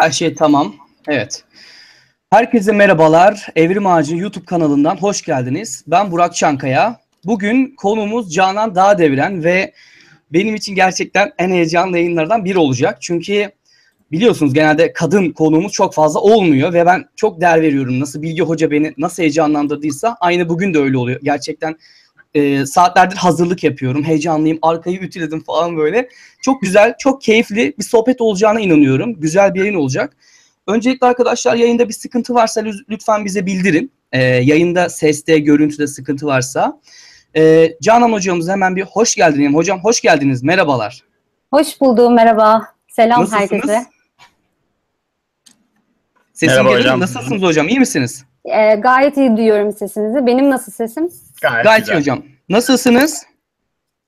Her şey tamam. Evet. Herkese merhabalar. Evrim Ağacı YouTube kanalından hoş geldiniz. Ben Burak Çankaya. Bugün konumuz Canan Dağdeviren ve benim için gerçekten en heyecanlı yayınlardan biri olacak. Çünkü biliyorsunuz genelde kadın konuğumuz çok fazla olmuyor ve ben çok değer veriyorum. Nasıl Bilge Hoca beni nasıl heyecanlandırdıysa aynı bugün de öyle oluyor. Gerçekten e, saatlerdir hazırlık yapıyorum. Heyecanlıyım. Arkayı ütüledim falan böyle. Çok güzel, çok keyifli bir sohbet olacağına inanıyorum. Güzel bir yayın olacak. Öncelikle arkadaşlar yayında bir sıkıntı varsa lütfen bize bildirin. E, yayında seste, görüntüde sıkıntı varsa. E, Canan hocamız hemen bir hoş geldiniz. Hocam hoş geldiniz. Merhabalar. Hoş buldum. Merhaba. Selam Nasılsınız? herkese. Sesim Merhaba hocam. Nasılsınız hocam? İyi misiniz? E, gayet iyi duyuyorum sesinizi. Benim nasıl sesim? Gayet, Gayet iyi hocam. Nasılsınız?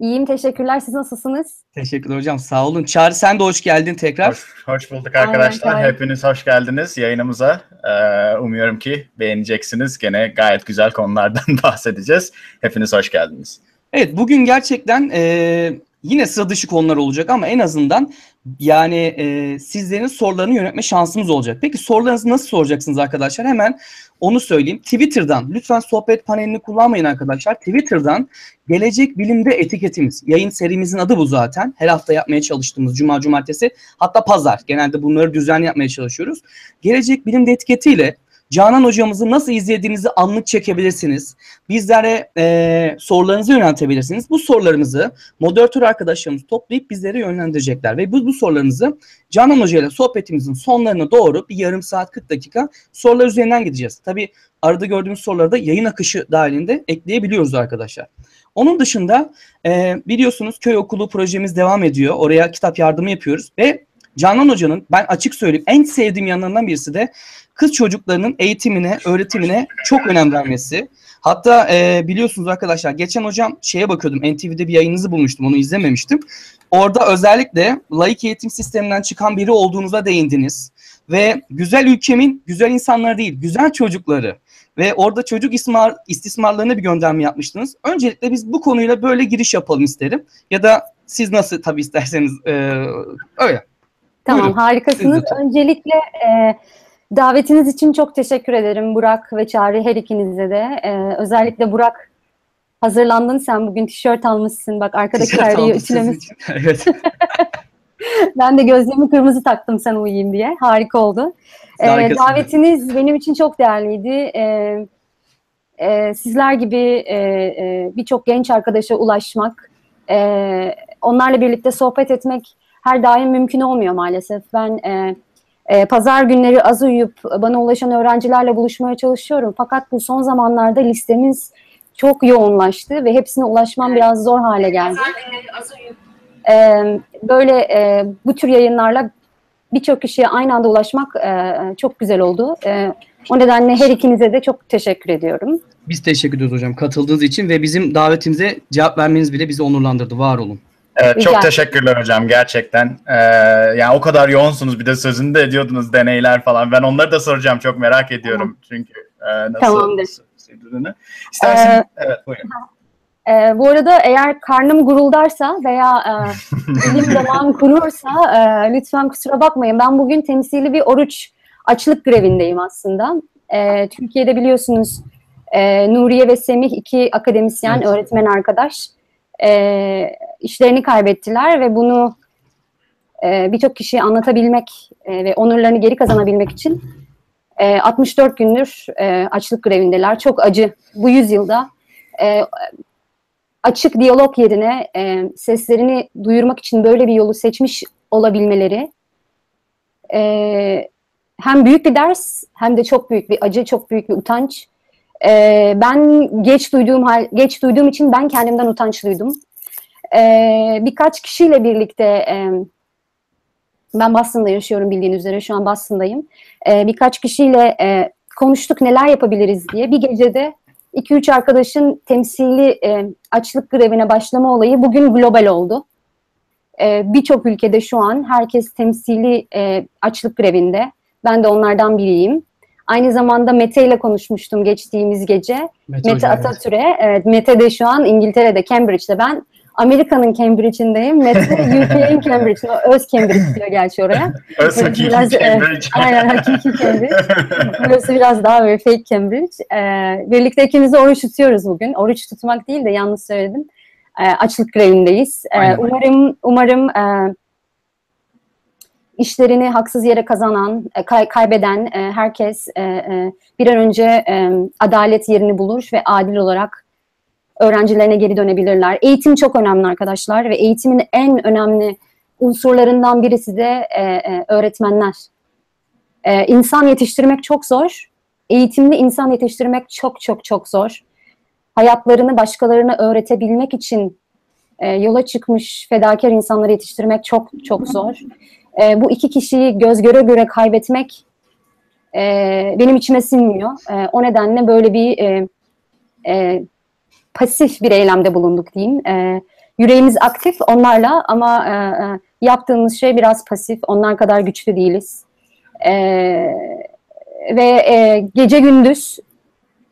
İyiyim teşekkürler. Siz nasılsınız? Teşekkürler hocam. Sağ olun. Çağrı sen de hoş geldin tekrar. Hoş, hoş bulduk arkadaşlar. Aynen, Hepiniz hoş geldiniz yayınımıza. Ee, umuyorum ki beğeneceksiniz. Gene gayet güzel konulardan bahsedeceğiz. Hepiniz hoş geldiniz. Evet bugün gerçekten e, yine sıra dışı konular olacak ama en azından yani e, sizlerin sorularını yönetme şansımız olacak. Peki sorularınızı nasıl soracaksınız arkadaşlar? Hemen onu söyleyeyim. Twitter'dan lütfen sohbet panelini kullanmayın arkadaşlar. Twitter'dan Gelecek Bilimde etiketimiz. Yayın serimizin adı bu zaten. Her hafta yapmaya çalıştığımız cuma cumartesi hatta pazar. Genelde bunları düzenli yapmaya çalışıyoruz. Gelecek Bilimde etiketiyle Canan hocamızı nasıl izlediğinizi anlık çekebilirsiniz. Bizlere e, sorularınızı yöneltebilirsiniz. Bu sorularımızı moderatör arkadaşlarımız toplayıp bizlere yönlendirecekler. Ve bu, bu sorularınızı Canan Hoca ile sohbetimizin sonlarına doğru bir yarım saat 40 dakika sorular üzerinden gideceğiz. Tabi arada gördüğümüz soruları da yayın akışı dahilinde ekleyebiliyoruz arkadaşlar. Onun dışında e, biliyorsunuz köy okulu projemiz devam ediyor. Oraya kitap yardımı yapıyoruz ve Canan Hoca'nın ben açık söyleyeyim en sevdiğim yanlarından birisi de kız çocuklarının eğitimine, öğretimine çok önem vermesi. Hatta e, biliyorsunuz arkadaşlar geçen hocam şeye bakıyordum NTV'de bir yayınınızı bulmuştum onu izlememiştim. Orada özellikle laik eğitim sisteminden çıkan biri olduğunuza değindiniz. Ve güzel ülkemin güzel insanları değil, güzel çocukları ve orada çocuk ismar, istismarlarına bir gönderme yapmıştınız. Öncelikle biz bu konuyla böyle giriş yapalım isterim. Ya da siz nasıl tabii isterseniz e, öyle. Tamam Buyurun. harikasınız. Öncelikle e, davetiniz için çok teşekkür ederim Burak ve Çağrı her ikinize de. E, özellikle Burak hazırlandın sen bugün tişört almışsın. Bak arkada Çağrı'yı ütülemişsin. evet. ben de gözlüğümü kırmızı taktım sen uyuyayım diye. Harika oldu. E, davetiniz benim için çok değerliydi. E, e, sizler gibi e, e, birçok genç arkadaşa ulaşmak, e, onlarla birlikte sohbet etmek her daim mümkün olmuyor maalesef. Ben e, e, pazar günleri az uyuyup bana ulaşan öğrencilerle buluşmaya çalışıyorum. Fakat bu son zamanlarda listemiz çok yoğunlaştı ve hepsine ulaşmam biraz zor hale geldi. E, böyle e, bu tür yayınlarla birçok kişiye aynı anda ulaşmak e, çok güzel oldu. E, o nedenle her ikinize de çok teşekkür ediyorum. Biz teşekkür ediyoruz hocam katıldığınız için ve bizim davetimize cevap vermeniz bile bizi onurlandırdı. Var olun. Evet, çok teşekkürler hocam gerçekten. Ee, yani o kadar yoğunsunuz bir de sözünü de ediyordunuz deneyler falan. Ben onları da soracağım çok merak ediyorum tamam. çünkü e, nasıl Tamamdır. sürdüğünü. İstersen ee, evet buyurun. E, bu arada eğer karnım guruldarsa veya e, elim damağım kurursa e, lütfen kusura bakmayın. Ben bugün temsili bir oruç açlık grevindeyim aslında. E, Türkiye'de biliyorsunuz e, Nuriye ve Semih iki akademisyen, evet. öğretmen arkadaş e, işlerini kaybettiler ve bunu e, birçok kişiye anlatabilmek e, ve onurlarını geri kazanabilmek için e, 64 gündür e, açlık grevindeler. Çok acı. Bu yüzyılda e, açık diyalog yerine e, seslerini duyurmak için böyle bir yolu seçmiş olabilmeleri e, hem büyük bir ders hem de çok büyük bir acı, çok büyük bir utanç. E, ben geç duyduğum geç duyduğum için ben kendimden utanç duydum. E, birkaç kişiyle birlikte e, Ben Boston'da yaşıyorum bildiğiniz üzere. Şu an Boston'dayım. E, birkaç kişiyle e, konuştuk neler yapabiliriz diye. Bir gecede 2-3 arkadaşın temsili e, açlık grevine başlama olayı bugün global oldu. E, Birçok ülkede şu an herkes temsili e, açlık grevinde. Ben de onlardan biriyim. Aynı zamanda Mete ile konuşmuştum geçtiğimiz gece. Mete, Mete Atatürk'e. Evet, Mete de şu an İngiltere'de, Cambridge'de. Ben Amerika'nın Cambridge'indeyim. Mete UK'in Cambridge. Öz Cambridge diyor gerçi oraya. Öz hakiki biraz, Cambridge. E, aynen hakiki Cambridge. Burası biraz daha böyle fake Cambridge. E, birlikte ikimiz de oruç tutuyoruz bugün. Oruç tutmak değil de yanlış söyledim. E, açlık grevindeyiz. E, umarım umarım e, işlerini haksız yere kazanan, e, kay, kaybeden e, herkes e, e, bir an önce e, adalet yerini bulur ve adil olarak öğrencilerine geri dönebilirler. Eğitim çok önemli arkadaşlar ve eğitimin en önemli unsurlarından birisi de e, e, öğretmenler. E, insan yetiştirmek çok zor. Eğitimli insan yetiştirmek çok çok çok zor. Hayatlarını başkalarına öğretebilmek için e, yola çıkmış fedakar insanları yetiştirmek çok çok zor. E, bu iki kişiyi göz göre göre kaybetmek e, benim içime sinmiyor. E, o nedenle böyle bir e, e, pasif bir eylemde bulunduk diyeyim. E, yüreğimiz aktif onlarla ama e, e, yaptığımız şey biraz pasif. Onlar kadar güçlü değiliz. E, ve e, gece gündüz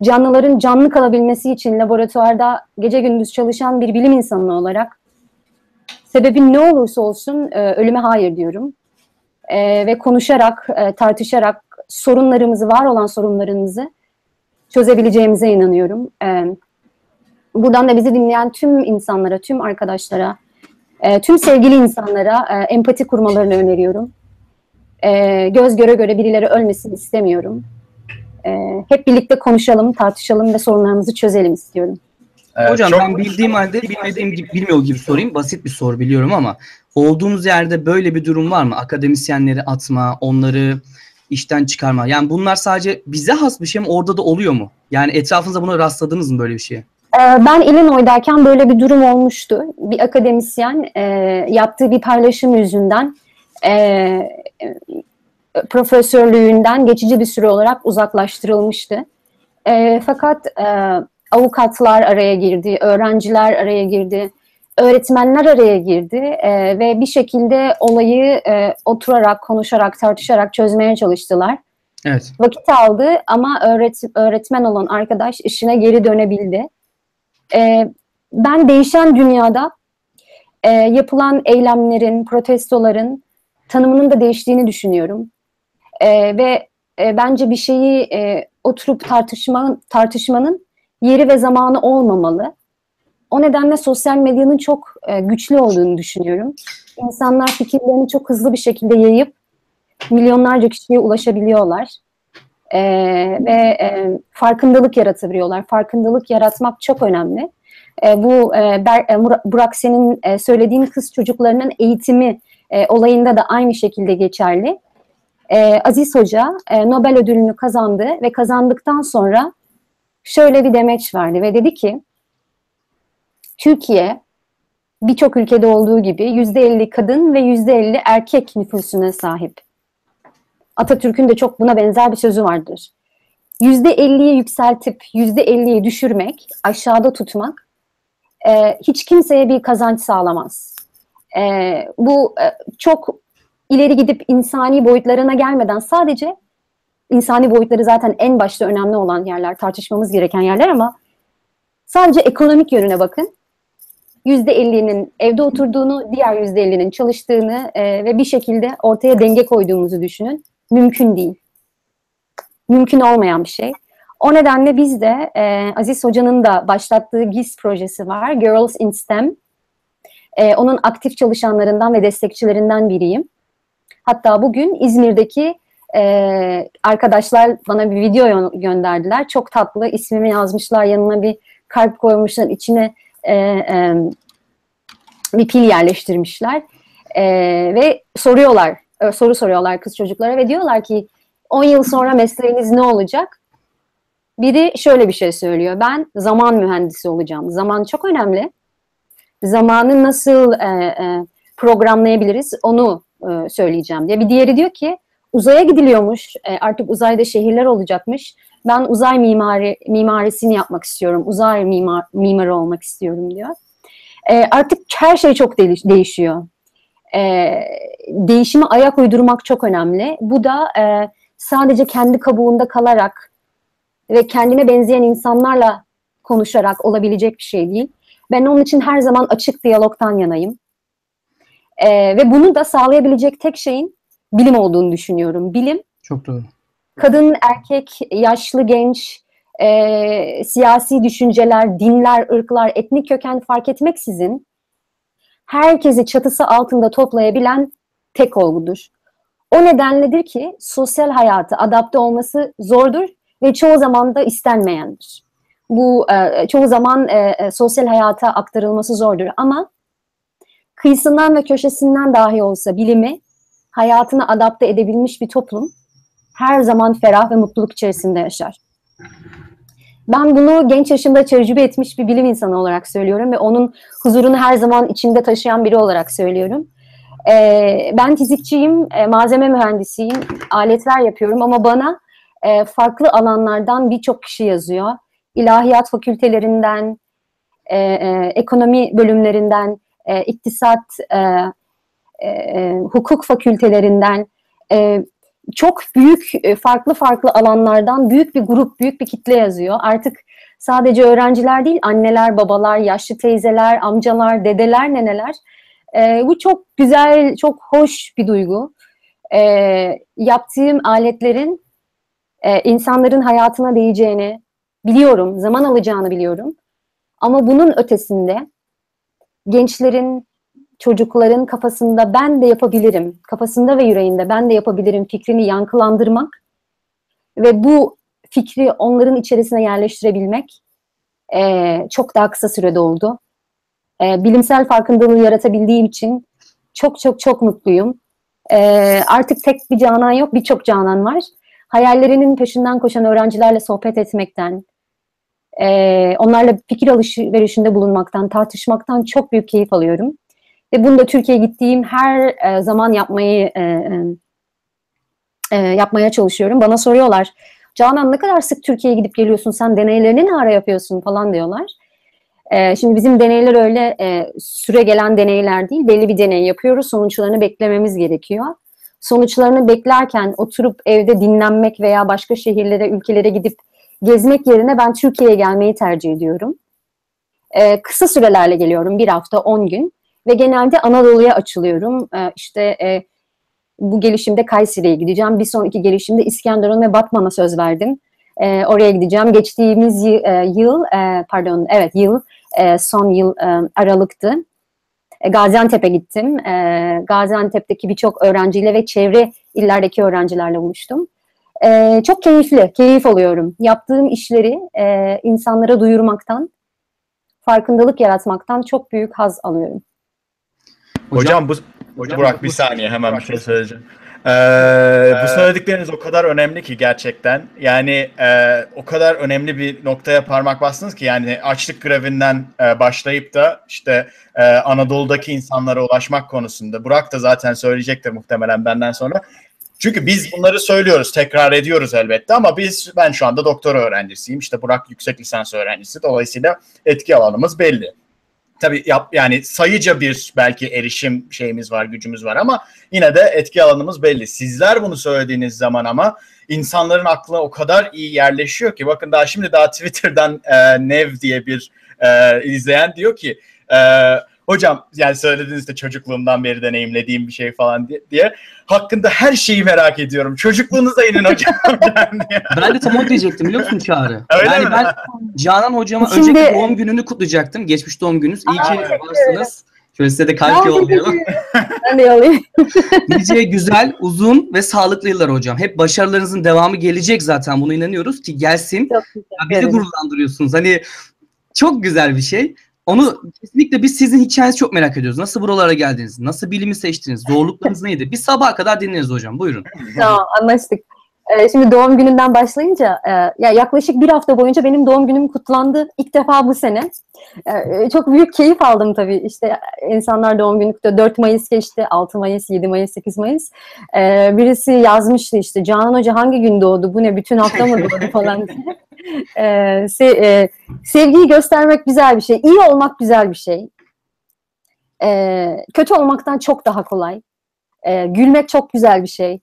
canlıların canlı kalabilmesi için laboratuvarda gece gündüz çalışan bir bilim insanı olarak sebebin ne olursa olsun e, ölüme hayır diyorum. E, ve konuşarak, e, tartışarak sorunlarımızı, var olan sorunlarımızı çözebileceğimize inanıyorum. E, buradan da bizi dinleyen tüm insanlara, tüm arkadaşlara, e, tüm sevgili insanlara e, empati kurmalarını öneriyorum. E, göz göre göre birileri ölmesini istemiyorum. E, hep birlikte konuşalım, tartışalım ve sorunlarımızı çözelim istiyorum. Hocam ben bildiğim halde bilmediğim gibi bilmiyor gibi sorayım. Basit bir soru biliyorum ama olduğunuz yerde böyle bir durum var mı? Akademisyenleri atma, onları işten çıkarma. Yani bunlar sadece bize has bir şey mi? Orada da oluyor mu? Yani etrafınızda buna rastladınız mı böyle bir şeye? Ben Illinois'dayken böyle bir durum olmuştu. Bir akademisyen e, yaptığı bir paylaşım yüzünden e, profesörlüğünden geçici bir süre olarak uzaklaştırılmıştı. E, fakat avukatlar araya girdi, öğrenciler araya girdi, öğretmenler araya girdi e, ve bir şekilde olayı e, oturarak, konuşarak, tartışarak çözmeye çalıştılar. Evet. Vakit aldı ama öğret öğretmen olan arkadaş işine geri dönebildi. E, ben değişen dünyada e, yapılan eylemlerin, protestoların tanımının da değiştiğini düşünüyorum. E, ve e, bence bir şeyi e, oturup tartışma, tartışmanın yeri ve zamanı olmamalı. O nedenle sosyal medyanın çok e, güçlü olduğunu düşünüyorum. İnsanlar fikirlerini çok hızlı bir şekilde yayıp milyonlarca kişiye ulaşabiliyorlar. E, ve e, farkındalık yaratabiliyorlar. Farkındalık yaratmak çok önemli. E, bu e, Ber, e, Burak senin e, söylediğin kız çocuklarının eğitimi e, olayında da aynı şekilde geçerli. E, Aziz Hoca e, Nobel ödülünü kazandı ve kazandıktan sonra şöyle bir demeç verdi ve dedi ki Türkiye birçok ülkede olduğu gibi yüzde elli kadın ve yüzde elli erkek nüfusuna sahip. Atatürk'ün de çok buna benzer bir sözü vardır. Yüzde elliye yükseltip yüzde elliye düşürmek, aşağıda tutmak e, hiç kimseye bir kazanç sağlamaz. E, bu e, çok ileri gidip insani boyutlarına gelmeden sadece insani boyutları zaten en başta önemli olan yerler, tartışmamız gereken yerler ama sadece ekonomik yönüne bakın. %50'nin evde oturduğunu, diğer %50'nin çalıştığını e, ve bir şekilde ortaya denge koyduğumuzu düşünün. Mümkün değil. Mümkün olmayan bir şey. O nedenle biz de e, Aziz Hoca'nın da başlattığı GIS projesi var. Girls in STEM. E, onun aktif çalışanlarından ve destekçilerinden biriyim. Hatta bugün İzmir'deki e, arkadaşlar bana bir video gönderdiler. Çok tatlı. ismimi yazmışlar. Yanına bir kalp koymuşlar. içine e, e, bir pil yerleştirmişler. E, ve soruyorlar. E, soru soruyorlar kız çocuklara ve diyorlar ki 10 yıl sonra mesleğiniz ne olacak? Biri şöyle bir şey söylüyor. Ben zaman mühendisi olacağım. Zaman çok önemli. Zamanı nasıl e, e, programlayabiliriz onu e, söyleyeceğim diye. Bir diğeri diyor ki uzaya gidiliyormuş. E, artık uzayda şehirler olacakmış. Ben uzay mimari mimarisini yapmak istiyorum. Uzay mimar, mimarı olmak istiyorum diyor. E, artık her şey çok değiş, değişiyor. E, değişime ayak uydurmak çok önemli. Bu da e, sadece kendi kabuğunda kalarak ve kendine benzeyen insanlarla konuşarak olabilecek bir şey değil. Ben onun için her zaman açık diyalogtan yanayım. Ee, ve bunu da sağlayabilecek tek şeyin bilim olduğunu düşünüyorum. Bilim, çok doğru. Kadın, erkek, yaşlı, genç, e, siyasi düşünceler, dinler, ırklar, etnik köken fark etmeksizin herkesi çatısı altında toplayabilen tek olgudur. O nedenledir ki sosyal hayatı adapte olması zordur ve çoğu zaman da istenmeyendir. Bu e, çoğu zaman e, e, sosyal hayata aktarılması zordur ama kıyısından ve köşesinden dahi olsa bilimi hayatını adapte edebilmiş bir toplum her zaman ferah ve mutluluk içerisinde yaşar. Ben bunu genç yaşımda tecrübe etmiş bir bilim insanı olarak söylüyorum ve onun huzurunu her zaman içinde taşıyan biri olarak söylüyorum. Ee, ben fizikçiyim, e, malzeme mühendisiyim, aletler yapıyorum ama bana e, farklı alanlardan birçok kişi yazıyor. İlahiyat fakültelerinden, e, e, ekonomi bölümlerinden, e, iktisat, e, e, hukuk fakültelerinden, e, çok büyük e, farklı farklı alanlardan büyük bir grup, büyük bir kitle yazıyor. Artık sadece öğrenciler değil, anneler, babalar, yaşlı teyzeler, amcalar, dedeler, neneler. E, bu çok güzel, çok hoş bir duygu. E, yaptığım aletlerin e, insanların hayatına değeceğini biliyorum, zaman alacağını biliyorum. Ama bunun ötesinde gençlerin, çocukların kafasında ben de yapabilirim, kafasında ve yüreğinde ben de yapabilirim fikrini yankılandırmak ve bu fikri onların içerisine yerleştirebilmek e, çok daha kısa sürede oldu. E, bilimsel farkındalığı yaratabildiğim için çok çok çok mutluyum. E, artık tek bir Canan yok, birçok Canan var. Hayallerinin peşinden koşan öğrencilerle sohbet etmekten, e, onlarla fikir alışverişinde bulunmaktan, tartışmaktan çok büyük keyif alıyorum. Ve bunu da Türkiye'ye gittiğim her e, zaman yapmayı e, e, e, yapmaya çalışıyorum. Bana soruyorlar, Canan ne kadar sık Türkiye'ye gidip geliyorsun, sen deneylerini ne ara yapıyorsun falan diyorlar. E, şimdi bizim deneyler öyle e, süre gelen deneyler değil, belli bir deney yapıyoruz, sonuçlarını beklememiz gerekiyor. Sonuçlarını beklerken oturup evde dinlenmek veya başka şehirlere, ülkelere gidip gezmek yerine ben Türkiye'ye gelmeyi tercih ediyorum. E, kısa sürelerle geliyorum, bir hafta, on gün ve genelde Anadolu'ya açılıyorum. E, işte e, bu gelişimde Kayseri'ye gideceğim. Bir sonraki gelişimde İskenderun ve Batman'a söz verdim. E, oraya gideceğim. Geçtiğimiz yıl, e, yıl e, pardon, evet yıl, e, son yıl e, Aralık'tı. E, Gaziantep'e gittim. E, Gaziantep'teki birçok öğrenciyle ve çevre illerdeki öğrencilerle buluştum. E, çok keyifli, keyif alıyorum. Yaptığım işleri e, insanlara duyurmaktan, farkındalık yaratmaktan çok büyük haz alıyorum. Hocam, bu hocam, Burak bir saniye hemen bir şey söyleyeceğim. Ee, bu söyledikleriniz o kadar önemli ki gerçekten. Yani e, o kadar önemli bir noktaya parmak bastınız ki yani açlık grevinden e, başlayıp da işte e, Anadolu'daki insanlara ulaşmak konusunda. Burak da zaten söyleyecektir muhtemelen benden sonra. Çünkü biz bunları söylüyoruz, tekrar ediyoruz elbette ama biz ben şu anda doktora öğrencisiyim. İşte Burak yüksek lisans öğrencisi. Dolayısıyla etki alanımız belli. Tabii yap, yani sayıca bir belki erişim şeyimiz var, gücümüz var ama yine de etki alanımız belli. Sizler bunu söylediğiniz zaman ama insanların aklına o kadar iyi yerleşiyor ki bakın daha şimdi daha Twitter'dan e, Nev diye bir e, izleyen diyor ki e, hocam yani söylediğinizde çocukluğumdan beri deneyimlediğim bir şey falan diye, diye hakkında her şeyi merak ediyorum. Çocukluğunuza inin hocam. ben de tam onu diyecektim biliyor musun Çağrı? Öyle yani mi? ben Canan hocama Şimdi- önceki doğum gününü kutlayacaktım. Geçmiş doğum gününüz. İyi ki varsınız. Şöyle size de kalp yollayalım. Ben de yollayayım. Nice güzel, uzun ve sağlıklı yıllar hocam. Hep başarılarınızın devamı gelecek zaten. Buna inanıyoruz ki gelsin. Çok teşekkür Ya bizi gururlandırıyorsunuz. Hani çok güzel bir şey. Onu kesinlikle biz sizin hikayenizi çok merak ediyoruz. Nasıl buralara geldiniz? Nasıl bilimi seçtiniz? Zorluklarınız neydi? Biz sabaha kadar dinleriz hocam. Buyurun. Tamam anlaştık. E, şimdi doğum gününden başlayınca e, ya yaklaşık bir hafta boyunca benim doğum günüm kutlandı. İlk defa bu sene. E, çok büyük keyif aldım tabii. İşte insanlar doğum günü kutluyor. 4 Mayıs geçti, 6 Mayıs, 7 Mayıs, 8 Mayıs. E, birisi yazmıştı işte Canan Hoca hangi gün doğdu? Bu ne? Bütün hafta mı doğdu falan diye. E, se, e, sevgiyi göstermek güzel bir şey. İyi olmak güzel bir şey. E, kötü olmaktan çok daha kolay. E, gülmek çok güzel bir şey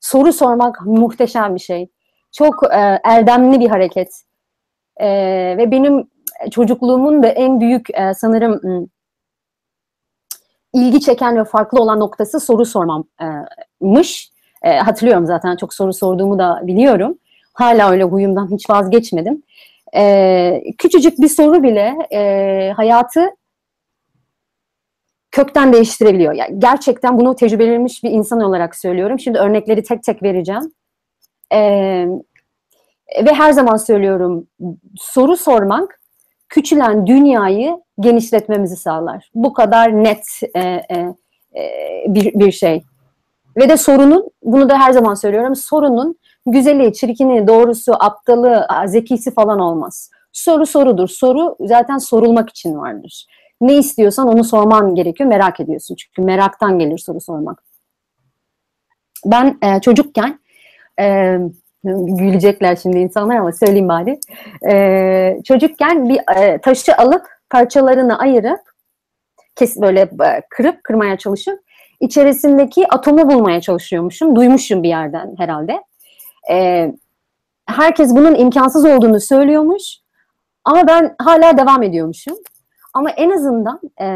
soru sormak muhteşem bir şey. Çok e, erdemli bir hareket. E, ve benim çocukluğumun da en büyük e, sanırım ilgi çeken ve farklı olan noktası soru sormammış. E, hatırlıyorum zaten çok soru sorduğumu da biliyorum. Hala öyle huyumdan hiç vazgeçmedim. E, küçücük bir soru bile e, hayatı kökten değiştirebiliyor. Yani gerçekten bunu tecrübelemiş bir insan olarak söylüyorum. Şimdi örnekleri tek tek vereceğim. Ee, ve her zaman söylüyorum soru sormak küçülen dünyayı genişletmemizi sağlar. Bu kadar net e, e, e, bir, bir şey. Ve de sorunun, bunu da her zaman söylüyorum, sorunun güzeli, çirkini, doğrusu, aptalı, zekisi falan olmaz. Soru sorudur. Soru zaten sorulmak için vardır ne istiyorsan onu sorman gerekiyor. Merak ediyorsun çünkü meraktan gelir soru sormak. Ben e, çocukken e, gülecekler şimdi insanlar ama söyleyeyim bari. E, çocukken bir e, taşı alıp parçalarını ayırıp kes böyle e, kırıp kırmaya çalışıp içerisindeki atomu bulmaya çalışıyormuşum. Duymuşum bir yerden herhalde. E, herkes bunun imkansız olduğunu söylüyormuş. Ama ben hala devam ediyormuşum. Ama en azından e,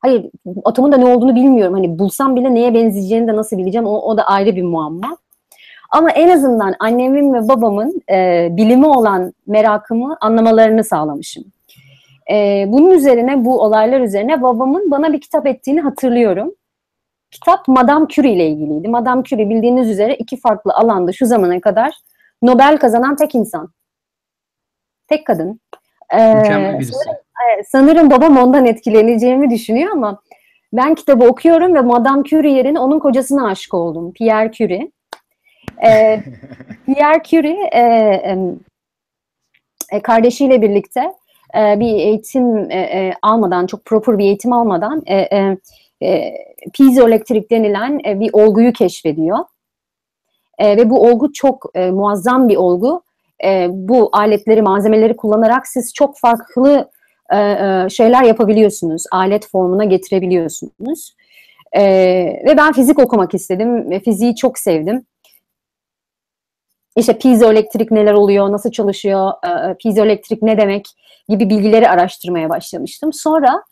hayır atomun da ne olduğunu bilmiyorum. Hani bulsam bile neye benzeyeceğini de nasıl bileceğim o, o da ayrı bir muamma. Ama en azından annemin ve babamın e, bilimi olan merakımı anlamalarını sağlamışım. E, bunun üzerine, bu olaylar üzerine babamın bana bir kitap ettiğini hatırlıyorum. Kitap Madame Curie ile ilgiliydi. Madame Curie bildiğiniz üzere iki farklı alanda şu zamana kadar Nobel kazanan tek insan. Tek kadın. Birisi. Sanırım, sanırım babam ondan etkileneceğimi düşünüyor ama ben kitabı okuyorum ve Madame Curie yerine onun kocasına aşık oldum. Pierre Curie. Ee, Pierre Curie e, e, kardeşiyle birlikte e, bir eğitim e, e, almadan, çok proper bir eğitim almadan e, e, e, piezoelektrik denilen e, bir olguyu keşfediyor. E, ve bu olgu çok e, muazzam bir olgu e, bu aletleri, malzemeleri kullanarak siz çok farklı e, e, şeyler yapabiliyorsunuz. Alet formuna getirebiliyorsunuz. E, ve ben fizik okumak istedim ve fiziği çok sevdim. İşte piezoelektrik neler oluyor, nasıl çalışıyor, e, piezoelektrik ne demek gibi bilgileri araştırmaya başlamıştım. Sonra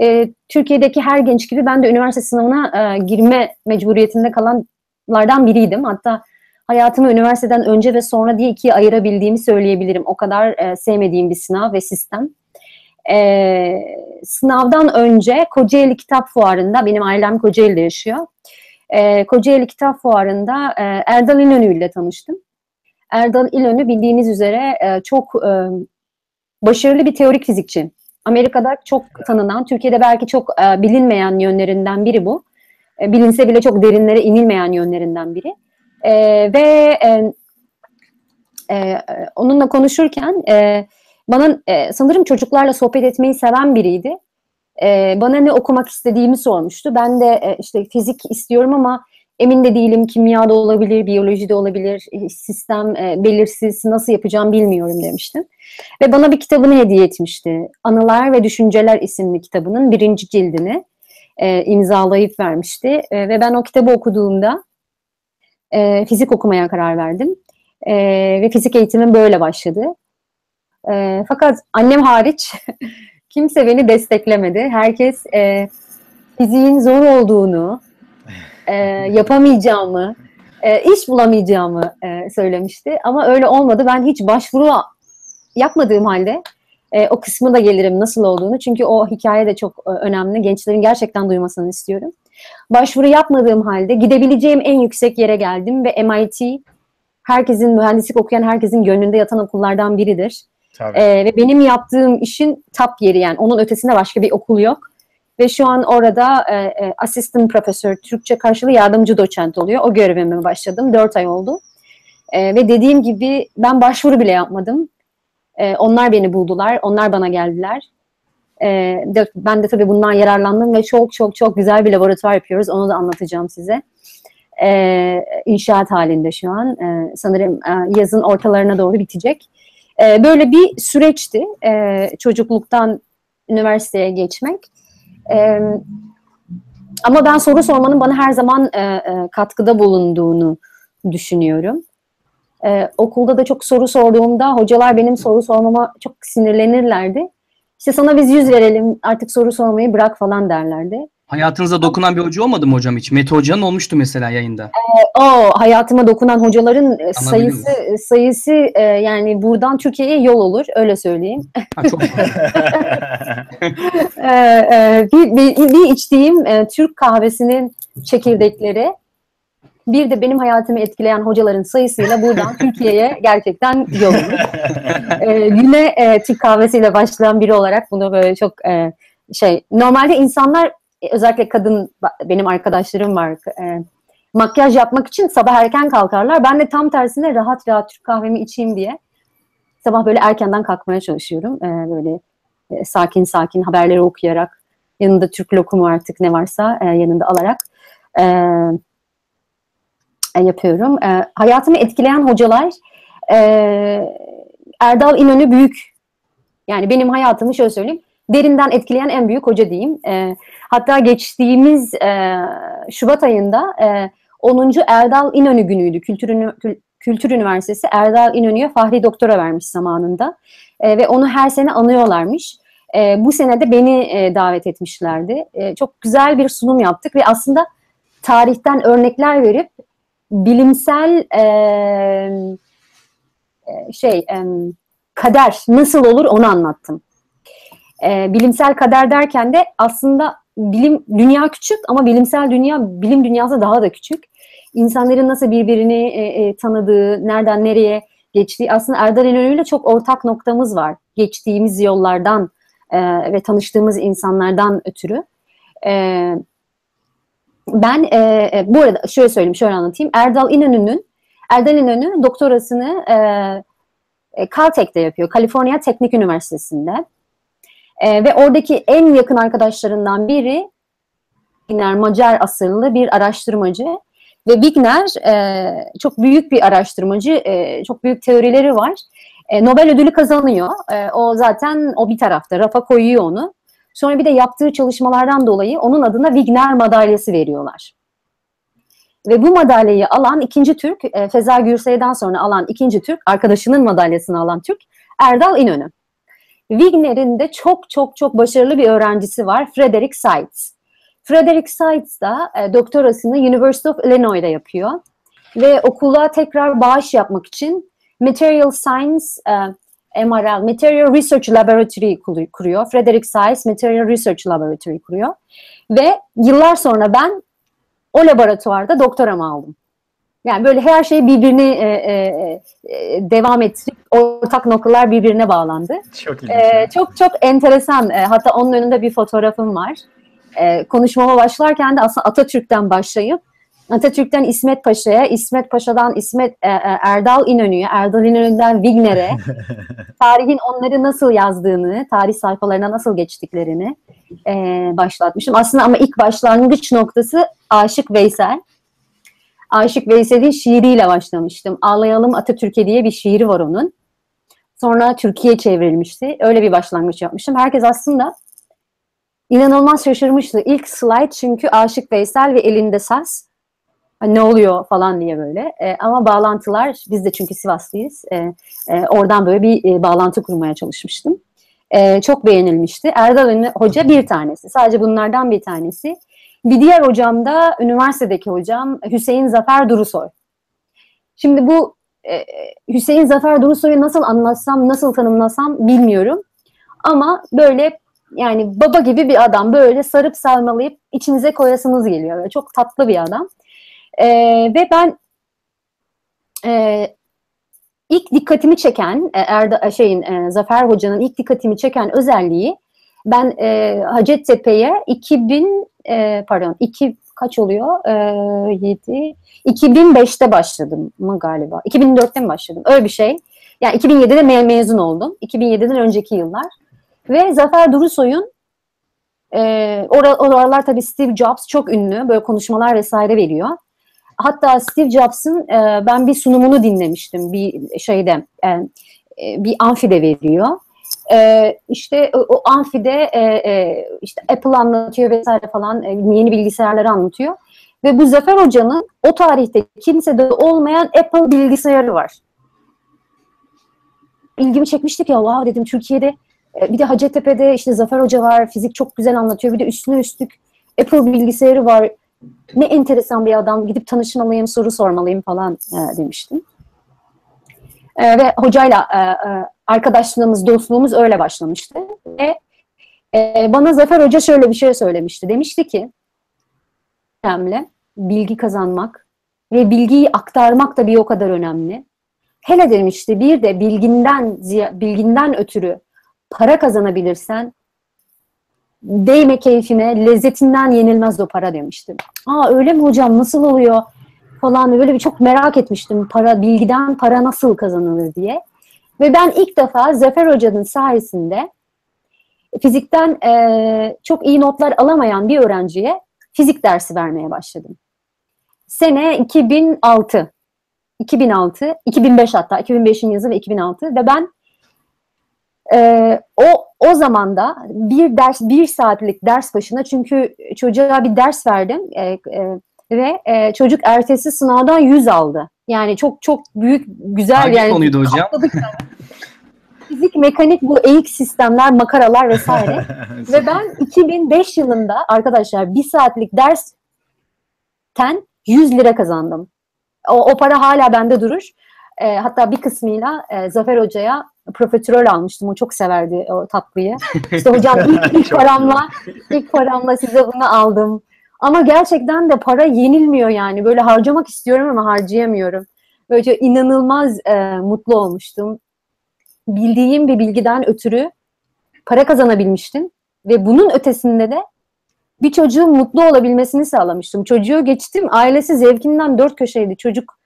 e, Türkiye'deki her genç gibi ben de üniversite sınavına e, girme mecburiyetinde kalanlardan biriydim. Hatta hayatımı üniversiteden önce ve sonra diye ikiye ayırabildiğimi söyleyebilirim. O kadar e, sevmediğim bir sınav ve sistem. E, sınavdan önce Kocaeli Kitap Fuarı'nda, benim ailem Kocaeli'de yaşıyor. E, Kocaeli Kitap Fuarı'nda e, Erdal İnönü ile tanıştım. Erdal İnönü bildiğiniz üzere e, çok e, başarılı bir teorik fizikçi. Amerika'da çok tanınan, Türkiye'de belki çok e, bilinmeyen yönlerinden biri bu. E, bilinse bile çok derinlere inilmeyen yönlerinden biri. E, ve e, e, onunla konuşurken e, bana e, sanırım çocuklarla sohbet etmeyi seven biriydi. E, bana ne okumak istediğimi sormuştu. Ben de e, işte fizik istiyorum ama emin de değilim. Kimya da olabilir, biyoloji de olabilir. E, sistem e, belirsiz, nasıl yapacağım bilmiyorum demiştim. Ve bana bir kitabını hediye etmişti. Anılar ve Düşünceler isimli kitabının birinci cildini e, imzalayıp vermişti. E, ve ben o kitabı okuduğumda e, fizik okumaya karar verdim. E, ve fizik eğitimim böyle başladı. E, fakat annem hariç kimse beni desteklemedi. Herkes e, fiziğin zor olduğunu, e, yapamayacağımı, e, iş bulamayacağımı e, söylemişti. Ama öyle olmadı. Ben hiç başvuru yapmadığım halde e, o kısmı da gelirim nasıl olduğunu. Çünkü o hikaye de çok e, önemli. Gençlerin gerçekten duymasını istiyorum. Başvuru yapmadığım halde gidebileceğim en yüksek yere geldim ve MIT herkesin mühendislik okuyan herkesin gönlünde yatan okullardan biridir. Ee, ve benim yaptığım işin top yeri yani onun ötesinde başka bir okul yok. Ve şu an orada e, e, asistan profesör, Türkçe karşılığı yardımcı doçent oluyor. O görevime başladım. Dört ay oldu. E, ve dediğim gibi ben başvuru bile yapmadım. E, onlar beni buldular, onlar bana geldiler. E, de, ben de tabii bundan yararlandım ve çok çok çok güzel bir laboratuvar yapıyoruz. Onu da anlatacağım size. E, inşaat halinde şu an. E, sanırım e, yazın ortalarına doğru bitecek. E, böyle bir süreçti e, çocukluktan üniversiteye geçmek. E, ama ben soru sormanın bana her zaman e, e, katkıda bulunduğunu düşünüyorum. E, okulda da çok soru sorduğumda hocalar benim soru sormama çok sinirlenirlerdi. İşte sana biz yüz verelim artık soru sormayı bırak falan derlerdi. Hayatınıza dokunan bir hoca olmadı mı hocam hiç? Mete Hoca'nın olmuştu mesela yayında. E, o hayatıma dokunan hocaların e, sayısı sayısı e, yani buradan Türkiye'ye yol olur öyle söyleyeyim. Ha, çok e, e, bir, bir, bir içtiğim e, Türk kahvesinin çekirdekleri bir de benim hayatımı etkileyen hocaların sayısıyla buradan Türkiye'ye gerçekten yol olur. e, güne e, Türk kahvesiyle başlayan biri olarak bunu böyle çok e, şey normalde insanlar e, özellikle kadın benim arkadaşlarım var. E, makyaj yapmak için sabah erken kalkarlar. Ben de tam tersine rahat rahat Türk kahvemi içeyim diye sabah böyle erkenden kalkmaya çalışıyorum. E, böyle e, sakin sakin haberleri okuyarak yanında Türk lokumu artık ne varsa e, yanında alarak e, e, yapıyorum. E, hayatımı etkileyen hocalar e, Erdal İnönü büyük. Yani benim hayatımı şöyle söyleyeyim derinden etkileyen en büyük hoca diyeyim. E, hatta geçtiğimiz e, Şubat ayında e, 10. Erdal İnönü günüydü. Kültür, Kültür Üniversitesi Erdal İnönü'ye Fahri Doktora vermiş zamanında. E, ve onu her sene anıyorlarmış. E, bu sene de beni e, davet etmişlerdi. E, çok güzel bir sunum yaptık ve aslında tarihten örnekler verip bilimsel e, şey e, kader nasıl olur onu anlattım e, bilimsel kader derken de aslında bilim dünya küçük ama bilimsel dünya bilim dünyası daha da küçük. İnsanların nasıl birbirini e, e, tanıdığı, nereden nereye geçtiği aslında Erdal İnönü çok ortak noktamız var. Geçtiğimiz yollardan e, ve tanıştığımız insanlardan ötürü. E, ben e, e, bu arada şöyle söyleyeyim, şöyle anlatayım. Erdal İnönü'nün Erdal İnönü doktorasını e, e Caltech'te yapıyor. Kaliforniya Teknik Üniversitesi'nde. E, ve oradaki en yakın arkadaşlarından biri Wigner Macar asıllı bir araştırmacı. Ve Wigner e, çok büyük bir araştırmacı, e, çok büyük teorileri var. E, Nobel ödülü kazanıyor. E, o zaten o bir tarafta, rafa koyuyor onu. Sonra bir de yaptığı çalışmalardan dolayı onun adına Wigner madalyası veriyorlar. Ve bu madalyayı alan ikinci Türk, e, Feza Gürsey'den sonra alan ikinci Türk, arkadaşının madalyasını alan Türk, Erdal İnönü. Wigner'in de çok çok çok başarılı bir öğrencisi var. Frederick Seitz. Frederick Seitz da e, doktorasını University of Illinois'da yapıyor. Ve okula tekrar bağış yapmak için Material Science e, MRL, Material Research Laboratory kuruyor. Frederick Seitz Material Research Laboratory kuruyor. Ve yıllar sonra ben o laboratuvarda doktoramı aldım. Yani böyle her şey birbirini e, e, e, devam ettirip ortak noktalar birbirine bağlandı. Çok ilginç. E, çok çok enteresan. E, hatta onun önünde bir fotoğrafım var. E, konuşmama başlarken de aslında Atatürk'ten başlayıp Atatürk'ten İsmet Paşa'ya, İsmet Paşa'dan İsmet e, e, Erdal İnönü'ye, Erdal İnönü'nden Wigner'e tarihin onları nasıl yazdığını, tarih sayfalarına nasıl geçtiklerini e, başlatmışım. Aslında ama ilk başlangıç noktası Aşık Veysel. Aşık Veysel'in şiiriyle başlamıştım. Ağlayalım Atatürk'e diye bir şiiri var onun. Sonra Türkiye çevrilmişti. Öyle bir başlangıç yapmıştım. Herkes aslında inanılmaz şaşırmıştı. İlk slide çünkü Aşık Veysel ve elinde saz. Ne oluyor falan diye böyle. E, ama bağlantılar, biz de çünkü Sivaslıyız. E, e, oradan böyle bir e, bağlantı kurmaya çalışmıştım. E, çok beğenilmişti. Erdal Hoca bir tanesi. Sadece bunlardan bir tanesi. Bir diğer hocam da üniversitedeki hocam Hüseyin Zafer Durusoy. Şimdi bu e, Hüseyin Zafer Durusoy'u nasıl anlatsam, nasıl tanımlasam bilmiyorum. Ama böyle yani baba gibi bir adam böyle sarıp sarmalayıp içinize koyasınız geliyor. Böyle çok tatlı bir adam. E, ve ben e, ilk dikkatimi çeken e, Erda, şeyin e, Zafer Hoca'nın ilk dikkatimi çeken özelliği ben e, Hacettepe'ye 2000 e, pardon 2 kaç oluyor? Ee, 7 2005'te başladım mı galiba? 2004'te mi başladım? Öyle bir şey. Yani 2007'de me mezun oldum. 2007'den önceki yıllar. Ve Zafer Durusoy'un e, or oralar tabii Steve Jobs çok ünlü. Böyle konuşmalar vesaire veriyor. Hatta Steve Jobs'ın e, ben bir sunumunu dinlemiştim bir şeyde e, e bir amfide veriyor. E, işte o, o amfide e, e, işte Apple anlatıyor vesaire falan e, yeni bilgisayarları anlatıyor. Ve bu Zafer Hoca'nın o tarihte kimsede olmayan Apple bilgisayarı var. İlgimi çekmiştik ya wow dedim Türkiye'de e, bir de Hacettepe'de işte Zafer Hoca var fizik çok güzel anlatıyor bir de üstüne üstlük Apple bilgisayarı var ne enteresan bir adam gidip tanışmalıyım soru sormalıyım falan e, demiştim. E, ve hocayla e, e, arkadaşlığımız, dostluğumuz öyle başlamıştı. Ve e, bana Zafer Hoca şöyle bir şey söylemişti. Demişti ki, önemli, bilgi kazanmak ve bilgiyi aktarmak da bir o kadar önemli. Hele demişti bir de bilginden bilginden ötürü para kazanabilirsen değme keyfine, lezzetinden yenilmez o para demişti. Aa öyle mi hocam nasıl oluyor falan böyle bir çok merak etmiştim para bilgiden para nasıl kazanılır diye. Ve ben ilk defa Zafer Hoca'nın sayesinde fizikten e, çok iyi notlar alamayan bir öğrenciye fizik dersi vermeye başladım. Sene 2006. 2006, 2005 hatta 2005'in yazı ve 2006 ve ben e, o o zaman da bir ders bir saatlik ders başına çünkü çocuğa bir ders verdim e, e, ve e, çocuk ertesi sınavdan 100 aldı. Yani çok çok büyük güzel Hangi yani. konuydu hocam? Fizik, mekanik bu eğik sistemler, makaralar vesaire. ve ben 2005 yılında arkadaşlar bir saatlik dersten 100 lira kazandım. O, o para hala bende durur. E, hatta bir kısmıyla e, Zafer Hoca'ya profiterol almıştım. O çok severdi o tatlıyı. İşte hocam ilk, ilk paramla ilk paramla size bunu aldım. Ama gerçekten de para yenilmiyor yani. Böyle harcamak istiyorum ama harcayamıyorum. Böyle inanılmaz e, mutlu olmuştum. Bildiğim bir bilgiden ötürü para kazanabilmiştim. Ve bunun ötesinde de bir çocuğun mutlu olabilmesini sağlamıştım. Çocuğu geçtim. Ailesi zevkinden dört köşeydi. Çocuk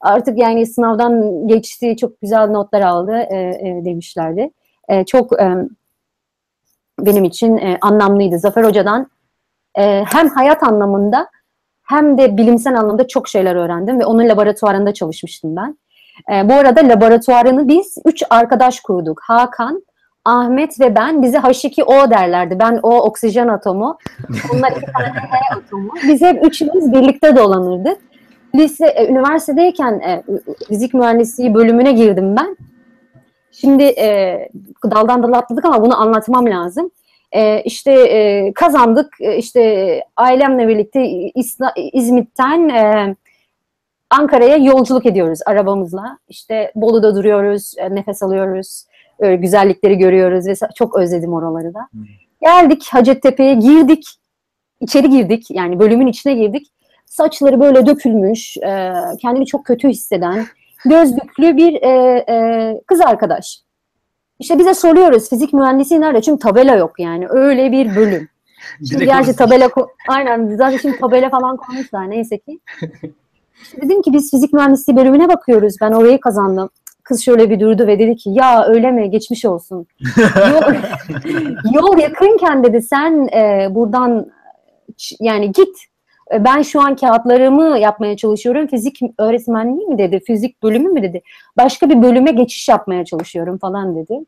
artık yani sınavdan geçti, çok güzel notlar aldı e, e, demişlerdi. E, çok e, benim için e, anlamlıydı. Zafer Hoca'dan e, hem hayat anlamında hem de bilimsel anlamda çok şeyler öğrendim ve onun laboratuvarında çalışmıştım ben. E, bu arada laboratuvarını biz üç arkadaş kurduk. Hakan, Ahmet ve ben bize H2O derlerdi. Ben o oksijen atomu, onlar iki tane H atomu. Biz hep üçümüz birlikte dolanırdık lise, e, üniversitedeyken e, fizik mühendisliği bölümüne girdim ben. Şimdi e, daldan dala atladık ama bunu anlatmam lazım. E, işte e, kazandık, e, işte ailemle birlikte İsla, İzmit'ten e, Ankara'ya yolculuk ediyoruz arabamızla. İşte Bolu'da duruyoruz, e, nefes alıyoruz, öyle güzellikleri görüyoruz ve çok özledim oraları da. Geldik Hacettepe'ye girdik, içeri girdik yani bölümün içine girdik saçları böyle dökülmüş, e, kendini çok kötü hisseden, gözlüklü bir e, e, kız arkadaş. İşte bize soruyoruz fizik mühendisi nerede? Çünkü tabela yok yani. Öyle bir bölüm. Şimdi gerçi tabela aynen zaten şimdi tabela falan koymuşlar neyse ki. İşte dedim ki biz fizik mühendisliği bölümüne bakıyoruz. Ben orayı kazandım. Kız şöyle bir durdu ve dedi ki ya öyle mi geçmiş olsun. yol, yol yakınken dedi sen e, buradan yani git ben şu an kağıtlarımı yapmaya çalışıyorum. Fizik öğretmenliği mi dedi, fizik bölümü mü dedi. Başka bir bölüme geçiş yapmaya çalışıyorum falan dedi.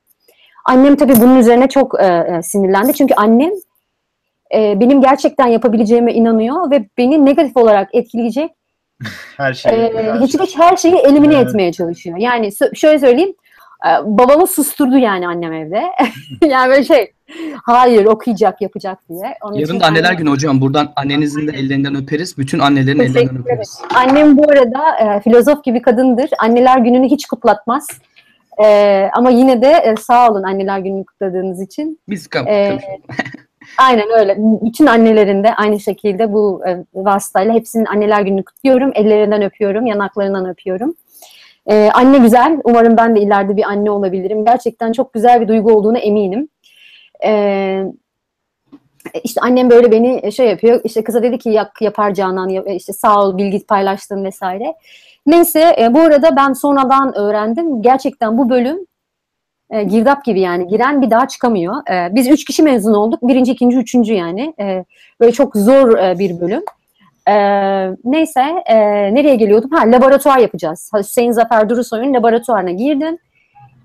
Annem tabii bunun üzerine çok e, e sinirlendi. Çünkü annem e, benim gerçekten yapabileceğime inanıyor ve beni negatif olarak etkileyecek her şeyi, e, hiç hiç her şeyi elimine evet. etmeye çalışıyor. Yani şöyle söyleyeyim, e, babamı susturdu yani annem evde. yani böyle şey Hayır okuyacak yapacak diye. Onun Yarın da anneler annem... günü hocam. Buradan annenizin de ellerinden öperiz. Bütün annelerin Teşekkür ellerinden öperiz. Annem bu arada e, filozof gibi kadındır. Anneler gününü hiç kutlatmaz. E, ama yine de e, sağ olun anneler gününü kutladığınız için. Biz kutlamış. E, aynen öyle. Bütün annelerin de aynı şekilde bu e, vasıtayla hepsinin anneler gününü kutluyorum. Ellerinden öpüyorum, yanaklarından öpüyorum. Ee, anne güzel. Umarım ben de ileride bir anne olabilirim. Gerçekten çok güzel bir duygu olduğuna eminim. Ee, işte annem böyle beni şey yapıyor. İşte kıza dedi ki yap, yapar Canan işte sağ ol bilgi paylaştın vesaire. Neyse e, bu arada ben sonradan öğrendim. Gerçekten bu bölüm e, girdap gibi yani giren bir daha çıkamıyor. E, biz üç kişi mezun olduk. Birinci, ikinci, üçüncü yani. E, böyle çok zor e, bir bölüm. E, neyse e, nereye geliyordum? Ha laboratuvar yapacağız. Hüseyin Zafer Durusoy'un laboratuvarına girdim.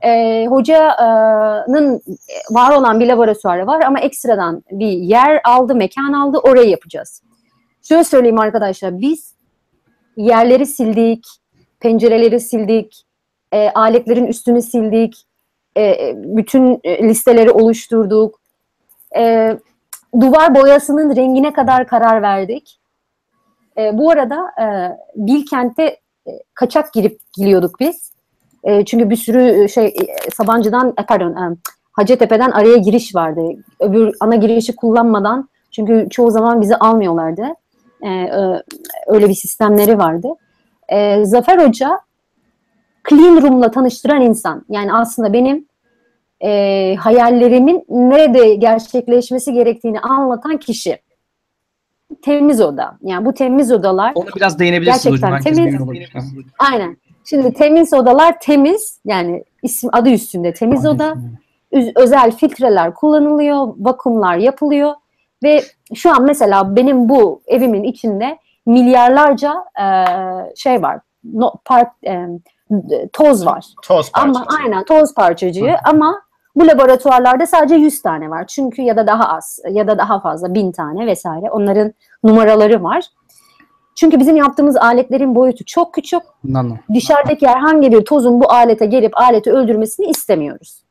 E, hocanın var olan bir laboratuvarı var ama ekstradan bir yer aldı, mekan aldı. Orayı yapacağız. Şöyle söyleyeyim arkadaşlar. Biz yerleri sildik, pencereleri sildik, e, aletlerin üstünü sildik, e, bütün listeleri oluşturduk. E, duvar boyasının rengine kadar karar verdik. E, bu arada e, Bilkent'te e, kaçak girip geliyorduk biz. E, çünkü bir sürü şey e, Sabancı'dan, e, pardon e, Hacettepe'den araya giriş vardı. Öbür ana girişi kullanmadan çünkü çoğu zaman bizi almıyorlardı. E, e, öyle bir sistemleri vardı. E, Zafer Hoca Clean Room'la tanıştıran insan. Yani aslında benim e, hayallerimin nerede gerçekleşmesi gerektiğini anlatan kişi. Temiz oda. Yani bu temiz odalar Onu biraz değinebilirsiniz gerçekten hocam. temiz. Aynen. Şimdi temiz odalar temiz yani isim adı üstünde temiz oda. Özel filtreler kullanılıyor, vakumlar yapılıyor ve şu an mesela benim bu evimin içinde milyarlarca e, şey var. No, part, e, toz var. Toz parçacığı. Ama aynen toz parçacığı ama bu laboratuvarlarda sadece 100 tane var. Çünkü ya da daha az ya da daha fazla 1000 tane vesaire. Onların numaraları var. Çünkü bizim yaptığımız aletlerin boyutu çok küçük. Nano. Dışarıdaki herhangi bir tozun bu alete gelip aleti öldürmesini istemiyoruz.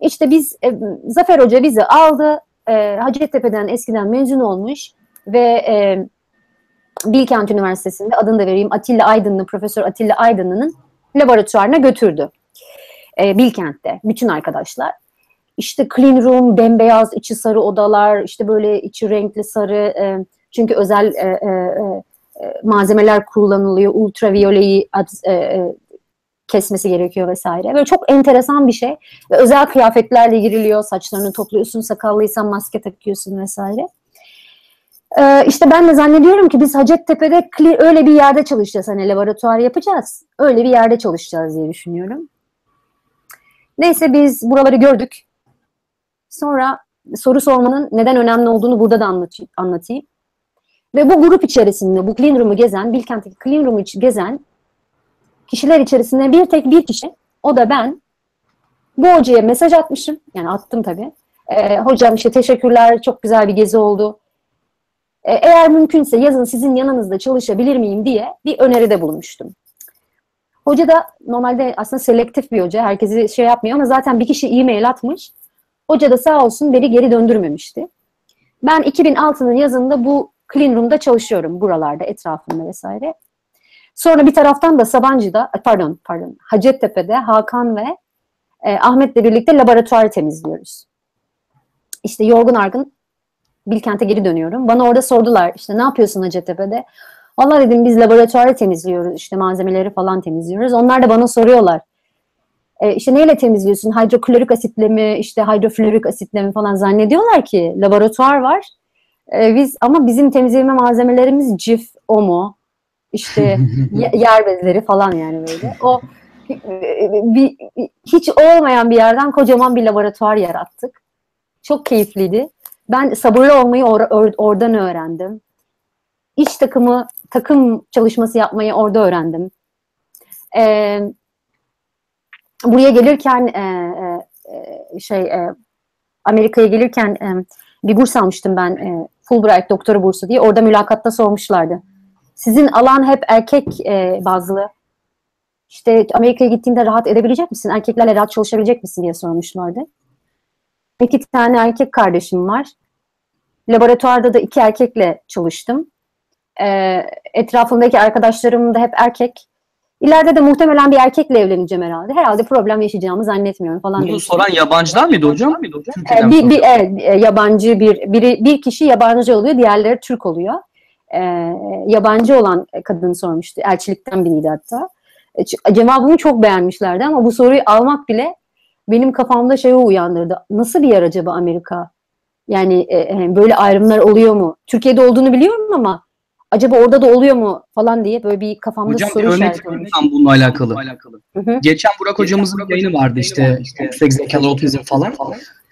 İşte biz e, Zafer Hoca bizi aldı. E, Hacettepe'den eskiden mezun olmuş ve e, Bilkent Üniversitesi'nde adını da vereyim Atilla Aydınlı, Profesör Atilla Aydınlı'nın laboratuvarına götürdü. E, Bilkent'te bütün arkadaşlar. İşte clean room, bembeyaz, içi sarı odalar, işte böyle içi renkli sarı, e, çünkü özel e, e, e e, malzemeler kullanılıyor. Ultraviyoleyi e, e, kesmesi gerekiyor vesaire. Böyle çok enteresan bir şey. Ve özel kıyafetlerle giriliyor. Saçlarını topluyorsun, sakallıysan maske takıyorsun vesaire. Ee, işte ben de zannediyorum ki biz Hacettepe'de öyle bir yerde çalışacağız. Hani laboratuvar yapacağız. Öyle bir yerde çalışacağız diye düşünüyorum. Neyse biz buraları gördük. Sonra soru sormanın neden önemli olduğunu burada da anlatayım. Ve bu grup içerisinde bu clean room'u gezen, Bilkent'teki clean room'u gezen kişiler içerisinde bir tek bir kişi, o da ben. Bu hocaya mesaj atmışım, yani attım tabii. Ee, hocam işte teşekkürler, çok güzel bir gezi oldu. Ee, eğer mümkünse yazın sizin yanınızda çalışabilir miyim diye bir öneride bulunmuştum. Hoca da normalde aslında selektif bir hoca, herkesi şey yapmıyor ama zaten bir kişi e-mail atmış. Hoca da sağ olsun beni geri döndürmemişti. Ben 2006'nın yazında bu clean room'da çalışıyorum buralarda etrafında vesaire. Sonra bir taraftan da Sabancı'da pardon pardon Hacettepe'de Hakan ve e, Ahmet'le birlikte laboratuvarı temizliyoruz. İşte yorgun argın Bilkent'e geri dönüyorum. Bana orada sordular işte ne yapıyorsun Hacettepe'de? Allah dedim biz laboratuvarı temizliyoruz işte malzemeleri falan temizliyoruz. Onlar da bana soruyorlar. E, işte neyle temizliyorsun? Hidroklorik asitle mi işte hidroflorik asitle mi falan zannediyorlar ki laboratuvar var. E, biz ama bizim temizleme malzemelerimiz cif, omo, işte yer bezleri falan yani böyle. O bir, hiç olmayan bir yerden kocaman bir laboratuvar yarattık. Çok keyifliydi. Ben sabırlı olmayı or, or, oradan öğrendim. İş takımı, takım çalışması yapmayı orada öğrendim. Ee, buraya gelirken e, e, şey e, Amerika'ya gelirken e, bir burs almıştım ben e, Fulbright doktora bursu diye. Orada mülakatta sormuşlardı. Sizin alan hep erkek e, bazlı. İşte Amerika'ya gittiğinde rahat edebilecek misin? Erkeklerle rahat çalışabilecek misin diye sormuşlardı. İki tane erkek kardeşim var. Laboratuvarda da iki erkekle çalıştım. E, etrafımdaki arkadaşlarım da hep erkek. İleride de muhtemelen bir erkekle evleneceğim herhalde. Herhalde problem yaşayacağımı zannetmiyorum falan. Bunu soran yabancılar mıydı hocam? Ee, bir, bir, evet, yabancı bir, biri, bir kişi yabancı oluyor, diğerleri Türk oluyor. Ee, yabancı olan kadın sormuştu. Elçilikten biriydi hatta. E, cevabımı çok beğenmişlerdi ama bu soruyu almak bile benim kafamda şeyi uyandırdı. Nasıl bir yer acaba Amerika? Yani e, böyle ayrımlar oluyor mu? Türkiye'de olduğunu biliyorum ama acaba orada da oluyor mu falan diye böyle bir kafamda Hocam, soru işareti olmuş. bununla alakalı. Hı hı. Geçen Burak hocamızın bir yayını vardı işte yüksek zekalı otizm falan.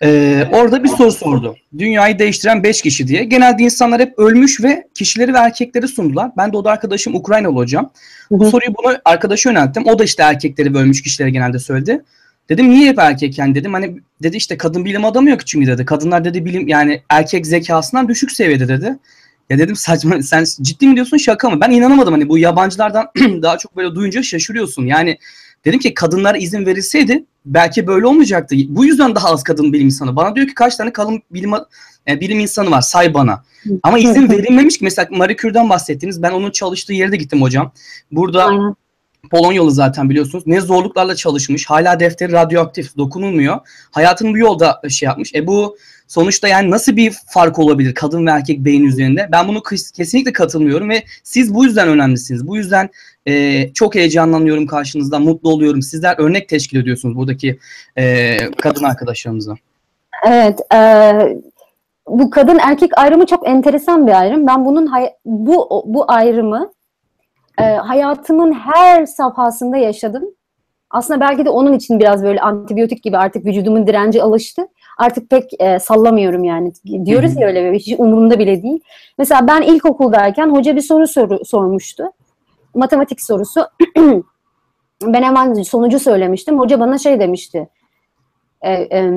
Ee, orada bir soru sordu. Dünyayı değiştiren 5 kişi diye. Genelde insanlar hep ölmüş ve kişileri ve erkekleri sundular. Ben de o da arkadaşım Ukraynalı hocam. Bu soruyu bunu arkadaşa yönelttim. O da işte erkekleri ve ölmüş kişileri genelde söyledi. Dedim niye hep erkek yani dedim hani dedi işte kadın bilim adamı yok çünkü dedi. Kadınlar dedi bilim yani erkek zekasından düşük seviyede dedi. Ya dedim saçma sen ciddi mi diyorsun şaka mı? Ben inanamadım hani bu yabancılardan daha çok böyle duyunca şaşırıyorsun. Yani dedim ki kadınlara izin verilseydi belki böyle olmayacaktı. Bu yüzden daha az kadın bilim insanı. Bana diyor ki kaç tane kadın bilim e, bilim insanı var say bana. Ama izin verilmemiş ki mesela Marie Curie'den bahsettiniz. Ben onun çalıştığı yere de gittim hocam. Burada Aynen. Polonyalı zaten biliyorsunuz. Ne zorluklarla çalışmış. Hala defteri radyoaktif. Dokunulmuyor. Hayatını bu yolda şey yapmış. E bu sonuçta yani nasıl bir fark olabilir kadın ve erkek beyin üzerinde? Ben bunu kesinlikle katılmıyorum ve siz bu yüzden önemlisiniz. Bu yüzden e, çok heyecanlanıyorum karşınızda. Mutlu oluyorum. Sizler örnek teşkil ediyorsunuz buradaki e, kadın arkadaşlarımıza. Evet, e, bu kadın erkek ayrımı çok enteresan bir ayrım. Ben bunun bu bu ayrımı e, hayatımın her safhasında yaşadım. Aslında belki de onun için biraz böyle antibiyotik gibi artık vücudumun direnci alıştı. Artık pek e, sallamıyorum yani. Diyoruz ya öyle hiç umurumda bile değil. Mesela ben ilkokuldayken hoca bir soru soru sormuştu. Matematik sorusu. ben hemen sonucu söylemiştim. Hoca bana şey demişti. E, e,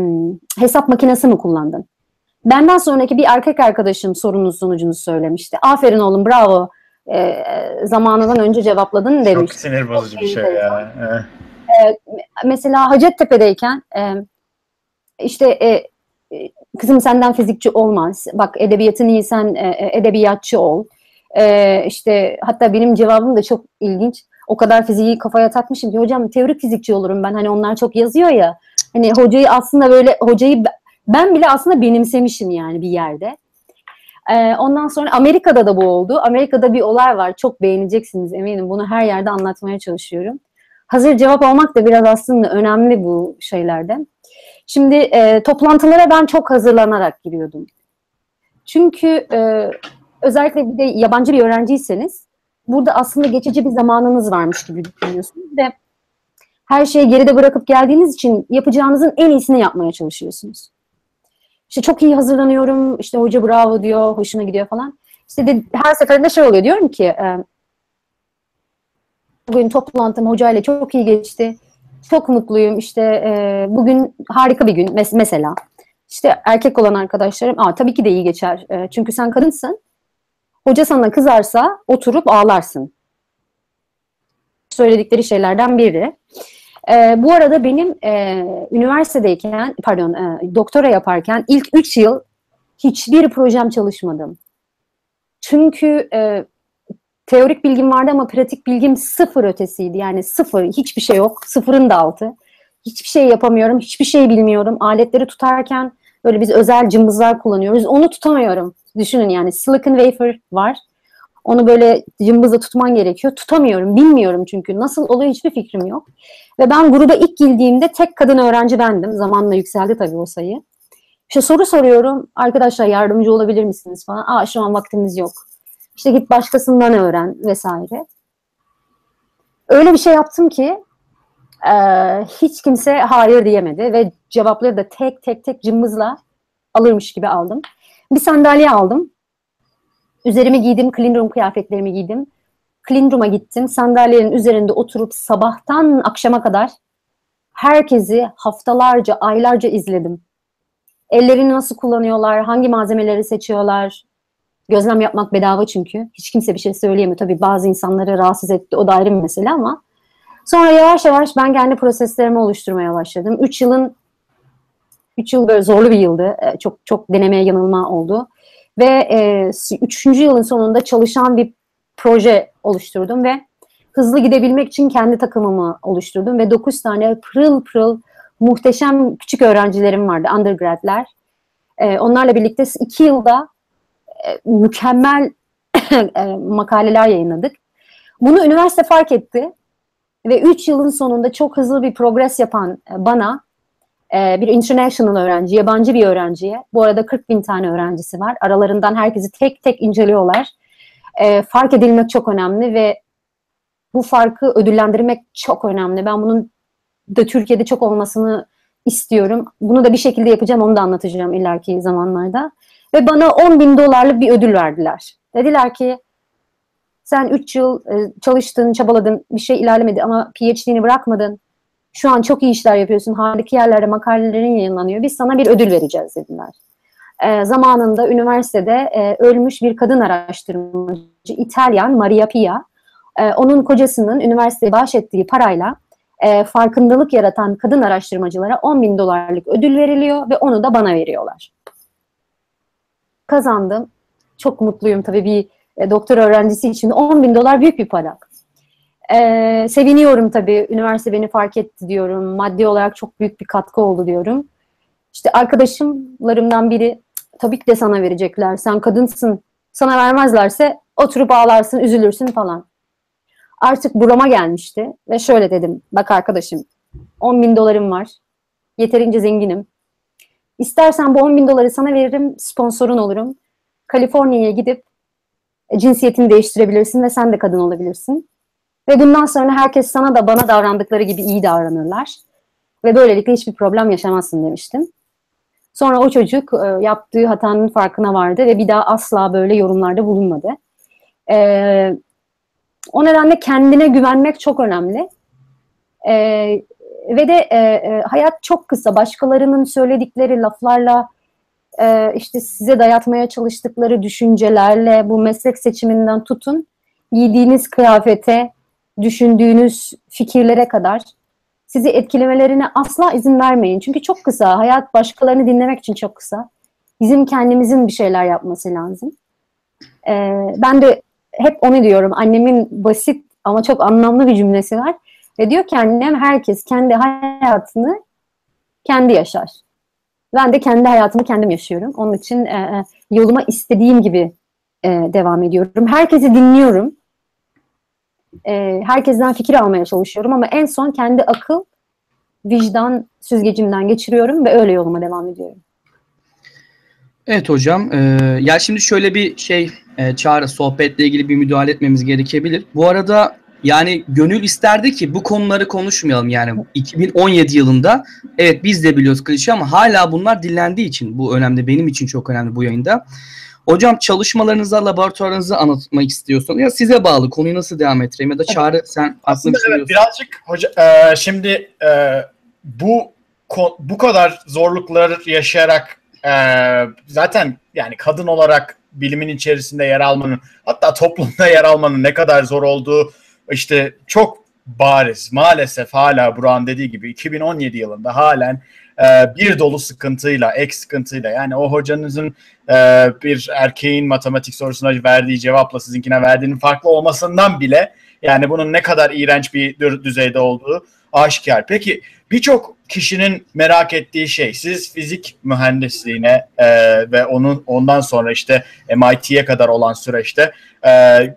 hesap makinesi mi kullandın? Benden sonraki bir erkek arkadaşım sorunun sonucunu söylemişti. Aferin oğlum bravo. E, zamanından önce cevapladın Çok demişti. sinir bozucu bir şey ya. Evet. Mesela Hacettepe'deyken e, işte e, e, kızım senden fizikçi olmaz. Bak edebiyatın iyi sen e, e, edebiyatçı ol. E, işte hatta benim cevabım da çok ilginç. O kadar fiziği kafaya takmışım ki hocam teorik fizikçi olurum ben. Hani onlar çok yazıyor ya. Hani hocayı aslında böyle hocayı ben bile aslında benimsemişim yani bir yerde. Ee, ondan sonra Amerika'da da bu oldu. Amerika'da bir olay var. Çok beğeneceksiniz eminim. Bunu her yerde anlatmaya çalışıyorum. Hazır cevap almak da biraz aslında önemli bu şeylerde. Şimdi e, toplantılara ben çok hazırlanarak giriyordum. Çünkü e, özellikle bir de yabancı bir öğrenciyseniz burada aslında geçici bir zamanınız varmış gibi düşünüyorsunuz ve her şeyi geride bırakıp geldiğiniz için yapacağınızın en iyisini yapmaya çalışıyorsunuz. İşte çok iyi hazırlanıyorum, işte hoca bravo diyor, hoşuna gidiyor falan. İşte de, her seferinde şey oluyor, diyorum ki e, bugün toplantım hocayla çok iyi geçti. Çok mutluyum, işte e, bugün harika bir gün mes- mesela. İşte erkek olan arkadaşlarım, Aa, tabii ki de iyi geçer. E, çünkü sen kadınsın. Hoca sana kızarsa oturup ağlarsın. Söyledikleri şeylerden biri. E, bu arada benim e, üniversitedeyken, pardon, e, doktora yaparken ilk 3 yıl hiçbir projem çalışmadım. Çünkü e, teorik bilgim vardı ama pratik bilgim sıfır ötesiydi. Yani sıfır, hiçbir şey yok. Sıfırın da altı. Hiçbir şey yapamıyorum, hiçbir şey bilmiyorum. Aletleri tutarken böyle biz özel cımbızlar kullanıyoruz. Onu tutamıyorum. Düşünün yani silicon wafer var. Onu böyle cımbızla tutman gerekiyor. Tutamıyorum, bilmiyorum çünkü. Nasıl oluyor hiçbir fikrim yok. Ve ben gruba ilk girdiğimde tek kadın öğrenci bendim. Zamanla yükseldi tabii o sayı. İşte soru soruyorum. Arkadaşlar yardımcı olabilir misiniz falan. Aa şu an vaktimiz yok. İşte git başkasından öğren vesaire. Öyle bir şey yaptım ki e, hiç kimse hayır diyemedi ve cevapları da tek tek tek cımbızla alırmış gibi aldım. Bir sandalye aldım. Üzerime giydim, clean room kıyafetlerimi giydim. Clean room'a gittim. Sandalyenin üzerinde oturup sabahtan akşama kadar herkesi haftalarca, aylarca izledim. Ellerini nasıl kullanıyorlar, hangi malzemeleri seçiyorlar. Gözlem yapmak bedava çünkü. Hiç kimse bir şey söyleyemiyor. Tabii bazı insanları rahatsız etti. O da ayrı bir mesele ama. Sonra yavaş yavaş ben kendi proseslerimi oluşturmaya başladım. Üç yılın üç yıl böyle zorlu bir yıldı. Ee, Çok çok denemeye yanılma oldu. Ve e, üçüncü yılın sonunda çalışan bir proje oluşturdum ve hızlı gidebilmek için kendi takımımı oluşturdum ve dokuz tane pırıl pırıl muhteşem küçük öğrencilerim vardı, undergradler. Ee, onlarla birlikte iki yılda mükemmel e, makaleler yayınladık. Bunu üniversite fark etti ve üç yılın sonunda çok hızlı bir progres yapan e, bana e, bir international öğrenci, yabancı bir öğrenciye, bu arada 40 bin tane öğrencisi var. Aralarından herkesi tek tek inceliyorlar. E, fark edilmek çok önemli ve bu farkı ödüllendirmek çok önemli. Ben bunun da Türkiye'de çok olmasını istiyorum. Bunu da bir şekilde yapacağım, onu da anlatacağım ileriki zamanlarda. Ve bana 10 bin dolarlık bir ödül verdiler. Dediler ki sen 3 yıl e, çalıştın, çabaladın, bir şey ilerlemedi ama PhD'ni bırakmadın. Şu an çok iyi işler yapıyorsun, harika yerlerde makalelerin yayınlanıyor. Biz sana bir ödül vereceğiz dediler. E, zamanında üniversitede e, ölmüş bir kadın araştırmacı, İtalyan Maria Pia, e, onun kocasının üniversiteye bahşettiği parayla e, farkındalık yaratan kadın araştırmacılara 10 bin dolarlık ödül veriliyor ve onu da bana veriyorlar. Kazandım. Çok mutluyum tabii bir e, doktor öğrencisi için 10 bin dolar büyük bir para. E, seviniyorum tabii. Üniversite beni fark etti diyorum. Maddi olarak çok büyük bir katkı oldu diyorum. İşte arkadaşımlarımdan biri tabii ki de sana verecekler. Sen kadınsın. Sana vermezlerse oturup ağlarsın, üzülürsün falan. Artık burama gelmişti ve şöyle dedim. Bak arkadaşım 10 bin dolarım var. Yeterince zenginim. İstersen bu 10 bin doları sana veririm, sponsorun olurum. Kaliforniya'ya gidip e, cinsiyetini değiştirebilirsin ve sen de kadın olabilirsin. Ve bundan sonra herkes sana da bana davrandıkları gibi iyi davranırlar. Ve böylelikle hiçbir problem yaşamazsın demiştim. Sonra o çocuk e, yaptığı hatanın farkına vardı ve bir daha asla böyle yorumlarda bulunmadı. E, o nedenle kendine güvenmek çok önemli. E, ve de e, e, hayat çok kısa. Başkalarının söyledikleri laflarla e, işte size dayatmaya çalıştıkları düşüncelerle bu meslek seçiminden tutun giydiğiniz kıyafete, düşündüğünüz fikirlere kadar sizi etkilemelerine asla izin vermeyin. Çünkü çok kısa. Hayat başkalarını dinlemek için çok kısa. Bizim kendimizin bir şeyler yapması lazım. Ee, ben de hep onu diyorum. Annemin basit ama çok anlamlı bir cümlesi var. Ve diyor ki annem herkes kendi hayatını kendi yaşar. Ben de kendi hayatımı kendim yaşıyorum. Onun için e, e, yoluma istediğim gibi e, devam ediyorum. Herkesi dinliyorum. E, herkesten fikir almaya çalışıyorum ama en son kendi akıl, vicdan süzgecimden geçiriyorum ve öyle yoluma devam ediyorum. Evet hocam. E, ya şimdi şöyle bir şey e, çağrı sohbetle ilgili bir müdahale etmemiz gerekebilir. Bu arada yani gönül isterdi ki bu konuları konuşmayalım. Yani 2017 yılında evet biz de biliyoruz klişe ama hala bunlar dinlendiği için bu önemli benim için çok önemli bu yayında. Hocam çalışmalarınızı, laboratuvarınızı anlatmak istiyorsan ya size bağlı konuyu nasıl devam ettireyim? Ya da Çağrı sen aslında evet, birazcık hoca e, şimdi e, bu bu kadar zorluklar yaşayarak e, zaten yani kadın olarak bilimin içerisinde yer almanın hatta toplumda yer almanın ne kadar zor olduğu işte çok bariz maalesef hala Burak'ın dediği gibi 2017 yılında halen e, bir dolu sıkıntıyla, ek sıkıntıyla yani o hocanızın e, bir erkeğin matematik sorusuna verdiği cevapla sizinkine verdiğinin farklı olmasından bile yani bunun ne kadar iğrenç bir düzeyde olduğu aşikar. Peki birçok kişinin merak ettiği şey siz fizik mühendisliğine e, ve onun ondan sonra işte MIT'ye kadar olan süreçte e,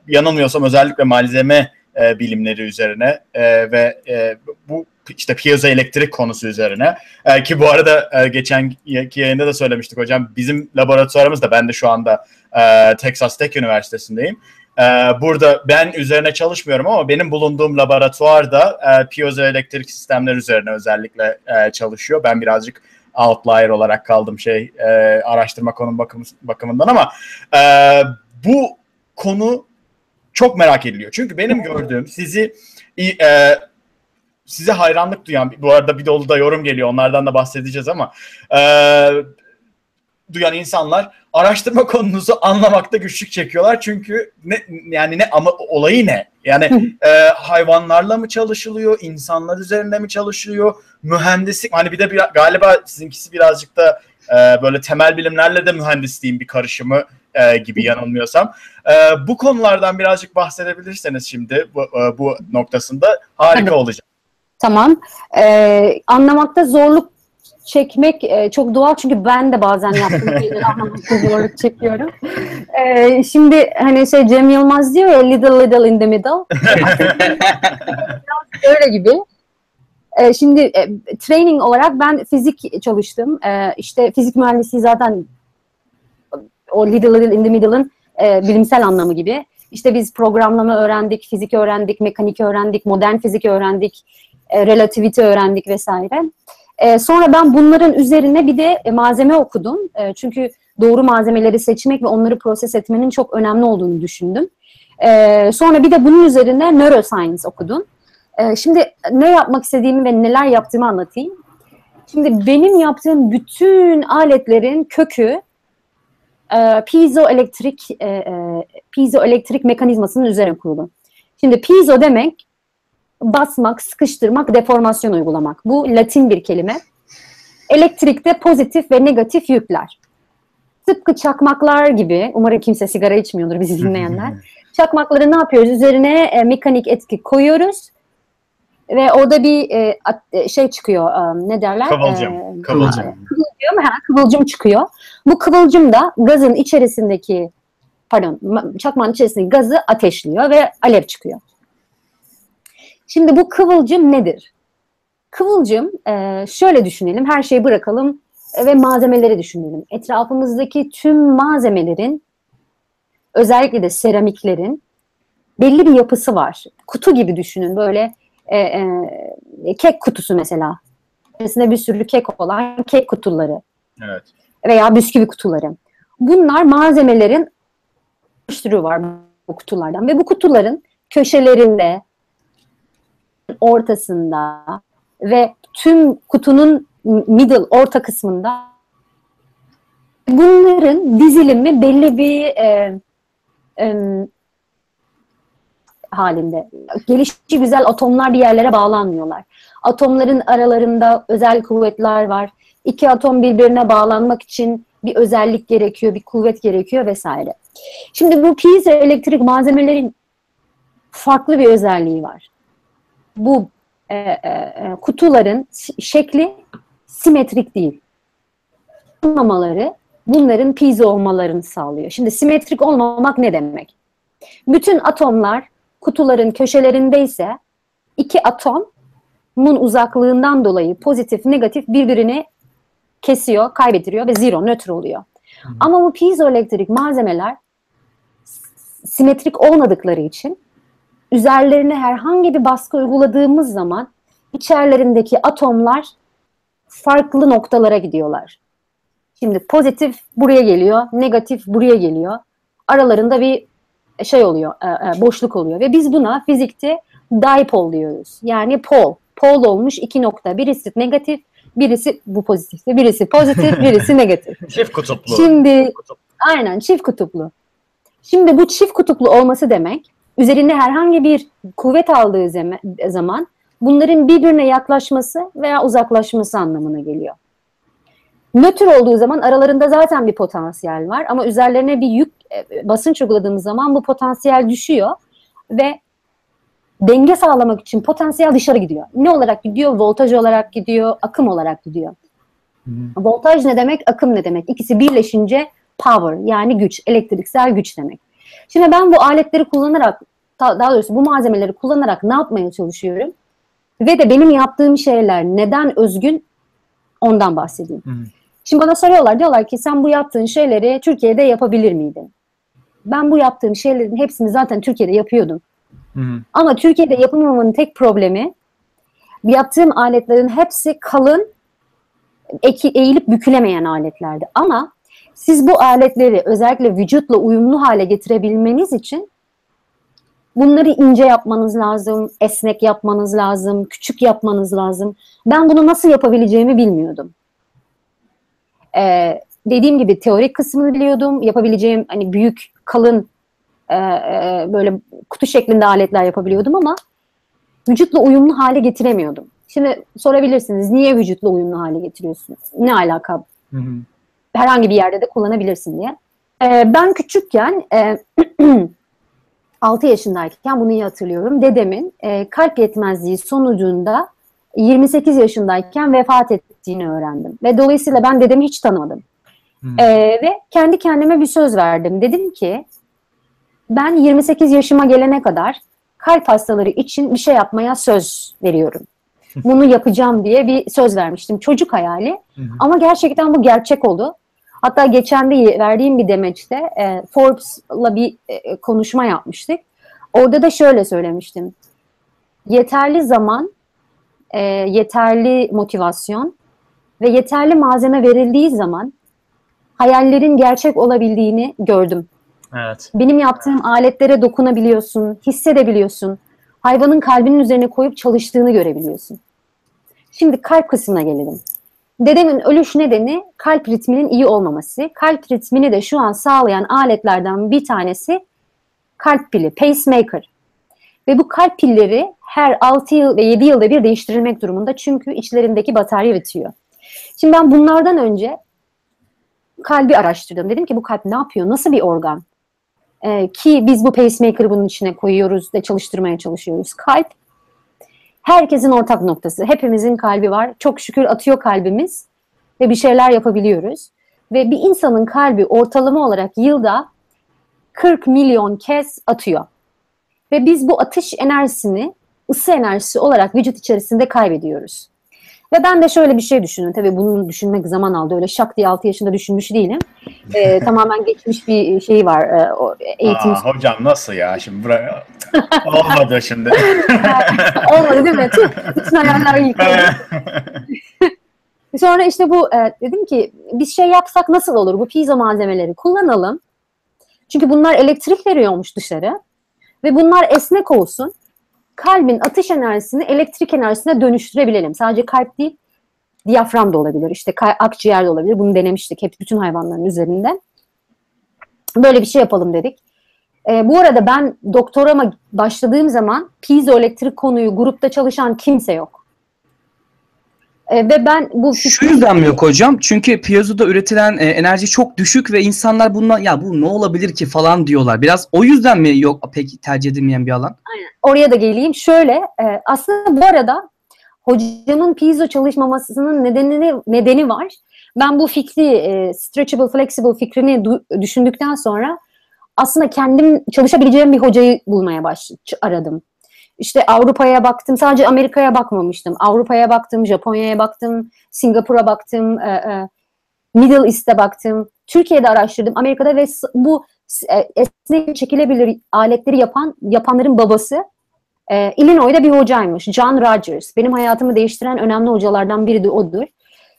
yanılmıyorsam özellikle malzeme e, bilimleri üzerine e, ve e, bu işte piyasa elektrik konusu üzerine e, ki bu arada e, geçen yayında da söylemiştik hocam bizim laboratuvarımız da ben de şu anda e, Texas Tech Üniversitesi'ndeyim. E, burada ben üzerine çalışmıyorum ama benim bulunduğum laboratuvarda e, piezoelektrik sistemler üzerine özellikle e, çalışıyor. Ben birazcık outlier olarak kaldım şey e, araştırma konum bakım, bakımından ama e, bu konu çok merak ediliyor. Çünkü benim gördüğüm sizi e, size hayranlık duyan bu arada bir dolu da yorum geliyor onlardan da bahsedeceğiz ama e, duyan insanlar araştırma konunuzu anlamakta güçlük çekiyorlar. Çünkü ne yani ne ama olayı ne? Yani e, hayvanlarla mı çalışılıyor insanlar üzerinde mi çalışılıyor? Mühendislik hani bir de bir, galiba sizinkisi birazcık da e, böyle temel bilimlerle de mühendisliğin bir karışımı e, gibi yanılmıyorsam. E, bu konulardan birazcık bahsedebilirseniz şimdi bu, e, bu noktasında harika olacak. Tamam. Ee, anlamakta zorluk çekmek e, çok doğal çünkü ben de bazen yaptığım şeyleri anlamakta zorluk çekiyorum. Ee, şimdi hani şey Cem Yılmaz diyor ya little little in the middle. öyle gibi. E, şimdi e, training olarak ben fizik çalıştım. E, işte fizik mühendisliği zaten o little little in the middle'ın e, bilimsel anlamı gibi. İşte biz programlama öğrendik, fizik öğrendik, mekanik öğrendik, modern fizik öğrendik, e, relativite öğrendik vesaire. E, sonra ben bunların üzerine bir de malzeme okudum. E, çünkü doğru malzemeleri seçmek ve onları proses etmenin çok önemli olduğunu düşündüm. E, sonra bir de bunun üzerine neuroscience okudum. E, şimdi ne yapmak istediğimi ve neler yaptığımı anlatayım. Şimdi benim yaptığım bütün aletlerin kökü e, piezoelektrik e, e, piezoelektrik mekanizmasının üzerine kurulu. Şimdi piezo demek basmak, sıkıştırmak, deformasyon uygulamak. Bu Latin bir kelime. Elektrikte pozitif ve negatif yükler. Tıpkı çakmaklar gibi, umarım kimse sigara içmiyordur bizi dinleyenler. Çakmakları ne yapıyoruz? Üzerine e, mekanik etki koyuyoruz ve orada bir e, e şey çıkıyor, e, ne derler? Kıvılcım. E, kıvılcım. Kıvılcım, ha, kıvılcım çıkıyor. Bu kıvılcım da gazın içerisindeki, pardon, çakmağın içerisindeki gazı ateşliyor ve alev çıkıyor. Şimdi bu kıvılcım nedir? Kıvılcım e, şöyle düşünelim, her şeyi bırakalım ve malzemeleri düşünelim. Etrafımızdaki tüm malzemelerin, özellikle de seramiklerin belli bir yapısı var. Kutu gibi düşünün böyle e, e, kek kutusu mesela. İçerisinde bir sürü kek olan kek kutuları. Evet. Veya bisküvi kutuları. Bunlar malzemelerin türü var bu kutulardan ve bu kutuların köşelerinde, ortasında ve tüm kutunun middle orta kısmında bunların dizilimi belli bir e, e, halinde. Gelişi güzel atomlar bir yerlere bağlanmıyorlar. Atomların aralarında özel kuvvetler var. İki atom birbirine bağlanmak için bir özellik gerekiyor, bir kuvvet gerekiyor vesaire. Şimdi bu piezoelektrik malzemelerin farklı bir özelliği var. Bu e, e, e kutuların şekli simetrik değil. Olmamaları bunların piezo olmalarını sağlıyor. Şimdi simetrik olmamak ne demek? Bütün atomlar kutuların köşelerindeyse iki atomun uzaklığından dolayı pozitif negatif birbirini kesiyor, kaybettiriyor ve zero, nötr oluyor. Hı. Ama bu piezoelektrik malzemeler simetrik olmadıkları için üzerlerine herhangi bir baskı uyguladığımız zaman içerlerindeki atomlar farklı noktalara gidiyorlar. Şimdi pozitif buraya geliyor, negatif buraya geliyor. Aralarında bir şey oluyor, e, e, boşluk oluyor ve biz buna fizikte dipole diyoruz. Yani pol. Pol olmuş iki nokta. Birisi negatif, birisi bu pozitif, birisi pozitif, birisi negatif. çift kutuplu. Şimdi aynen çift kutuplu. Şimdi bu çift kutuplu olması demek üzerinde herhangi bir kuvvet aldığı zaman bunların birbirine yaklaşması veya uzaklaşması anlamına geliyor. Nötr olduğu zaman aralarında zaten bir potansiyel var ama üzerlerine bir yük e, basınç uyguladığımız zaman bu potansiyel düşüyor ve denge sağlamak için potansiyel dışarı gidiyor. Ne olarak gidiyor? Voltaj olarak gidiyor, akım olarak gidiyor. Hı. Voltaj ne demek, akım ne demek? İkisi birleşince power yani güç, elektriksel güç demek. Şimdi ben bu aletleri kullanarak, daha doğrusu bu malzemeleri kullanarak ne yapmaya çalışıyorum? Ve de benim yaptığım şeyler neden özgün ondan bahsedeyim. Hı. Şimdi bana soruyorlar diyorlar ki sen bu yaptığın şeyleri Türkiye'de yapabilir miydin? Ben bu yaptığım şeylerin hepsini zaten Türkiye'de yapıyordum. Hı hı. Ama Türkiye'de yapamamamın tek problemi yaptığım aletlerin hepsi kalın, eki, eğilip bükülemeyen aletlerdi. Ama siz bu aletleri özellikle vücutla uyumlu hale getirebilmeniz için bunları ince yapmanız lazım, esnek yapmanız lazım, küçük yapmanız lazım. Ben bunu nasıl yapabileceğimi bilmiyordum. Ee, dediğim gibi teorik kısmını biliyordum. Yapabileceğim hani büyük, kalın e, e, böyle kutu şeklinde aletler yapabiliyordum ama vücutla uyumlu hale getiremiyordum. Şimdi sorabilirsiniz niye vücutla uyumlu hale getiriyorsun? Ne alaka? Hı hı. Herhangi bir yerde de kullanabilirsin diye. Ee, ben küçükken e, 6 yaşındayken bunu iyi hatırlıyorum. Dedemin e, kalp yetmezliği sonucunda 28 yaşındayken vefat ettiğini öğrendim. Ve dolayısıyla ben dedemi hiç tanımadım. Hmm. Ee, ve kendi kendime bir söz verdim. Dedim ki ben 28 yaşıma gelene kadar kalp hastaları için bir şey yapmaya söz veriyorum. bunu yapacağım diye bir söz vermiştim. Çocuk hayali. Ama gerçekten bu gerçek oldu. Hatta geçen de verdiğim bir demeçte e, Forbes'la bir e, konuşma yapmıştık. Orada da şöyle söylemiştim. Yeterli zaman, e, yeterli motivasyon ve yeterli malzeme verildiği zaman hayallerin gerçek olabildiğini gördüm. Evet. Benim yaptığım aletlere dokunabiliyorsun, hissedebiliyorsun. Hayvanın kalbinin üzerine koyup çalıştığını görebiliyorsun. Şimdi kalp kısmına gelelim. Dedemin ölüş nedeni kalp ritminin iyi olmaması. Kalp ritmini de şu an sağlayan aletlerden bir tanesi kalp pili, pacemaker. Ve bu kalp pilleri her 6 yıl ve 7 yılda bir değiştirilmek durumunda çünkü içlerindeki batarya bitiyor. Şimdi ben bunlardan önce kalbi araştırdım. Dedim ki bu kalp ne yapıyor? Nasıl bir organ? Ee, ki biz bu pacemaker'ı bunun içine koyuyoruz ve çalıştırmaya çalışıyoruz. Kalp herkesin ortak noktası. Hepimizin kalbi var. Çok şükür atıyor kalbimiz ve bir şeyler yapabiliyoruz. Ve bir insanın kalbi ortalama olarak yılda 40 milyon kez atıyor. Ve biz bu atış enerjisini ısı enerjisi olarak vücut içerisinde kaybediyoruz. Ve ben de şöyle bir şey düşündüm. Tabii bunu düşünmek zaman aldı. Öyle şak diye 6 yaşında düşünmüş değilim. Ee, tamamen geçmiş bir şey var. E, eğitim. Aa, hocam nasıl ya? Şimdi buraya olmadı şimdi. Olmadı değil mi? Tüm, bütün hayaller yıkıldı. Sonra işte bu e, dedim ki bir şey yapsak nasıl olur? Bu pizza malzemeleri kullanalım. Çünkü bunlar elektrik veriyormuş dışarı. Ve bunlar esnek olsun kalbin atış enerjisini elektrik enerjisine dönüştürebilelim. Sadece kalp değil, diyafram da olabilir, işte akciğer de olabilir. Bunu denemiştik hep bütün hayvanların üzerinde. Böyle bir şey yapalım dedik. E, bu arada ben doktorama başladığım zaman piezoelektrik konuyu grupta çalışan kimse yok. E, ve ben bu. Şu yüzden mi yok hocam? Çünkü piezoda üretilen e, enerji çok düşük ve insanlar bundan ya bu ne olabilir ki falan diyorlar. Biraz o yüzden mi yok pek tercih edilmeyen bir alan? Aynen. Oraya da geleyim. Şöyle e, aslında bu arada hocamın piezo çalışmamasının nedeni nedeni var. Ben bu fikri e, stretchable flexible fikrini düşündükten sonra aslında kendim çalışabileceğim bir hocayı bulmaya baş aradım. İşte Avrupa'ya baktım, sadece Amerika'ya bakmamıştım. Avrupa'ya baktım, Japonya'ya baktım, Singapur'a baktım, e, e, Middle East'e baktım. Türkiye'de araştırdım, Amerika'da ve bu e, esnek çekilebilir aletleri yapan yapanların babası e, Illinois'da bir hocaymış. John Rogers. Benim hayatımı değiştiren önemli hocalardan biri de odur.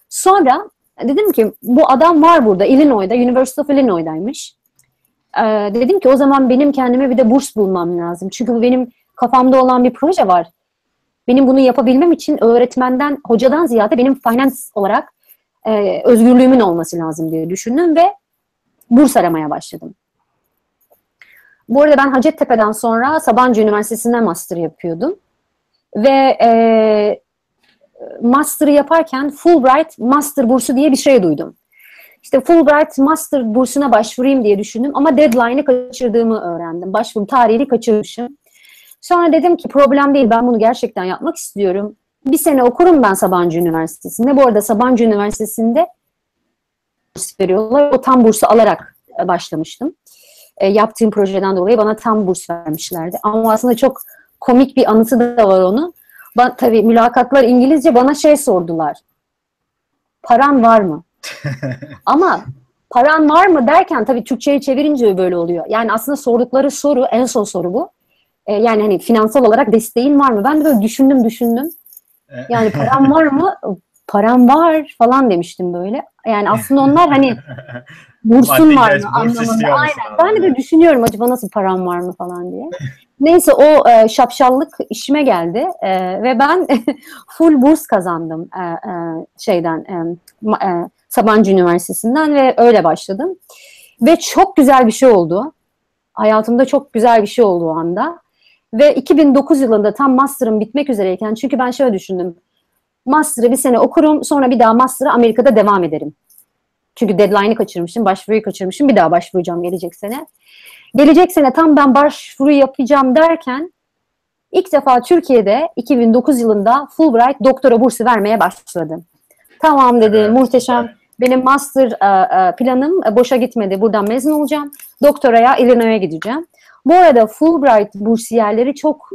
Sonra dedim ki bu adam var burada Illinois'da, University of Illinois'daymış. E, dedim ki o zaman benim kendime bir de burs bulmam lazım. Çünkü bu benim kafamda olan bir proje var. Benim bunu yapabilmem için öğretmenden, hocadan ziyade benim finance olarak e, özgürlüğümün olması lazım diye düşündüm ve burs aramaya başladım. Bu arada ben Hacettepe'den sonra Sabancı Üniversitesi'nde master yapıyordum. Ve e, master'ı yaparken Fulbright Master bursu diye bir şey duydum. İşte Fulbright Master bursuna başvurayım diye düşündüm ama deadline'ı kaçırdığımı öğrendim. Başvuru tarihini kaçırmışım. Sonra dedim ki problem değil ben bunu gerçekten yapmak istiyorum. Bir sene okurum ben Sabancı Üniversitesi'nde. Bu arada Sabancı Üniversitesi'nde burs veriyorlar. O tam bursu alarak başlamıştım. E, yaptığım projeden dolayı bana tam burs vermişlerdi. Ama aslında çok komik bir anısı da var onun. Ben, tabii mülakatlar İngilizce bana şey sordular. Paran var mı? Ama paran var mı derken tabii Türkçe'ye çevirince böyle oluyor. Yani aslında sordukları soru, en son soru bu. E, yani hani finansal olarak desteğin var mı? Ben de böyle düşündüm düşündüm. Yani param var mı? Param var falan demiştim böyle. Yani aslında onlar hani bursun var mı anlamında. Aynen. Ben de böyle düşünüyorum acaba nasıl param var mı falan diye. Neyse o e, şapşallık işime geldi e, ve ben full burs kazandım e, e, şeyden e, e, Sabancı Üniversitesi'nden ve öyle başladım. Ve çok güzel bir şey oldu. Hayatımda çok güzel bir şey oldu o anda. Ve 2009 yılında tam master'ım bitmek üzereyken çünkü ben şöyle düşündüm. Master'ı bir sene okurum sonra bir daha master'ı Amerika'da devam ederim. Çünkü deadline'ı kaçırmışım, başvuruyu kaçırmışım. Bir daha başvuracağım gelecek sene. Gelecek sene tam ben başvuru yapacağım derken ilk defa Türkiye'de 2009 yılında Fulbright doktora bursu vermeye başladım. Tamam dedi, evet. muhteşem. Benim master uh, planım boşa gitmedi. Buradan mezun olacağım. Doktoraya Illinois'a gideceğim. Bu arada Fulbright bursiyerleri çok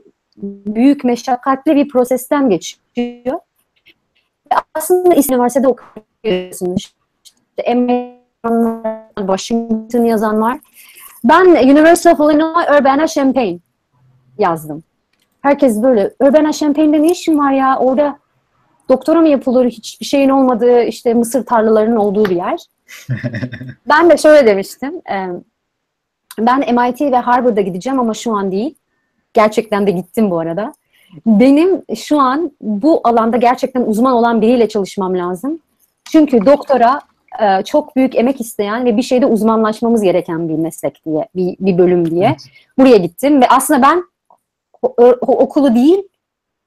büyük meşakkatli bir prosesten geçiyor. Aslında üniversitede okuyorsunuz. İşte Washington yazan var. Ben University of Illinois Urbana-Champaign yazdım. Herkes böyle Urbana-Champaign'de ne işin var ya? Orada doktora mı yapılır? Hiçbir şeyin olmadığı işte mısır tarlalarının olduğu bir yer. ben de şöyle demiştim. Ben MIT ve Harvard'a gideceğim ama şu an değil. Gerçekten de gittim bu arada. Benim şu an bu alanda gerçekten uzman olan biriyle çalışmam lazım. Çünkü doktora e, çok büyük emek isteyen ve bir şeyde uzmanlaşmamız gereken bir meslek diye, bir, bir bölüm diye buraya gittim ve aslında ben okulu değil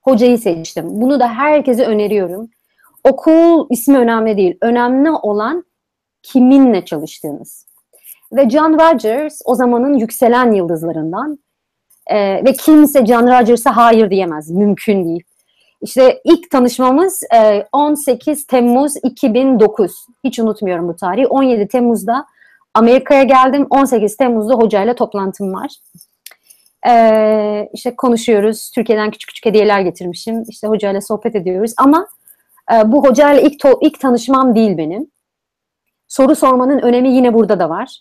hocayı seçtim. Bunu da herkese öneriyorum. Okul ismi önemli değil. Önemli olan kiminle çalıştığınız. Ve John Rogers o zamanın yükselen yıldızlarından e, ve kimse John Rogers'a hayır diyemez. Mümkün değil. İşte ilk tanışmamız 18 e, Temmuz 2009. Hiç unutmuyorum bu tarihi. 17 Temmuz'da Amerika'ya geldim. 18 Temmuz'da hocayla toplantım var. Ee, işte konuşuyoruz. Türkiye'den küçük küçük hediyeler getirmişim. İşte hocayla sohbet ediyoruz. Ama e, bu hocayla ilk ilk tanışmam değil benim. Soru sormanın önemi yine burada da var.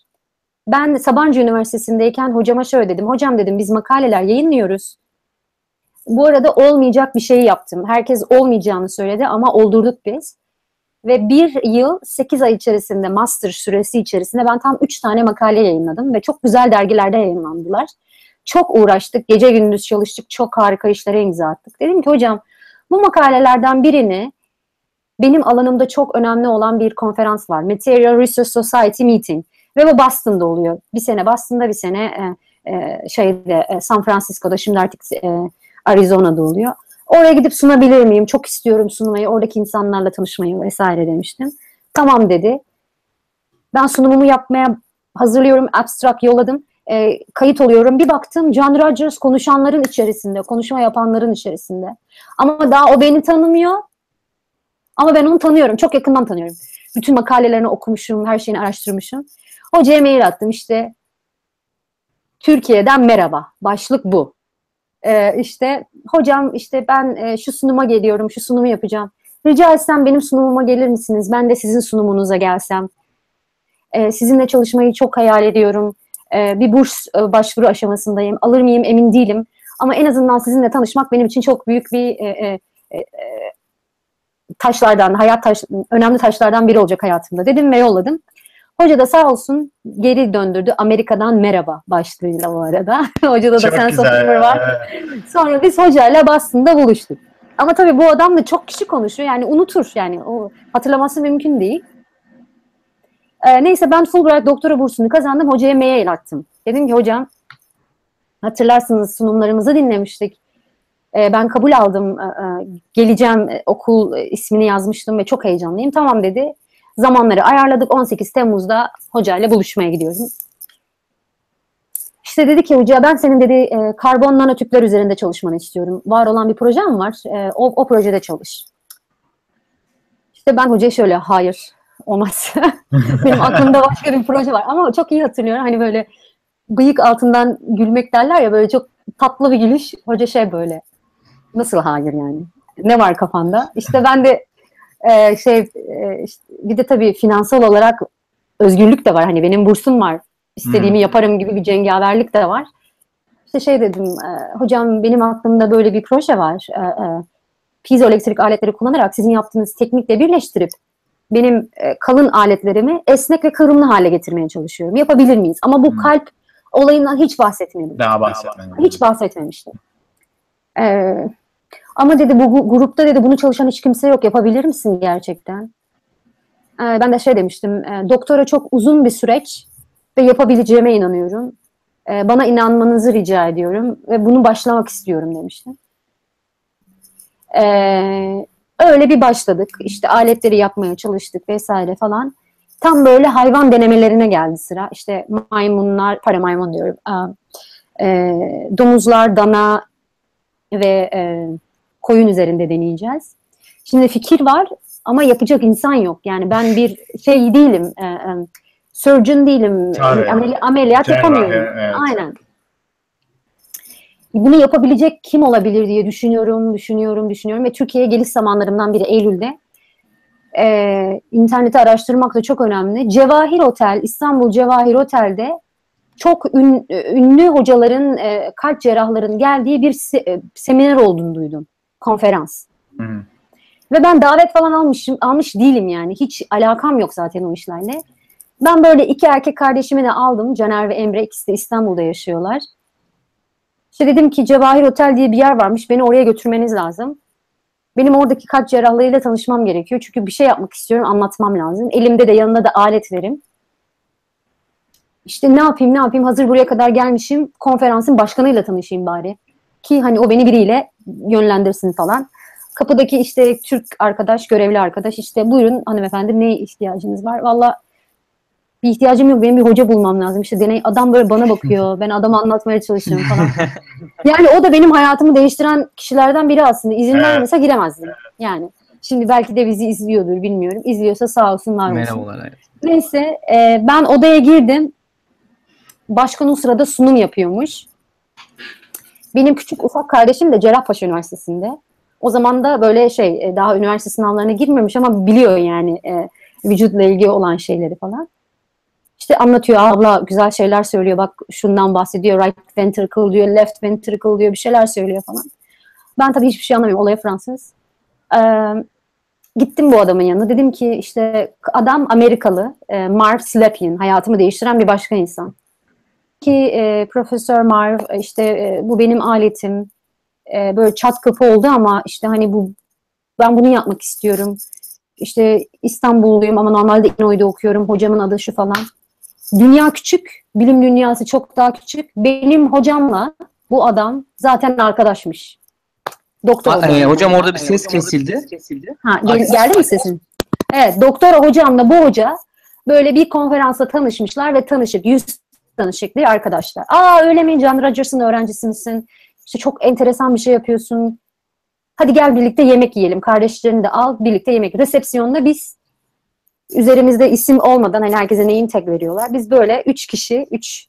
Ben Sabancı Üniversitesi'ndeyken hocama şöyle dedim. Hocam dedim biz makaleler yayınlıyoruz. Bu arada olmayacak bir şey yaptım. Herkes olmayacağını söyledi ama oldurduk biz. Ve bir yıl sekiz ay içerisinde master süresi içerisinde ben tam üç tane makale yayınladım ve çok güzel dergilerde yayınlandılar. Çok uğraştık, gece gündüz çalıştık, çok harika işlere imza attık. Dedim ki hocam bu makalelerden birini benim alanımda çok önemli olan bir konferans var. Material Research Society Meeting. Ve bu Boston'da oluyor. Bir sene Boston'da bir sene e, e, şeyde e, San Francisco'da şimdi artık e, Arizona'da oluyor. Oraya gidip sunabilir miyim? Çok istiyorum sunmayı, oradaki insanlarla tanışmayı vesaire demiştim. Tamam dedi. Ben sunumumu yapmaya hazırlıyorum, abstract yolladım. E, kayıt oluyorum. Bir baktım John Rogers konuşanların içerisinde, konuşma yapanların içerisinde. Ama daha o beni tanımıyor. Ama ben onu tanıyorum. Çok yakından tanıyorum. Bütün makalelerini okumuşum, her şeyini araştırmışım. Hocaya mail attım işte. Türkiye'den merhaba. Başlık bu. Ee, işte hocam işte ben e, şu sunuma geliyorum, şu sunumu yapacağım. Rica etsem benim sunumuma gelir misiniz? Ben de sizin sunumunuza gelsem. Ee, sizinle çalışmayı çok hayal ediyorum. Ee, bir burs e, başvuru aşamasındayım. Alır mıyım emin değilim. Ama en azından sizinle tanışmak benim için çok büyük bir e, e, e, taşlardan, hayat taş, önemli taşlardan biri olacak hayatımda dedim ve yolladım. Hoca da sağ olsun geri döndürdü. Amerika'dan merhaba başlığıyla bu arada. Hocada da sen software var. Sonra biz hocayla Boston'da buluştuk. Ama tabii bu adam da çok kişi konuşuyor. Yani unutur yani. O hatırlaması mümkün değil. Ee, neyse ben Fulbright doktora bursunu kazandım. Hocaya mail attım. Dedim ki hocam hatırlarsınız sunumlarımızı dinlemiştik. Ee, ben kabul aldım. Ee, e, geleceğim okul ismini yazmıştım ve çok heyecanlıyım. Tamam dedi. Zamanları ayarladık. 18 Temmuz'da hocayla buluşmaya gidiyorum. İşte dedi ki hoca ben senin dedi e, karbon nanotüpler üzerinde çalışmanı istiyorum. Var olan bir projem var. E, o, o projede çalış. İşte ben hocaya şöyle hayır olmaz. Benim aklımda başka bir proje var. Ama çok iyi hatırlıyorum. Hani böyle bıyık altından gülmek derler ya böyle çok tatlı bir gülüş. Hoca şey böyle nasıl hayır yani? Ne var kafanda? İşte ben de e, şey e, işte, bir de tabii finansal olarak özgürlük de var. Hani benim bursum var. İstediğimi hmm. yaparım gibi bir cengaverlik de var. İşte şey dedim, e, hocam benim aklımda böyle bir proje var. E, e, piezoelektrik aletleri kullanarak sizin yaptığınız teknikle birleştirip benim e, kalın aletlerimi esnek ve kıvrımlı hale getirmeye çalışıyorum. Yapabilir miyiz? Ama bu hmm. kalp olayından hiç bahsetmedim. Daha bahsetmedim. Hiç bahsetmemiştim. Ee, ama dedi bu grupta dedi bunu çalışan hiç kimse yok. Yapabilir misin gerçekten? Ee, ben de şey demiştim. E, doktora çok uzun bir süreç ve yapabileceğime inanıyorum. E, bana inanmanızı rica ediyorum ve bunu başlamak istiyorum demiştim. E, öyle bir başladık. İşte aletleri yapmaya çalıştık vesaire falan. Tam böyle hayvan denemelerine geldi sıra. İşte maymunlar, para maymun diyorum. E, domuzlar, dana ve e, koyun üzerinde deneyeceğiz. Şimdi fikir var ama yapacak insan yok. Yani ben bir şey değilim, e, e, surgeon değilim, Tabii. ameli, ameliyat Cerrah, yapamıyorum. Evet. Aynen. bunu yapabilecek kim olabilir diye düşünüyorum, düşünüyorum, düşünüyorum ve Türkiye'ye geliş zamanlarımdan biri Eylül'de. Ee, interneti araştırmak da çok önemli. Cevahir Otel, İstanbul Cevahir Otel'de çok ün, ünlü hocaların, e, kalp cerrahların geldiği bir se, e, seminer olduğunu duydum. Konferans. Hı hı. Ve ben davet falan almışım, almış değilim yani. Hiç alakam yok zaten o işlerle. Ben böyle iki erkek kardeşimi de aldım. Caner ve Emre ikisi de İstanbul'da yaşıyorlar. İşte dedim ki Cevahir Otel diye bir yer varmış. Beni oraya götürmeniz lazım. Benim oradaki kalp cerrahlarıyla tanışmam gerekiyor. Çünkü bir şey yapmak istiyorum, anlatmam lazım. Elimde de yanında da aletlerim. İşte ne yapayım ne yapayım hazır buraya kadar gelmişim konferansın başkanıyla tanışayım bari. Ki hani o beni biriyle yönlendirsin falan. Kapıdaki işte Türk arkadaş, görevli arkadaş işte buyurun hanımefendi ne ihtiyacınız var? Valla bir ihtiyacım yok. Benim bir hoca bulmam lazım. İşte deney adam böyle bana bakıyor. Ben adamı anlatmaya çalışıyorum falan. yani o da benim hayatımı değiştiren kişilerden biri aslında. İzin Evet. vermese giremezdim. Yani şimdi belki de bizi izliyordur bilmiyorum. İzliyorsa sağ olsun var olsun. Merhabalar. evet. Neyse e, ben odaya girdim. Başkan o sırada sunum yapıyormuş. Benim küçük ufak kardeşim de Cerrahpaşa Üniversitesi'nde. O zaman da böyle şey e, daha üniversite sınavlarına girmemiş ama biliyor yani e, vücutla ilgili olan şeyleri falan. İşte anlatıyor abla güzel şeyler söylüyor bak şundan bahsediyor right ventricle diyor left ventricle diyor bir şeyler söylüyor falan. Ben tabii hiçbir şey anlamıyorum olaya Fransız. Ee, gittim bu adamın yanına dedim ki işte adam Amerikalı e, Marv Slepian hayatımı değiştiren bir başka insan. Ki e, Profesör Marv e, işte e, bu benim aletim e, böyle çat kapı oldu ama işte hani bu ben bunu yapmak istiyorum. İşte İstanbulluyum ama normalde İnoy'da okuyorum. Hocamın adı şu falan. Dünya küçük, bilim dünyası çok daha küçük. Benim hocamla bu adam zaten arkadaşmış. Doktor Ha, hocam. e, hocam orada bir ses kesildi. Ha, gel- geldi mi sesin? Evet, doktora hocamla bu hoca böyle bir konferansta tanışmışlar ve tanışık, yüz tanışık bir arkadaşlar. Aa öyle mi Can Rogers'ın öğrencisi misin? İşte çok enteresan bir şey yapıyorsun. Hadi gel birlikte yemek yiyelim. Kardeşlerini de al, birlikte yemek. Resepsiyonda biz üzerimizde isim olmadan hani herkese name tag veriyorlar. Biz böyle üç kişi, üç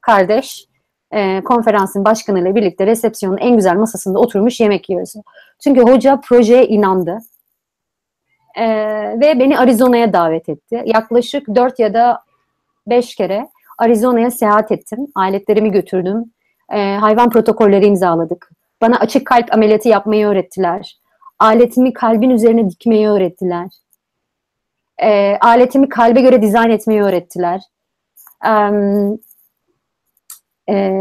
kardeş e, konferansın başkanıyla birlikte resepsiyonun en güzel masasında oturmuş yemek yiyoruz. Çünkü hoca projeye inandı. E, ve beni Arizona'ya davet etti. Yaklaşık 4 ya da 5 kere Arizona'ya seyahat ettim. Aletlerimi götürdüm. E, hayvan protokolleri imzaladık. Bana açık kalp ameliyatı yapmayı öğrettiler. Aletimi kalbin üzerine dikmeyi öğrettiler. E, aletimi kalbe göre dizayn etmeyi öğrettiler. E,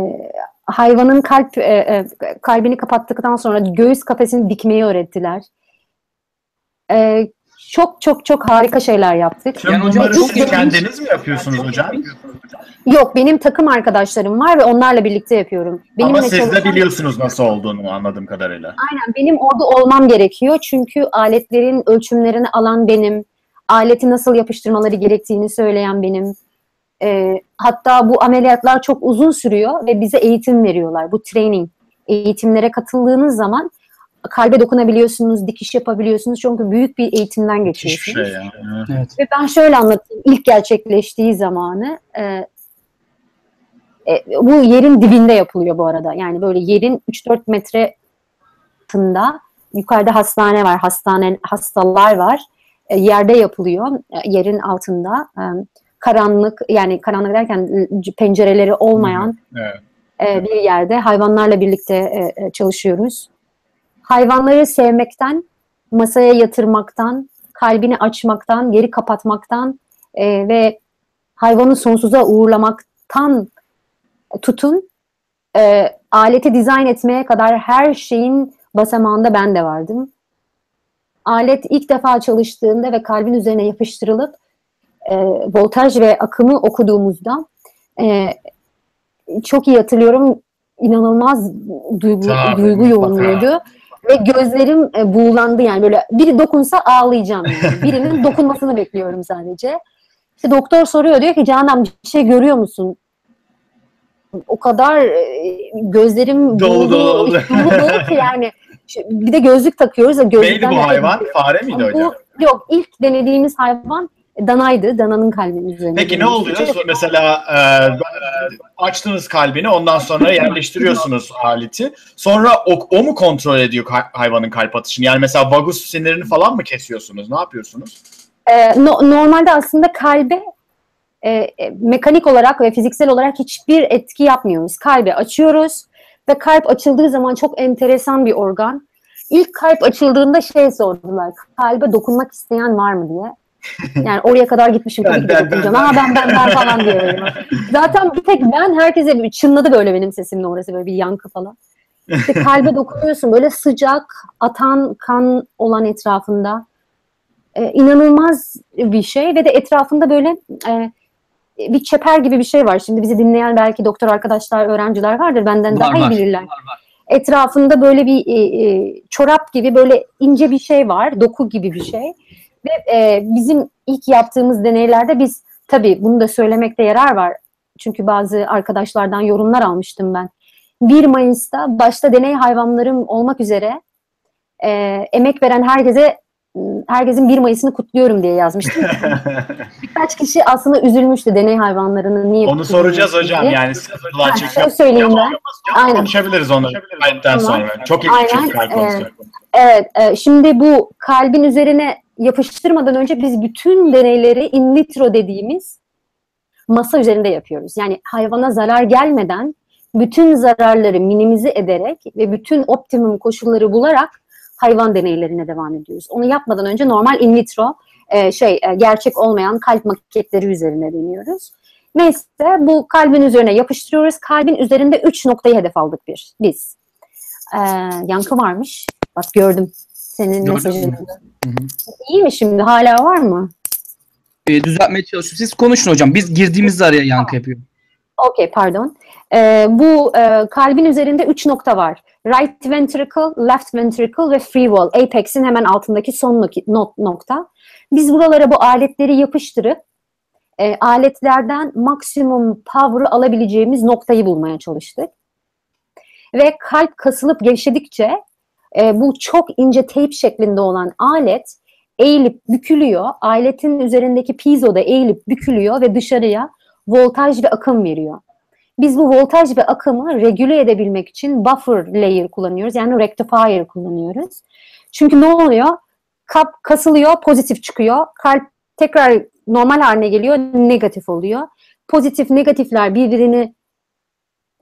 hayvanın kalp e, e, kalbini kapattıktan sonra göğüs kafesini dikmeyi öğrettiler. E, çok çok çok harika şeyler yaptık. Yani hocam çok siz kendiniz mi yapıyorsunuz hocam? Yok benim takım arkadaşlarım var ve onlarla birlikte yapıyorum. Benimle Ama siz de biliyorsunuz nasıl olduğunu anladığım kadarıyla. Aynen benim orada olmam gerekiyor. Çünkü aletlerin ölçümlerini alan benim. Aleti nasıl yapıştırmaları gerektiğini söyleyen benim. Ee, hatta bu ameliyatlar çok uzun sürüyor ve bize eğitim veriyorlar. Bu training. Eğitimlere katıldığınız zaman kalbe dokunabiliyorsunuz, dikiş yapabiliyorsunuz. Çünkü büyük bir eğitimden geçiyorsunuz. şey yani. Evet. Evet. Ve ben şöyle anlatayım. İlk gerçekleştiği zamanı e, e, bu yerin dibinde yapılıyor bu arada. Yani böyle yerin 3-4 metre altında yukarıda hastane var, hastane hastalar var. E, yerde yapılıyor, e, yerin altında. E, karanlık yani karanlık derken e, pencereleri olmayan Evet. e, bir yerde hayvanlarla birlikte e, e, çalışıyoruz. Hayvanları sevmekten, masaya yatırmaktan, kalbini açmaktan, geri kapatmaktan e, ve hayvanı sonsuza uğurlamaktan tutun e, aleti dizayn etmeye kadar her şeyin basamağında ben de vardım. Alet ilk defa çalıştığında ve kalbin üzerine yapıştırılıp e, voltaj ve akımı okuduğumuzda e, çok iyi hatırlıyorum inanılmaz duygu, Tabii, duygu yoğunluğuydu. Ve gözlerim e, buğulandı yani böyle biri dokunsa ağlayacağım yani. Birinin dokunmasını bekliyorum sadece. İşte doktor soruyor diyor ki Canan bir şey görüyor musun? O kadar e, gözlerim Dolu dolu. dolu dolu ki yani. Bir de gözlük takıyoruz. ya, Neydi bu hayvan? Fare miydi bu, hocam? yok ilk denediğimiz hayvan danaydı. Dananın kalbinin üzerinde. Peki ne oluyor? Mesela e, açtınız kalbini ondan sonra yerleştiriyorsunuz aleti. Sonra o, o mu kontrol ediyor hayvanın kalp atışını? Yani mesela vagus sinirini falan mı kesiyorsunuz? Ne yapıyorsunuz? E, no, normalde aslında kalbe e, e, mekanik olarak ve fiziksel olarak hiçbir etki yapmıyoruz. Kalbi açıyoruz ve kalp açıldığı zaman çok enteresan bir organ. İlk kalp açıldığında şey sordular. Kalbe dokunmak isteyen var mı diye. Yani oraya kadar gitmişim tabii ki de dokunacağım. Aa ben ben ben falan diye Zaten bir tek ben herkese bir çınladı böyle benim sesimle orası böyle bir yankı falan. İşte kalbe dokunuyorsun böyle sıcak, atan kan olan etrafında. Ee, inanılmaz bir şey ve de etrafında böyle e, bir çeper gibi bir şey var. Şimdi bizi dinleyen belki doktor arkadaşlar, öğrenciler vardır. Benden var, daha iyi bilirler. Var, var. Etrafında böyle bir e, e, çorap gibi böyle ince bir şey var. Doku gibi bir şey. Ve e, bizim ilk yaptığımız deneylerde biz tabii bunu da söylemekte yarar var. Çünkü bazı arkadaşlardan yorumlar almıştım ben. 1 Mayıs'ta başta deney hayvanlarım olmak üzere e, emek veren herkese herkesin 1 Mayıs'ını kutluyorum diye yazmıştım. Birkaç kişi aslında üzülmüştü deney hayvanlarının niye Onu soracağız hocam diye. yani sıkıntılar ha, çıkıyor. söyleyeyim ben. Aynen. Konuşabiliriz onu kayıttan sonra. Çok ilginç bir kalp evet, evet, e, şimdi bu kalbin üzerine yapıştırmadan önce biz bütün deneyleri in vitro dediğimiz masa üzerinde yapıyoruz. Yani hayvana zarar gelmeden bütün zararları minimize ederek ve bütün optimum koşulları bularak hayvan deneylerine devam ediyoruz. Onu yapmadan önce normal in vitro e, şey e, gerçek olmayan kalp maketleri üzerine deniyoruz. Neyse bu kalbin üzerine yapıştırıyoruz. Kalbin üzerinde üç noktayı hedef aldık bir biz. Ee, yankı varmış. Bak gördüm senin mesajını. İyi mi şimdi? Hala var mı? E, düzeltmeye çalışıyorum. Siz konuşun hocam. Biz girdiğimizde araya yankı yapıyor. Okey pardon. Ee, bu e, kalbin üzerinde üç nokta var. Right ventricle, left ventricle ve free wall. Apex'in hemen altındaki son nokta. Biz buralara bu aletleri yapıştırıp e, aletlerden maksimum power'ı alabileceğimiz noktayı bulmaya çalıştık. Ve kalp kasılıp gevşedikçe e, bu çok ince tape şeklinde olan alet eğilip bükülüyor. Aletin üzerindeki piezo da eğilip bükülüyor ve dışarıya voltaj ve akım veriyor. Biz bu voltaj ve akımı regüle edebilmek için buffer layer kullanıyoruz. Yani rectifier kullanıyoruz. Çünkü ne oluyor? Kap kasılıyor, pozitif çıkıyor. Kalp tekrar normal haline geliyor, negatif oluyor. Pozitif, negatifler birbirini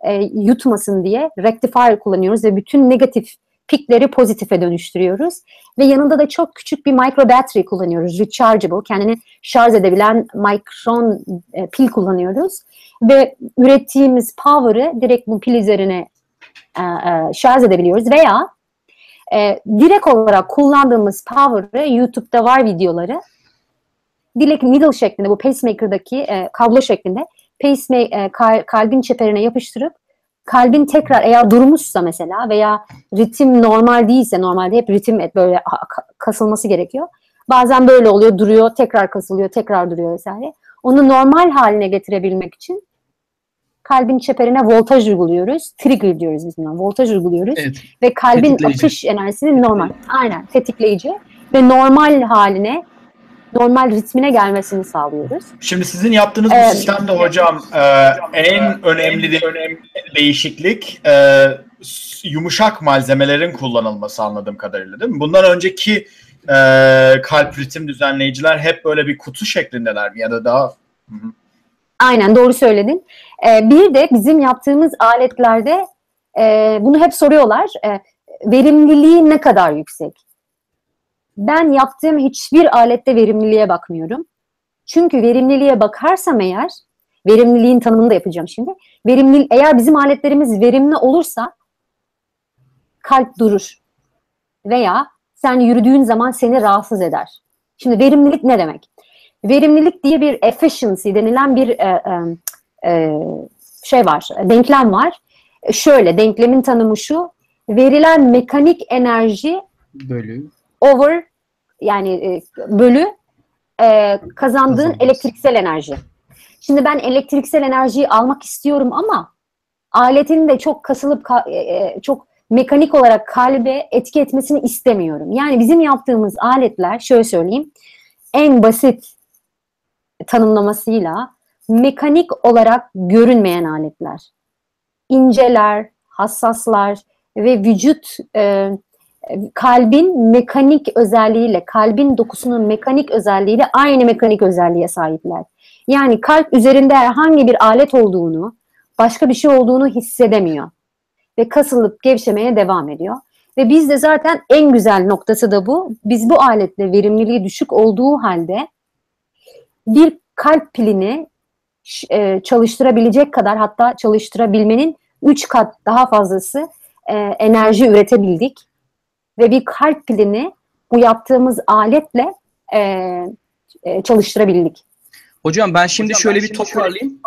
e, yutmasın diye rectifier kullanıyoruz ve bütün negatif pikleri pozitife dönüştürüyoruz. Ve yanında da çok küçük bir micro battery kullanıyoruz. Rechargeable, kendini şarj edebilen mikron e, pil kullanıyoruz. Ve ürettiğimiz power'ı direkt bu pil üzerine e, e, şarj edebiliyoruz. Veya e, direkt olarak kullandığımız power'ı YouTube'da var videoları. Direkt needle şeklinde bu pacemaker'daki e, kablo şeklinde pacemaker, e, kalbin çeperine yapıştırıp kalbin tekrar eğer durmuşsa mesela veya ritim normal değilse normalde hep ritim böyle kasılması gerekiyor. Bazen böyle oluyor, duruyor, tekrar kasılıyor, tekrar duruyor vesaire. Onu normal haline getirebilmek için kalbin çeperine voltaj uyguluyoruz. Trigger diyoruz biz buna. Voltaj uyguluyoruz. Evet. Ve kalbin atış enerjisini normal. Aynen tetikleyici ve normal haline normal ritmine gelmesini sağlıyoruz. Şimdi sizin yaptığınız evet. bu sistemde hocam e, en önemli de, önemli değişiklik e, yumuşak malzemelerin kullanılması anladığım kadarıyla değil mi? Bundan önceki e, kalp ritim düzenleyiciler hep böyle bir kutu şeklindeler ya da daha... Hı-hı. Aynen doğru söyledin. Ee, bir de bizim yaptığımız aletlerde e, bunu hep soruyorlar. E, verimliliği ne kadar yüksek? Ben yaptığım hiçbir alette verimliliğe bakmıyorum. Çünkü verimliliğe bakarsam eğer, verimliliğin tanımını da yapacağım şimdi. Verimli, eğer bizim aletlerimiz verimli olursa kalp durur. Veya sen yürüdüğün zaman seni rahatsız eder. Şimdi verimlilik ne demek? Verimlilik diye bir efficiency denilen bir e, e, e şey var, denklem var. Şöyle, denklemin tanımı şu. Verilen mekanik enerji bölü over yani e, bölü e, kazandığın elektriksel enerji. Şimdi ben elektriksel enerjiyi almak istiyorum ama aletin de çok kasılıp e, çok mekanik olarak kalbe etki etmesini istemiyorum. Yani bizim yaptığımız aletler şöyle söyleyeyim en basit tanımlamasıyla mekanik olarak görünmeyen aletler. İnceler, hassaslar ve vücut e, kalbin mekanik özelliğiyle, kalbin dokusunun mekanik özelliğiyle aynı mekanik özelliğe sahipler. Yani kalp üzerinde herhangi bir alet olduğunu, başka bir şey olduğunu hissedemiyor. Ve kasılıp gevşemeye devam ediyor. Ve bizde zaten en güzel noktası da bu. Biz bu aletle verimliliği düşük olduğu halde bir kalp pilini e, çalıştırabilecek kadar hatta çalıştırabilmenin 3 kat daha fazlası e, enerji üretebildik. Ve bir kalp pilini bu yaptığımız aletle e, e, çalıştırabildik. Hocam ben şimdi Hocam, şöyle ben bir şimdi toparlayayım.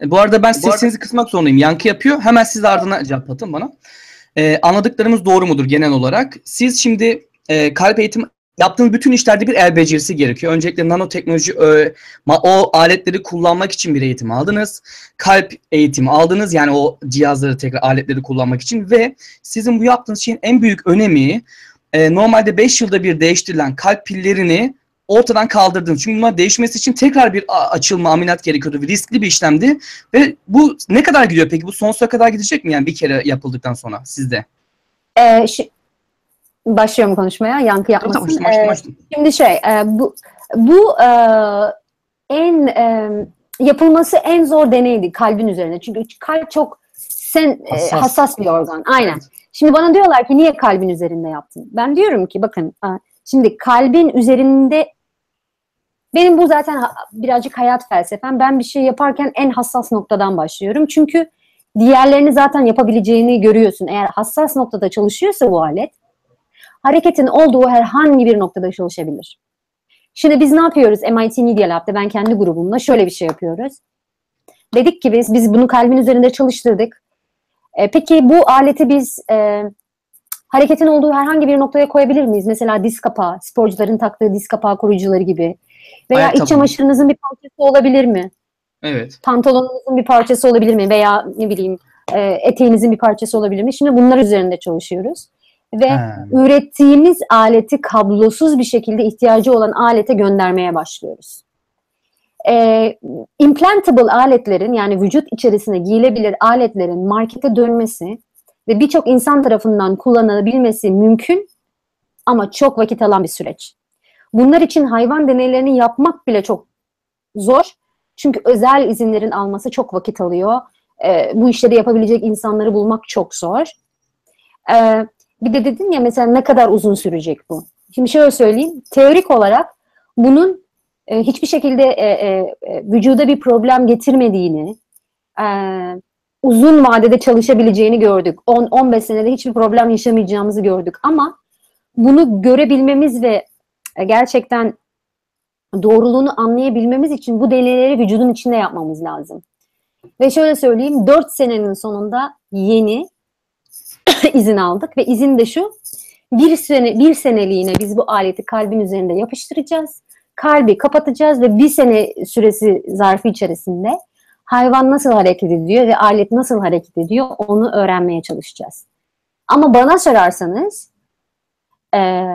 Şöyle... Bu arada ben bu sesinizi arada... kısmak zorundayım. Yankı yapıyor. Hemen siz ardına cevap atın bana. Ee, anladıklarımız doğru mudur genel olarak? Siz şimdi e, kalp eğitimi yaptığınız bütün işlerde bir el becerisi gerekiyor. Öncelikle nanoteknoloji o, o aletleri kullanmak için bir eğitim aldınız. Kalp eğitimi aldınız. Yani o cihazları tekrar aletleri kullanmak için ve sizin bu yaptığınız şeyin en büyük önemi e, normalde 5 yılda bir değiştirilen kalp pillerini ortadan kaldırdınız. Çünkü bunlar değişmesi için tekrar bir açılma, ameliyat gerekiyordu. Riskli bir işlemdi. Ve bu ne kadar gidiyor peki? Bu sonsuza kadar gidecek mi yani bir kere yapıldıktan sonra sizde? Ee, başlıyorum konuşmaya. Yankı yapmasın. Tamam, başladım. Ee, şimdi şey, e, bu bu e, en e, yapılması en zor deneydi kalbin üzerine. Çünkü kalp çok sen hassas, e, hassas bir organ. Aynen. Şimdi bana diyorlar ki niye kalbin üzerinde yaptın? Ben diyorum ki bakın şimdi kalbin üzerinde benim bu zaten birazcık hayat felsefem. Ben bir şey yaparken en hassas noktadan başlıyorum. Çünkü diğerlerini zaten yapabileceğini görüyorsun. Eğer hassas noktada çalışıyorsa bu alet, hareketin olduğu herhangi bir noktada çalışabilir. Şimdi biz ne yapıyoruz MIT Media Lab'da ben kendi grubumla şöyle bir şey yapıyoruz. Dedik ki biz, biz bunu kalbin üzerinde çalıştırdık. E, peki bu aleti biz e, hareketin olduğu herhangi bir noktaya koyabilir miyiz? Mesela diz kapağı, sporcuların taktığı diz kapağı koruyucuları gibi. Veya Ayakkabı. iç çamaşırınızın bir parçası olabilir mi? Evet. Pantolonunuzun bir parçası olabilir mi? Veya ne bileyim e, eteğinizin bir parçası olabilir mi? Şimdi bunlar üzerinde çalışıyoruz. Ve ha. ürettiğimiz aleti kablosuz bir şekilde ihtiyacı olan alete göndermeye başlıyoruz. E, implantable aletlerin yani vücut içerisine giyilebilir aletlerin markete dönmesi ve birçok insan tarafından kullanılabilmesi mümkün ama çok vakit alan bir süreç. Bunlar için hayvan deneylerini yapmak bile çok zor. Çünkü özel izinlerin alması çok vakit alıyor. E, bu işleri yapabilecek insanları bulmak çok zor. E, bir de dedin ya mesela ne kadar uzun sürecek bu? Şimdi şöyle söyleyeyim. Teorik olarak bunun e, hiçbir şekilde e, e, e vücuda bir problem getirmediğini, e, uzun vadede çalışabileceğini gördük. 10-15 senede hiçbir problem yaşamayacağımızı gördük. Ama bunu görebilmemiz ve e, gerçekten doğruluğunu anlayabilmemiz için bu deneyleri vücudun içinde yapmamız lazım. Ve şöyle söyleyeyim 4 senenin sonunda yeni izin aldık ve izin de şu bir sene bir seneliğine biz bu aleti kalbin üzerinde yapıştıracağız. Kalbi kapatacağız ve bir sene süresi zarfı içerisinde hayvan nasıl hareket ediyor ve alet nasıl hareket ediyor onu öğrenmeye çalışacağız. Ama bana sorarsanız e,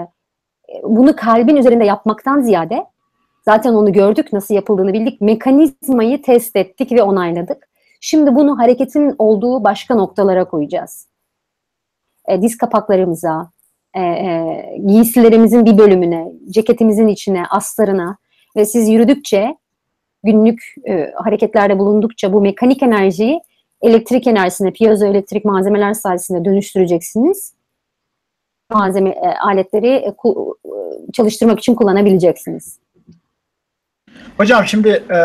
bunu kalbin üzerinde yapmaktan ziyade zaten onu gördük, nasıl yapıldığını bildik. Mekanizmayı test ettik ve onayladık. Şimdi bunu hareketin olduğu başka noktalara koyacağız. E, diz kapaklarımıza, e, e, giysilerimizin bir bölümüne, ceketimizin içine, astarına ve siz yürüdükçe, günlük e, hareketlerde bulundukça bu mekanik enerjiyi elektrik enerjisine, piyozoelektrik malzemeler sayesinde dönüştüreceksiniz malzeme e, aletleri e, ku, e, çalıştırmak için kullanabileceksiniz. Hocam şimdi e,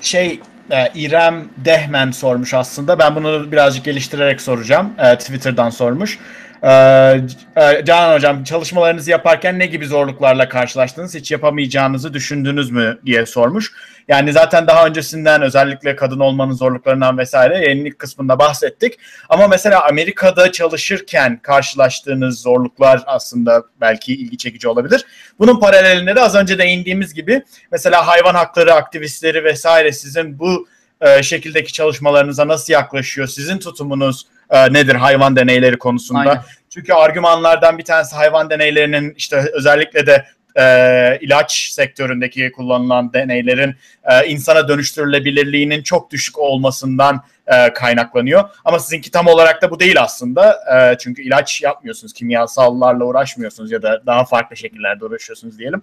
şey e, İrem Dehmen sormuş aslında. Ben bunu birazcık geliştirerek soracağım. E, Twitter'dan sormuş. Ee, e, Canan Hocam çalışmalarınızı yaparken ne gibi zorluklarla karşılaştınız? Hiç yapamayacağınızı düşündünüz mü diye sormuş. Yani zaten daha öncesinden özellikle kadın olmanın zorluklarından vesaire yenilik kısmında bahsettik. Ama mesela Amerika'da çalışırken karşılaştığınız zorluklar aslında belki ilgi çekici olabilir. Bunun paralelinde de az önce değindiğimiz gibi mesela hayvan hakları aktivistleri vesaire sizin bu e, şekildeki çalışmalarınıza nasıl yaklaşıyor? Sizin tutumunuz e, nedir hayvan deneyleri konusunda? Aynen. Çünkü argümanlardan bir tanesi hayvan deneylerinin işte özellikle de e, ilaç sektöründeki kullanılan deneylerin e, insana dönüştürülebilirliğinin çok düşük olmasından e, kaynaklanıyor. Ama sizinki tam olarak da bu değil aslında. E, çünkü ilaç yapmıyorsunuz, kimyasallarla uğraşmıyorsunuz ya da daha farklı şekillerde uğraşıyorsunuz diyelim.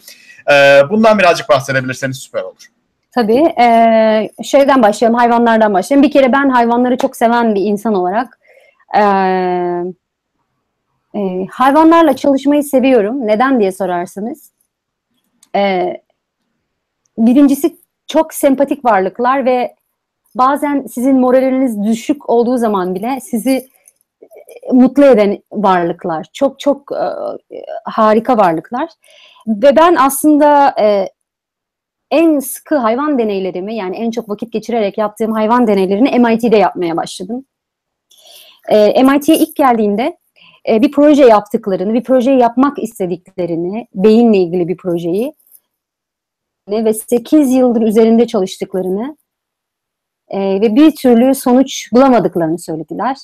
E, bundan birazcık bahsedebilirseniz süper olur. Tabii. E, şeyden başlayalım, hayvanlardan başlayalım. Bir kere ben hayvanları çok seven bir insan olarak e, e, hayvanlarla çalışmayı seviyorum. Neden diye sorarsınız. E, birincisi çok sempatik varlıklar ve bazen sizin moraliniz düşük olduğu zaman bile sizi mutlu eden varlıklar. Çok çok e, harika varlıklar. Ve ben aslında e, en sıkı hayvan deneylerimi yani en çok vakit geçirerek yaptığım hayvan deneylerini MIT'de yapmaya başladım. E, MIT'ye ilk geldiğimde e, bir proje yaptıklarını, bir projeyi yapmak istediklerini, beyinle ilgili bir projeyi ve 8 yıldır üzerinde çalıştıklarını e, ve bir türlü sonuç bulamadıklarını söylediler.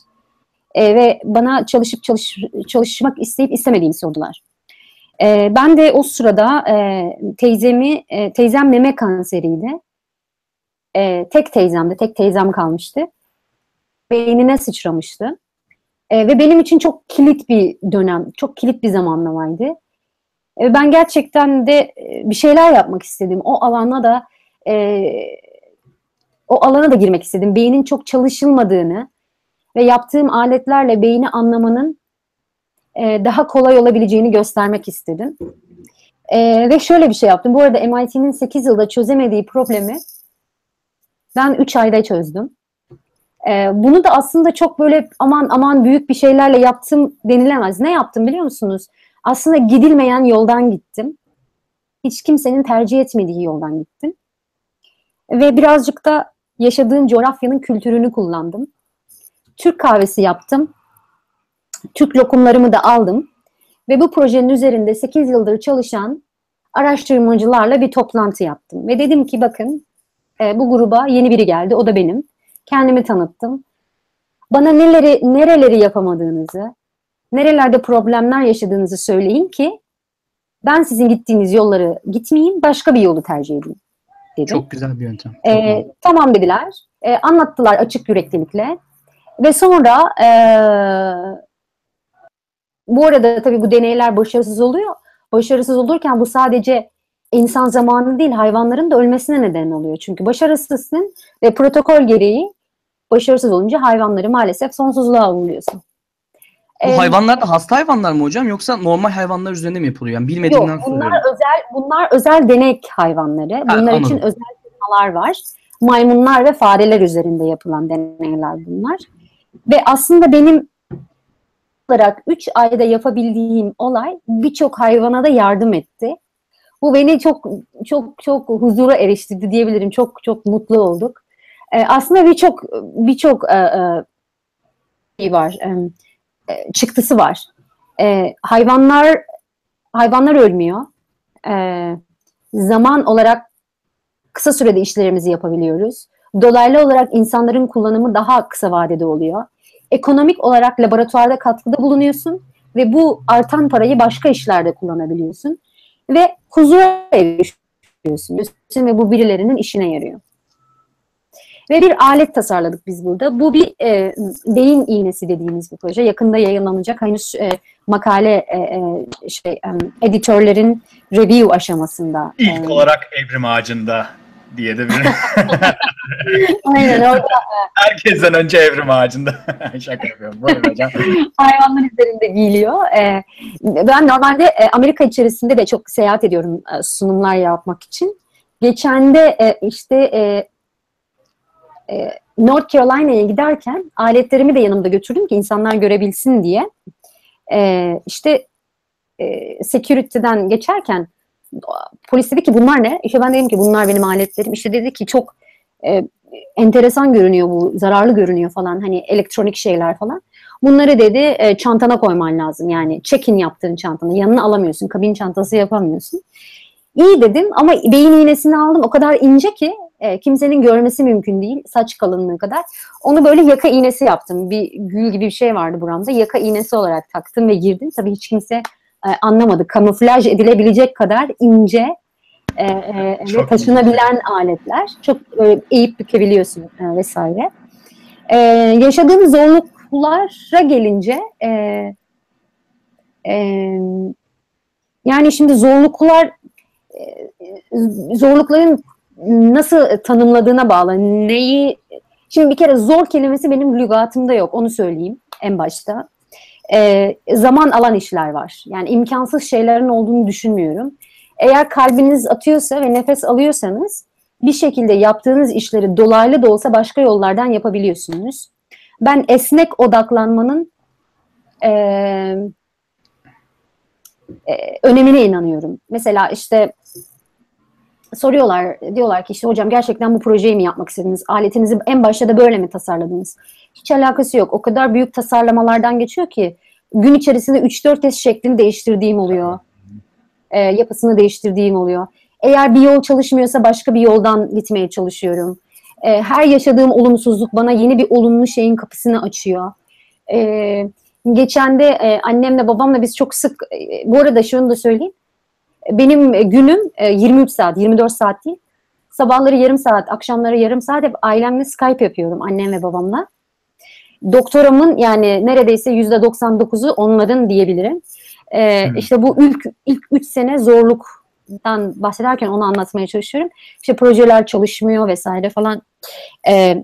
E, ve bana çalışıp çalış, çalışmak isteyip istemediğimi sordular. E, ben de o sırada e, teyzemi, e, teyzem meme kanseriydi. E, tek teyzemdi, tek teyzem kalmıştı. Beynine sıçramıştı. E, ve benim için çok kilit bir dönem, çok kilit bir zamanlamaydı. E, ben gerçekten de e, bir şeyler yapmak istedim. O alana da e, o alana da girmek istedim. Beynin çok çalışılmadığını ve yaptığım aletlerle beyni anlamanın e, daha kolay olabileceğini göstermek istedim. E, ve şöyle bir şey yaptım. Bu arada MIT'nin 8 yılda çözemediği problemi ben 3 ayda çözdüm. E, bunu da aslında çok böyle aman aman büyük bir şeylerle yaptım denilemez. Ne yaptım biliyor musunuz? Aslında gidilmeyen yoldan gittim. Hiç kimsenin tercih etmediği yoldan gittim. Ve birazcık da yaşadığım coğrafyanın kültürünü kullandım. Türk kahvesi yaptım. Türk lokumlarımı da aldım. Ve bu projenin üzerinde 8 yıldır çalışan araştırmacılarla bir toplantı yaptım. Ve dedim ki bakın e, bu gruba yeni biri geldi. O da benim. Kendimi tanıttım. Bana neleri, nereleri yapamadığınızı, nerelerde problemler yaşadığınızı söyleyin ki ben sizin gittiğiniz yolları gitmeyeyim, başka bir yolu tercih edeyim. Dedim. Çok güzel bir yöntem. Ee, tamam dediler. Ee, anlattılar açık yüreklilikle. Ve sonra e, bu arada tabii bu deneyler başarısız oluyor. Başarısız olurken bu sadece insan zamanı değil hayvanların da ölmesine neden oluyor. Çünkü başarısızsın ve protokol gereği başarısız olunca hayvanları maalesef sonsuzluğa uğurluyorsun. Bu ee, hayvanlar da hasta hayvanlar mı hocam yoksa normal hayvanlar üzerinde mi yapılıyor? Yani bilmediğimden yok, bunlar soruyorum. özel bunlar özel denek hayvanları. Bunlar ha, için özel firmalar var. Maymunlar ve fareler üzerinde yapılan deneyler bunlar. Ve aslında benim olarak 3 ayda yapabildiğim olay birçok hayvana da yardım etti. Bu beni çok çok çok huzura eriştirdi diyebilirim. Çok çok mutlu olduk. Ee, aslında birçok birçok e, e, şey var. E, çıktısı var. E, hayvanlar hayvanlar ölmüyor. E, zaman olarak kısa sürede işlerimizi yapabiliyoruz. Dolaylı olarak insanların kullanımı daha kısa vadede oluyor. Ekonomik olarak laboratuvarda katkıda bulunuyorsun ve bu artan parayı başka işlerde kullanabiliyorsun ve huzura erişiyorsun ve bu birilerinin işine yarıyor. Ve bir alet tasarladık biz burada. Bu bir e, beyin iğnesi dediğimiz bir proje. Yakında yayınlanacak. Henüz e, makale e, e, şey e, editörlerin review aşamasında. İlk e, olarak Evrim Ağacı'nda diye de bir. Aynen orada. Herkesten önce Evrim Ağacı'nda. Şaka yapıyorum. Buyurun hocam. Hayvanlar üzerinde giyiliyor. Ee, ben normalde e, Amerika içerisinde de çok seyahat ediyorum e, sunumlar yapmak için. Geçen de e, işte e, e, North Carolina'ya giderken aletlerimi de yanımda götürdüm ki insanlar görebilsin diye. E, işte security'den geçerken polis dedi ki bunlar ne? İşte ben dedim ki bunlar benim aletlerim. İşte dedi ki çok e, enteresan görünüyor bu, zararlı görünüyor falan. Hani elektronik şeyler falan. Bunları dedi e, çantana koyman lazım. Yani check-in yaptığın çantana. Yanına alamıyorsun. Kabin çantası yapamıyorsun. İyi dedim ama beyin iğnesini aldım. O kadar ince ki e, kimsenin görmesi mümkün değil. Saç kalınlığı kadar. Onu böyle yaka iğnesi yaptım. Bir gül gibi bir şey vardı buramda. Yaka iğnesi olarak taktım ve girdim. Tabii hiç kimse e, anlamadık. Kamuflaj edilebilecek kadar ince e, e, ve taşınabilen aletler. Çok e, eğip bükebiliyorsun e, vesaire. E, yaşadığım zorluklara gelince e, e, yani şimdi zorluklar e, zorlukların nasıl tanımladığına bağlı. Neyi Şimdi bir kere zor kelimesi benim lügatımda yok. Onu söyleyeyim en başta. E, zaman alan işler var. Yani imkansız şeylerin olduğunu düşünmüyorum. Eğer kalbiniz atıyorsa ve nefes alıyorsanız bir şekilde yaptığınız işleri dolaylı da olsa başka yollardan yapabiliyorsunuz. Ben esnek odaklanmanın e, e, önemine inanıyorum. Mesela işte soruyorlar, diyorlar ki işte hocam gerçekten bu projeyi mi yapmak istediniz? Aletinizi en başta da böyle mi tasarladınız? Hiç alakası yok. O kadar büyük tasarlamalardan geçiyor ki gün içerisinde 3-4 kez şeklini değiştirdiğim oluyor. E, yapısını değiştirdiğim oluyor. Eğer bir yol çalışmıyorsa başka bir yoldan gitmeye çalışıyorum. E, her yaşadığım olumsuzluk bana yeni bir olumlu şeyin kapısını açıyor. E, geçen de e, annemle babamla biz çok sık, e, bu arada şunu da söyleyeyim. Benim günüm 23 e, saat, 24 saat değil. Sabahları yarım saat, akşamları yarım saat hep ailemle Skype yapıyorum annem ve babamla. Doktoramın yani neredeyse yüzde 99'u onların diyebilirim. Ee, hmm. İşte bu ilk ilk üç sene zorluktan bahsederken onu anlatmaya çalışıyorum. İşte projeler çalışmıyor vesaire falan. Ee,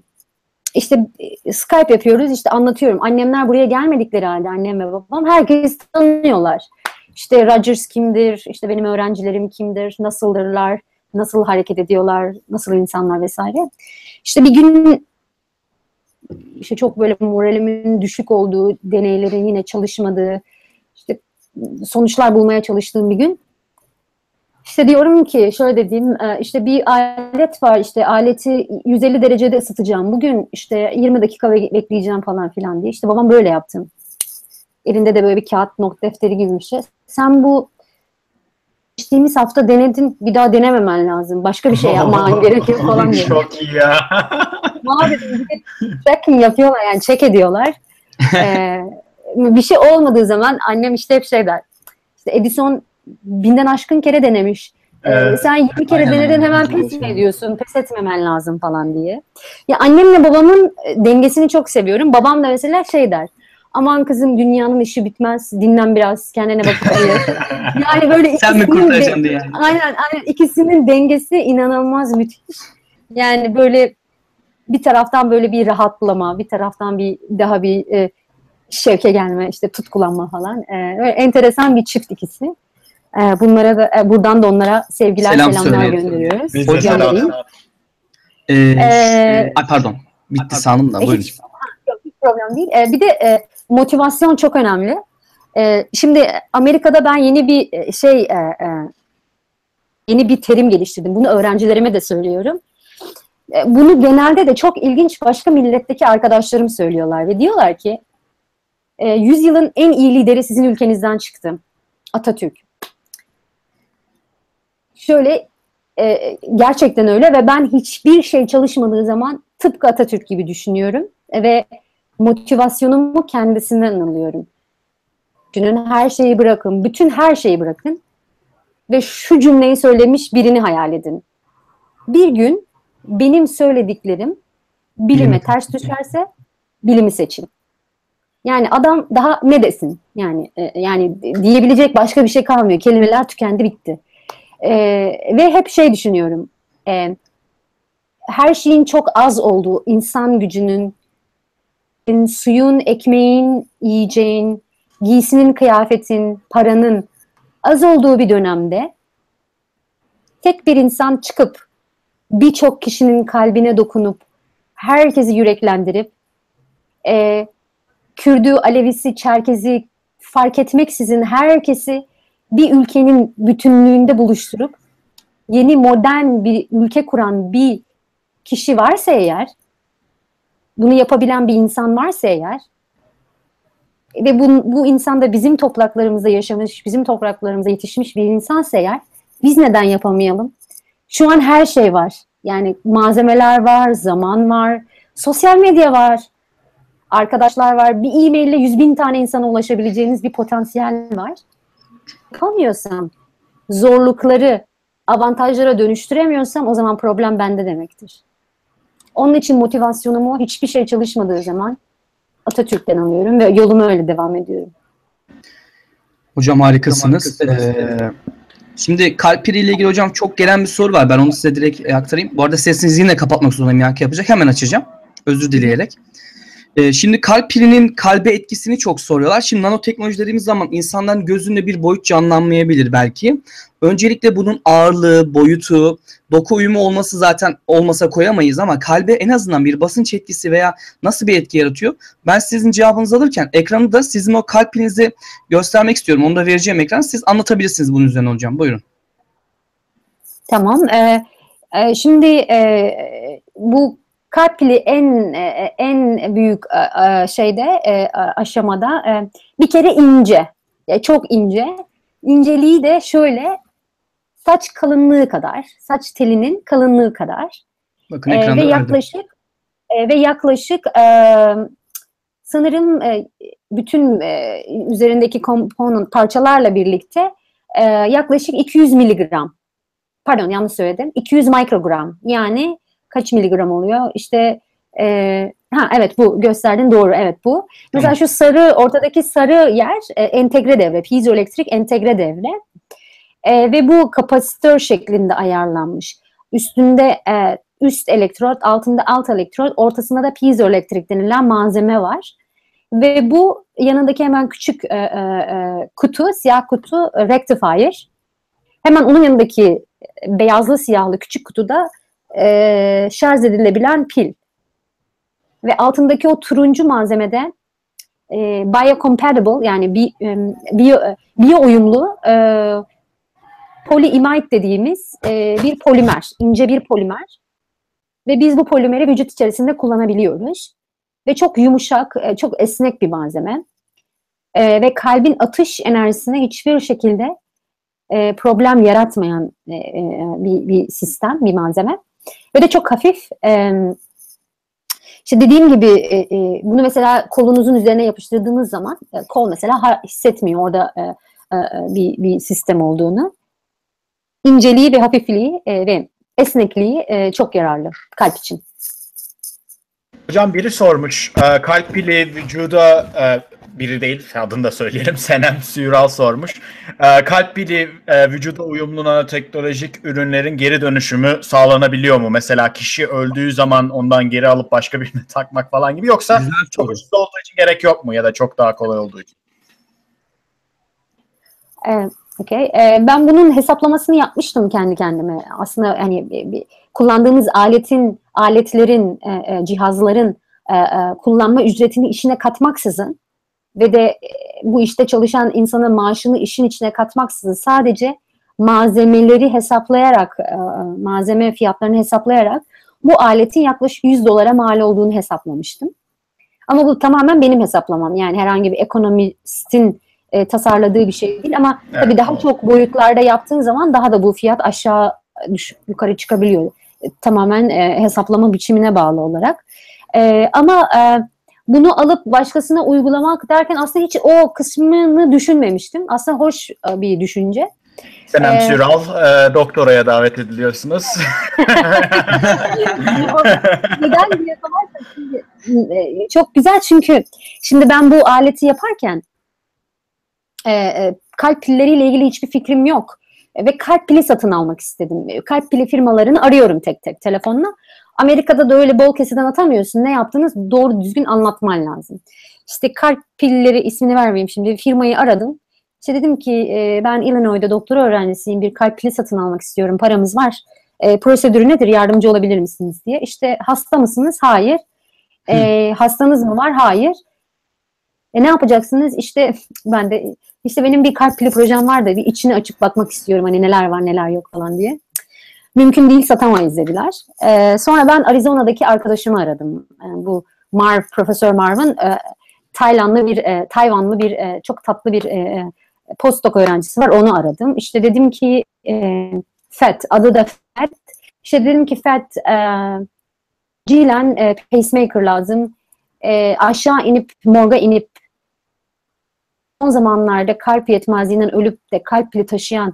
işte Skype yapıyoruz işte anlatıyorum. Annemler buraya gelmedikleri halde annem ve babam herkes tanıyorlar. İşte Rogers kimdir, işte benim öğrencilerim kimdir, nasıldırlar, nasıl hareket ediyorlar, nasıl insanlar vesaire. İşte bir gün işte çok böyle moralimin düşük olduğu, deneylerin yine çalışmadığı, işte sonuçlar bulmaya çalıştığım bir gün işte diyorum ki şöyle dediğim e, işte bir alet var işte aleti 150 derecede ısıtacağım bugün işte 20 dakika bekleyeceğim falan filan diye işte babam böyle yaptım. Elinde de böyle bir kağıt not defteri gibi bir şey. Sen bu geçtiğimiz hafta denedin bir daha denememen lazım. Başka bir şey yapman gerekiyor falan diyor. Çok iyi ya. Abi tracking yapıyorlar yani check ediyorlar. ee, bir şey olmadığı zaman annem işte hep şey der. İşte Edison binden aşkın kere denemiş. Ee, sen 20 kere aynen, denedin hemen pes mi ediyorsun? Pes etmemen lazım falan diye. Ya annemle babamın dengesini çok seviyorum. Babam da mesela şey der aman kızım dünyanın işi bitmez dinlen biraz kendine bak yani böyle sen mi kurtaracaksın diye yani. aynen aynen ikisinin dengesi inanılmaz müthiş yani böyle bir taraftan böyle bir rahatlama bir taraftan bir daha bir e, şevke gelme işte tutkulanma falan e, böyle enteresan bir çift ikisi e, bunlara da e, buradan da onlara sevgiler Selam selamlar gönderiyoruz. Biz de selam. Ee, ee, ay pardon. Bitti sandım da. Buyurun. Hiç, hiç problem değil. Ee, bir de e, motivasyon çok önemli. E, şimdi Amerika'da ben yeni bir e, şey e, e, yeni bir terim geliştirdim. Bunu öğrencilerime de söylüyorum. E, bunu genelde de çok ilginç başka milletteki arkadaşlarım söylüyorlar ve diyorlar ki e, yüzyılın en iyi lideri sizin ülkenizden çıktı. Atatürk. Şöyle e, gerçekten öyle ve ben hiçbir şey çalışmadığı zaman tıpkı Atatürk gibi düşünüyorum ve motivasyonumu kendisinden alıyorum. Düşünün her şeyi bırakın, bütün her şeyi bırakın ve şu cümleyi söylemiş birini hayal edin. Bir gün benim söylediklerim bilime ters düşerse bilimi seçin. Yani adam daha ne desin? Yani e, yani diyebilecek başka bir şey kalmıyor. Kelimeler tükendi bitti. E, ve hep şey düşünüyorum. E, her şeyin çok az olduğu, insan gücünün, suyun, ekmeğin, yiyeceğin, giysinin, kıyafetin, paranın az olduğu bir dönemde tek bir insan çıkıp birçok kişinin kalbine dokunup herkesi yüreklendirip e, Kürdü, Alevisi, Çerkezi fark etmeksizin herkesi bir ülkenin bütünlüğünde buluşturup yeni modern bir ülke kuran bir kişi varsa eğer bunu yapabilen bir insan varsa eğer ve bu, bu insan da bizim topraklarımızda yaşamış, bizim topraklarımıza yetişmiş bir insansa eğer biz neden yapamayalım? Şu an her şey var. Yani malzemeler var, zaman var, sosyal medya var, arkadaşlar var. Bir e-mail ile yüz bin tane insana ulaşabileceğiniz bir potansiyel var. yapamıyorsam, zorlukları avantajlara dönüştüremiyorsam o zaman problem bende demektir. Onun için motivasyonumu hiçbir şey çalışmadığı zaman Atatürk'ten alıyorum ve yoluma öyle devam ediyorum. Hocam harikasınız. Ee, şimdi kalp piri ile ilgili hocam çok gelen bir soru var. Ben onu size direkt aktarayım. Bu arada sesinizi yine kapatmak zorundayım. Yankı yapacak. Hemen açacağım. Özür dileyerek. Ee, şimdi kalp pilinin kalbe etkisini çok soruyorlar. Şimdi nanoteknoloji dediğimiz zaman insanların gözünde bir boyut canlanmayabilir belki. Öncelikle bunun ağırlığı, boyutu, doku uyumu olması zaten olmasa koyamayız ama kalbe en azından bir basınç etkisi veya nasıl bir etki yaratıyor? Ben sizin cevabınızı alırken ekranı da sizin o kalp pilinizi göstermek istiyorum. Onu da vereceğim ekran. Siz anlatabilirsiniz bunun üzerine hocam. Buyurun. Tamam. Ee, e, şimdi e, bu kalp pili en e, en büyük e, şeyde e, aşamada bir kere ince. Çok ince. İnceliği de şöyle saç kalınlığı kadar, saç telinin kalınlığı kadar. Bakın ekranda ve yaklaşık ve yaklaşık sanırım bütün üzerindeki komponent parçalarla birlikte yaklaşık 200 miligram. Pardon yanlış söyledim. 200 mikrogram. Yani kaç miligram oluyor? İşte e, ha evet bu gösterdin doğru evet bu. Mesela şu sarı ortadaki sarı yer e, entegre devre, piezoelektrik entegre devre. E, ve bu kapasitör şeklinde ayarlanmış. Üstünde e, üst elektrot, altında alt elektrot, ortasında da piezoelektrik denilen malzeme var. Ve bu yanındaki hemen küçük e, e, e kutu, siyah kutu rectifier. Hemen onun yanındaki beyazlı siyahlı küçük kutuda e, şarj edilebilen pil. Ve altındaki o turuncu malzemede e, biocompatible yani bi, e, biyo, biyo uyumlu e, polyimide dediğimiz e, bir polimer, ince bir polimer. Ve biz bu polimeri vücut içerisinde kullanabiliyoruz. Ve çok yumuşak, e, çok esnek bir malzeme. E, ve kalbin atış enerjisine hiçbir şekilde e, problem yaratmayan e, e, bir, bir sistem, bir malzeme. Ve de çok hafif. E, işte dediğim gibi e, e, bunu mesela kolunuzun üzerine yapıştırdığınız zaman e, kol mesela hissetmiyor orada e, e, bir, bir sistem olduğunu. İnceliği ve hafifliği e, ve esnekliği e, çok yararlı kalp için. Hocam biri sormuş, e, kalp pili vücuda e, biri değil, adını da söyleyelim. Senem Süral sormuş. E, kalp pili e, vücuda uyumlu nanoteknolojik ürünlerin geri dönüşümü sağlanabiliyor mu? Mesela kişi öldüğü zaman ondan geri alıp başka birine takmak falan gibi yoksa Güzel çok ucuz olduğu için gerek yok mu ya da çok daha kolay olduğu için? Evet. Okay. Ee, ben bunun hesaplamasını yapmıştım kendi kendime. Aslında hani bir, bir, kullandığımız aletin, aletlerin, e, e, cihazların e, e, kullanma ücretini işine katmaksızın ve de e, bu işte çalışan insanın maaşını işin içine katmaksızın sadece malzemeleri hesaplayarak, e, malzeme fiyatlarını hesaplayarak bu aletin yaklaşık 100 dolara mal olduğunu hesaplamıştım. Ama bu tamamen benim hesaplamam. Yani herhangi bir ekonomistin e, tasarladığı bir şey değil ama evet. tabii daha çok boyutlarda yaptığın zaman daha da bu fiyat aşağı düş, yukarı çıkabiliyor. E, tamamen e, hesaplama biçimine bağlı olarak. E, ama e, bunu alıp başkasına uygulamak derken aslında hiç o kısmını düşünmemiştim. Aslında hoş e, bir düşünce. Senem ee, Süral, e, doktoraya davet ediliyorsunuz. Neden diye sorarsan e, çok güzel çünkü şimdi ben bu aleti yaparken e, e, kalp pilleriyle ilgili hiçbir fikrim yok. E, ve kalp pili satın almak istedim. Kalp pili firmalarını arıyorum tek tek telefonla. Amerika'da da öyle bol keseden atamıyorsun. Ne yaptınız? Doğru düzgün anlatman lazım. İşte kalp pilleri ismini vermeyeyim şimdi. Firmayı aradım. İşte dedim ki e, ben Illinois'da doktora öğrencisiyim. Bir kalp pili satın almak istiyorum. Paramız var. E, prosedürü nedir? Yardımcı olabilir misiniz diye. İşte hasta mısınız? Hayır. E, hastanız mı var? Hayır. E, ne yapacaksınız? İşte ben de işte benim bir kalp pili projem var da bir içini açıp bakmak istiyorum. Hani neler var neler yok falan diye mümkün değil satamayız dediler. E, sonra ben Arizona'daki arkadaşımı aradım. Yani bu Marv, Profesör Marv'ın e, Taylandlı bir, e, Tayvanlı bir e, çok tatlı bir e, postdoc öğrencisi var. Onu aradım. İşte dedim ki e, FET, adı da FET. İşte dedim ki FET, e, cilen e, pacemaker lazım. E, aşağı inip, morga inip son zamanlarda kalp yetmezliğinden ölüp de kalp pili taşıyan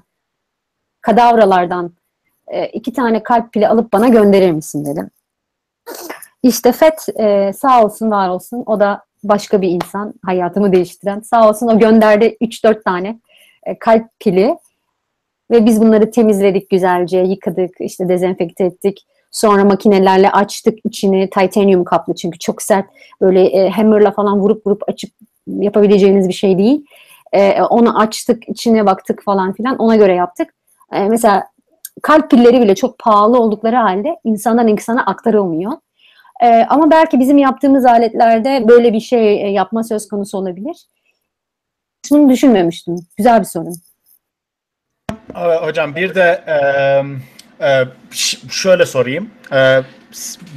kadavralardan e, iki tane kalp pili alıp bana gönderir misin dedim. İşte FET e, sağ olsun var olsun. O da başka bir insan hayatımı değiştiren. Sağ olsun o gönderdi 3-4 tane e, kalp pili. Ve biz bunları temizledik güzelce yıkadık işte dezenfekte ettik. Sonra makinelerle açtık içini titanium kaplı çünkü çok sert. Böyle e, hammerla falan vurup vurup açıp yapabileceğiniz bir şey değil. E, onu açtık içine baktık falan filan ona göre yaptık. E, mesela kalp pilleri bile çok pahalı oldukları halde insandan insana aktarılmıyor. E, ama belki bizim yaptığımız aletlerde böyle bir şey e, yapma söz konusu olabilir. Şunu düşünmemiştim. Güzel bir sorun. Hocam bir de e, e, şöyle sorayım. E,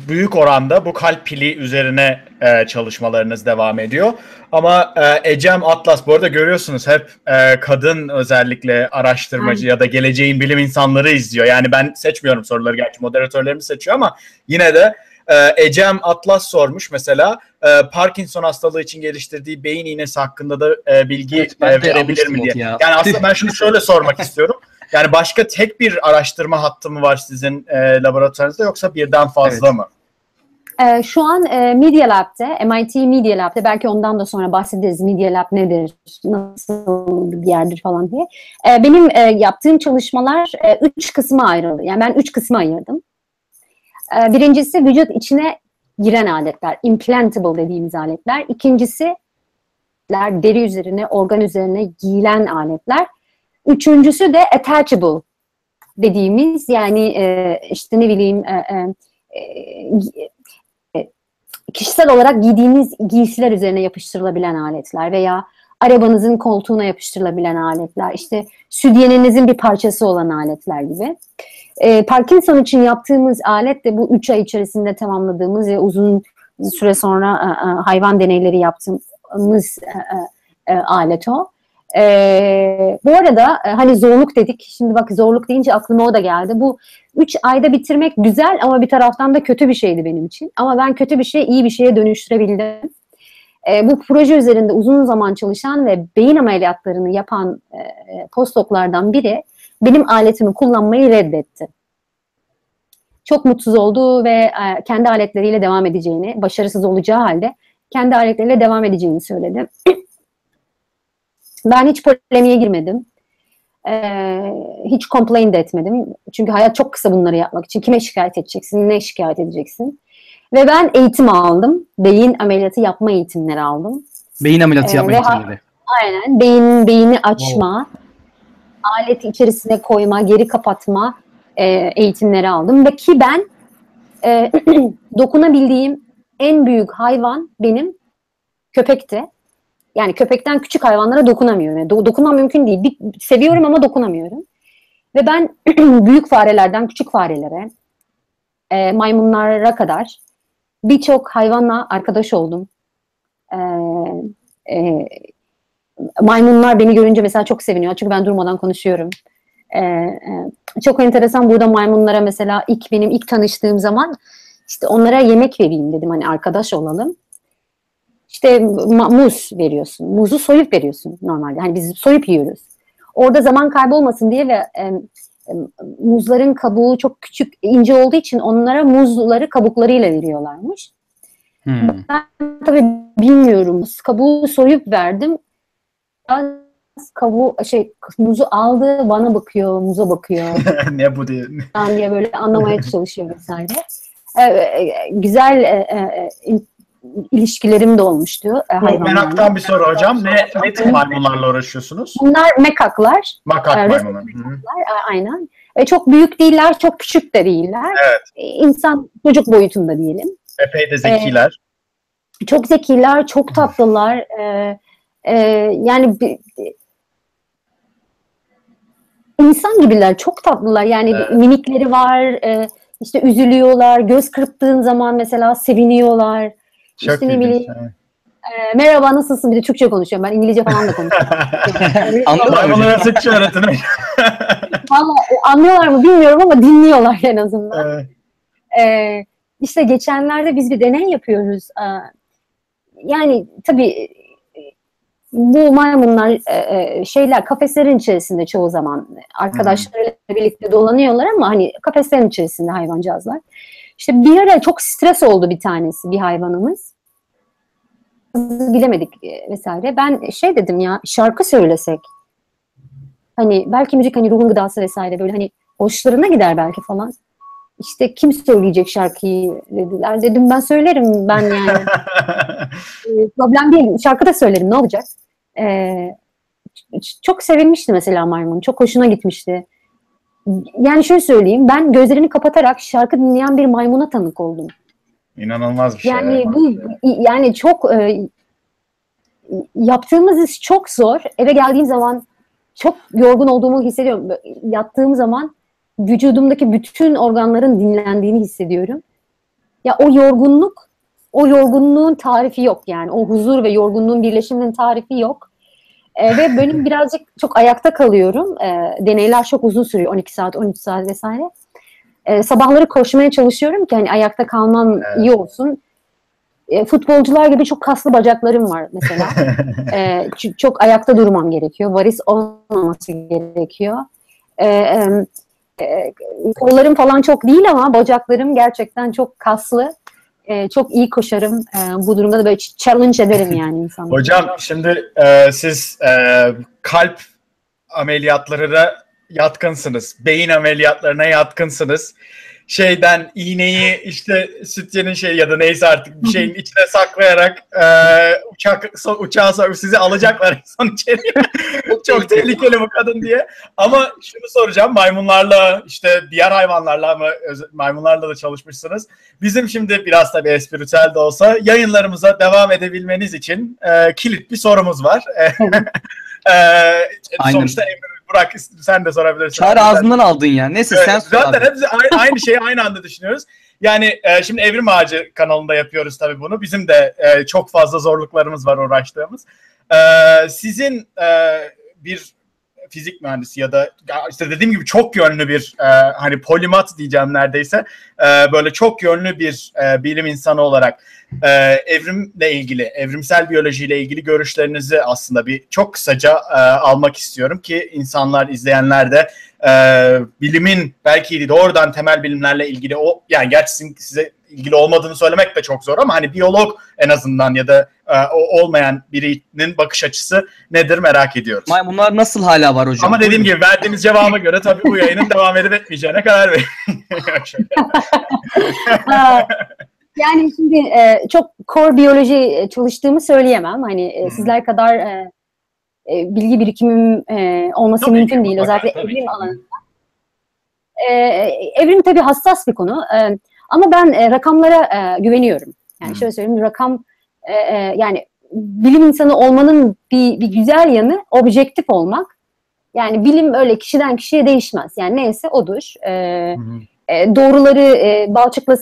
büyük oranda bu kalp pili üzerine e, çalışmalarınız devam ediyor. Ama e, Ecem Atlas bu arada görüyorsunuz hep e, kadın özellikle araştırmacı Aynen. ya da geleceğin bilim insanları izliyor. Yani ben seçmiyorum soruları gerçi moderatörlerimiz seçiyor ama yine de e, Ecem Atlas sormuş mesela e, Parkinson hastalığı için geliştirdiği beyin iğnesi hakkında da e, bilgi evet, e, verebilir mi diye. Ya. Yani aslında ben şunu şöyle sormak istiyorum. Yani başka tek bir araştırma hattı mı var sizin e, laboratuvarınızda yoksa birden fazla evet. mı? E, şu an e, Media Lab'de, MIT Media Lab'de belki ondan da sonra bahsederiz. Media Lab nedir, nasıl bir yerdir falan diye. E, benim e, yaptığım çalışmalar e, üç kısma ayrıldı. Yani ben üç kısma ayırdım. E, birincisi vücut içine giren aletler, implantable dediğimiz aletler. İkincisi deri üzerine, organ üzerine giyilen aletler. Üçüncüsü de attachable dediğimiz yani e, işte ne bileyim e, e, e, kişisel olarak giydiğiniz giysiler üzerine yapıştırılabilen aletler veya arabanızın koltuğuna yapıştırılabilen aletler, işte südyeninizin bir parçası olan aletler gibi. E, Parkinson için yaptığımız alet de bu üç ay içerisinde tamamladığımız ve uzun süre sonra e, e, hayvan deneyleri yaptığımız e, e, e alet o. Ee, bu arada e, hani zorluk dedik. Şimdi bak zorluk deyince aklıma o da geldi. Bu üç ayda bitirmek güzel ama bir taraftan da kötü bir şeydi benim için. Ama ben kötü bir şey iyi bir şeye dönüştürebildim. Ee, bu proje üzerinde uzun zaman çalışan ve beyin ameliyatlarını yapan e, postdoklardan biri benim aletimi kullanmayı reddetti. Çok mutsuz oldu ve e, kendi aletleriyle devam edeceğini, başarısız olacağı halde kendi aletleriyle devam edeceğini söyledi. Ben hiç polemiğe girmedim. Ee, hiç complain de etmedim. Çünkü hayat çok kısa bunları yapmak için. Kime şikayet edeceksin, ne şikayet edeceksin? Ve ben eğitim aldım. Beyin ameliyatı yapma eğitimleri aldım. Beyin ameliyatı ee, yapma eğitimleri. Aynen. Beyin, beyni açma, wow. aleti içerisine koyma, geri kapatma e, eğitimleri aldım. Ve ki ben e, dokunabildiğim en büyük hayvan benim köpekti. Yani köpekten küçük hayvanlara dokunamıyorum. Yani do- dokunmam mümkün değil. Bir, seviyorum ama dokunamıyorum. Ve ben büyük farelerden küçük farelere, e, maymunlara kadar birçok hayvanla arkadaş oldum. E, e, maymunlar beni görünce mesela çok seviniyor. Çünkü ben durmadan konuşuyorum. E, e, çok enteresan burada maymunlara mesela ilk benim ilk tanıştığım zaman işte onlara yemek vereyim dedim hani arkadaş olalım işte muz veriyorsun. Muzu soyup veriyorsun normalde. Hani biz soyup yiyoruz. Orada zaman kaybolmasın diye ve e, e, muzların kabuğu çok küçük, ince olduğu için onlara muzları kabuklarıyla veriyorlarmış. Hmm. Ben tabii bilmiyorum. Kabuğu soyup verdim. Kabuğu şey muzu aldı bana bakıyor, muza bakıyor. ne bu diye. Ben diye böyle anlamaya çalışıyor vesaire. Ee, güzel e, e, ilişkilerim de olmuştu. E, meraktan bir soru hocam. Ne, ne tip maymunlarla uğraşıyorsunuz? Bunlar mekaklar. Makak e, maymunlar. aynen. E, çok büyük değiller, çok küçük de değiller. Evet. E, insan çocuk boyutunda diyelim. Epey de zekiler. E, çok zekiler, çok tatlılar. E, e, yani bir, insan gibiler, çok tatlılar. Yani evet. minikleri var, e, işte üzülüyorlar, göz kırptığın zaman mesela seviniyorlar. Çok işte ne bileyim. E, merhaba nasılsın? Bir de Türkçe konuşuyorum. Ben İngilizce falan da konuşuyorum. Anlıyorlar mı? Bunları Türkçe öğretin. Valla anlıyorlar mı bilmiyorum ama dinliyorlar en azından. Evet. Ee, işte geçenlerde biz bir deney yapıyoruz. Ee, yani tabii bu maymunlar e, e, şeyler kafeslerin içerisinde çoğu zaman arkadaşlarıyla birlikte dolanıyorlar ama hani kafeslerin içerisinde hayvancağızlar. İşte bir ara çok stres oldu bir tanesi bir hayvanımız. Bilemedik e, vesaire. Ben şey dedim ya şarkı söylesek. Hani belki müzik hani ruhun gıdası vesaire böyle hani hoşlarına gider belki falan. İşte kim söyleyecek şarkıyı dediler. Dedim ben söylerim ben yani. e, problem değil. Şarkı da söylerim ne olacak? E, çok sevinmişti mesela maymun. Çok hoşuna gitmişti. Yani şöyle söyleyeyim. Ben gözlerini kapatarak şarkı dinleyen bir maymuna tanık oldum. İnanılmaz bir şey. Yani bu yani çok e, yaptığımız iş çok zor. Eve geldiğim zaman çok yorgun olduğumu hissediyorum. Yattığım zaman vücudumdaki bütün organların dinlendiğini hissediyorum. Ya o yorgunluk, o yorgunluğun tarifi yok yani. O huzur ve yorgunluğun birleşiminin tarifi yok. E, ve benim birazcık çok ayakta kalıyorum. E, deneyler çok uzun sürüyor. 12 saat, 13 saat vesaire. E, sabahları koşmaya çalışıyorum ki hani ayakta kalmam evet. iyi olsun. E, futbolcular gibi çok kaslı bacaklarım var mesela. e, çok ayakta durmam gerekiyor. Varis olmaması gerekiyor. E, e, kollarım falan çok değil ama bacaklarım gerçekten çok kaslı. E, çok iyi koşarım. E, bu durumda da böyle challenge ederim yani insanları. Hocam şimdi e, siz e, kalp ameliyatlarına yatkınsınız. Beyin ameliyatlarına yatkınsınız şeyden iğneyi işte sütyenin şey ya da neyse artık bir şeyin içine saklayarak e, uçak uçağa sizi alacaklar son içeriye. Çok tehlikeli bu kadın diye. Ama şunu soracağım maymunlarla işte diğer hayvanlarla mı maymunlarla da çalışmışsınız. Bizim şimdi biraz tabii espritüel de olsa yayınlarımıza devam edebilmeniz için e, kilit bir sorumuz var. e, sonuçta Emre Burak sen de sorabilirsin. Çağrı ağzından aldın ya. Neyse evet, sen sor Zaten hepsi aynı şeyi aynı anda düşünüyoruz. Yani e, şimdi Evrim Ağacı kanalında yapıyoruz tabii bunu. Bizim de e, çok fazla zorluklarımız var uğraştığımız. E, sizin e, bir fizik mühendisi ya da işte dediğim gibi çok yönlü bir e, hani polimat diyeceğim neredeyse e, böyle çok yönlü bir e, bilim insanı olarak e, evrimle ilgili, evrimsel biyolojiyle ilgili görüşlerinizi aslında bir çok kısaca e, almak istiyorum ki insanlar, izleyenler de e, bilimin belki doğrudan temel bilimlerle ilgili o yani gerçi size ilgili olmadığını söylemek de çok zor ama hani biyolog en azından ya da e, o olmayan birinin bakış açısı nedir merak ediyoruz. Maymunlar nasıl hala var hocam? Ama dediğim gibi verdiğiniz cevaba göre tabii bu yayının devam edip etmeyeceğine karar verin. yani şimdi e, çok core biyoloji çalıştığımı söyleyemem. Hani e, sizler kadar e, e, bilgi birikimim e, olması tabii mümkün değil. Özellikle evrim alanında. E, evrim tabii hassas bir konu. Ama ben e, rakamlara e, güveniyorum. Yani hmm. şöyle söyleyeyim rakam e, e, yani bilim insanı olmanın bir, bir güzel yanı objektif olmak. Yani bilim öyle kişiden kişiye değişmez. Yani neyse odur. E, hmm. e, doğruları e, balçıkla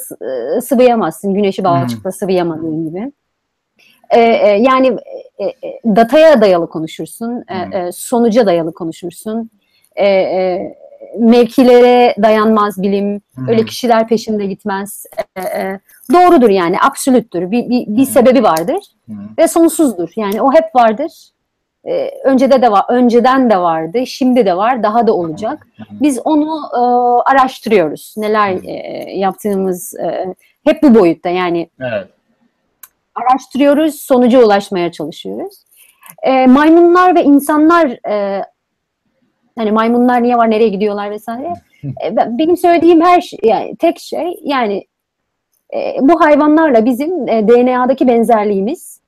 e, sıvayamazsın. Güneşi balçıkla hmm. sıvayamadığın gibi. E, e, yani e, e, dataya dayalı konuşursun. E, e, sonuca dayalı konuşursun. E, e, mevkilere dayanmaz bilim. Hmm. Öyle kişiler peşinde gitmez. E, e, doğrudur yani, absolüttür. Bir, bir, bir hmm. sebebi vardır hmm. ve sonsuzdur. Yani o hep vardır. E, öncede de var, önceden de vardı, şimdi de var, daha da olacak. Hmm. Biz onu e, araştırıyoruz. Neler hmm. e, yaptığımız e, hep bu boyutta yani. Evet. Araştırıyoruz, sonuca ulaşmaya çalışıyoruz. E, maymunlar ve insanlar e, Hani maymunlar niye var, nereye gidiyorlar vesaire. E, benim söylediğim her şey, yani tek şey yani e, bu hayvanlarla bizim e, DNA'daki benzerliğimiz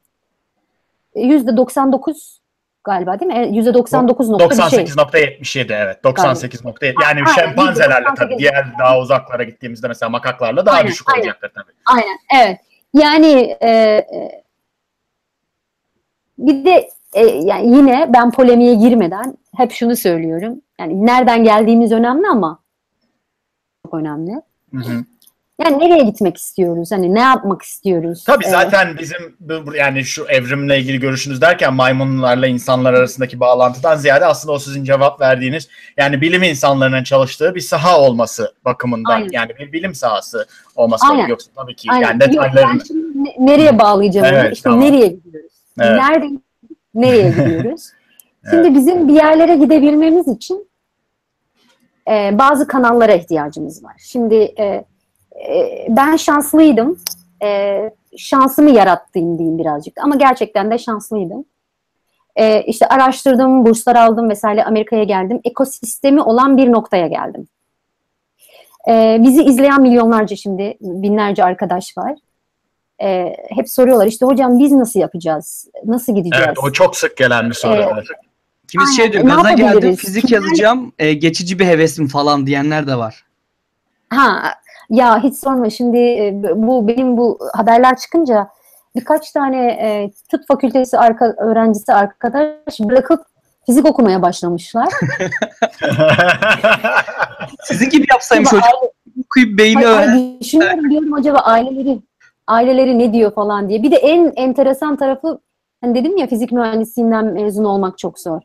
yüzde 99 galiba değil mi? Yüzde 99 nokta 98.77 şey. evet. 98.7 yani aynen, şempanzelerle tabii diğer daha uzaklara gittiğimizde mesela makaklarla daha aynen, düşük aynen, olacaktır tabii. Aynen evet. Yani e, e, bir de e, yani yine ben polemiğe girmeden hep şunu söylüyorum. Yani nereden geldiğimiz önemli ama çok önemli. Hı hı. Yani nereye gitmek istiyoruz? Hani ne yapmak istiyoruz? Tabii ee, zaten bizim yani şu evrimle ilgili görüşünüz derken maymunlarla insanlar arasındaki bağlantıdan ziyade aslında o sizin cevap verdiğiniz yani bilim insanlarının çalıştığı bir saha olması bakımından Aynen. yani bir bilim sahası olması Aynen. yoksa tabii ki Aynen. yani detaylarını. Yok, ben şimdi nereye bağlayacağım? Evet, işte tamam. nereye gidiyoruz? Evet. Nerede Nereye gidiyoruz? Şimdi bizim bir yerlere gidebilmemiz için e, bazı kanallara ihtiyacımız var. Şimdi e, e, ben şanslıydım. E, şansımı yarattım diyeyim birazcık. Ama gerçekten de şanslıydım. E, işte araştırdım, burslar aldım vesaire Amerika'ya geldim. Ekosistemi olan bir noktaya geldim. E, bizi izleyen milyonlarca şimdi binlerce arkadaş var. E, hep soruyorlar işte hocam biz nasıl yapacağız? Nasıl gideceğiz? Evet o çok sık gelen bir soru. Ee, evet. Kimisi şey diyor Ne gaza geldim yapabiliriz? fizik Kimler- yazacağım e, geçici bir hevesim falan diyenler de var. Ha ya hiç sorma şimdi e, bu benim bu haberler çıkınca birkaç tane e, tıp fakültesi arka, öğrencisi arkadaş bırakıp fizik okumaya başlamışlar. Sizin gibi yapsaymış Acaba hocam. Okuyup beyni Ay, ay, öğren. düşünüyorum diyorum acaba aileleri aileleri ne diyor falan diye. Bir de en enteresan tarafı hani dedim ya fizik mühendisliğinden mezun olmak çok zor.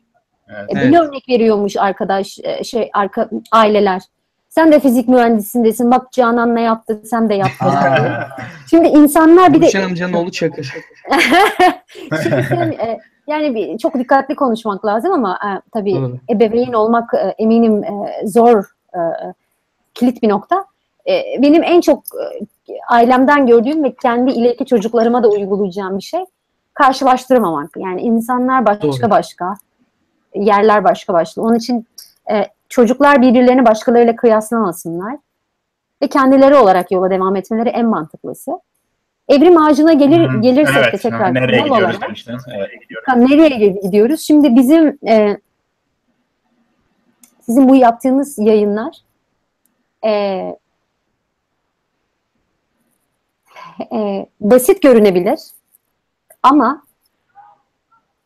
Evet. E, Evet. Örnek veriyormuş arkadaş e, şey arka aileler. Sen de fizik mühendisindesin. Bak Canan ne yaptı sen de yap. falan diye. Şimdi insanlar bir de Gülşen amcanın oğlu Çakır. Şimdi sen, e, yani bir, çok dikkatli konuşmak lazım ama e, tabii Doğru. ebeveyn olmak e, eminim e, zor e, kilit bir nokta. E, benim en çok e, ailemden gördüğüm ve kendi ileriki çocuklarıma da uygulayacağım bir şey karşılaştırmamak. Yani insanlar başka Doğru. başka, yerler başka başka. Onun için e, çocuklar birbirlerini başkalarıyla kıyaslamasınlar ve kendileri olarak yola devam etmeleri en mantıklısı. Evrim ağacına gelir hı. gelirsek de evet. tekrar Nereye temel gidiyoruz olarak-. Evet, gidiyoruz. Nereye gidiyoruz? Şimdi bizim e, sizin bu yaptığınız yayınlar e, e, basit görünebilir ama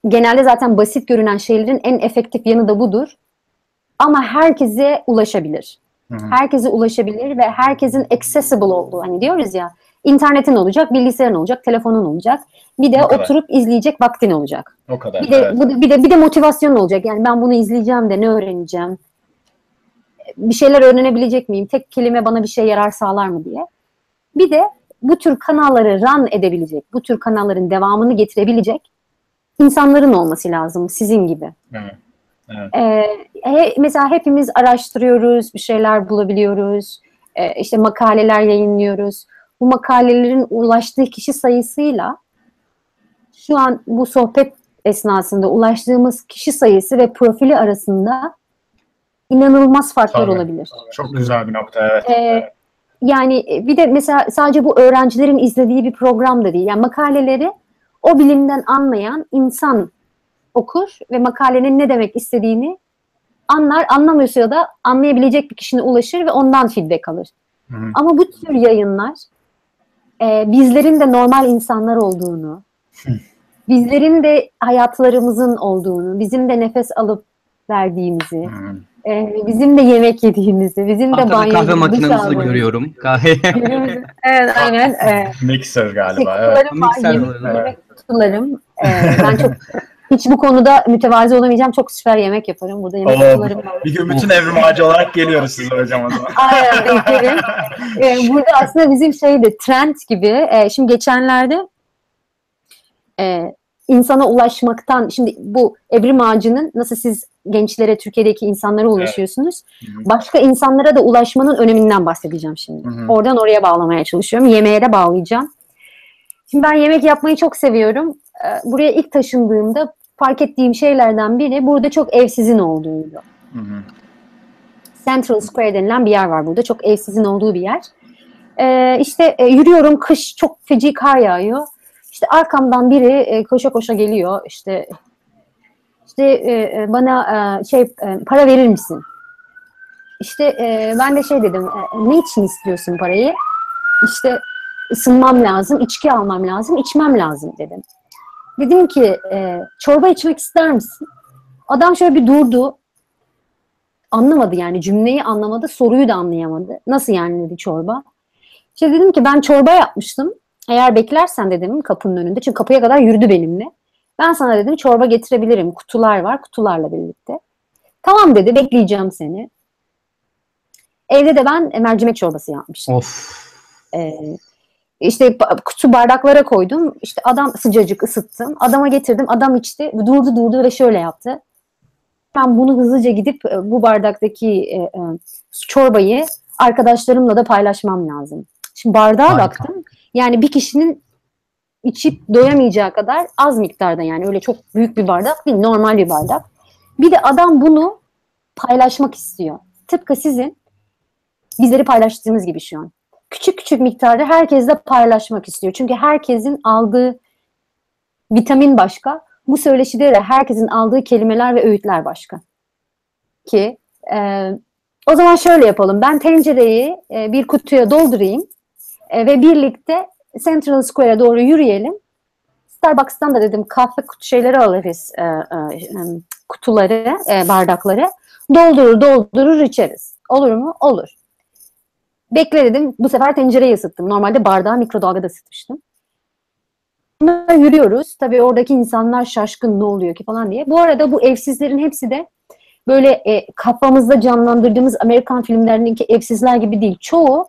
genelde zaten basit görünen şeylerin en efektif yanı da budur. Ama herkese ulaşabilir. Hı hı. Herkese ulaşabilir ve herkesin accessible olduğu hani diyoruz ya internetin olacak, bilgisayarın olacak, telefonun olacak. Bir de O kadar. oturup izleyecek vaktin olacak. O kadar. Bir de, evet. bu, bir de bir de motivasyon olacak. Yani ben bunu izleyeceğim de ne öğreneceğim? Bir şeyler öğrenebilecek miyim? Tek kelime bana bir şey yarar sağlar mı diye. Bir de bu tür kanalları run edebilecek, bu tür kanalların devamını getirebilecek insanların olması lazım sizin gibi. Evet. Evet. Ee, he- mesela hepimiz araştırıyoruz, bir şeyler bulabiliyoruz, ee, işte makaleler yayınlıyoruz. Bu makalelerin ulaştığı kişi sayısıyla şu an bu sohbet esnasında ulaştığımız kişi sayısı ve profili arasında inanılmaz farklar Tabii. olabilir. Çok güzel bir nokta evet. Ee, yani bir de mesela sadece bu öğrencilerin izlediği bir program da değil. Yani makaleleri o bilimden anlayan insan okur ve makalenin ne demek istediğini anlar, anlamıyorsa da anlayabilecek bir kişine ulaşır ve ondan feedback alır. Hı hı. Ama bu tür yayınlar e, bizlerin de normal insanlar olduğunu, bizlerin de hayatlarımızın olduğunu, bizim de nefes alıp verdiğimizi, Hı hı. e, bizim de yemek yediğimizi, bizim de Arkada banyo kahve makinemizi görüyorum. Kahve. evet aynen. E, Mixer galiba. Evet. var, yemek, yemek kutularım. E, ben çok hiç bu konuda mütevazi olamayacağım. Çok süper yemek yaparım. Burada yemek Oo, kutularım var. bir gün bütün evrim ağacı olarak geliyoruz size hocam o zaman. Aynen beklerim. Ee, burada aslında bizim şeyde trend gibi. e, şimdi geçenlerde e, insana ulaşmaktan şimdi bu evrim ağacının nasıl siz gençlere Türkiye'deki insanlara ulaşıyorsunuz. Hı. Başka insanlara da ulaşmanın öneminden bahsedeceğim şimdi. Hı hı. Oradan oraya bağlamaya çalışıyorum. Yemeğe de bağlayacağım. Şimdi ben yemek yapmayı çok seviyorum. Ee, Buraya ilk taşındığımda fark ettiğim şeylerden biri burada çok evsizin olduğuydu. Hı hı. Central Square denilen bir yer var burada. Çok evsizin olduğu bir yer. Ee, işte e, yürüyorum kış çok feci kar yağıyor. İşte arkamdan biri e, koşa koşa geliyor. İşte işte e, e, bana e, şey e, para verir misin? İşte e, ben de şey dedim. e, ne için istiyorsun parayı? İşte ısınmam lazım, içki almam lazım, içmem lazım dedim. Dedim ki e, çorba içmek ister misin? Adam şöyle bir durdu anlamadı yani cümleyi anlamadı, soruyu da anlayamadı. Nasıl yani dedi çorba. İşte dedim ki ben çorba yapmıştım. Eğer beklersen dedim kapının önünde. Çünkü kapıya kadar yürüdü benimle. Ben sana dedim çorba getirebilirim. Kutular var kutularla birlikte. Tamam dedi bekleyeceğim seni. Evde de ben mercimek çorbası yapmıştım. of. Ee, İşte kutu bardaklara koydum. İşte adam sıcacık ısıttım. Adama getirdim. Adam içti. Durdu durdu ve şöyle yaptı. Ben bunu hızlıca gidip e, bu bardaktaki e, e, çorbayı arkadaşlarımla da paylaşmam lazım. Şimdi bardağa Harika. baktım. Yani bir kişinin içip doyamayacağı kadar az miktarda yani öyle çok büyük bir bardak değil normal bir bardak. Bir de adam bunu paylaşmak istiyor. Tıpkı sizin bizleri paylaştığınız gibi şu an. Küçük küçük miktarda herkesle paylaşmak istiyor. Çünkü herkesin aldığı vitamin başka. Bu söyleşide de herkesin aldığı kelimeler ve öğütler başka. Ki e, o zaman şöyle yapalım. Ben tencereyi e, bir kutuya doldurayım e, ve birlikte Central Square'a doğru yürüyelim. Starbucks'tan da dedim kahve kutu şeyleri alırız. E, e, kutuları, e, bardakları. Doldurur doldurur içeriz. Olur mu? Olur. Bekledim. Bu sefer tencereyi ısıttım. Normalde bardağı mikrodalgada ısıtmıştım. Sonra yürüyoruz. Tabii oradaki insanlar şaşkın ne oluyor ki falan diye. Bu arada bu evsizlerin hepsi de böyle e, kafamızda canlandırdığımız Amerikan filmlerindeki evsizler gibi değil. Çoğu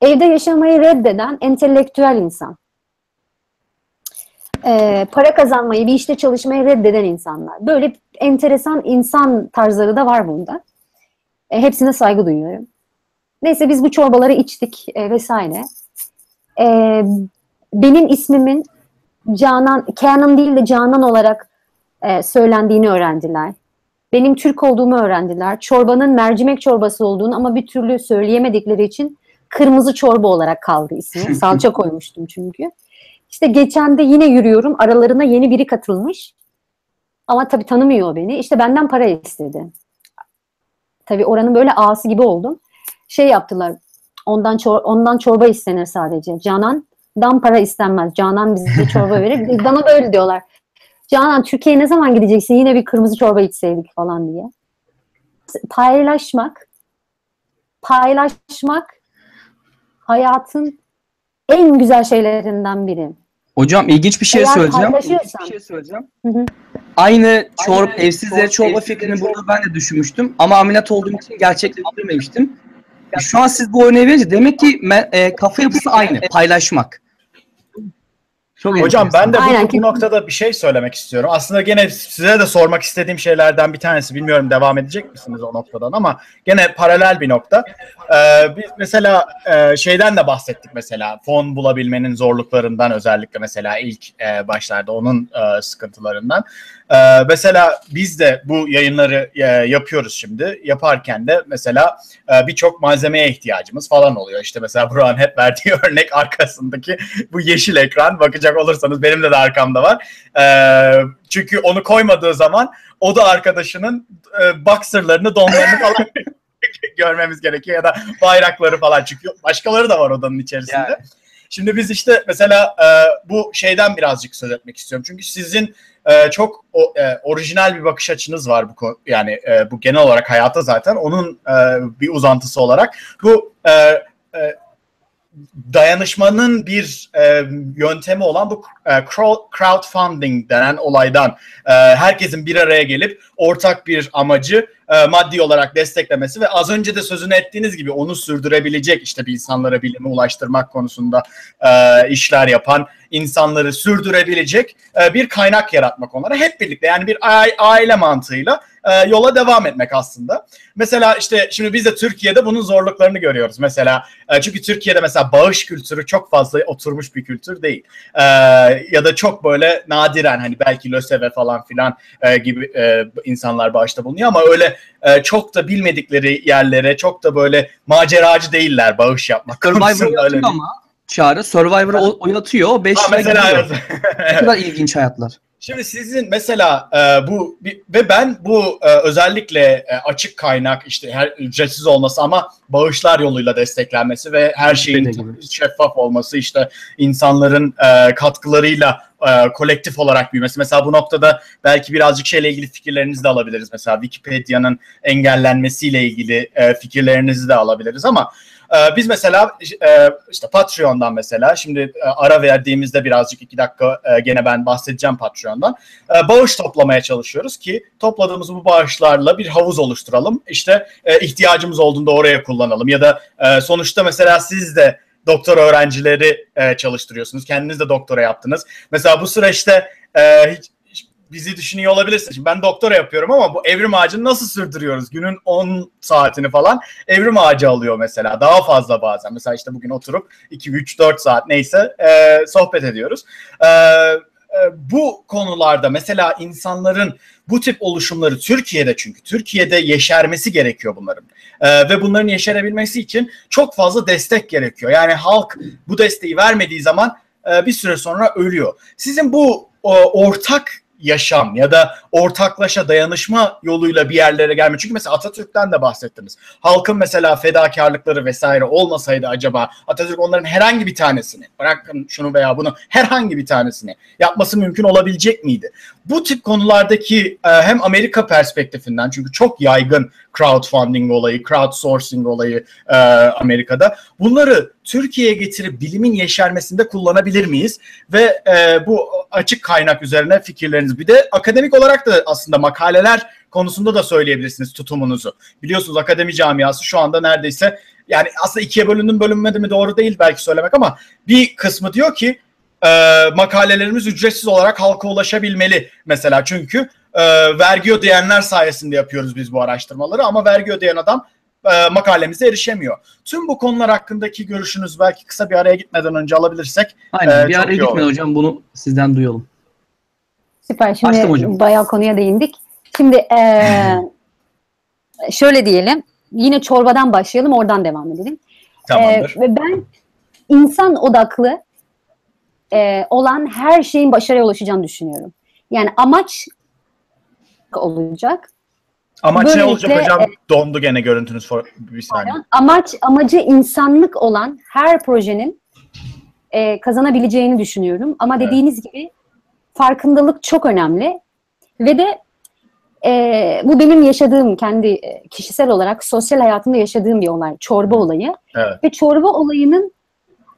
evde yaşamayı reddeden entelektüel insan. E, para kazanmayı, bir işte çalışmayı reddeden insanlar. Böyle enteresan insan tarzları da var bunda. E, hepsine saygı duyuyorum. Neyse biz bu çorbaları içtik e, vesaire. E, benim ismimin Canan, Canon değil de Canan olarak e, söylendiğini öğrendiler. Benim Türk olduğumu öğrendiler. Çorbanın mercimek çorbası olduğunu ama bir türlü söyleyemedikleri için kırmızı çorba olarak kaldı ismi. Salça koymuştum çünkü. İşte geçen de yine yürüyorum. Aralarına yeni biri katılmış. Ama tabii tanımıyor beni. İşte benden para istedi. Tabii oranın böyle ağası gibi oldum. Şey yaptılar. Ondan çor ondan çorba istenir sadece. Canan'dan para istenmez. Canan bize çorba verir. Bana da öyle diyorlar. Canan Türkiye'ye ne zaman gideceksin? Yine bir kırmızı çorba içseydik falan diye. Paylaşmak paylaşmak hayatın en güzel şeylerinden biri. Hocam ilginç bir şey Eğer söyleyeceğim. İlginç bir şey söyleyeceğim. Hı hı. Aynı çorba, evsizlere çorba fikrini burada ben de düşünmüştüm. Ama ameliyat olduğum için gerçekleştirmemiştim. Şu an siz bu örneği verince demek ki e, kafa yapısı aynı. Paylaşmak. Çok Hocam ben de bu, bu noktada bir şey söylemek istiyorum. Aslında gene size de sormak istediğim şeylerden bir tanesi. Bilmiyorum devam edecek misiniz o noktadan ama gene paralel bir nokta. Ee, biz mesela e, şeyden de bahsettik mesela fon bulabilmenin zorluklarından özellikle mesela ilk e, başlarda onun e, sıkıntılarından. Ee, mesela biz de bu yayınları e, yapıyoruz şimdi. Yaparken de mesela e, birçok malzemeye ihtiyacımız falan oluyor. İşte mesela Burak'ın hep verdiği örnek arkasındaki bu yeşil ekran. Bakacak olursanız benim de, de arkamda var. E, çünkü onu koymadığı zaman o da arkadaşının e, boxerlarını, donlarını falan görmemiz gerekiyor ya da bayrakları falan çıkıyor. Başkaları da var odanın içerisinde. Yani. Şimdi biz işte mesela e, bu şeyden birazcık söz etmek istiyorum. Çünkü sizin e, çok o, e, orijinal bir bakış açınız var bu yani e, bu genel olarak hayata zaten. Onun e, bir uzantısı olarak bu e, e, dayanışmanın bir e, yöntemi olan bu e, crowdfunding denen olaydan e, herkesin bir araya gelip ortak bir amacı e, maddi olarak desteklemesi ve az önce de sözünü ettiğiniz gibi onu sürdürebilecek işte bir insanlara bilimi ulaştırmak konusunda e, işler yapan insanları sürdürebilecek e, bir kaynak yaratmak onlara. Hep birlikte yani bir aile mantığıyla e, yola devam etmek aslında. Mesela işte şimdi biz de Türkiye'de bunun zorluklarını görüyoruz. Mesela e, çünkü Türkiye'de mesela bağış kültürü çok fazla oturmuş bir kültür değil. E, ya da çok böyle nadiren hani belki LÖSEV'e falan filan e, gibi e, insanlar bağışta bulunuyor ama öyle e, çok da bilmedikleri yerlere çok da böyle maceracı değiller bağış yapmak. Öyle ama Çağrı Survivor'ı oynatıyor. 5 mesela evet. ne kadar ilginç hayatlar. Şimdi sizin mesela e, bu ve ben bu e, özellikle e, açık kaynak işte her ücretsiz olması ama bağışlar yoluyla desteklenmesi ve her şeyin şeffaf olması işte insanların e, katkılarıyla e, kolektif olarak büyümesi. Mesela bu noktada belki birazcık şeyle ilgili fikirlerinizi de alabiliriz. Mesela Wikipedia'nın engellenmesiyle ilgili e, fikirlerinizi de alabiliriz ama ee, biz mesela e, işte Patreon'dan mesela şimdi e, ara verdiğimizde birazcık iki dakika e, gene ben bahsedeceğim Patreon'dan. bağış toplamaya çalışıyoruz ki topladığımız bu bağışlarla bir havuz oluşturalım. İşte ihtiyacımız olduğunda oraya kullanalım ya da sonuçta mesela siz de doktora öğrencileri çalıştırıyorsunuz. Kendiniz de doktora yaptınız. Mesela bu süreçte hiç, bizi düşünüyor olabilirsiniz. Şimdi ben doktora yapıyorum ama bu evrim ağacını nasıl sürdürüyoruz? Günün 10 saatini falan evrim ağacı alıyor mesela. Daha fazla bazen. Mesela işte bugün oturup 2, 3, 4 saat neyse e, sohbet ediyoruz. E, bu konularda mesela insanların bu tip oluşumları Türkiye'de çünkü Türkiye'de yeşermesi gerekiyor bunların. Ee, ve bunların yeşerebilmesi için çok fazla destek gerekiyor. Yani halk bu desteği vermediği zaman e, bir süre sonra ölüyor. Sizin bu o, ortak yaşam ya da ortaklaşa dayanışma yoluyla bir yerlere gelme. Çünkü mesela Atatürk'ten de bahsettiniz. Halkın mesela fedakarlıkları vesaire olmasaydı acaba Atatürk onların herhangi bir tanesini, bırakın şunu veya bunu herhangi bir tanesini yapması mümkün olabilecek miydi? Bu tip konulardaki e, hem Amerika perspektifinden çünkü çok yaygın crowdfunding olayı, crowdsourcing olayı e, Amerika'da. Bunları Türkiye'ye getirip bilimin yeşermesinde kullanabilir miyiz? Ve e, bu açık kaynak üzerine fikirleriniz. Bir de akademik olarak da aslında makaleler konusunda da söyleyebilirsiniz tutumunuzu. Biliyorsunuz akademi camiası şu anda neredeyse yani aslında ikiye bölündüm bölünmedi mi doğru değil belki söylemek ama bir kısmı diyor ki e, makalelerimiz ücretsiz olarak halka ulaşabilmeli mesela çünkü e, vergi ödeyenler sayesinde yapıyoruz biz bu araştırmaları ama vergi ödeyen adam e, makalemize erişemiyor. Tüm bu konular hakkındaki görüşünüz belki kısa bir araya gitmeden önce alabilirsek. Aynen e, bir araya gitmeden hocam bunu sizden duyalım. Süper. Şimdi Açtım hocam. bayağı konuya değindik. Şimdi e, şöyle diyelim. Yine çorbadan başlayalım oradan devam edelim. Tamamdır. E, ve ben insan odaklı e, olan her şeyin başarıya ulaşacağını düşünüyorum. Yani amaç olacak. Amaç Böylelikle, ne olacak hocam? E, Dondu gene görüntünüz for, bir saniye. Amaç amacı insanlık olan her projenin e, kazanabileceğini düşünüyorum. Ama dediğiniz evet. gibi farkındalık çok önemli ve de e, bu benim yaşadığım kendi e, kişisel olarak sosyal hayatımda yaşadığım bir olay. Çorba olayı. Evet. Ve çorba olayının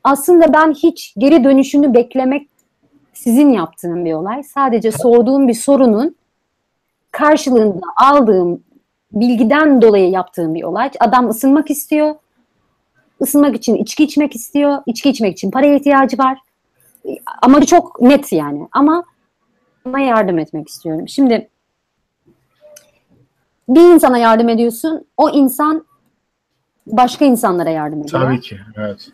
aslında ben hiç geri dönüşünü beklemek sizin yaptığım bir olay. Sadece sorduğum bir sorunun karşılığında aldığım bilgiden dolayı yaptığım bir olay. Adam ısınmak istiyor. Isınmak için içki içmek istiyor. İçki içmek için paraya ihtiyacı var. Amacı çok net yani. Ama ona yardım etmek istiyorum. Şimdi bir insana yardım ediyorsun. O insan başka insanlara yardım ediyor. Tabii ki. Evet.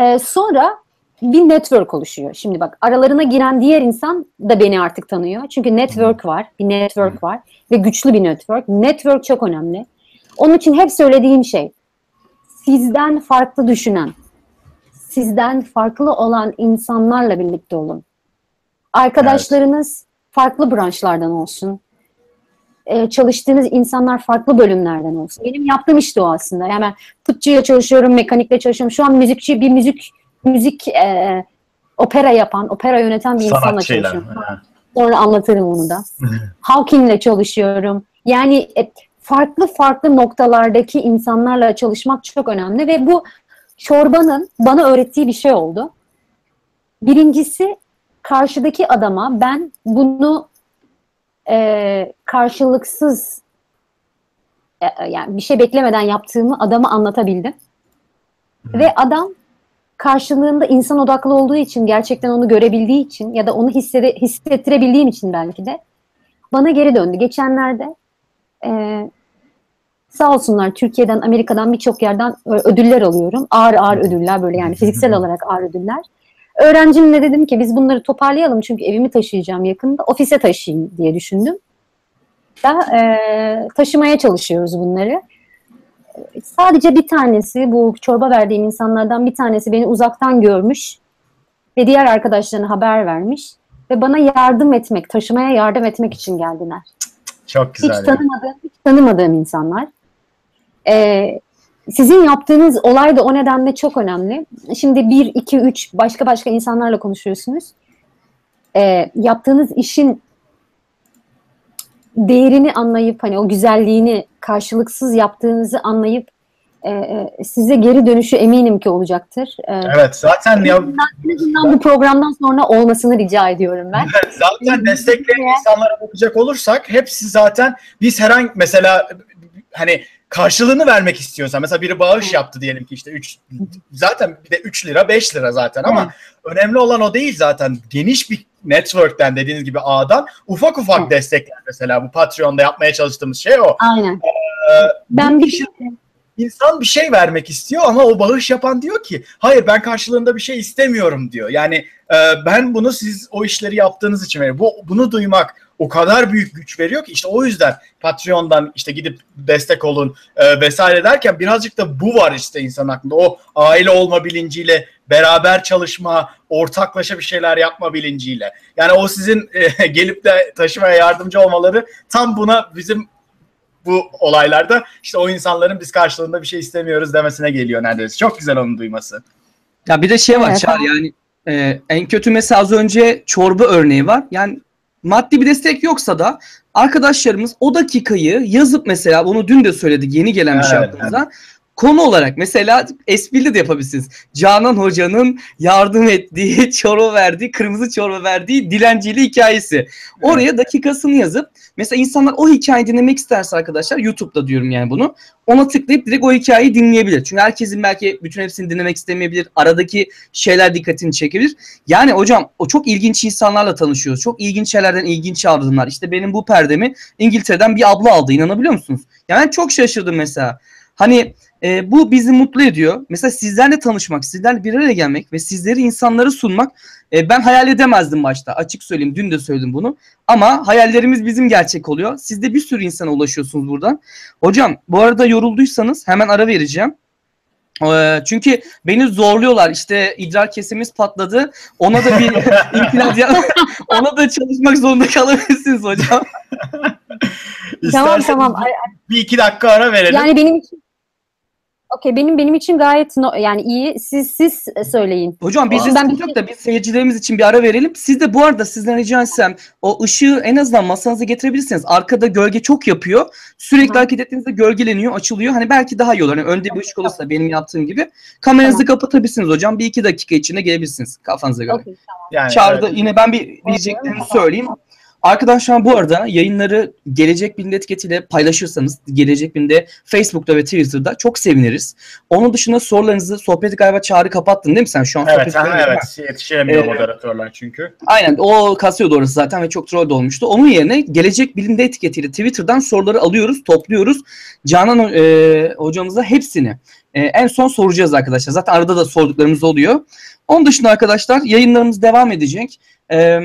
Ee, sonra bir network oluşuyor. Şimdi bak aralarına giren diğer insan da beni artık tanıyor. Çünkü network var, bir network var ve güçlü bir network. Network çok önemli. Onun için hep söylediğim şey sizden farklı düşünen, sizden farklı olan insanlarla birlikte olun. Arkadaşlarınız evet. farklı branşlardan olsun. Ee, çalıştığınız insanlar farklı bölümlerden olsun. Benim yaptığım işte o aslında. Yani ben tıpçıyla çalışıyorum, mekanikle çalışıyorum. Şu an müzikçi, bir müzik müzik e, opera yapan, opera yöneten bir insanla çalışıyorum. Sonra anlatırım onu da. Hawking'le çalışıyorum. Yani e, farklı farklı noktalardaki insanlarla çalışmak çok önemli ve bu çorbanın bana öğrettiği bir şey oldu. Birincisi karşıdaki adama ben bunu e, karşılıksız e, yani bir şey beklemeden yaptığımı adama anlatabildim. Ve adam karşılığında insan odaklı olduğu için, gerçekten onu görebildiği için ya da onu hissede, hissettirebildiğim için belki de bana geri döndü. Geçenlerde e, sağ olsunlar Türkiye'den, Amerika'dan birçok yerden ödüller alıyorum. Ağır ağır ödüller böyle yani fiziksel olarak ağır ödüller. Öğrencimle dedim ki biz bunları toparlayalım çünkü evimi taşıyacağım yakında. Ofise taşıyayım diye düşündüm. Da, e, taşımaya çalışıyoruz bunları sadece bir tanesi bu çorba verdiğim insanlardan bir tanesi beni uzaktan görmüş ve diğer arkadaşlarına haber vermiş ve bana yardım etmek, taşımaya yardım etmek için geldiler. Çok güzel. Hiç yani. tanımadığım, hiç tanımadığım insanlar. Ee, sizin yaptığınız olay da o nedenle çok önemli. Şimdi bir, iki, üç başka başka insanlarla konuşuyorsunuz. Ee, yaptığınız işin değerini anlayıp hani o güzelliğini karşılıksız yaptığınızı anlayıp e, e, size geri dönüşü eminim ki olacaktır. E, evet zaten ya bu programdan sonra olmasını rica ediyorum ben. zaten destekleyen insanlara bakacak olursak hepsi zaten biz herhangi mesela hani karşılığını vermek istiyorsan mesela biri bağış yaptı diyelim ki işte 3 zaten bir de 3 lira 5 lira zaten ama önemli olan o değil zaten. Geniş bir network'ten dediğiniz gibi ağdan ufak ufak destekler mesela. Bu Patreon'da yapmaya çalıştığımız şey o. Aynen. Ee, Ben bir kişi- İnsan bir şey vermek istiyor ama o bağış yapan diyor ki hayır ben karşılığında bir şey istemiyorum diyor. Yani e, ben bunu siz o işleri yaptığınız için veriyorum. Bu, bunu duymak o kadar büyük güç veriyor ki işte o yüzden Patreon'dan işte gidip destek olun e, vesaire derken birazcık da bu var işte insanın aklında. O aile olma bilinciyle beraber çalışma, ortaklaşa bir şeyler yapma bilinciyle. Yani o sizin e, gelip de taşımaya yardımcı olmaları tam buna bizim bu olaylarda işte o insanların biz karşılığında bir şey istemiyoruz demesine geliyor neredeyse. Çok güzel onu duyması. Ya bir de şey var Evet, Çağrı yani e, en kötü mesela az önce çorba örneği var. Yani maddi bir destek yoksa da arkadaşlarımız o dakikayı yazıp mesela bunu dün de söyledik yeni gelen bir şey Evet, aklımıza. Konu olarak mesela esprili de yapabilirsiniz. Canan Hoca'nın yardım ettiği, çorba verdiği, kırmızı çorba verdiği dilencili hikayesi. Oraya dakikasını yazıp mesela insanlar o hikayeyi dinlemek isterse arkadaşlar YouTube'da diyorum yani bunu. Ona tıklayıp direkt o hikayeyi dinleyebilir. Çünkü herkesin belki bütün hepsini dinlemek istemeyebilir. Aradaki şeyler dikkatini çekebilir. Yani hocam o çok ilginç insanlarla tanışıyoruz. Çok ilginç şeylerden ilginç yardımlar. İşte benim bu perdemi İngiltere'den bir abla aldı. İnanabiliyor musunuz? Yani ben çok şaşırdım mesela. Hani e, bu bizi mutlu ediyor. Mesela sizlerle tanışmak, sizlerle bir araya gelmek ve sizleri insanlara sunmak e, ben hayal edemezdim başta. Açık söyleyeyim. Dün de söyledim bunu. Ama hayallerimiz bizim gerçek oluyor. Siz de bir sürü insana ulaşıyorsunuz buradan. Hocam bu arada yorulduysanız hemen ara vereceğim. Ee, çünkü beni zorluyorlar. İşte idrar kesimiz patladı. Ona da bir imkanat ya- ona da çalışmak zorunda kalabilirsiniz hocam. Tamam İsterseniz tamam. bir iki dakika ara verelim. Yani benim için Okey benim benim için gayet no, yani iyi. Siz siz söyleyin. Hocam biz Ben yok da biz seyircilerimiz için bir ara verelim. Siz de bu arada sizden rica etsem o ışığı en azından masanıza getirebilirsiniz. Arkada gölge çok yapıyor. Sürekli Hı. hareket ettiğinizde gölgeleniyor, açılıyor. Hani belki daha iyi olur. Hani önde bir ışık olursa benim yaptığım gibi. Kameranızı kapatabilirsiniz hocam. Bir iki dakika içinde gelebilirsiniz kafanıza göre. Okey. yani, Çağrı'da evet. yine ben bir diyeceklerimi söyleyeyim. Arkadaşlar bu arada yayınları Gelecek Bilim'de etiketiyle paylaşırsanız Gelecek Bilim'de Facebook'ta ve Twitter'da çok seviniriz. Onun dışında sorularınızı sohbeti galiba Çağrı kapattın değil mi sen şu an? Evet, aha, evet. Yetiştiremiyor Ee, moderatörler çünkü. Aynen o kasıyordu orası zaten ve çok troll olmuştu. Onun yerine Gelecek Bilim'de etiketiyle Twitter'dan soruları alıyoruz, topluyoruz. Canan e, hocamıza hepsini e, en son soracağız arkadaşlar. Zaten arada da sorduklarımız oluyor. Onun dışında arkadaşlar yayınlarımız devam edecek. E,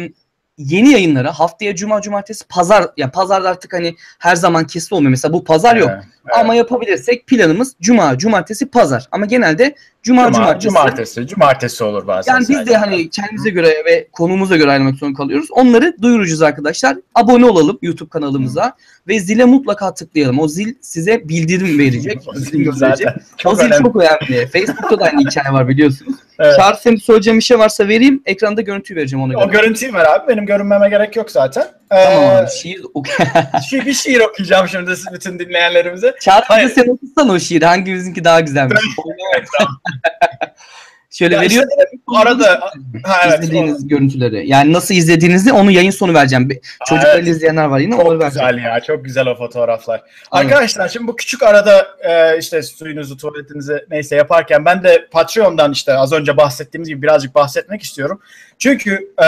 yeni yayınlara haftaya cuma, cumartesi, pazar ya pazarda artık hani her zaman kesin olmuyor. Mesela bu pazar yok. Evet, evet. Ama yapabilirsek planımız cuma, cumartesi, pazar. Ama genelde cuma, Cuma, cumartesi. cumartesi. Cumartesi olur bazen. Yani biz de hani kendimize göre ve konumuza göre ayrılmak zorunda kalıyoruz. Onları duyuracağız arkadaşlar. Abone olalım YouTube kanalımıza ve zile mutlaka tıklayalım. O zil size bildirim verecek. O Zil gönderecek. zaten o çok zil önemli. çok önemli. Facebook'ta da aynı hikaye var biliyorsunuz. Evet. Çağrı senin söyleyeceğim bir şey varsa vereyim. Ekranda görüntü vereceğim ona göre. O görüntüyü ver abi. Benim görünmeme gerek yok zaten. Ee, Tamam abi. Şiir oku. şi- bir şiir okuyacağım şimdi bütün dinleyenlerimize. Çağrı sen okusana o şiiri. Hangimizinki daha güzelmiş. Şöyle Ya veriyorum. işte arada ha, evet, izlediğiniz görüntüleri. Yani nasıl izlediğinizi onu yayın sonu vereceğim. Çocuklarla evet. izleyenler var yine Çok vereceğim. güzel ya. Çok güzel o fotoğraflar. Aynen. Arkadaşlar şimdi bu küçük arada e, işte suyunuzu, tuvaletinizi neyse yaparken ben de Patreon'dan işte az önce bahsettiğimiz gibi birazcık bahsetmek istiyorum. Çünkü e,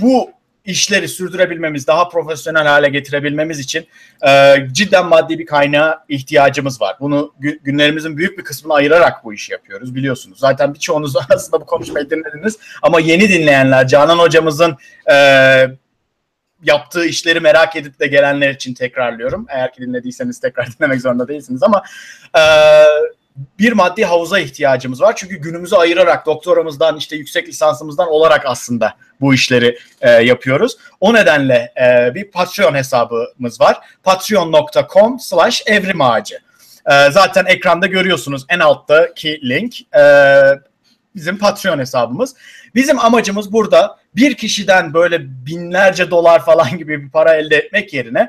bu işleri sürdürebilmemiz, daha profesyonel hale getirebilmemiz için e, cidden maddi bir kaynağa ihtiyacımız var. Bunu gü- günlerimizin büyük bir kısmını ayırarak bu işi yapıyoruz biliyorsunuz. Zaten birçoğunuz aslında bu konuşmayı dinlediniz ama yeni dinleyenler Canan hocamızın e, yaptığı işleri merak edip de gelenler için tekrarlıyorum. Eğer ki dinlediyseniz tekrar dinlemek zorunda değilsiniz ama e, bir maddi havuza ihtiyacımız var. Çünkü günümüzü ayırarak doktoramızdan işte yüksek lisansımızdan olarak aslında bu işleri e, yapıyoruz. O nedenle e, bir Patreon hesabımız var. patreon.com slash evrim ağacı. E, zaten ekranda görüyorsunuz en alttaki link. E, bizim Patreon hesabımız. Bizim amacımız burada bir kişiden böyle binlerce dolar falan gibi bir para elde etmek yerine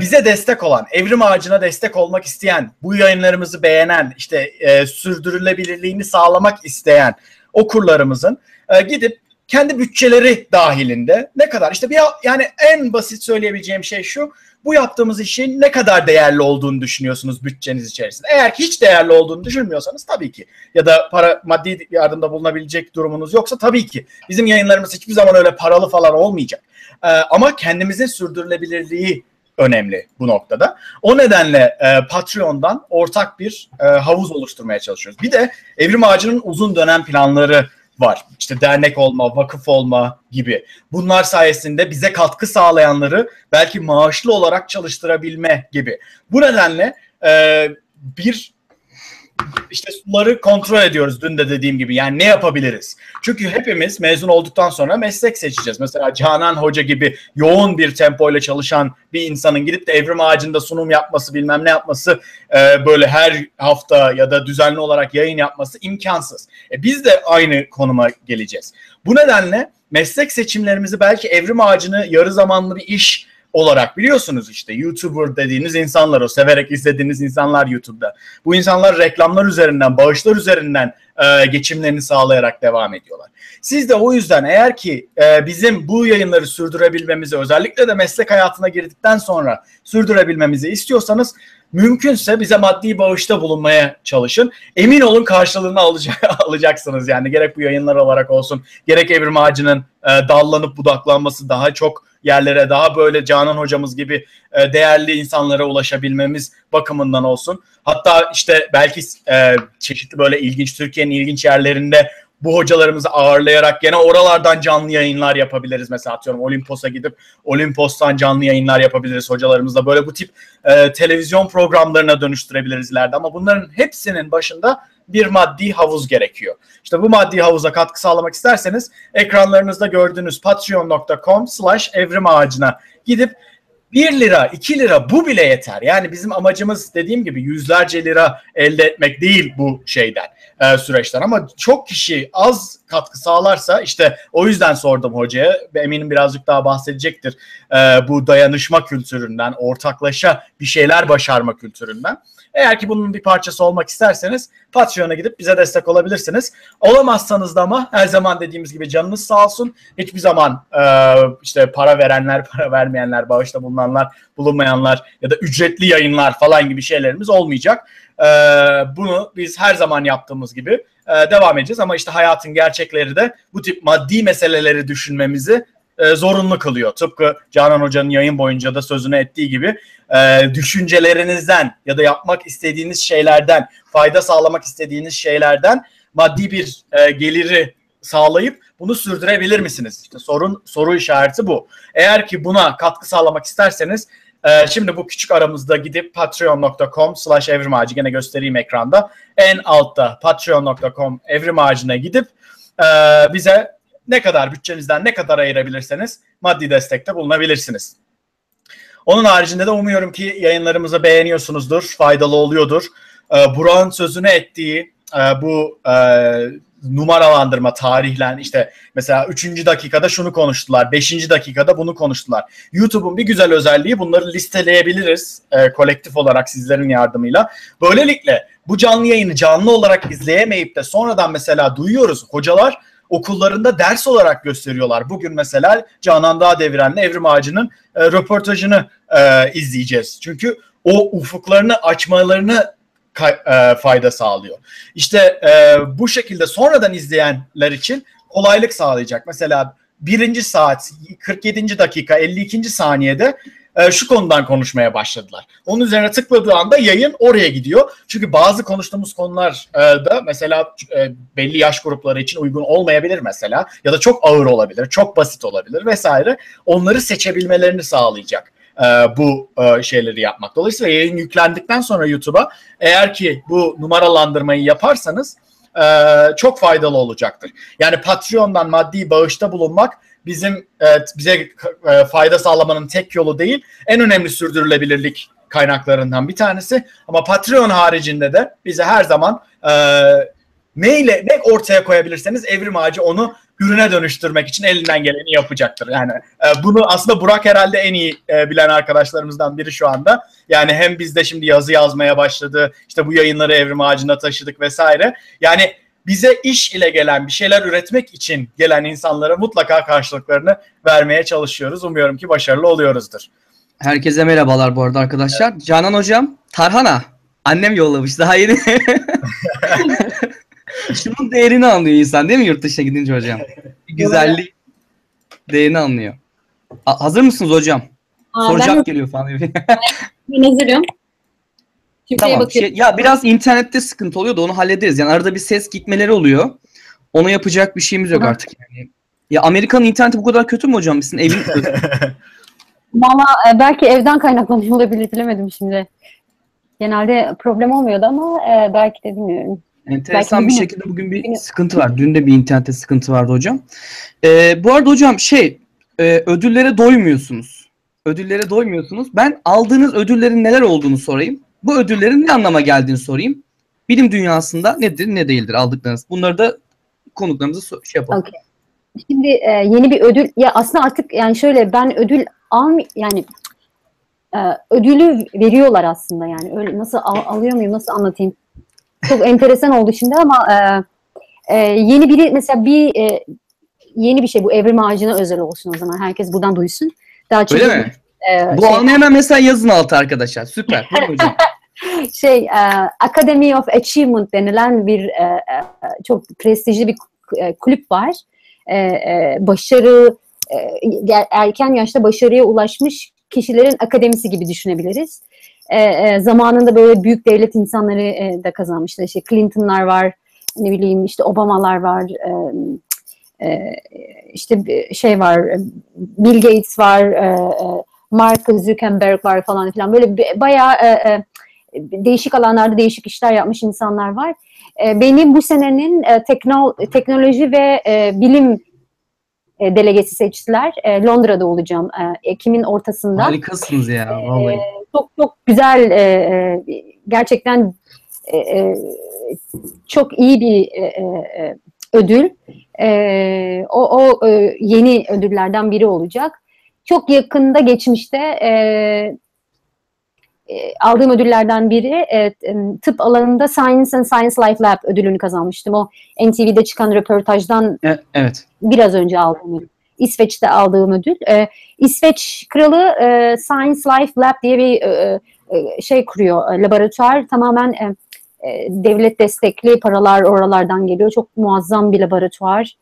bize destek olan, Evrim Ağacı'na destek olmak isteyen, bu yayınlarımızı beğenen, işte e, sürdürülebilirliğini sağlamak isteyen okurlarımızın e, gidip kendi bütçeleri dahilinde ne kadar işte bir yani en basit söyleyebileceğim şey şu bu yaptığımız işin ne kadar değerli olduğunu düşünüyorsunuz bütçeniz içerisinde. Eğer hiç değerli olduğunu düşünmüyorsanız tabii ki ya da para maddi yardımda bulunabilecek durumunuz yoksa tabii ki bizim yayınlarımız hiçbir zaman öyle paralı falan olmayacak. Ee, ama kendimizin sürdürülebilirliği önemli bu noktada. O nedenle e, Patreon'dan ortak bir e, havuz oluşturmaya çalışıyoruz. Bir de Evrim Ağacı'nın uzun dönem planları var. İşte dernek olma, vakıf olma gibi. Bunlar sayesinde bize katkı sağlayanları belki maaşlı olarak çalıştırabilme gibi. Bu nedenle e, bir işte suları kontrol ediyoruz dün de dediğim gibi. Yani ne yapabiliriz? Çünkü hepimiz mezun olduktan sonra meslek seçeceğiz. Mesela Canan Hoca gibi yoğun bir tempoyla çalışan bir insanın gidip de evrim ağacında sunum yapması bilmem ne yapması e, böyle her hafta ya da düzenli olarak yayın yapması imkansız. E, biz de aynı konuma geleceğiz. Bu nedenle meslek seçimlerimizi belki evrim ağacını yarı zamanlı bir iş olarak biliyorsunuz işte YouTuber dediğiniz insanlar o severek izlediğiniz insanlar YouTube'da. Bu insanlar reklamlar üzerinden, bağışlar üzerinden e, geçimlerini sağlayarak devam ediyorlar. Siz de o yüzden eğer ki e, bizim bu yayınları sürdürebilmemizi özellikle de meslek hayatına girdikten sonra sürdürebilmemizi istiyorsanız mümkünse bize maddi bağışta bulunmaya çalışın. Emin olun karşılığını alacak, alacaksınız yani gerek bu yayınlar olarak olsun gerek Evrim Ağacı'nın e, dallanıp budaklanması daha çok yerlere daha böyle Canan hocamız gibi e, değerli insanlara ulaşabilmemiz bakımından olsun. Hatta işte belki e, çeşitli böyle ilginç Türkiye'nin ilginç yerlerinde bu hocalarımızı ağırlayarak gene oralardan canlı yayınlar yapabiliriz. Mesela atıyorum Olimpos'a gidip Olimpos'tan canlı yayınlar yapabiliriz hocalarımızla. Böyle bu tip e, televizyon programlarına dönüştürebiliriz ileride. Ama bunların hepsinin başında bir maddi havuz gerekiyor. İşte bu maddi havuza katkı sağlamak isterseniz ekranlarınızda gördüğünüz patreon.com slash evrim ağacına gidip 1 lira, 2 lira bu bile yeter. Yani bizim amacımız dediğim gibi yüzlerce lira elde etmek değil bu şeyden, e, süreçten. Ama çok kişi az katkı sağlarsa işte o yüzden sordum hocaya. Eminim birazcık daha bahsedecektir e, bu dayanışma kültüründen, ortaklaşa bir şeyler başarma kültüründen. Eğer ki bunun bir parçası olmak isterseniz Patreon'a gidip bize destek olabilirsiniz. Olamazsanız da ama her zaman dediğimiz gibi canınız sağ olsun. Hiçbir zaman e, işte para verenler, para vermeyenler, bağışta bulunanlar, bulunmayanlar ya da ücretli yayınlar falan gibi şeylerimiz olmayacak. E, bunu biz her zaman yaptığımız gibi e, devam edeceğiz. Ama işte hayatın gerçekleri de bu tip maddi meseleleri düşünmemizi e, zorunlu kılıyor. Tıpkı Canan Hoca'nın yayın boyunca da sözünü ettiği gibi e, düşüncelerinizden ya da yapmak istediğiniz şeylerden, fayda sağlamak istediğiniz şeylerden maddi bir e, geliri sağlayıp bunu sürdürebilir misiniz? İşte sorun soru işareti bu. Eğer ki buna katkı sağlamak isterseniz e, şimdi bu küçük aramızda gidip patreon.com slash evrim ağacı gene göstereyim ekranda. En altta patreon.com evrim ağacına gidip e, bize ne kadar bütçenizden ne kadar ayırabilirseniz maddi destekte bulunabilirsiniz. Onun haricinde de umuyorum ki yayınlarımızı beğeniyorsunuzdur, faydalı oluyordur. Ee, Burak'ın sözünü ettiği e, bu e, numaralandırma, tarihlen işte mesela 3. dakikada şunu konuştular, 5. dakikada bunu konuştular. YouTube'un bir güzel özelliği bunları listeleyebiliriz e, kolektif olarak sizlerin yardımıyla. Böylelikle bu canlı yayını canlı olarak izleyemeyip de sonradan mesela duyuyoruz hocalar okullarında ders olarak gösteriyorlar. Bugün mesela Canan Dağ Deviren'le Evrim Ağacı'nın e, röportajını e, izleyeceğiz. Çünkü o ufuklarını açmalarını e, fayda sağlıyor. İşte e, bu şekilde sonradan izleyenler için kolaylık sağlayacak. Mesela birinci saat 47. dakika 52. saniyede e, şu konudan konuşmaya başladılar. Onun üzerine tıkladığı anda yayın oraya gidiyor. Çünkü bazı konuştuğumuz konular e, da mesela e, belli yaş grupları için uygun olmayabilir mesela ya da çok ağır olabilir, çok basit olabilir vesaire. Onları seçebilmelerini sağlayacak e, bu e, şeyleri yapmak. Dolayısıyla yayın yüklendikten sonra YouTube'a eğer ki bu numaralandırmayı yaparsanız e, çok faydalı olacaktır. Yani Patreon'dan maddi bağışta bulunmak bizim bize fayda sağlamanın tek yolu değil, en önemli sürdürülebilirlik kaynaklarından bir tanesi. Ama Patreon haricinde de bize her zaman e, neyle ne ortaya koyabilirseniz Evrim Ağacı onu ürüne dönüştürmek için elinden geleni yapacaktır. Yani e, bunu aslında Burak herhalde en iyi e, bilen arkadaşlarımızdan biri şu anda. Yani hem biz de şimdi yazı yazmaya başladı. İşte bu yayınları Evrim Ağacı'na taşıdık vesaire. Yani bize iş ile gelen bir şeyler üretmek için gelen insanlara mutlaka karşılıklarını vermeye çalışıyoruz. Umuyorum ki başarılı oluyoruzdur. Herkese merhabalar bu arada arkadaşlar. Canan hocam, Tarhana. Annem yollamış daha yeni. Şunun değerini anlıyor insan değil mi yurt dışına gidince hocam? Güzelliği değerini anlıyor. A- hazır mısınız hocam? Aa, Soru ben, geliyor falan. ben hazırım. Kimseye tamam. bakıyorum. Şey, ya biraz internette sıkıntı oluyor da onu hallederiz. Yani arada bir ses gitmeleri oluyor. Ona yapacak bir şeyimiz yok Hı. artık yani. Ya Amerika'nın interneti bu kadar kötü mü hocam? Sizin evin Valla e, belki evden kaynaklanıyor olabilir bilemedim şimdi. Genelde problem olmuyordu ama e, belki de bilmiyorum. Enteresan Belki bir şekilde bugün bir sıkıntı var. Dün de bir internette sıkıntı vardı hocam. Ee, bu arada hocam şey e, ödüllere doymuyorsunuz. Ödüllere doymuyorsunuz. Ben aldığınız ödüllerin neler olduğunu sorayım. Bu ödüllerin ne anlama geldiğini sorayım. Bilim dünyasında nedir ne değildir aldıklarınız. Bunları da konuklarımıza şey yapalım. Okey. Şimdi e, yeni bir ödül ya aslında artık yani şöyle ben ödül al yani e, ödülü veriyorlar aslında yani öyle nasıl al- alıyor muyum nasıl anlatayım çok enteresan oldu şimdi ama e, e, yeni biri mesela bir e, yeni bir şey bu evrim ağacına özel olsun o zaman herkes buradan duysun daha çok Öyle mi? e, Bu şey, anı hemen mesela yazın altı arkadaşlar. Süper. Buyurun hocam. şey e, Academy of Achievement denilen bir e, e, çok prestijli bir e, kulüp var. E, e, başarı e, erken yaşta başarıya ulaşmış kişilerin akademisi gibi düşünebiliriz. E, e, zamanında böyle büyük devlet insanları e, da kazanmışlar. İşte Clinton'lar var, ne bileyim işte Obama'lar var. E, e, işte şey var, Bill Gates var, e, e, Mark Zuckerberg var falan filan. Böyle bayağı e, e, değişik alanlarda değişik işler yapmış insanlar var. E, benim bu senenin e, tekno- teknoloji ve e, bilim e, delegesi seçtiler. E, Londra'da olacağım e, Ekim'in ortasında. Harikasınız ya. Vallahi. Çok çok güzel, e, e, gerçekten e, e, çok iyi bir e, e, ödül. E, o o e, yeni ödüllerden biri olacak. Çok yakında geçmişte e, e, aldığım ödüllerden biri e, tıp alanında Science and Science Life Lab ödülünü kazanmıştım. O NTV'de çıkan röportajdan E- evet. biraz önce aldığım ödül. İsveç'te aldığım ödül. Ee, İsveç kralı e, Science Life Lab diye bir e, e, şey kuruyor, e, laboratuvar. Tamamen e, e, devlet destekli paralar oralardan geliyor. Çok muazzam bir laboratuvar.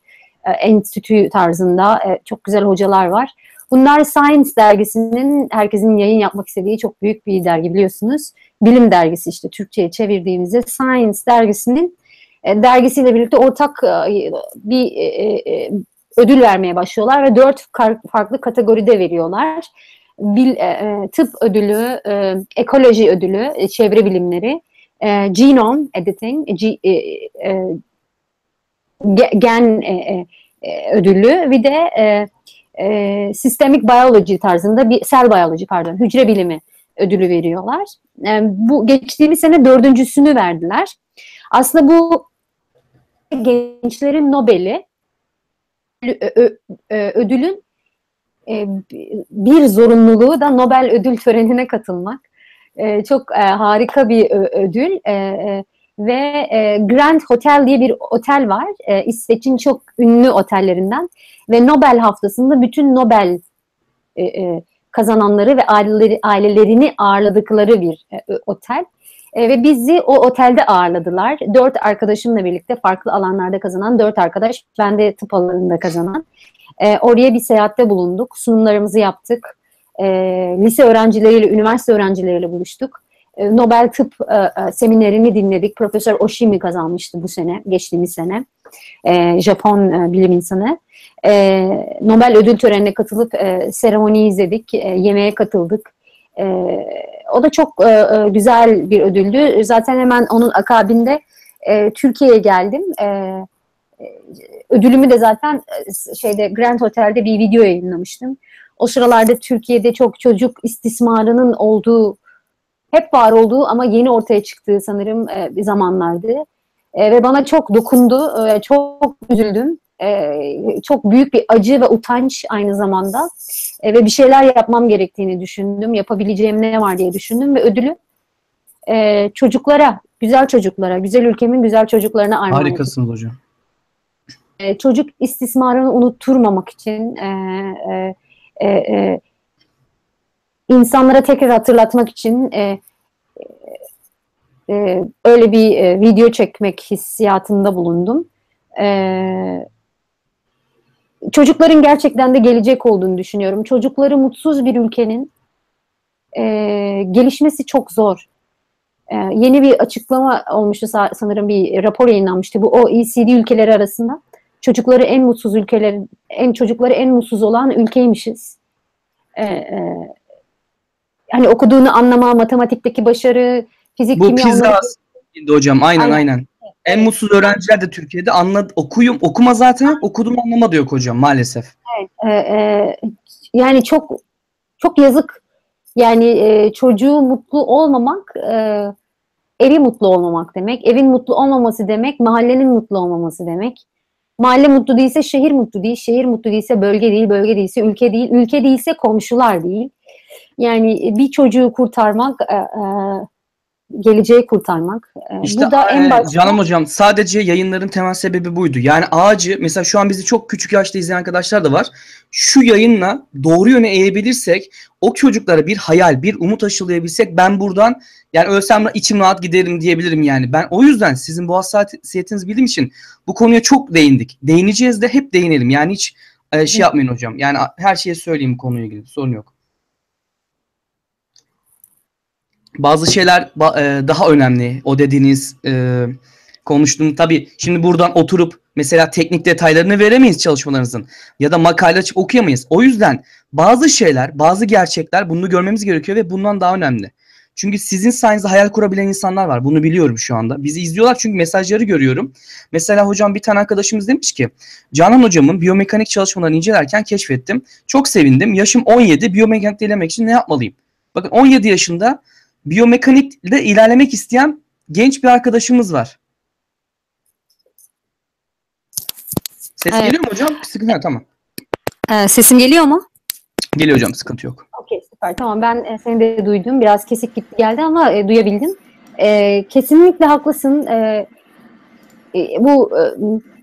E, enstitü tarzında. E, çok güzel hocalar var. Bunlar Science dergisinin herkesin yayın yapmak istediği çok büyük bir dergi biliyorsunuz. Bilim dergisi işte Türkçe'ye çevirdiğimizde Science dergisinin e, dergisiyle birlikte ortak e, bir e, e, ödül vermeye başlıyorlar ve dört farklı kategoride veriyorlar. Bil, e, e, tıp ödülü, e, ekoloji ödülü, e, çevre bilimleri, e, genome editing, G- e, e, ge- gen e, e, e, ödülü bir de e, e, systemic biology tarzında bir cell biology pardon hücre bilimi ödülü veriyorlar. E, bu geçtiğimiz sene dördüncüsünü verdiler. Aslında bu gençlerin Nobel'i ödülün e, bir zorunluluğu da Nobel ödül törenine katılmak. E, Çok e, harika bir ödül ve Grand Hotel diye bir otel var. İsveç'in çok ünlü otellerinden ve Nobel haftasında bütün Nobel kazananları ve aileleri, ailelerini ağırladıkları bir otel. E, ve bizi o otelde ağırladılar. Dört arkadaşımla birlikte farklı alanlarda kazanan dört arkadaş. Ben de tıp alanında kazanan. E, oraya bir seyahatte bulunduk. Sunumlarımızı yaptık. E, lise öğrencileriyle, üniversite öğrencileriyle buluştuk. E, Nobel Tıp e, e, seminerini dinledik. Profesör Oshimi kazanmıştı bu sene, geçtiğimiz sene. E, Japon e, bilim insanı. E, Nobel ödül törenine katılıp e, seremoniyi izledik. E, yemeğe katıldık. E, o da çok e, e, güzel bir ödüldü. Zaten hemen onun akabinde e, Türkiye'ye geldim. E, e, ödülümü de zaten e, şeyde Grand Hotel'de bir video yayınlamıştım. O sıralarda Türkiye'de çok çocuk istismarının olduğu, hep var olduğu ama yeni ortaya çıktığı sanırım e, bir zamanlardı. E, ve bana çok dokundu, e, çok üzüldüm. E, çok büyük bir acı ve utanç aynı zamanda. E, ve bir şeyler yapmam gerektiğini düşündüm. Yapabileceğim ne var diye düşündüm ve ödülü e, çocuklara, güzel çocuklara, güzel ülkemin güzel çocuklarına armağan. Harikasınız hocam. E, çocuk istismarını unutturmamak için e, e, e, e, insanlara tekrar hatırlatmak için e, e, öyle bir e, video çekmek hissiyatında bulundum. E, çocukların gerçekten de gelecek olduğunu düşünüyorum. Çocukları mutsuz bir ülkenin e, gelişmesi çok zor. E, yeni bir açıklama olmuştu sanırım bir rapor yayınlanmıştı. Bu OECD ülkeleri arasında çocukları en mutsuz ülkeler, en çocukları en mutsuz olan ülkeymişiz. E, e, hani okuduğunu anlama, matematikteki başarı, fizik, Bu kimya... pizza hocam aynen aynen. aynen. En mutsuz öğrenciler de Türkiye'de anlad okuyum okuma zaten okudum anlama da yok hocam maalesef. Evet, e, e, yani çok çok yazık. Yani e, çocuğu mutlu olmamak e, evi mutlu olmamak demek. Evin mutlu olmaması demek mahallenin mutlu olmaması demek. Mahalle mutlu değilse şehir mutlu değil, şehir mutlu değilse bölge değil, bölge değilse ülke değil, ülke değilse komşular değil. Yani bir çocuğu kurtarmak e, e, geleceği kurtarmak. Ee, işte, bu da en başta... Canım hocam sadece yayınların temel sebebi buydu. Yani ağacı mesela şu an bizi çok küçük yaşta izleyen arkadaşlar da var. Şu yayınla doğru yöne eğebilirsek o çocuklara bir hayal, bir umut aşılayabilsek ben buradan yani ölsem içim rahat giderim diyebilirim yani. Ben o yüzden sizin bu hassasiyetinizi bildiğim için bu konuya çok değindik. Değineceğiz de hep değinelim. Yani hiç e, şey yapmayın hocam. Yani her şeye söyleyeyim konuyla ilgili. Sorun yok. Bazı şeyler e, daha önemli. O dediğiniz e, konuştuğum tabii şimdi buradan oturup mesela teknik detaylarını veremeyiz çalışmalarınızın ya da makale açıp okuyamayız. O yüzden bazı şeyler, bazı gerçekler bunu görmemiz gerekiyor ve bundan daha önemli. Çünkü sizin sayenizde hayal kurabilen insanlar var. Bunu biliyorum şu anda. Bizi izliyorlar çünkü mesajları görüyorum. Mesela hocam bir tane arkadaşımız demiş ki Canan hocamın biyomekanik çalışmalarını incelerken keşfettim. Çok sevindim. Yaşım 17. Biyomekanik ilerlemek için ne yapmalıyım? Bakın 17 yaşında biyomekanikle ilerlemek isteyen genç bir arkadaşımız var. Ses evet. geliyor mu hocam? Sıkıntı yok tamam. Ee, sesim geliyor mu? Geliyor hocam sıkıntı yok. Okey süper tamam ben e, seni de duydum. Biraz kesik gitti geldi ama e, duyabildim. E, kesinlikle haklısın. E, e, bu e,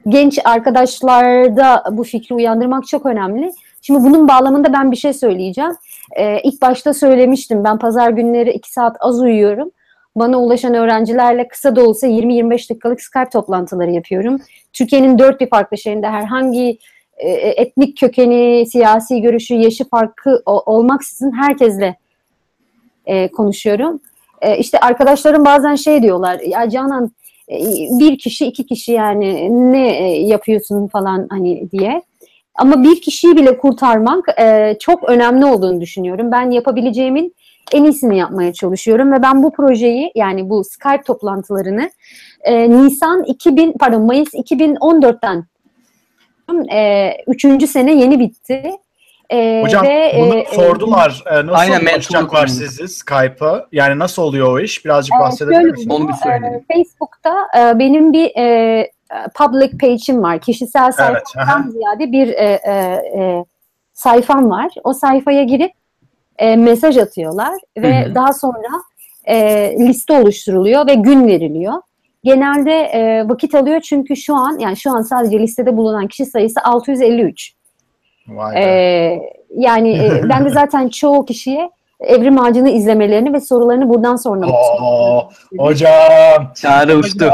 genç arkadaşlarda bu fikri uyandırmak çok önemli. Şimdi bunun bağlamında ben bir şey söyleyeceğim. Ee, ilk başta söylemiştim ben pazar günleri 2 saat az uyuyorum. Bana ulaşan öğrencilerle kısa da olsa 20-25 dakikalık Skype toplantıları yapıyorum. Türkiye'nin dört bir farklı şehrinde herhangi e, etnik kökeni, siyasi görüşü, yaşı farkı o, olmaksızın herkesle e, konuşuyorum. E, işte arkadaşlarım bazen şey diyorlar, ya Canan e, bir kişi, iki kişi yani ne e, yapıyorsun falan hani diye. Ama bir kişiyi bile kurtarmak e, çok önemli olduğunu düşünüyorum. Ben yapabileceğimin en iyisini yapmaya çalışıyorum ve ben bu projeyi yani bu Skype toplantılarını e, Nisan 2000 pardon Mayıs 2014'ten e, üçüncü sene yeni bitti. E, Hocam ve, bunu e, sordular. E, nasıl aynen, açacaklar sizi Skype'ı? Yani nasıl oluyor o iş? Birazcık bahsedebilir misiniz? Onu bir söyleyin. E, Facebook'ta e, benim bir e, public page'im var. Kişisel sayfamdan evet, ziyade bir e, e, e, sayfam var. O sayfaya girip e, mesaj atıyorlar ve Hı-hı. daha sonra e, liste oluşturuluyor ve gün veriliyor. Genelde e, vakit alıyor çünkü şu an yani şu an sadece listede bulunan kişi sayısı 653. Vay e, yani e, ben de zaten çoğu kişiye Evrim Ağacı'nı izlemelerini ve sorularını buradan sonra Oo, Hocam. Çağrı uçtu.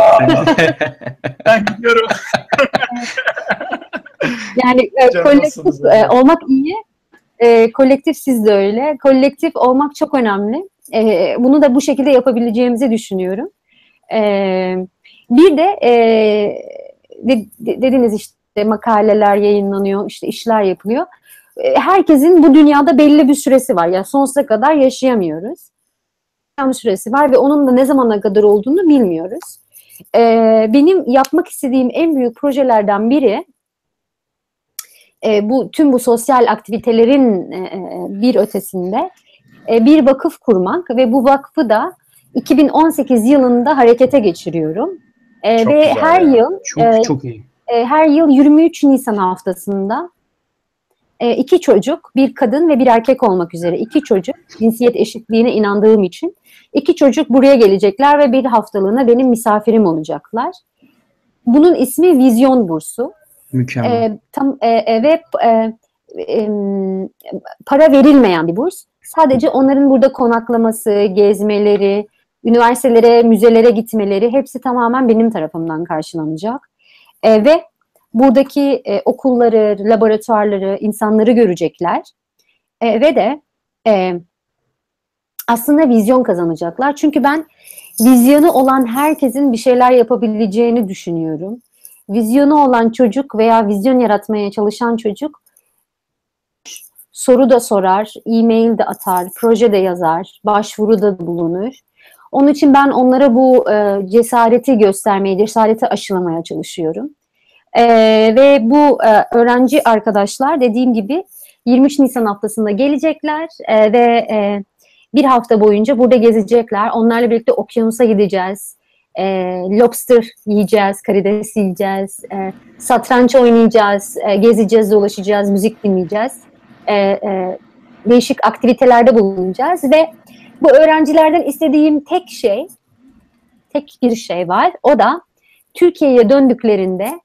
ben gidiyorum. yani e, kolektif e, olmak iyi. E, kolektif siz de öyle. Kolektif olmak çok önemli. E, bunu da bu şekilde yapabileceğimizi düşünüyorum. E, bir de e, de, dediniz işte makaleler yayınlanıyor, işte işler yapılıyor. E, herkesin bu dünyada belli bir süresi var. Yani sonsuza kadar yaşayamıyoruz. Bir süresi var ve onun da ne zamana kadar olduğunu bilmiyoruz. Ee, benim yapmak istediğim en büyük projelerden biri e, bu tüm bu sosyal aktivitelerin e, e bir ötesinde e, bir vakıf kurmak ve bu vakfı da 2018 yılında harekete geçiriyorum. E, ve her ya. yıl çok, e, çok iyi. E, her yıl 23 Nisan haftasında e, iki çocuk, bir kadın ve bir erkek olmak üzere iki çocuk, cinsiyet eşitliğine inandığım için iki çocuk buraya gelecekler ve bir haftalığına benim misafirim olacaklar. Bunun ismi Vizyon Bursu. Mükemmel. E, tam e, e, ve e, e, para verilmeyen bir burs. Sadece onların burada konaklaması, gezmeleri, üniversitelere, müzelere gitmeleri hepsi tamamen benim tarafımdan karşılanacak. E, ve buradaki e, okulları, laboratuvarları, insanları görecekler. E, ve de e, aslında vizyon kazanacaklar. Çünkü ben vizyonu olan herkesin bir şeyler yapabileceğini düşünüyorum. Vizyonu olan çocuk veya vizyon yaratmaya çalışan çocuk soru da sorar, e-mail de atar, proje de yazar, başvuru da bulunur. Onun için ben onlara bu e, cesareti göstermeye, cesareti aşılamaya çalışıyorum. E, ve bu e, öğrenci arkadaşlar dediğim gibi 23 Nisan haftasında gelecekler e, ve e, bir hafta boyunca burada gezecekler. Onlarla birlikte okyanusa gideceğiz. E, lobster yiyeceğiz, karides yiyeceğiz, e, satranç oynayacağız, e, gezeceğiz, dolaşacağız, müzik dinleyeceğiz. E, e, değişik aktivitelerde bulunacağız ve bu öğrencilerden istediğim tek şey, tek bir şey var. O da Türkiye'ye döndüklerinde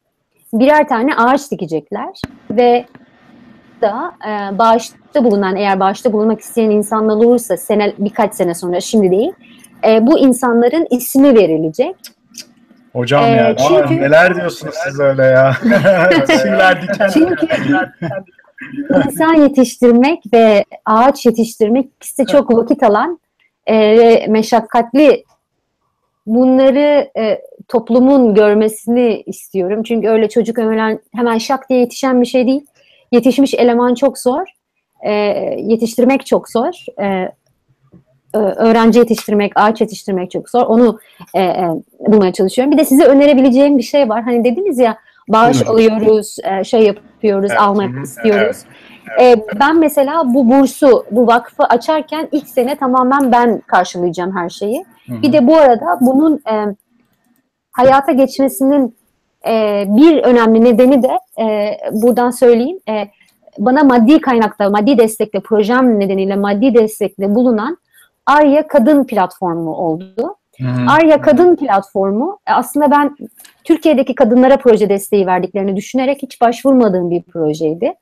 birer tane ağaç dikecekler ve da e, bağışta bulunan eğer bağışta bulunmak isteyen insanlar olursa sene birkaç sene sonra şimdi değil e, bu insanların ismi verilecek. Hocam ee, ya çünkü, neler diyorsunuz siz öyle ya? Tüyler diken. Çünkü insan yetiştirmek ve ağaç yetiştirmek ikisi çok vakit alan e, ve meşakkatli bunları e, toplumun görmesini istiyorum. Çünkü öyle çocuk hemen, hemen şak diye yetişen bir şey değil. Yetişmiş eleman çok zor. E, yetiştirmek çok zor. E, öğrenci yetiştirmek, ağaç yetiştirmek çok zor. Onu e, e, bulmaya çalışıyorum. Bir de size önerebileceğim bir şey var. Hani dediniz ya bağış evet. alıyoruz, e, şey yapıyoruz, evet. almak evet. istiyoruz. Evet. E, ben mesela bu bursu, bu vakfı açarken ilk sene tamamen ben karşılayacağım her şeyi. Hı-hı. Bir de bu arada bunun e, hayata geçmesinin e, bir önemli nedeni de e, buradan söyleyeyim. E, bana maddi kaynakta, maddi destekle, projem nedeniyle maddi destekle bulunan Arya Kadın Platformu oldu. Hı-hı. Arya Kadın Platformu e, aslında ben Türkiye'deki kadınlara proje desteği verdiklerini düşünerek hiç başvurmadığım bir projeydi.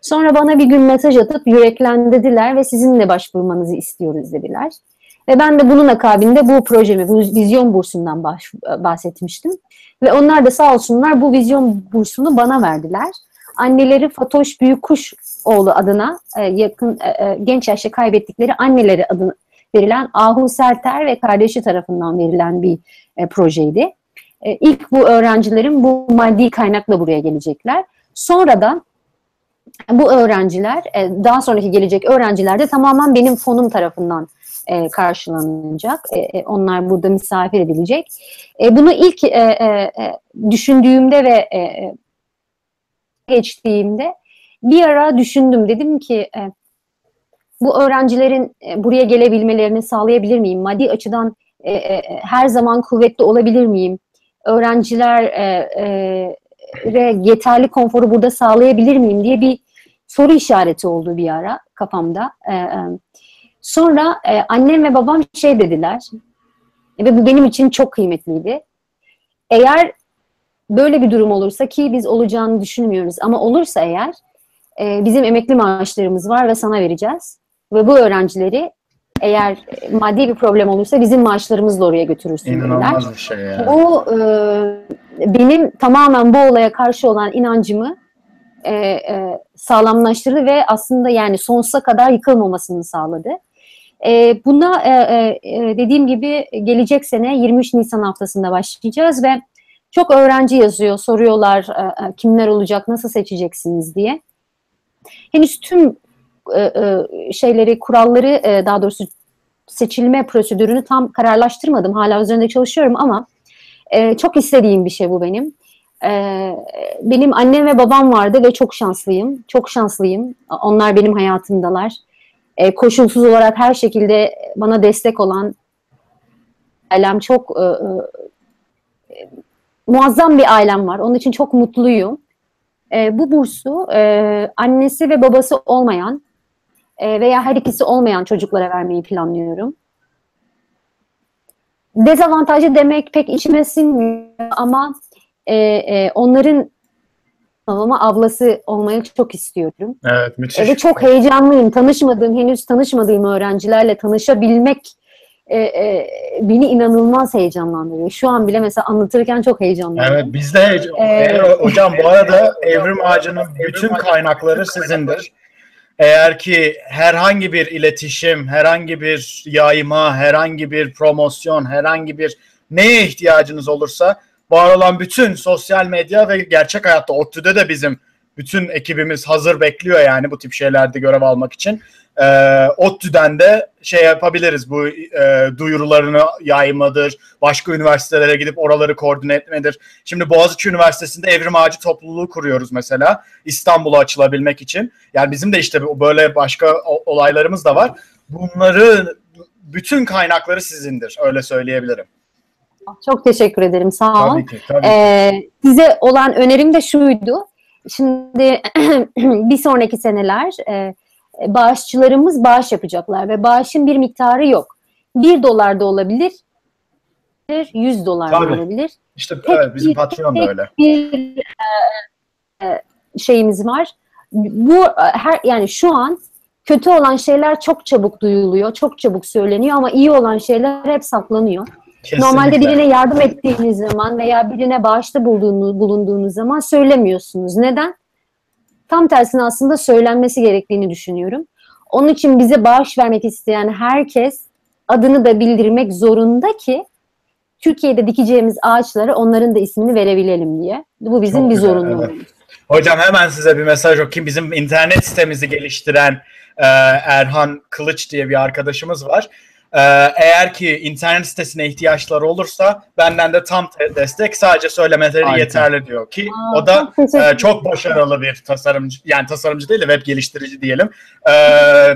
Sonra bana bir gün mesaj atıp yüreklendirdiler ve sizinle başvurmanızı istiyoruz dediler. Ve ben de bunun akabinde bu projemi, bu vizyon bursundan bahsetmiştim. Ve onlar da sağ olsunlar bu vizyon bursunu bana verdiler. Anneleri Fatoş Büyükkuş oğlu adına e, yakın e, genç yaşta kaybettikleri anneleri adına verilen Ahu Serter ve kardeşi tarafından verilen bir e, projeydi. E, ilk bu öğrencilerin bu maddi kaynakla buraya gelecekler. Sonra da bu öğrenciler, e, daha sonraki gelecek öğrenciler de tamamen benim fonum tarafından e, karşılanacak. E, e, onlar burada misafir edilecek. E, bunu ilk e, e, e düşündüğümde ve e, e, geçtiğimde bir ara düşündüm. Dedim ki e, bu öğrencilerin e, buraya gelebilmelerini sağlayabilir miyim? Maddi açıdan e, e, her zaman kuvvetli olabilir miyim? Öğrenciler e, e, yeterli konforu burada sağlayabilir miyim diye bir soru işareti oldu bir ara kafamda. E, sonra e, annem ve babam şey dediler ve bu benim için çok kıymetliydi. Eğer böyle bir durum olursa ki biz olacağını düşünmüyoruz ama olursa eğer e, bizim emekli maaşlarımız var ve sana vereceğiz. Ve bu öğrencileri eğer maddi bir problem olursa bizim maaşlarımızla oraya götürürsün İnanılmaz dediler. bir şey ya. Bu e, benim tamamen bu olaya karşı olan inancımı e, e, sağlamlaştırdı ve aslında yani sonsuza kadar yıkılmamasını sağladı. E, buna e, e, dediğim gibi gelecek sene 23 Nisan haftasında başlayacağız ve çok öğrenci yazıyor, soruyorlar e, kimler olacak, nasıl seçeceksiniz diye. Henüz tüm e, e, şeyleri, kuralları e, daha doğrusu seçilme prosedürünü tam kararlaştırmadım. Hala üzerinde çalışıyorum ama çok istediğim bir şey bu benim. benim annem ve babam vardı ve çok şanslıyım. Çok şanslıyım. Onlar benim hayatımdalar. Koşulsuz olarak her şekilde bana destek olan ailem çok muazzam bir ailem var. Onun için çok mutluyum. bu bursu annesi ve babası olmayan e, veya her ikisi olmayan çocuklara vermeyi planlıyorum. Dezavantajı demek pek içime sinmiyor ama e, e, onların ama ablası olmayı çok istiyorum. Evet müthiş. Ve çok heyecanlıyım. Tanışmadığım, henüz tanışmadığım öğrencilerle tanışabilmek e, e, beni inanılmaz heyecanlandırıyor. Şu an bile mesela anlatırken çok heyecanlanıyorum. Evet biz de heyecan. Ee, hocam bu arada Evrim Ağacı'nın bütün kaynakları sizindir. Eğer ki herhangi bir iletişim, herhangi bir yayma, herhangi bir promosyon, herhangi bir neye ihtiyacınız olursa var olan bütün sosyal medya ve gerçek hayatta ODTÜ'de de bizim bütün ekibimiz hazır bekliyor yani bu tip şeylerde görev almak için. Ee, ODTÜ'den de şey yapabiliriz bu e, duyurularını yaymadır, başka üniversitelere gidip oraları koordine etmedir. Şimdi Boğaziçi Üniversitesi'nde Evrim Ağacı topluluğu kuruyoruz mesela İstanbul'a açılabilmek için. Yani bizim de işte böyle başka olaylarımız da var. Bunları bütün kaynakları sizindir öyle söyleyebilirim. Çok teşekkür ederim. Sağ olun. Tabii ki, tabii ki. Ee, size olan önerim de şuydu. Şimdi bir sonraki seneler e, bağışçılarımız bağış yapacaklar ve bağışın bir miktarı yok. Bir dolar da olabilir, 100 dolar da olabilir. İşte evet, bizim patron da öyle. Bir e, şeyimiz var. Bu her yani şu an kötü olan şeyler çok çabuk duyuluyor, çok çabuk söyleniyor ama iyi olan şeyler hep saklanıyor. Kesinlikle. Normalde birine yardım ettiğiniz zaman veya birine bağışta bulduğunuz, bulunduğunuz zaman söylemiyorsunuz. Neden? Tam tersine aslında söylenmesi gerektiğini düşünüyorum. Onun için bize bağış vermek isteyen herkes adını da bildirmek zorunda ki Türkiye'de dikeceğimiz ağaçlara onların da ismini verebilelim diye. Bu bizim Çok bir zorunluluğumuz. Evet. Hocam hemen size bir mesaj okuyayım. Bizim internet sitemizi geliştiren e, Erhan Kılıç diye bir arkadaşımız var. Ee, eğer ki internet sitesine ihtiyaçları olursa benden de tam destek sadece söylemeleri yeterli diyor ki Aa, o da e, çok başarılı bir tasarımcı yani tasarımcı değil de web geliştirici diyelim. E,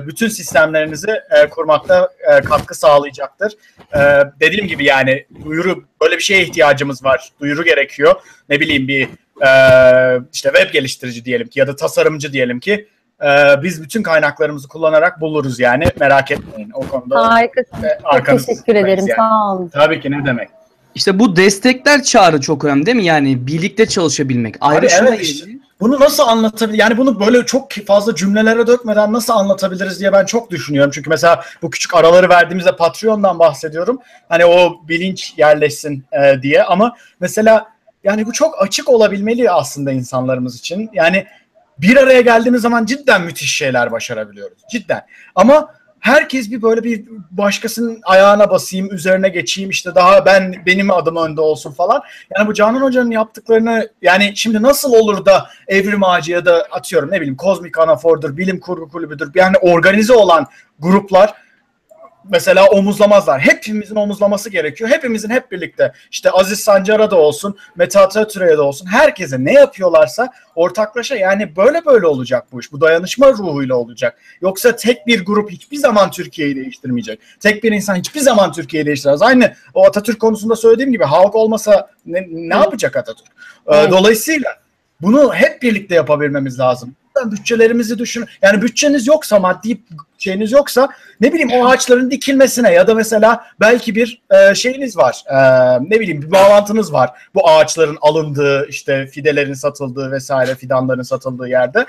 bütün sistemlerinizi e, kurmakta e, katkı sağlayacaktır. E, dediğim gibi yani duyuru böyle bir şeye ihtiyacımız var. Duyuru gerekiyor. Ne bileyim bir e, işte web geliştirici diyelim ki ya da tasarımcı diyelim ki ee, biz bütün kaynaklarımızı kullanarak buluruz yani merak etmeyin o konuda. Harikasın. Çok teşekkür ederim yani. sağ olun. Tabii ki ne demek. İşte bu destekler çağrı çok önemli değil mi? Yani birlikte çalışabilmek. Ayrışma evet, işte. Bunu nasıl anlatabilir? Yani bunu böyle çok fazla cümlelere dökmeden nasıl anlatabiliriz diye ben çok düşünüyorum. Çünkü mesela bu küçük araları verdiğimizde Patreon'dan bahsediyorum. Hani o bilinç yerleşsin e, diye ama mesela yani bu çok açık olabilmeli aslında insanlarımız için. Yani bir araya geldiğimiz zaman cidden müthiş şeyler başarabiliyoruz. Cidden. Ama herkes bir böyle bir başkasının ayağına basayım, üzerine geçeyim işte daha ben benim adım önde olsun falan. Yani bu Canan Hoca'nın yaptıklarını yani şimdi nasıl olur da Evrim Ağacı ya da atıyorum ne bileyim Kozmik Anafor'dur, Bilim Kurgu Kulübü'dür yani organize olan gruplar mesela omuzlamazlar. Hepimizin omuzlaması gerekiyor. Hepimizin hep birlikte işte Aziz Sancar'a da olsun, Mete Atatürk'e de olsun herkese ne yapıyorlarsa ortaklaşa yani böyle böyle olacak bu iş. Bu dayanışma ruhuyla olacak. Yoksa tek bir grup hiçbir zaman Türkiye'yi değiştirmeyecek. Tek bir insan hiçbir zaman Türkiye'yi değiştirmez. Aynı o Atatürk konusunda söylediğim gibi halk olmasa ne, ne yapacak Atatürk? Ee, dolayısıyla bunu hep birlikte yapabilmemiz lazım bütçelerimizi düşün. Yani bütçeniz yoksa maddi şeyiniz yoksa ne bileyim o ağaçların dikilmesine ya da mesela belki bir e, şeyiniz var. E, ne bileyim bir bağlantınız var. Bu ağaçların alındığı işte fidelerin satıldığı vesaire fidanların satıldığı yerde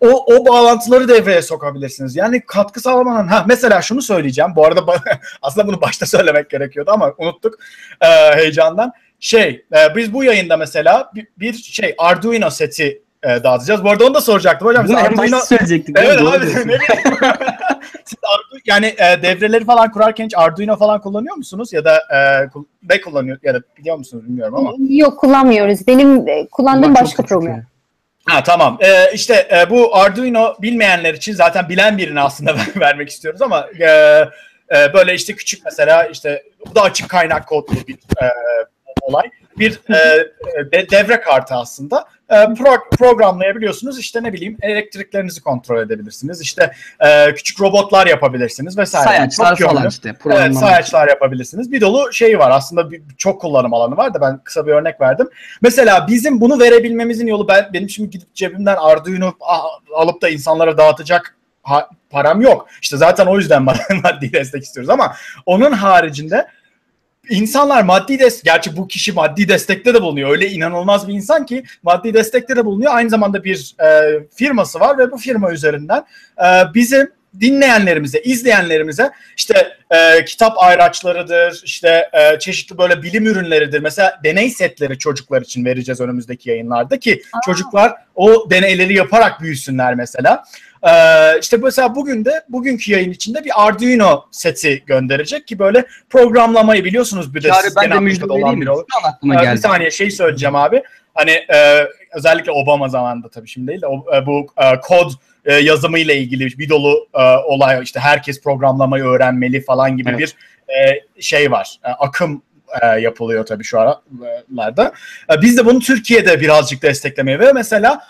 o, o bağlantıları devreye sokabilirsiniz. Yani katkı sağlamanın ha mesela şunu söyleyeceğim. Bu arada aslında bunu başta söylemek gerekiyordu ama unuttuk e, heyecandan. Şey e, biz bu yayında mesela bir, bir şey Arduino seti e, dağıtacağız. Bu arada onu da soracaktım hocam. Bunu en başta söyleyecektik. Evet abi. Siz yani e, devreleri falan kurarken hiç Arduino falan kullanıyor musunuz? Ya da e, ne kullanıyor ya da biliyor musunuz bilmiyorum ama. Yok kullanmıyoruz. Benim e, kullandığım Bunlar başka program. Ha tamam. Ee, işte e, bu Arduino bilmeyenler için zaten bilen birini aslında vermek istiyoruz ama e, e, böyle işte küçük mesela işte bu da açık kaynak kodlu bir e, olay. Bir e, devre kartı aslında e, pro, programlayabiliyorsunuz. İşte ne bileyim elektriklerinizi kontrol edebilirsiniz. İşte e, küçük robotlar yapabilirsiniz vesaire. Sayaçlar çok falan işte. Evet, sayaçlar yapabilirsiniz. Bir dolu şey var. Aslında bir, çok kullanım alanı var da ben kısa bir örnek verdim. Mesela bizim bunu verebilmemizin yolu ben benim şimdi gidip cebimden Arduino alıp da insanlara dağıtacak ha, param yok. İşte zaten o yüzden maddi destek istiyoruz ama onun haricinde insanlar maddi destek, gerçi bu kişi maddi destekte de bulunuyor. Öyle inanılmaz bir insan ki maddi destekte de bulunuyor. Aynı zamanda bir e, firması var ve bu firma üzerinden e, bizim dinleyenlerimize, izleyenlerimize işte e, kitap ayraçlarıdır, işte e, çeşitli böyle bilim ürünleridir. Mesela deney setleri çocuklar için vereceğiz önümüzdeki yayınlarda ki Aa. çocuklar o deneyleri yaparak büyüsünler mesela. Ee, işte mesela bugün de bugünkü yayın içinde bir Arduino seti gönderecek ki böyle programlamayı biliyorsunuz bir de Çağrı, ben de müjde olan biri olur. Ee, bir saniye şey söyleyeceğim abi. Hani e, özellikle Obama zamanında tabii şimdi değil de o, e, bu e, kod e, yazımı ile ilgili bir dolu e, olay işte herkes programlamayı öğrenmeli falan gibi evet. bir e, şey var. E, akım e, yapılıyor tabii şu aralarda. E, biz de bunu Türkiye'de birazcık desteklemeye ve mesela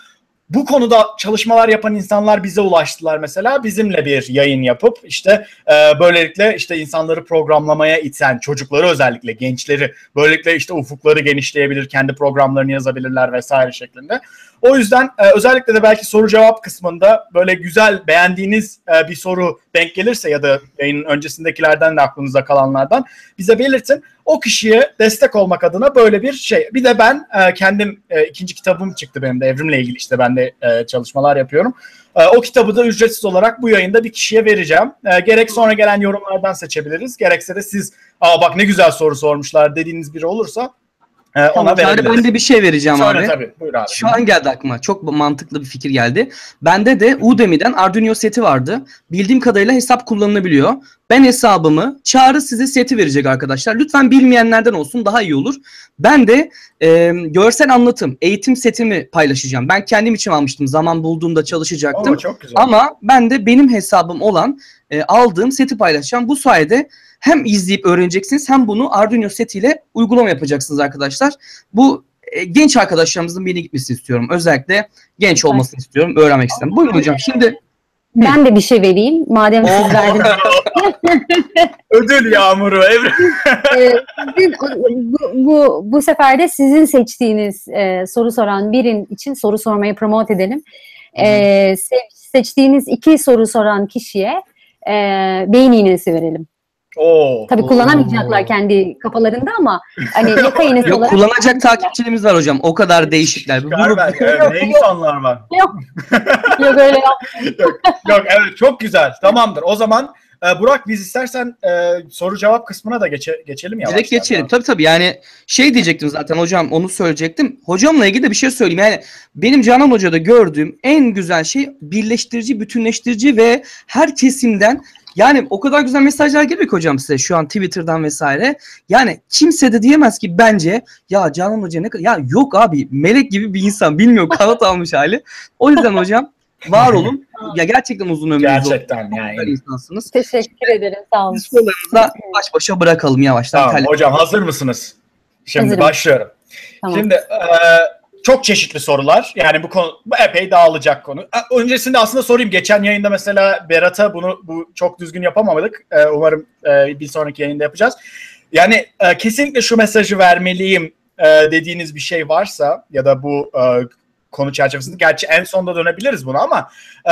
bu konuda çalışmalar yapan insanlar bize ulaştılar mesela bizimle bir yayın yapıp işte e, böylelikle işte insanları programlamaya iten çocukları özellikle gençleri böylelikle işte ufukları genişleyebilir kendi programlarını yazabilirler vesaire şeklinde. O yüzden e, özellikle de belki soru cevap kısmında böyle güzel beğendiğiniz e, bir soru denk gelirse ya da yayının öncesindekilerden de aklınızda kalanlardan bize belirtin. O kişiye destek olmak adına böyle bir şey. Bir de ben e, kendim e, ikinci kitabım çıktı benim de evrimle ilgili işte ben de e, çalışmalar yapıyorum. E, o kitabı da ücretsiz olarak bu yayında bir kişiye vereceğim. E, gerek sonra gelen yorumlardan seçebiliriz. Gerekse de siz aa bak ne güzel soru sormuşlar dediğiniz biri olursa ee, tamam, ona verebiliriz. Ben de bir şey vereceğim Söyle, abi. tabii. Buyur abi. Şu an geldi aklıma. Çok mantıklı bir fikir geldi. Bende de Udemy'den Arduino seti vardı. Bildiğim kadarıyla hesap kullanılabiliyor. Ben hesabımı Çağrı size seti verecek arkadaşlar. Lütfen bilmeyenlerden olsun daha iyi olur. Ben de e, görsel anlatım, eğitim setimi paylaşacağım. Ben kendim için almıştım. Zaman bulduğumda çalışacaktım. Oo, çok güzel. Ama ben de benim hesabım olan e, aldığım seti paylaşacağım. Bu sayede hem izleyip öğreneceksiniz hem bunu Arduino setiyle uygulama yapacaksınız arkadaşlar. Bu e, genç arkadaşlarımızın birine gitmesini istiyorum. Özellikle genç olmasını istiyorum. Öğrenmek istedim. Buyurun hocam. Şimdi ben de bir şey vereyim. Madem siz verdiniz. Ödül yağmuru. ee, bu, bu, bu sefer de sizin seçtiğiniz e, soru soran birin için soru sormayı promote edelim. E, seçtiğiniz iki soru soran kişiye e, beyin iğnesi verelim. Oo. Tabii kullanamayacaklar Oo. kendi kafalarında ama hani yaka iğnesi Yok, olarak. kullanacak takipçilerimiz var hocam. O kadar değişikler. Ben, evet, ne insanlar var. Yok. yok öyle yok. yok. Yok evet çok güzel. Tamamdır. O zaman e, Burak biz istersen e, soru cevap kısmına da geçe, geçelim ya. Direkt geçelim. Ya. Tabii tabii yani şey diyecektim zaten hocam onu söyleyecektim. Hocamla ilgili de bir şey söyleyeyim. Yani benim Canan Hoca'da gördüğüm en güzel şey birleştirici, bütünleştirici ve her kesimden yani o kadar güzel mesajlar geliyor ki hocam size şu an Twitter'dan vesaire. Yani kimse de diyemez ki bence ya Canan Hoca ne kadar... Ya yok abi melek gibi bir insan. Bilmiyorum kanat almış hali. O yüzden hocam var olun. Ya gerçekten uzun ömürlü Gerçekten yani. insansınız. Teşekkür ederim. Sağ olun. Sorularımızı baş başa bırakalım yavaştan. Tamam hocam hazır mısınız? Şimdi Hazırım. başlıyorum. Tamam. Şimdi e, çok çeşitli sorular. Yani bu konu bu epey dağılacak konu. Öncesinde aslında sorayım. Geçen yayında mesela Berat'a bunu bu çok düzgün yapamadık. Ee, umarım e, bir sonraki yayında yapacağız. Yani e, kesinlikle şu mesajı vermeliyim e, dediğiniz bir şey varsa ya da bu e, konu çerçevesinde. Gerçi en sonda dönebiliriz buna ama e,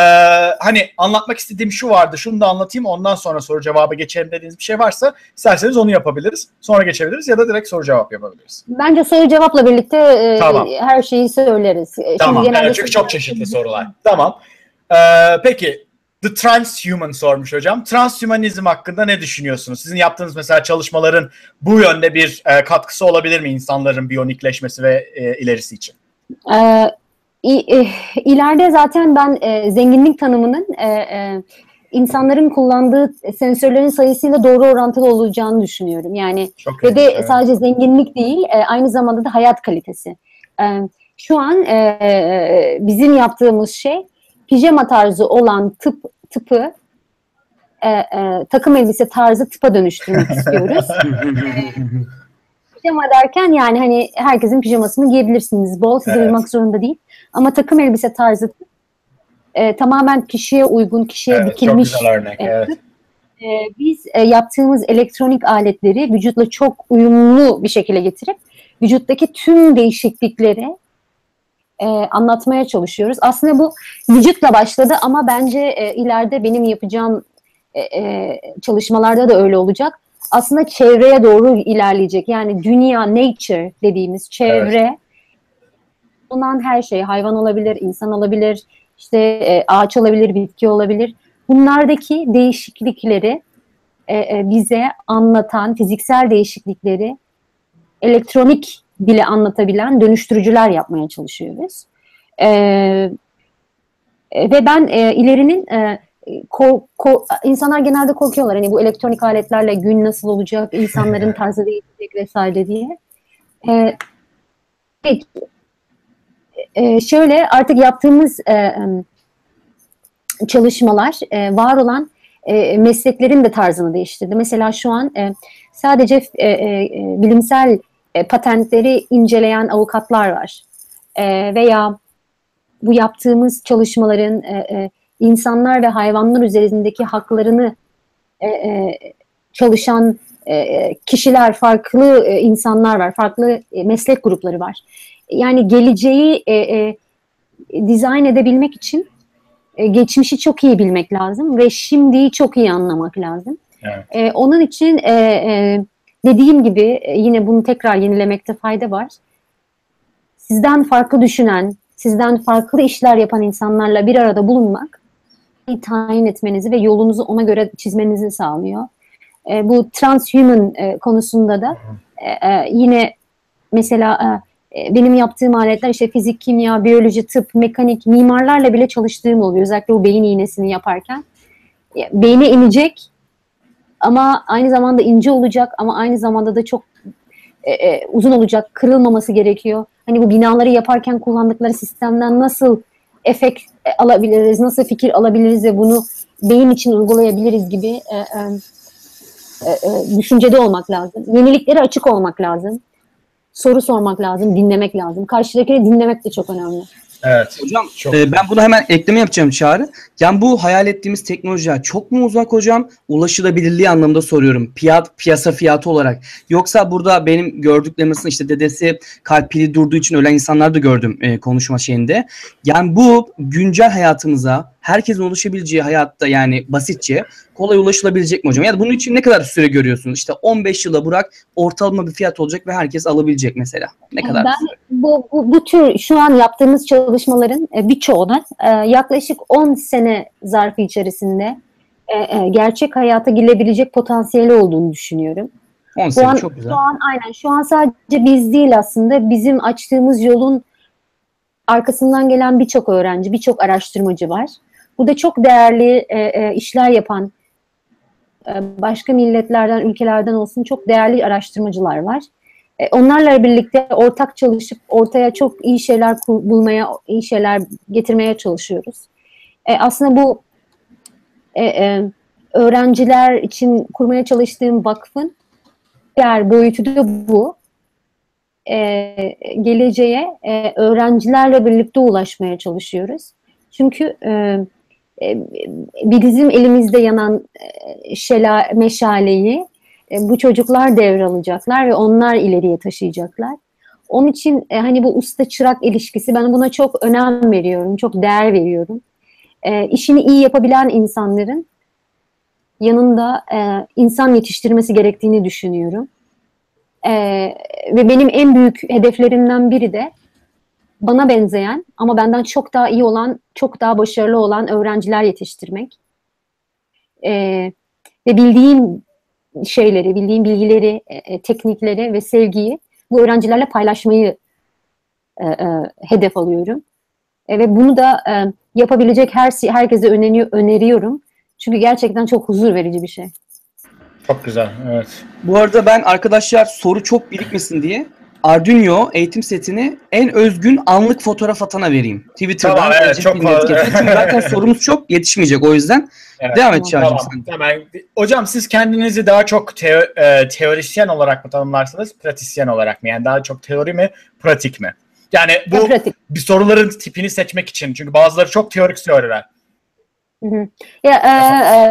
hani anlatmak istediğim şu vardı şunu da anlatayım ondan sonra soru cevabı geçelim dediğiniz bir şey varsa isterseniz onu yapabiliriz. Sonra geçebiliriz ya da direkt soru cevap yapabiliriz. Bence soru cevapla birlikte e, tamam. her şeyi söyleriz. E, tamam Şimdi evet, çünkü çok çeşitli sorular. Tamam. Ee, peki The Transhuman sormuş hocam. Transhumanizm hakkında ne düşünüyorsunuz? Sizin yaptığınız mesela çalışmaların bu yönde bir e, katkısı olabilir mi insanların biyonikleşmesi ve e, ilerisi için? Ee, e, ileride zaten ben e, zenginlik tanımının e, e, insanların kullandığı sensörlerin sayısıyla doğru orantılı olacağını düşünüyorum. Yani Çok ve de evet. sadece zenginlik değil, e, aynı zamanda da hayat kalitesi. E, şu an e, e, bizim yaptığımız şey pijama tarzı olan tıp tıpı e, e, takım elbise tarzı tıpa dönüştürmek istiyoruz. pijama derken yani hani herkesin pijamasını giyebilirsiniz. Bol size evet. uymak zorunda değil. Ama takım elbise tarzı e, tamamen kişiye uygun, kişiye evet, dikilmiş. Çok güzel örnek, evet. E, biz e, yaptığımız elektronik aletleri vücutla çok uyumlu bir şekilde getirip vücuttaki tüm değişiklikleri e, anlatmaya çalışıyoruz. Aslında bu vücutla başladı ama bence e, ileride benim yapacağım e, e, çalışmalarda da öyle olacak. aslında çevreye doğru ilerleyecek. Yani dünya, nature dediğimiz çevre evet. Bulunan her şey, hayvan olabilir, insan olabilir, işte e, ağaç olabilir, bitki olabilir. Bunlardaki değişiklikleri e, e, bize anlatan fiziksel değişiklikleri elektronik bile anlatabilen dönüştürücüler yapmaya çalışıyoruz. E, ve ben e, ilerinin e, ko, ko, insanlar genelde korkuyorlar hani bu elektronik aletlerle gün nasıl olacak, insanların tarzı değişecek vesaire diye. E, peki, e, şöyle artık yaptığımız e, çalışmalar e, var olan e, mesleklerin de tarzını değiştirdi. Mesela şu an e, sadece e, e, bilimsel e, patentleri inceleyen avukatlar var. E, veya bu yaptığımız çalışmaların e, e, insanlar ve hayvanlar üzerindeki haklarını e, e, çalışan e, kişiler, farklı e, insanlar var, farklı e, meslek grupları var. Yani geleceği e, e, dizayn edebilmek için e, geçmişi çok iyi bilmek lazım ve şimdiyi çok iyi anlamak lazım. Evet. E, onun için e, e, dediğim gibi e, yine bunu tekrar yenilemekte fayda var. Sizden farklı düşünen, sizden farklı işler yapan insanlarla bir arada bulunmak tayin etmenizi ve yolunuzu ona göre çizmenizi sağlıyor. E, bu transhuman e, konusunda da e, e, yine mesela e, benim yaptığım aletler işte fizik, kimya, biyoloji, tıp, mekanik, mimarlarla bile çalıştığım oluyor. Özellikle o beyin iğnesini yaparken. Beyne inecek ama aynı zamanda ince olacak ama aynı zamanda da çok e, e, uzun olacak, kırılmaması gerekiyor. Hani bu binaları yaparken kullandıkları sistemden nasıl efekt e, alabiliriz, nasıl fikir alabiliriz ve bunu beyin için uygulayabiliriz gibi e, e, e, e, düşüncede olmak lazım. Yeniliklere açık olmak lazım. Soru sormak lazım, dinlemek lazım. Karşıdakini dinlemek de çok önemli. Evet. Hocam çok e, ben bunu hemen ekleme yapacağım Çağrı. Yani bu hayal ettiğimiz teknolojiler çok mu uzak hocam? Ulaşılabilirliği anlamında soruyorum. Piyat, piyasa fiyatı olarak. Yoksa burada benim gördüklerimizin işte dedesi kalp pili durduğu için ölen insanlar da gördüm e, konuşma şeyinde. Yani bu güncel hayatımıza herkesin ulaşabileceği hayatta yani basitçe kolay ulaşılabilecek mi hocam? Yani bunun için ne kadar süre görüyorsunuz? İşte 15 yıla bırak ortalama bir fiyat olacak ve herkes alabilecek mesela. Ne kadar ben bu, bu, bu tür şu an yaptığımız çalışmaların e, birçoğuna e, yaklaşık 10 sene zarfı içerisinde e, gerçek hayata girebilecek potansiyeli olduğunu düşünüyorum. 10 sene an, çok güzel. Şu an aynen şu an sadece biz değil aslında bizim açtığımız yolun arkasından gelen birçok öğrenci, birçok araştırmacı var. Burada çok değerli e, e, işler yapan e, başka milletlerden, ülkelerden olsun çok değerli araştırmacılar var. E, onlarla birlikte ortak çalışıp ortaya çok iyi şeyler bulmaya, iyi şeyler getirmeye çalışıyoruz. E, aslında bu e, e, öğrenciler için kurmaya çalıştığım vakfın diğer boyutu da bu. E, geleceğe e, öğrencilerle birlikte ulaşmaya çalışıyoruz. Çünkü e, bizim elimizde yanan e, şela, meşaleyi e, bu çocuklar devralacaklar ve onlar ileriye taşıyacaklar. Onun için hani bu usta çırak ilişkisi ben buna çok önem veriyorum, çok değer veriyorum. E, işini iyi yapabilen insanların yanında e, insan yetiştirmesi gerektiğini düşünüyorum. E, ve benim en büyük hedeflerimden biri de bana benzeyen ama benden çok daha iyi olan, çok daha başarılı olan öğrenciler yetiştirmek. Ee, ve bildiğim şeyleri, bildiğim bilgileri, e, e, teknikleri ve sevgiyi bu öğrencilerle paylaşmayı e, e, hedef alıyorum. E, ve bunu da e, yapabilecek her herkese öneriyor, öneriyorum. Çünkü gerçekten çok huzur verici bir şey. Çok güzel, evet. Bu arada ben arkadaşlar soru çok birikmesin diye Arduino eğitim setini en özgün anlık fotoğraf atana vereyim. Twitter'dan tamam, evet, çok fazla. Çünkü zaten sorumuz çok yetişmeyecek o yüzden. Evet, Devam et Çağrı'cığım tamam, sen. Tamam. Hocam siz kendinizi daha çok teo, e, teorisyen olarak mı tanımlarsınız, pratisyen olarak mı? Yani daha çok teori mi, pratik mi? Yani bu pratik. bir soruların tipini seçmek için. Çünkü bazıları çok teorik söyler. Ya e,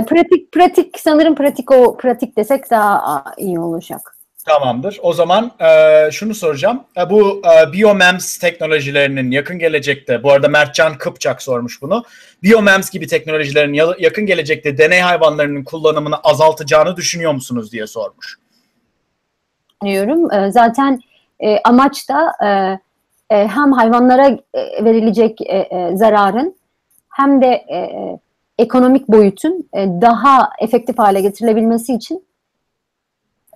e, pratik pratik sanırım pratik o pratik desek daha iyi olacak. Tamamdır. O zaman e, şunu soracağım. E, bu e, biomems teknolojilerinin yakın gelecekte, bu arada Mertcan Kıpçak sormuş bunu. Biomems gibi teknolojilerin yakın gelecekte deney hayvanlarının kullanımını azaltacağını düşünüyor musunuz diye sormuş. Diyorum. E, zaten e, amaç da e, e, hem hayvanlara e, verilecek e, e, zararın hem de e, e ekonomik boyutun e, daha efektif hale getirilebilmesi için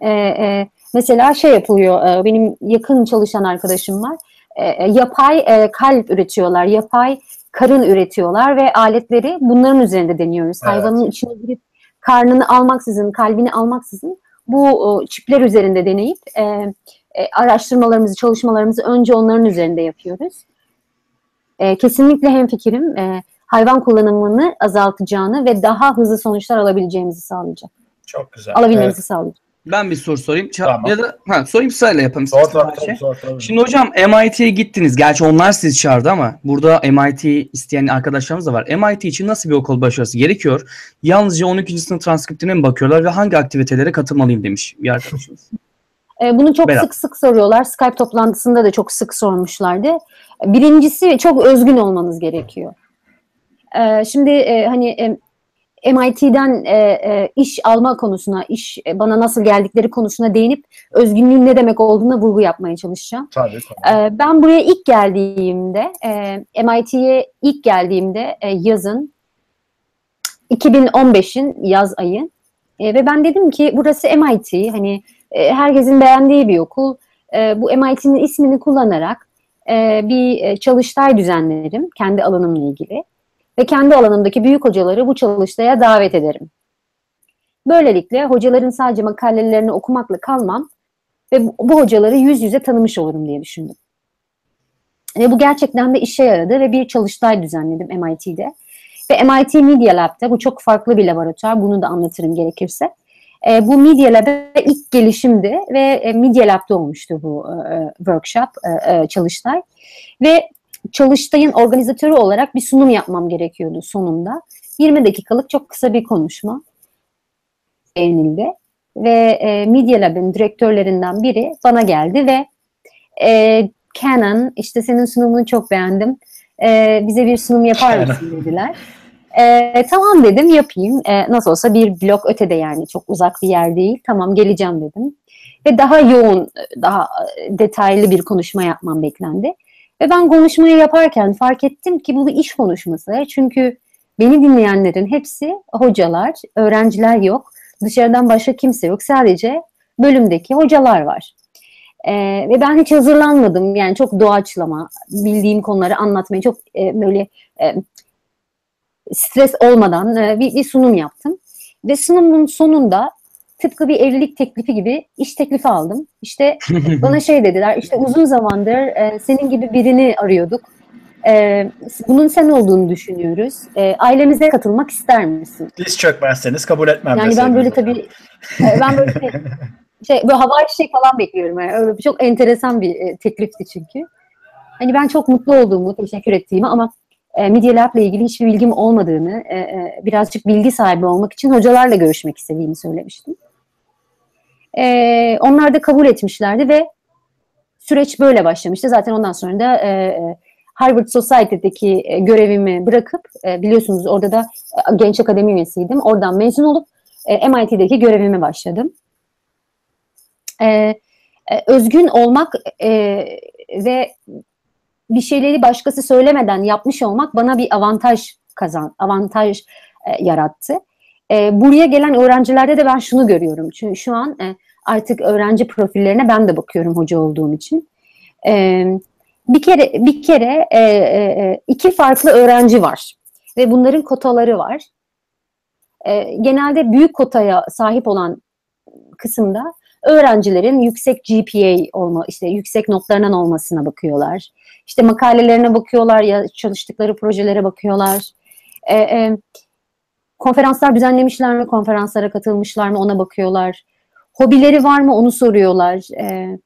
e, e, mesela şey yapılıyor, e, benim yakın çalışan arkadaşım var, e, e, yapay kalp üretiyorlar, yapay karın üretiyorlar ve aletleri bunların üzerinde deniyoruz. Evet. Hayvanın içine girip karnını almaksızın, kalbini almaksızın bu çipler üzerinde deneyip araştırmalarımızı, çalışmalarımızı önce onların üzerinde yapıyoruz. Kesinlikle hemfikirim. Hayvan kullanımını azaltacağını ve daha hızlı sonuçlar alabileceğimizi sağlayacak. Çok güzel. Alabilmemizi evet. sağlayacak. Ben bir soru sorayım. Tamam. Ya da ha, sorayım sırayla yapalım. Sor, sor, sor, sor, sor, Şimdi hocam MIT'ye gittiniz. Gerçi onlar sizi çağırdı ama burada MIT isteyen arkadaşlarımız da var. MIT için nasıl bir okul başarısı gerekiyor? Yalnızca 12. sınıf transkriptine mi bakıyorlar ve hangi aktivitelere katılmalıyım demiş bir arkadaşımız. E, bunu çok Berat. sık sık soruyorlar. Skype toplantısında da çok sık sormuşlardı. Birincisi çok özgün olmanız gerekiyor. E, şimdi e, hani MIT'den e, e, iş alma konusuna, iş e, bana nasıl geldikleri konusuna değinip özgünlüğün ne demek olduğuna vurgu yapmaya çalışacağım. Tabii, tabii. E, ben buraya ilk geldiğimde, e, MIT'ye ilk geldiğimde e, yazın 2015'in yaz ayı e, ve ben dedim ki burası MIT, hani e, herkesin beğendiği bir okul. E, bu MIT'nin ismini kullanarak e, bir e, çalıştay düzenlerim kendi alanımla ilgili ve kendi alanımdaki büyük hocaları bu çalıştaya davet ederim. Böylelikle hocaların sadece makalelerini okumakla kalmam ve bu, hocaları yüz yüze tanımış olurum diye düşündüm. Ve bu gerçekten de işe yaradı ve bir çalıştay düzenledim MIT'de. Ve MIT Media Lab'da bu çok farklı bir laboratuvar. Bunu da anlatırım gerekirse. E, bu Media Lab'e ilk gelişimdi ve e, Media Lab'da olmuştu bu e, e workshop, e, e, çalıştay. Ve çalıştayın organizatörü olarak bir sunum yapmam gerekiyordu sonunda. 20 dakikalık çok kısa bir konuşma beğenildi. Ve e, Media Lab'in direktörlerinden biri bana geldi ve e, Canon işte senin sunumunu çok beğendim. E, bize bir sunum yapar mısın dediler. E, tamam dedim yapayım. E, nasıl olsa bir blok ötede yani çok uzak bir yer değil. Tamam geleceğim dedim. Ve daha yoğun, daha detaylı bir konuşma yapmam beklendi. Ve ben konuşmayı yaparken fark ettim ki bu bir iş konuşması. Çünkü beni dinleyenlerin hepsi hocalar, öğrenciler yok. Dışarıdan başka kimse yok. Sadece bölümdeki hocalar var. Ee, ve ben hiç hazırlanmadım. Yani çok doğaçlama, bildiğim konuları anlatmayı çok e, böyle e, stres olmadan e, bir, bir sunum yaptım. Ve sunumun sonunda tıpkı bir evlilik teklifi gibi iş teklifi aldım. İşte bana şey dediler, işte uzun zamandır e, senin gibi birini arıyorduk. E, bunun sen olduğunu düşünüyoruz. E, ailemize katılmak ister misin? Diz çökmezseniz kabul etmem. Yani ben böyle tabii, e, ben böyle şey, şey böyle havai fişek falan bekliyorum. Yani. Öyle çok enteresan bir e, teklifti çünkü. Hani ben çok mutlu olduğumu, teşekkür ettiğimi ama e, Media Lab ile ilgili hiçbir bilgim olmadığını, e, e, birazcık bilgi sahibi olmak için hocalarla görüşmek istediğimi söylemiştim. E, onlar da kabul etmişlerdi ve süreç böyle başlamıştı. Zaten ondan sonra da e, e Harvard Society'deki e, görevimi bırakıp e, biliyorsunuz orada da e, genç akademi üyesiydim. Oradan mezun olup e, MIT'deki görevime başladım. E, e, özgün olmak e, ve bir şeyleri başkası söylemeden yapmış olmak bana bir avantaj kazan, avantaj e, yarattı. E, buraya gelen öğrencilerde de ben şunu görüyorum. Çünkü şu an e, artık öğrenci profillerine ben de bakıyorum hoca olduğum için. E, bir kere bir kere e, e, iki farklı öğrenci var ve bunların kotaları var. E, genelde büyük kotaya sahip olan kısımda öğrencilerin yüksek GPA olma, işte yüksek notlarının olmasına bakıyorlar. İşte makalelerine bakıyorlar ya çalıştıkları projelere bakıyorlar. E, e, konferanslar düzenlemişler mi, konferanslara katılmışlar mı ona bakıyorlar. Hobileri var mı onu soruyorlar. E,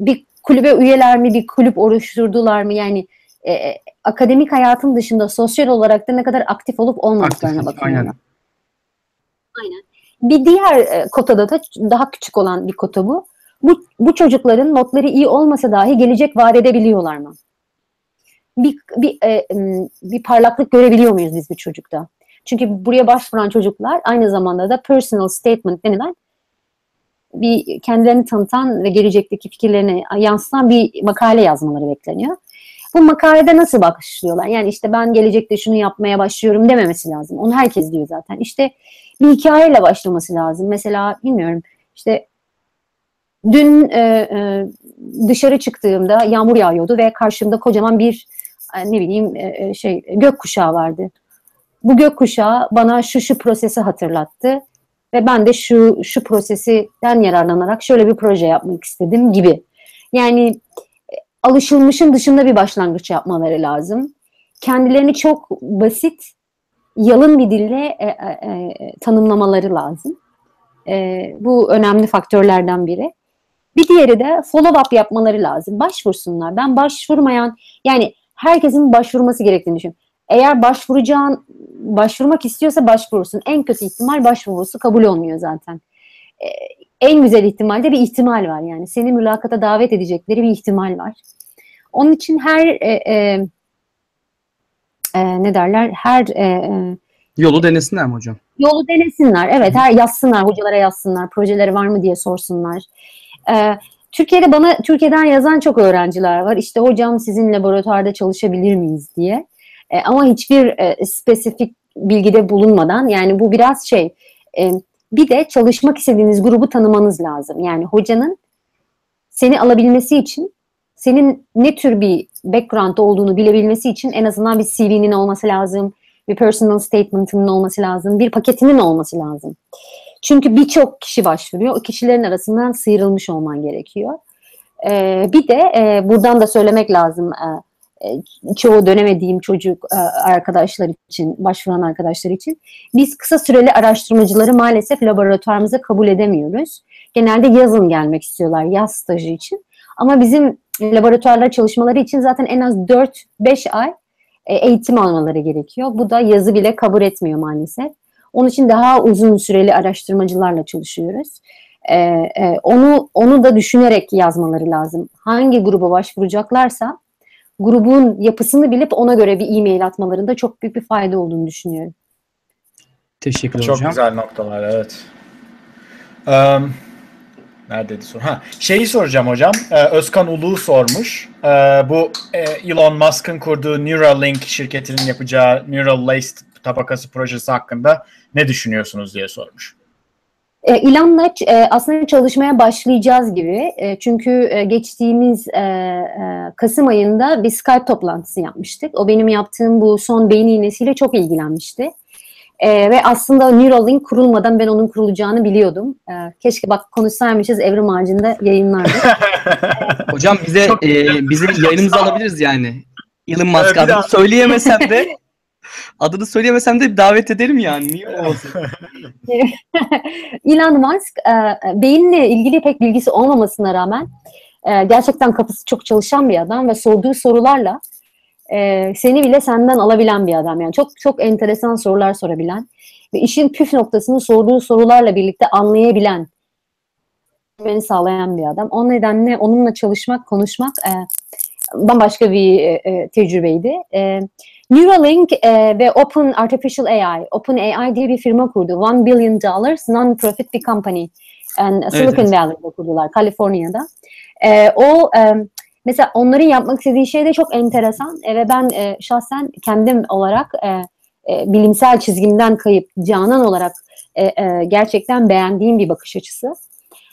bir kulübe üyeler mi, bir kulüp oluşturdular mı? Yani e, e, akademik hayatın dışında sosyal olarak da ne kadar aktif olup olmadıklarına bakıyorlar. Aynen. Aynen. Bir diğer e, kotada da daha küçük olan bir kota bu. Bu, bu çocukların notları iyi olmasa dahi gelecek vaat edebiliyorlar mı? Bir, bir, e, bir parlaklık görebiliyor muyuz biz bir çocukta? Çünkü buraya başvuran çocuklar aynı zamanda da personal statement denilen bir kendilerini tanıtan ve gelecekteki fikirlerini yansıtan bir makale yazmaları bekleniyor. Bu makalede nasıl başlıyorlar? Yani işte ben gelecekte şunu yapmaya başlıyorum dememesi lazım. Onu herkes diyor zaten. İşte bir hikayeyle başlaması lazım. Mesela bilmiyorum işte dün e, e, dışarı çıktığımda yağmur yağıyordu ve karşımda kocaman bir e, ne bileyim e, e şey gökkuşağı vardı. Bu gökkuşağı bana şu şu prosesi hatırlattı ve ben de şu şu prosesinden yararlanarak şöyle bir proje yapmak istedim gibi. Yani e, alışılmışın dışında bir başlangıç yapmaları lazım. Kendilerini çok basit, yalın bir dille e, e, e, tanımlamaları lazım. E, bu önemli faktörlerden biri. Bir diğeri de follow up yapmaları lazım. Başvursunlar. Ben başvurmayan yani herkesin başvurması gerektiğini düşünüyorum. Eğer başvuracağın başvurmak istiyorsa başvurursun. En kötü ihtimal başvurusu kabul olmuyor zaten. Ee, en güzel ihtimalde bir ihtimal var yani. Seni mülakata davet edecekleri bir ihtimal var. Onun için her e, e, e, ne derler? Her e, e, yolu denesinler mi hocam? Yolu denesinler. Evet, her yazsınlar, hocalara yazsınlar, projeleri var mı diye sorsunlar. E, Türkiye'de bana Türkiye'den yazan çok öğrenciler var. İşte hocam sizin laboratuvarda çalışabilir miyiz diye. E, ama hiçbir e, spesifik bilgide bulunmadan yani bu biraz şey e, bir de çalışmak istediğiniz grubu tanımanız lazım. Yani hocanın seni alabilmesi için senin ne tür bir background olduğunu bilebilmesi için en azından bir CV'nin olması lazım, bir personal statement'ının olması lazım, bir paketinin olması lazım. Çünkü birçok kişi başvuruyor. O kişilerin arasından sıyrılmış olman gerekiyor. Ee, bir de e, buradan da söylemek lazım. E, çoğu dönemediğim çocuk e, arkadaşlar için, başvuran arkadaşlar için biz kısa süreli araştırmacıları maalesef laboratuvarımıza kabul edemiyoruz. Genelde yazın gelmek istiyorlar yaz stajı için. Ama bizim laboratuvarlar çalışmaları için zaten en az 4-5 ay e, eğitim almaları gerekiyor. Bu da yazı bile kabul etmiyor maalesef. Onun için daha uzun süreli araştırmacılarla çalışıyoruz. Ee, onu onu da düşünerek yazmaları lazım. Hangi gruba başvuracaklarsa grubun yapısını bilip ona göre bir e-mail atmalarında çok büyük bir fayda olduğunu düşünüyorum. Teşekkür çok hocam. Çok güzel noktalar evet. Um, neredeydi soru? Ha, şeyi soracağım hocam. Ee, Özkan Ulu sormuş. Ee, bu e, Elon Musk'ın kurduğu Neuralink şirketinin yapacağı Neural Lace tabakası projesi hakkında ne düşünüyorsunuz diye sormuş. E, İlan'la e, aslında çalışmaya başlayacağız gibi. E, çünkü e, geçtiğimiz e, e, Kasım ayında bir Skype toplantısı yapmıştık. O benim yaptığım bu son beyin iğnesiyle çok ilgilenmişti. E, ve aslında Neuralink kurulmadan ben onun kurulacağını biliyordum. E, keşke bak konuşsaymışız Evrim Ağacı'nda yayınlardı. Hocam bize e, bizim yayınımızı alabiliriz yani. Elon Musk evet, adını söyleyemesem de adını söyleyemesem de davet ederim yani. Niye olmasın? Elon Musk e, beyinle ilgili pek bilgisi olmamasına rağmen e, gerçekten kafası çok çalışan bir adam ve sorduğu sorularla e, seni bile senden alabilen bir adam. Yani çok çok enteresan sorular sorabilen ve işin püf noktasını sorduğu sorularla birlikte anlayabilen beni sağlayan bir adam. O nedenle onunla çalışmak, konuşmak e, bambaşka bir e, e, tecrübeydi. E, Neuralink e, ve Open Artificial AI, Open AI diye bir firma kurdu. One billion dollars non-profit bir company. And Silicon evet, Valley'de kurdular, Kaliforniya'da. E, o e, mesela onların yapmak istediği şey de çok enteresan e, ve ben e, şahsen kendim olarak e, e, bilimsel çizgimden kayıp Canan olarak e, e, gerçekten beğendiğim bir bakış açısı.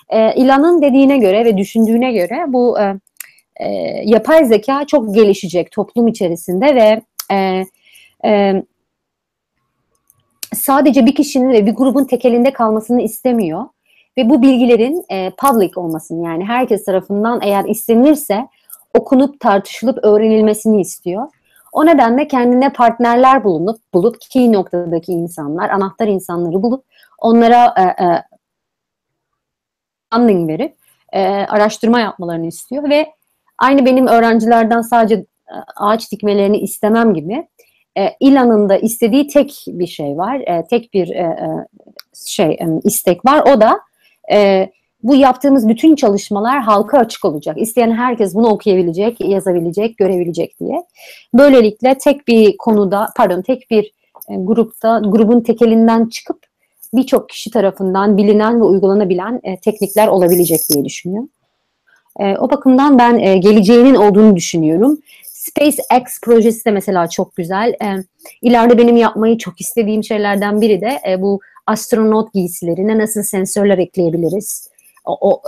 E, İlan'ın dediğine göre ve düşündüğüne göre bu e, e, yapay zeka çok gelişecek toplum içerisinde ve e, e, sadece bir kişinin ve bir grubun tekelinde kalmasını istemiyor. Ve bu bilgilerin e, public olmasını yani herkes tarafından eğer istenirse okunup tartışılıp öğrenilmesini istiyor. O nedenle kendine partnerler bulunup bulup key noktadaki insanlar, anahtar insanları bulup onlara e, e, funding verip e, araştırma yapmalarını istiyor ve aynı benim öğrencilerden sadece ağaç dikmelerini istemem gibi E, İlan'ın da istediği tek bir şey var, e, tek bir e, e şey e, istek var. O da e, bu yaptığımız bütün çalışmalar halka açık olacak. İsteyen herkes bunu okuyabilecek, yazabilecek, görebilecek diye. Böylelikle tek bir konuda, pardon tek bir e, grupta, grubun tekelinden çıkıp birçok kişi tarafından bilinen ve uygulanabilen e, teknikler olabilecek diye düşünüyorum. E, o bakımdan ben e, geleceğinin olduğunu düşünüyorum. SpaceX projesi de mesela çok güzel. E, ileride benim yapmayı çok istediğim şeylerden biri de e, bu astronot giysilerine nasıl sensörler ekleyebiliriz? O, o,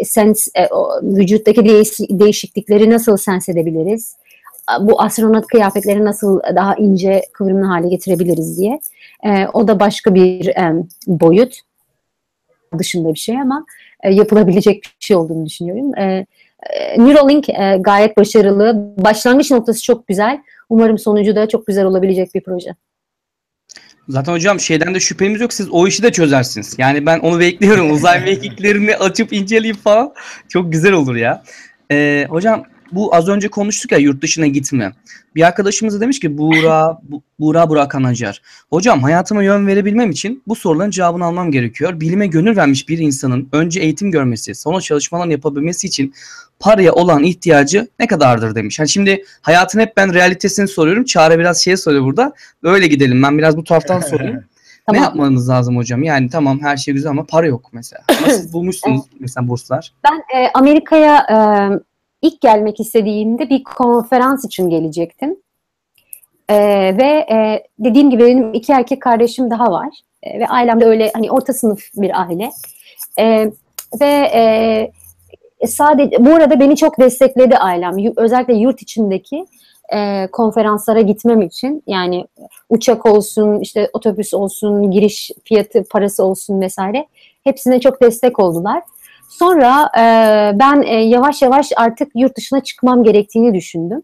e, sens, e, o vücuttaki değiş, değişiklikleri nasıl sens edebiliriz? Bu astronot kıyafetleri nasıl daha ince kıvrımlı hale getirebiliriz diye. E, o da başka bir e, boyut dışında bir şey ama e, yapılabilecek bir şey olduğunu düşünüyorum. E, e, Neuralink e, gayet başarılı. Başlangıç noktası çok güzel. Umarım sonucu da çok güzel olabilecek bir proje. Zaten hocam şeyden de şüphemiz yok. Siz o işi de çözersiniz. Yani ben onu bekliyorum. Uzay mekiklerini açıp inceleyip falan. Çok güzel olur ya. Ee, hocam bu az önce konuştuk ya yurt dışına gitme. Bir arkadaşımız da demiş ki Buğra, Bu- Buğra Burak Anacar. Hocam hayatıma yön verebilmem için bu soruların cevabını almam gerekiyor. Bilime gönül vermiş bir insanın önce eğitim görmesi, sonra çalışmalar yapabilmesi için paraya olan ihtiyacı ne kadardır demiş. Yani şimdi hayatın hep ben realitesini soruyorum. Çağrı biraz şeye soruyor burada. Öyle gidelim. Ben biraz bu taraftan sorayım. Tamam. Ne yapmanız lazım hocam? Yani tamam her şey güzel ama para yok mesela. Nasıl bulmuşsunuz mesela burslar? Ben e, Amerika'ya e, ilk gelmek istediğimde bir konferans için gelecektim. Ee, ve e, dediğim gibi benim iki erkek kardeşim daha var. E, ve ailem de öyle hani orta sınıf bir aile. E, ve e, sadece bu arada beni çok destekledi ailem. Özellikle yurt içindeki e, konferanslara gitmem için yani uçak olsun, işte otobüs olsun, giriş fiyatı, parası olsun vesaire hepsine çok destek oldular. Sonra e, ben e, yavaş yavaş artık yurt dışına çıkmam gerektiğini düşündüm.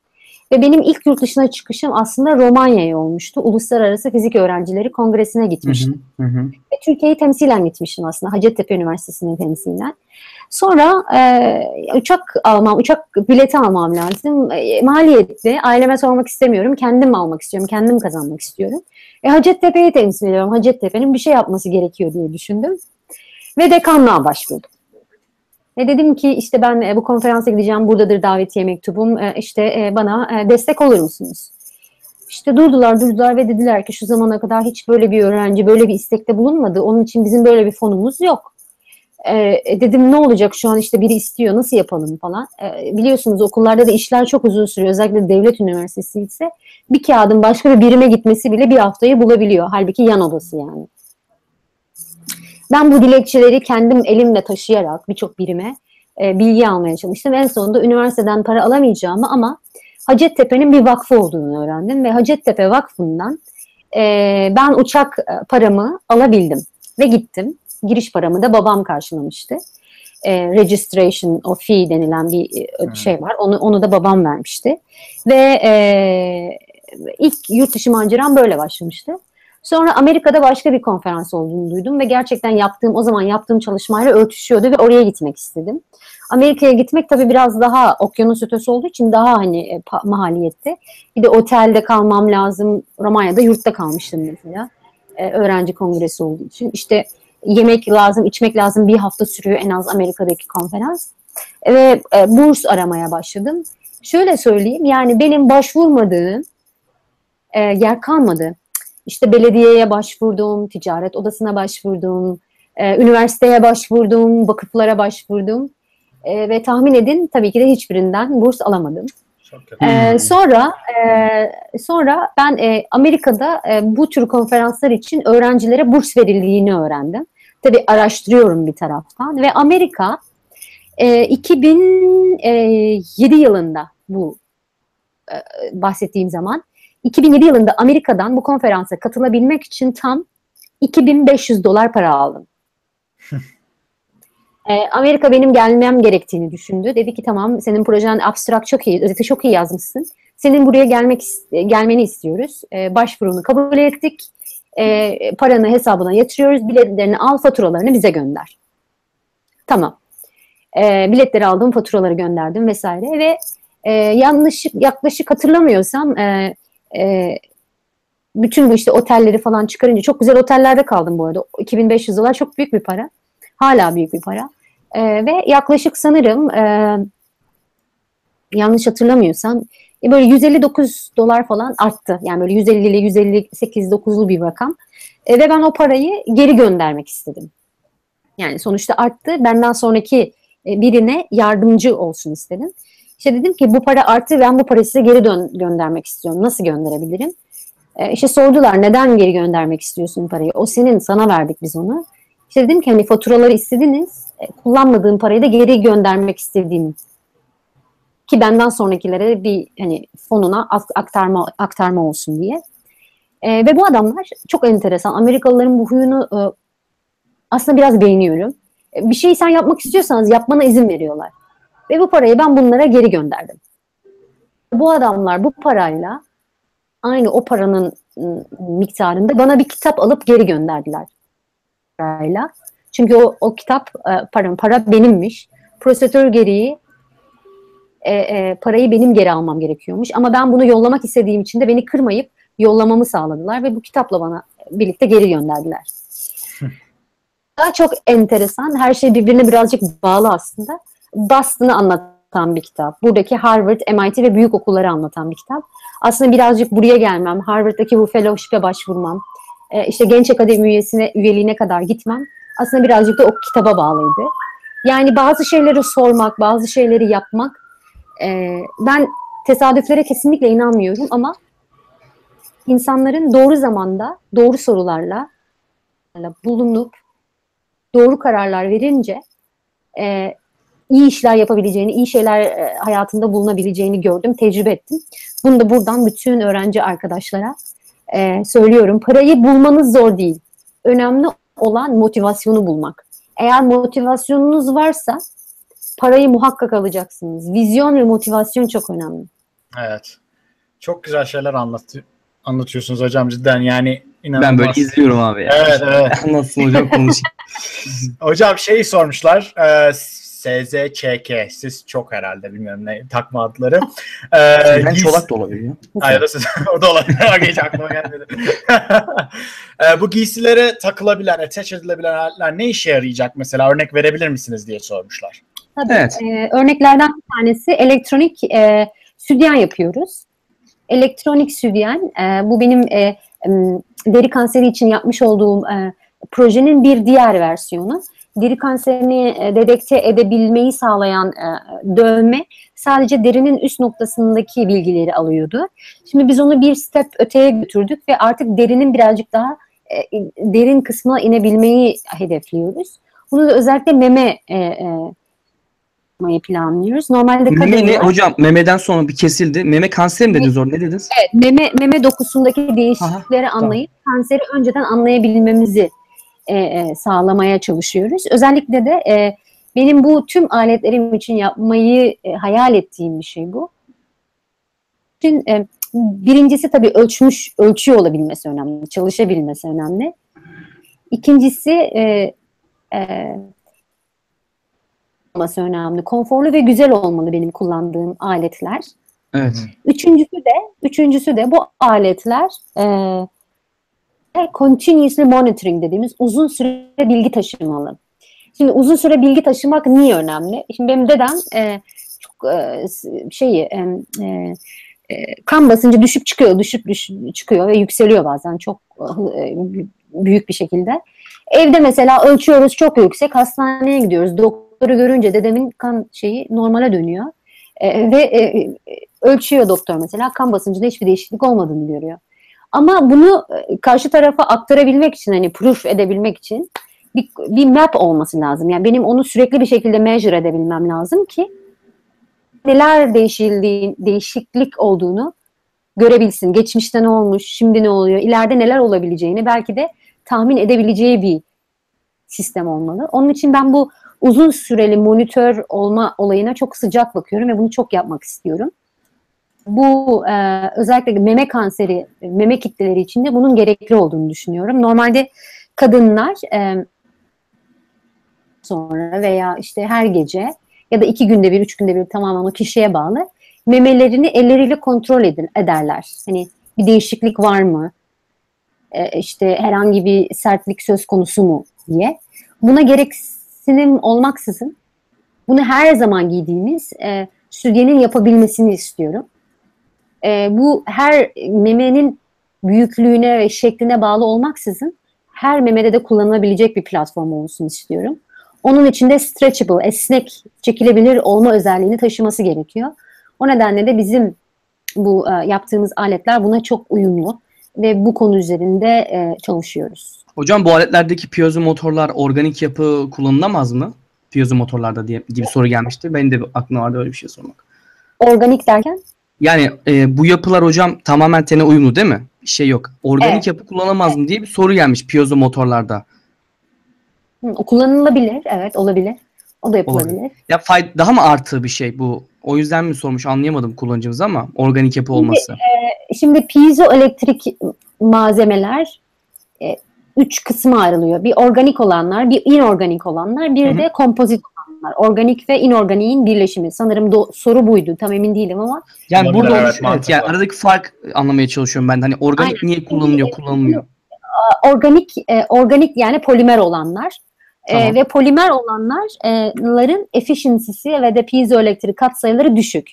Ve benim ilk yurt dışına çıkışım aslında Romanya'ya olmuştu. Uluslararası Fizik Öğrencileri Kongresi'ne gitmiştim. Hı hı hı. Ve Türkiye'yi temsilen gitmiştim aslında. Hacettepe Üniversitesi'ne temsilen. Sonra e, uçak almam, uçak bileti almam lazım. E, maliyetli. Aileme sormak istemiyorum. Kendim almak istiyorum. Kendim kazanmak istiyorum. E, Hacettepe'yi temsil ediyorum. Hacettepe'nin bir şey yapması gerekiyor diye düşündüm. Ve dekanlığa başvurdum. Ve dedim ki işte ben e, bu konferansa gideceğim, buradadır davetiye mektubum, e, işte e, bana destek olur musunuz? İşte durdular durdular ve dediler ki şu zamana kadar hiç böyle bir öğrenci böyle bir istekte bulunmadı. Onun için bizim böyle bir fonumuz yok. E, dedim ne olacak şu an işte biri istiyor nasıl yapalım falan. E, biliyorsunuz okullarda da işler çok uzun sürüyor. Özellikle devlet üniversitesi ise bir kağıdın başka bir birime gitmesi bile bir haftayı bulabiliyor. Halbuki yan odası yani. Ben bu dilekçeleri kendim elimle taşıyarak birçok birime e, bilgi almaya çalıştım. En sonunda üniversiteden para alamayacağımı ama Hacettepe'nin bir vakfı olduğunu öğrendim ve Hacettepe Vakfı'ndan e, ben uçak e, paramı alabildim ve gittim. Giriş paramı da babam karşılamıştı. E, registration of fee denilen bir e, şey var. Onu onu da babam vermişti. Ve e, ilk yurt dışı maceram böyle başlamıştı. Sonra Amerika'da başka bir konferans olduğunu duydum ve gerçekten yaptığım o zaman yaptığım çalışmayla örtüşüyordu ve oraya gitmek istedim. Amerika'ya gitmek tabii biraz daha okyanus ötesi olduğu için daha hani e, maliyetli. Bir de otelde kalmam lazım. Romanya'da yurtta kalmıştım mesela. E, öğrenci kongresi olduğu için. İşte yemek lazım, içmek lazım. Bir hafta sürüyor en az Amerika'daki konferans. Ve e, burs aramaya başladım. Şöyle söyleyeyim yani benim başvurmadığım e, yer kalmadı. İşte belediyeye başvurdum, ticaret odasına başvurdum, e, üniversiteye başvurdum, vakıflara başvurdum. E, ve tahmin edin tabii ki de hiçbirinden burs alamadım. Ee, sonra e, sonra ben e, Amerika'da e, bu tür konferanslar için öğrencilere burs verildiğini öğrendim. Tabii araştırıyorum bir taraftan ve Amerika e, 2007 yılında bu e, bahsettiğim zaman 2007 yılında Amerika'dan bu konferansa katılabilmek için tam 2500 dolar para aldım. ee, Amerika benim gelmem gerektiğini düşündü. Dedi ki tamam senin projen abstrakt çok iyi, özeti çok iyi yazmışsın. Senin buraya gelmek gelmeni istiyoruz. Ee, başvurunu kabul ettik. Ee, paranı hesabına yatırıyoruz. Biletlerini al, faturalarını bize gönder. Tamam. Ee, biletleri aldım, faturaları gönderdim vesaire ve e, yanlış yaklaşık hatırlamıyorsam e, e, bütün bu işte otelleri falan çıkarınca çok güzel otellerde kaldım bu arada. 2500 dolar çok büyük bir para. Hala büyük bir para. E, ve yaklaşık sanırım e, yanlış hatırlamıyorsam e, böyle 159 dolar falan arttı. Yani böyle 150 ile 158 9'lu bir rakam. E, ve ben o parayı geri göndermek istedim. Yani sonuçta arttı. Benden sonraki e, birine yardımcı olsun istedim. İşte dedim ki bu para arttı ben bu parayı size geri dön göndermek istiyorum. Nasıl gönderebilirim? E, işte sordular neden geri göndermek istiyorsun parayı? O senin sana verdik biz onu. İşte dedim ki hani faturaları istediniz. E, kullanmadığım parayı da geri göndermek istediğim ki benden sonrakilere bir hani fonuna aktarma aktarma olsun diye. E, ve bu adamlar çok enteresan. Amerikalıların bu huyunu e, aslında biraz beğeniyorum. E, bir şeyi sen yapmak istiyorsanız yapmana izin veriyorlar. Ve bu parayı ben bunlara geri gönderdim. Bu adamlar bu parayla aynı o paranın ıı, miktarında bana bir kitap alıp geri gönderdiler. Parayla. Çünkü o, o kitap e, param para benimmiş. Prosedür gereği e, e, parayı benim geri almam gerekiyormuş. Ama ben bunu yollamak istediğim için de beni kırmayıp yollamamı sağladılar ve bu kitapla bana birlikte geri gönderdiler. Daha çok enteresan, her şey birbirine birazcık bağlı aslında. Boston'ı anlatan bir kitap. Buradaki Harvard, MIT ve büyük okulları anlatan bir kitap. Aslında birazcık buraya gelmem, Harvard'daki bu fellowship'e başvurmam, e, işte genç akademi üyesine, üyeliğine kadar gitmem aslında birazcık da o kitaba bağlıydı. Yani bazı şeyleri sormak, bazı şeyleri yapmak e, ben tesadüflere kesinlikle inanmıyorum ama insanların doğru zamanda, doğru sorularla bulunup doğru kararlar verince e, iyi işler yapabileceğini, iyi şeyler e, hayatında bulunabileceğini gördüm, tecrübe ettim. Bunu da buradan bütün öğrenci arkadaşlara e, söylüyorum. Parayı bulmanız zor değil. Önemli olan motivasyonu bulmak. Eğer motivasyonunuz varsa parayı muhakkak alacaksınız. Vizyon ve motivasyon çok önemli. Evet. Çok güzel şeyler anlatıyor anlatıyorsunuz hocam cidden yani inanılmaz. Ben böyle izliyorum abi. Ya. Evet evet. Nasıl hocam konuş. hocam şey sormuşlar. E, SZÇK. Siz çok herhalde bilmiyorum ne takma adları. Ee, ben Çolak da olabilir. Hayır o, siz, o da olabilir. Hiç aklıma gelmedi. e, bu giysilere takılabilen, attach edilebilen aletler ne işe yarayacak mesela? Örnek verebilir misiniz diye sormuşlar. Tabii. Evet. E, örneklerden bir tanesi elektronik e, sütyen yapıyoruz. Elektronik sütyen, e, bu benim e, deri kanseri için yapmış olduğum e, projenin bir diğer versiyonu. Deri kanserini e, dedekte edebilmeyi sağlayan e, dövme sadece derinin üst noktasındaki bilgileri alıyordu. Şimdi biz onu bir step öteye götürdük ve artık derinin birazcık daha e, derin kısmına inebilmeyi hedefliyoruz. Bunu da özellikle meme e, e, yapmayı planlıyoruz. Normalde meme ne hocam memeden sonra bir kesildi. Meme kanser mi dediniz orada ne dediniz? Evet meme, meme dokusundaki değişiklikleri Aha, anlayıp tamam. kanseri önceden anlayabilmemizi e, sağlamaya çalışıyoruz. Özellikle de e, benim bu tüm aletlerim için yapmayı e, hayal ettiğim bir şey bu. Bütün, e, birincisi tabii ölçmüş, ölçüyor olabilmesi önemli, çalışabilmesi önemli. İkincisi e, e, olması önemli. Konforlu ve güzel olmalı benim kullandığım aletler. Evet. Üçüncüsü de, üçüncüsü de bu aletler e, continuously monitoring dediğimiz uzun süre bilgi taşımalı. Şimdi uzun süre bilgi taşımak niye önemli? Şimdi benim dedem e, çok e, şeyi e, e, kan basıncı düşüp çıkıyor, düşüp düşüp çıkıyor ve yükseliyor bazen çok e, büyük bir şekilde. Evde mesela ölçüyoruz çok yüksek, hastaneye gidiyoruz. Doktoru görünce dedemin kan şeyi normale dönüyor. E, ve e, ölçüyor doktor mesela kan basıncında hiçbir değişiklik olmadığını görüyor. Ama bunu e, karşı tarafa aktarabilmek için hani proof edebilmek için bir, bir map olması lazım. Yani benim onu sürekli bir şekilde measure edebilmem lazım ki neler değişildiği, değişiklik olduğunu görebilsin. Geçmişte ne olmuş, şimdi ne oluyor, ileride neler olabileceğini belki de tahmin edebileceği bir sistem olmalı. Onun için ben bu uzun süreli monitör olma olayına çok sıcak bakıyorum ve bunu çok yapmak istiyorum bu e, özellikle meme kanseri, meme kitleleri içinde bunun gerekli olduğunu düşünüyorum. Normalde kadınlar e, sonra veya işte her gece ya da iki günde bir, üç günde bir tamamen o kişiye bağlı memelerini elleriyle kontrol edin, ederler. Hani bir değişiklik var mı? e, işte herhangi bir sertlik söz konusu mu diye. Buna gereksinim olmaksızın bunu her zaman giydiğimiz e, sütyenin yapabilmesini istiyorum. E, bu her memenin büyüklüğüne ve şekline bağlı olmaksızın her memede de kullanılabilecek bir platform olsun istiyorum. Onun içinde stretchable, esnek, çekilebilir olma özelliğini taşıması gerekiyor. O nedenle de bizim bu e, yaptığımız aletler buna çok uyumlu ve bu konu üzerinde e, çalışıyoruz. Hocam bu aletlerdeki piezo motorlar organik yapı kullanılamaz mı? Piezo motorlarda diye gibi soru gelmişti. Benim de aklıma vardı öyle bir şey sormak. Organik derken? Yani e, bu yapılar hocam tamamen tene uyumlu değil mi? Bir şey yok. Organik evet. yapı kullanamaz evet. mı diye bir soru gelmiş piezo motorlarda. Hı, kullanılabilir. Evet olabilir. O da yapılabilir. Olabilir. Ya fayda, daha mı artı bir şey bu? O yüzden mi sormuş anlayamadım kullanıcımız ama organik yapı olması. Şimdi, e, şimdi piezo elektrik malzemeler e, üç kısma ayrılıyor. Bir organik olanlar, bir inorganik olanlar, bir Hı-hı. de kompozit olanlar. Organik ve inorganiğin birleşimi. Sanırım do- soru buydu. Tam emin değilim ama. Yani Olabilir, burada evet, evet, yani aradaki fark anlamaya çalışıyorum ben. Hani organik Aynen. niye kullanılıyor, kullanılmıyor? Organik e, organik yani polimer olanlar. E, tamam. E, ve polimer olanların efficiency'si ve de piezoelektrik katsayıları düşük.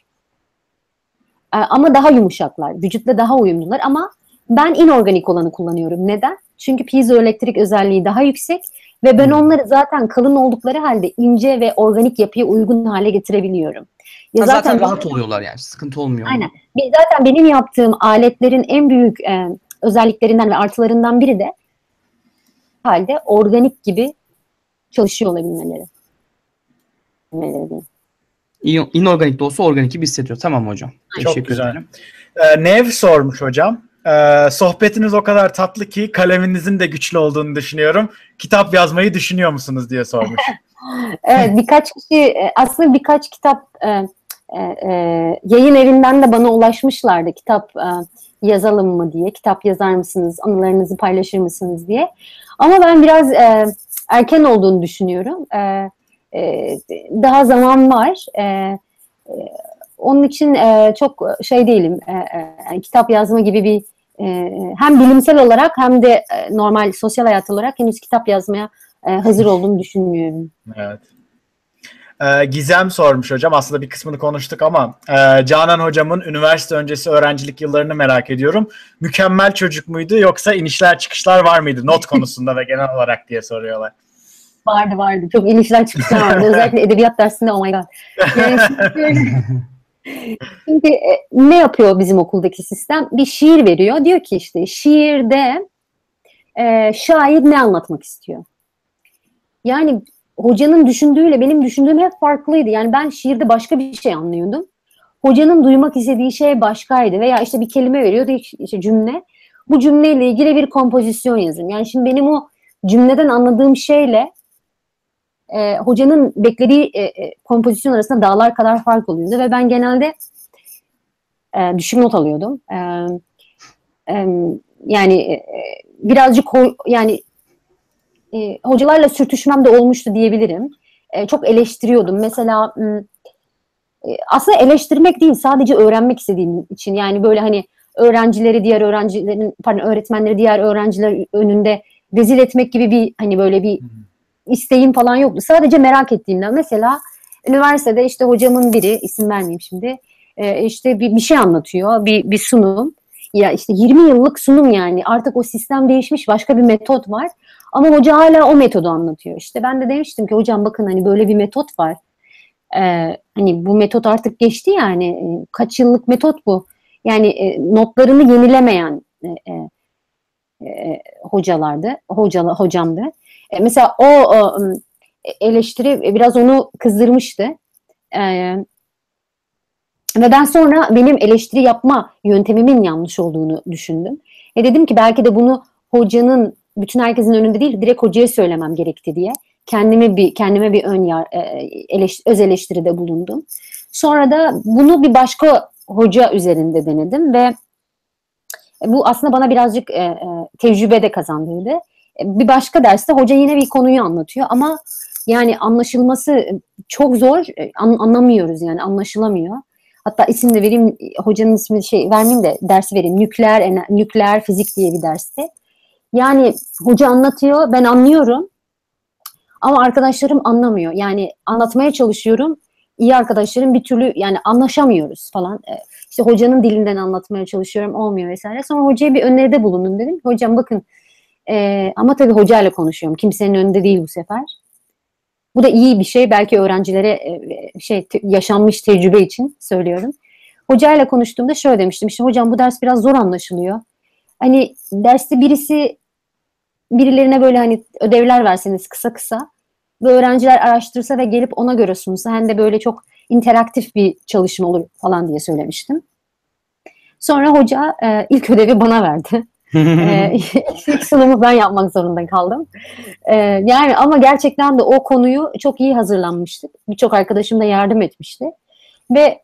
E, ama daha yumuşaklar. Vücutla daha uyumlular ama ben inorganik olanı kullanıyorum. Neden? Çünkü piezoelektrik özelliği daha yüksek ve ben hmm. onları zaten kalın oldukları halde ince ve organik yapıya uygun hale getirebiliyorum. Ya zaten, zaten rahat oluyorlar yani sıkıntı olmuyor. Aynen. Zaten benim yaptığım aletlerin en büyük e, özelliklerinden ve artılarından biri de halde organik gibi çalışıyor olabilmeleri. İnorganik de olsa organik gibi hissediyor. Tamam hocam. Çok güzel. Ederim. Ee, Nev sormuş hocam. Ee, sohbetiniz o kadar tatlı ki kaleminizin de güçlü olduğunu düşünüyorum. Kitap yazmayı düşünüyor musunuz diye sormuş. evet birkaç kişi e, aslında birkaç kitap e, e, e, yayın evinden de bana ulaşmışlardı. Kitap e, yazalım mı diye kitap yazar mısınız anılarınızı paylaşır mısınız diye. Ama ben biraz e, erken olduğunu düşünüyorum. E, e, daha zaman var. E, e, onun için e, çok şey değilim. E, e, kitap yazma gibi bir e, hem bilimsel olarak hem de e, normal sosyal hayat olarak henüz kitap yazmaya e, hazır olduğumu düşünmüyorum. Evet. Ee, Gizem sormuş hocam. Aslında bir kısmını konuştuk ama e, Canan hocamın üniversite öncesi öğrencilik yıllarını merak ediyorum. Mükemmel çocuk muydu yoksa inişler çıkışlar var mıydı not konusunda ve genel olarak diye soruyorlar. Vardı vardı. Çok inişler çıkışlar vardı. Özellikle edebiyat dersinde oh my god. Yani Şimdi e, ne yapıyor bizim okuldaki sistem? Bir şiir veriyor. Diyor ki işte şiirde e, şair ne anlatmak istiyor? Yani hocanın düşündüğüyle benim düşündüğüm hep farklıydı. Yani ben şiirde başka bir şey anlıyordum. Hocanın duymak istediği şey başkaydı. Veya işte bir kelime veriyordu işte cümle. Bu cümleyle ilgili bir kompozisyon yazın. Yani şimdi benim o cümleden anladığım şeyle e, hocanın beklediği e, e, kompozisyon arasında dağlar kadar fark oluyordu ve ben genelde e, düşük not alıyordum. E, e, yani e, birazcık ho- yani e, hocalarla sürtüşmem de olmuştu diyebilirim. E, çok eleştiriyordum. Mesela e, aslında eleştirmek değil, sadece öğrenmek istediğim için. Yani böyle hani öğrencileri diğer öğrencilerin pardon öğretmenleri diğer öğrenciler önünde rezil etmek gibi bir hani böyle bir isteğim falan yoktu. Sadece merak ettiğimden mesela üniversitede işte hocamın biri isim vermeyeyim şimdi e, işte bir, bir şey anlatıyor bir, bir sunum ya işte 20 yıllık sunum yani artık o sistem değişmiş başka bir metot var ama hoca hala o metodu anlatıyor. İşte ben de demiştim ki hocam bakın hani böyle bir metot var. Ee, hani bu metot artık geçti yani e, kaç yıllık metot bu. Yani e, notlarını yenilemeyen e, e, e hocalardı, hocalı hocamdı. E, mesela o, eleştiri biraz onu kızdırmıştı. Ve ben sonra benim eleştiri yapma yöntemimin yanlış olduğunu düşündüm. E dedim ki belki de bunu hocanın bütün herkesin önünde değil direkt hocaya söylemem gerekti diye kendime bir kendime bir ön yar, e, eleş, öz eleştiride bulundum. Sonra da bunu bir başka hoca üzerinde denedim ve bu aslında bana birazcık e, e, tecrübe de kazandırdı bir başka derste hoca yine bir konuyu anlatıyor ama yani anlaşılması çok zor. An, anlamıyoruz yani anlaşılamıyor. Hatta isim de vereyim hocanın ismi şey vermeyeyim de dersi vereyim. Nükleer nükleer fizik diye bir derste. Yani hoca anlatıyor, ben anlıyorum. Ama arkadaşlarım anlamıyor. Yani anlatmaya çalışıyorum. İyi arkadaşlarım bir türlü yani anlaşamıyoruz falan. E, işte hocanın dilinden anlatmaya çalışıyorum olmuyor vesaire. Sonra hocaya bir öneride bulundum dedim. Hocam bakın e, ama tabii hocayla konuşuyorum. Kimsenin önünde değil bu sefer. Bu da iyi bir şey. Belki öğrencilere e, şey yaşanmış tecrübe için söylüyorum. Hocayla konuştuğumda şöyle demiştim. İşte hocam bu ders biraz zor anlaşılıyor. Hani derste birisi birilerine böyle hani ödevler verseniz kısa kısa ve öğrenciler araştırsa ve gelip ona göre sunsa hem de böyle çok interaktif bir çalışma olur falan diye söylemiştim. Sonra hoca e, ilk ödevi bana verdi. E, ilk sunumu ben yapmak zorunda kaldım. E, yani ama gerçekten de o konuyu çok iyi hazırlanmıştık. Birçok arkadaşım da yardım etmişti. Ve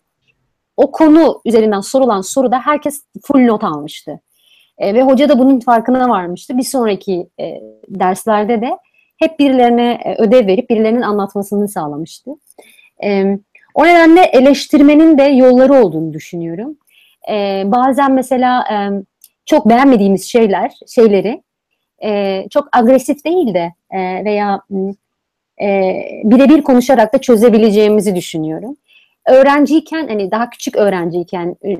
o konu üzerinden sorulan soruda herkes full not almıştı. E, ve hoca da bunun farkına varmıştı. Bir sonraki e, derslerde de hep birilerine e, ödev verip birilerinin anlatmasını sağlamıştı. E, o nedenle eleştirmenin de yolları olduğunu düşünüyorum. E, bazen mesela e, çok beğenmediğimiz şeyler, şeyleri e, çok agresif değil de e, veya e, birebir konuşarak da çözebileceğimizi düşünüyorum. Öğrenciyken hani daha küçük öğrenciyken e,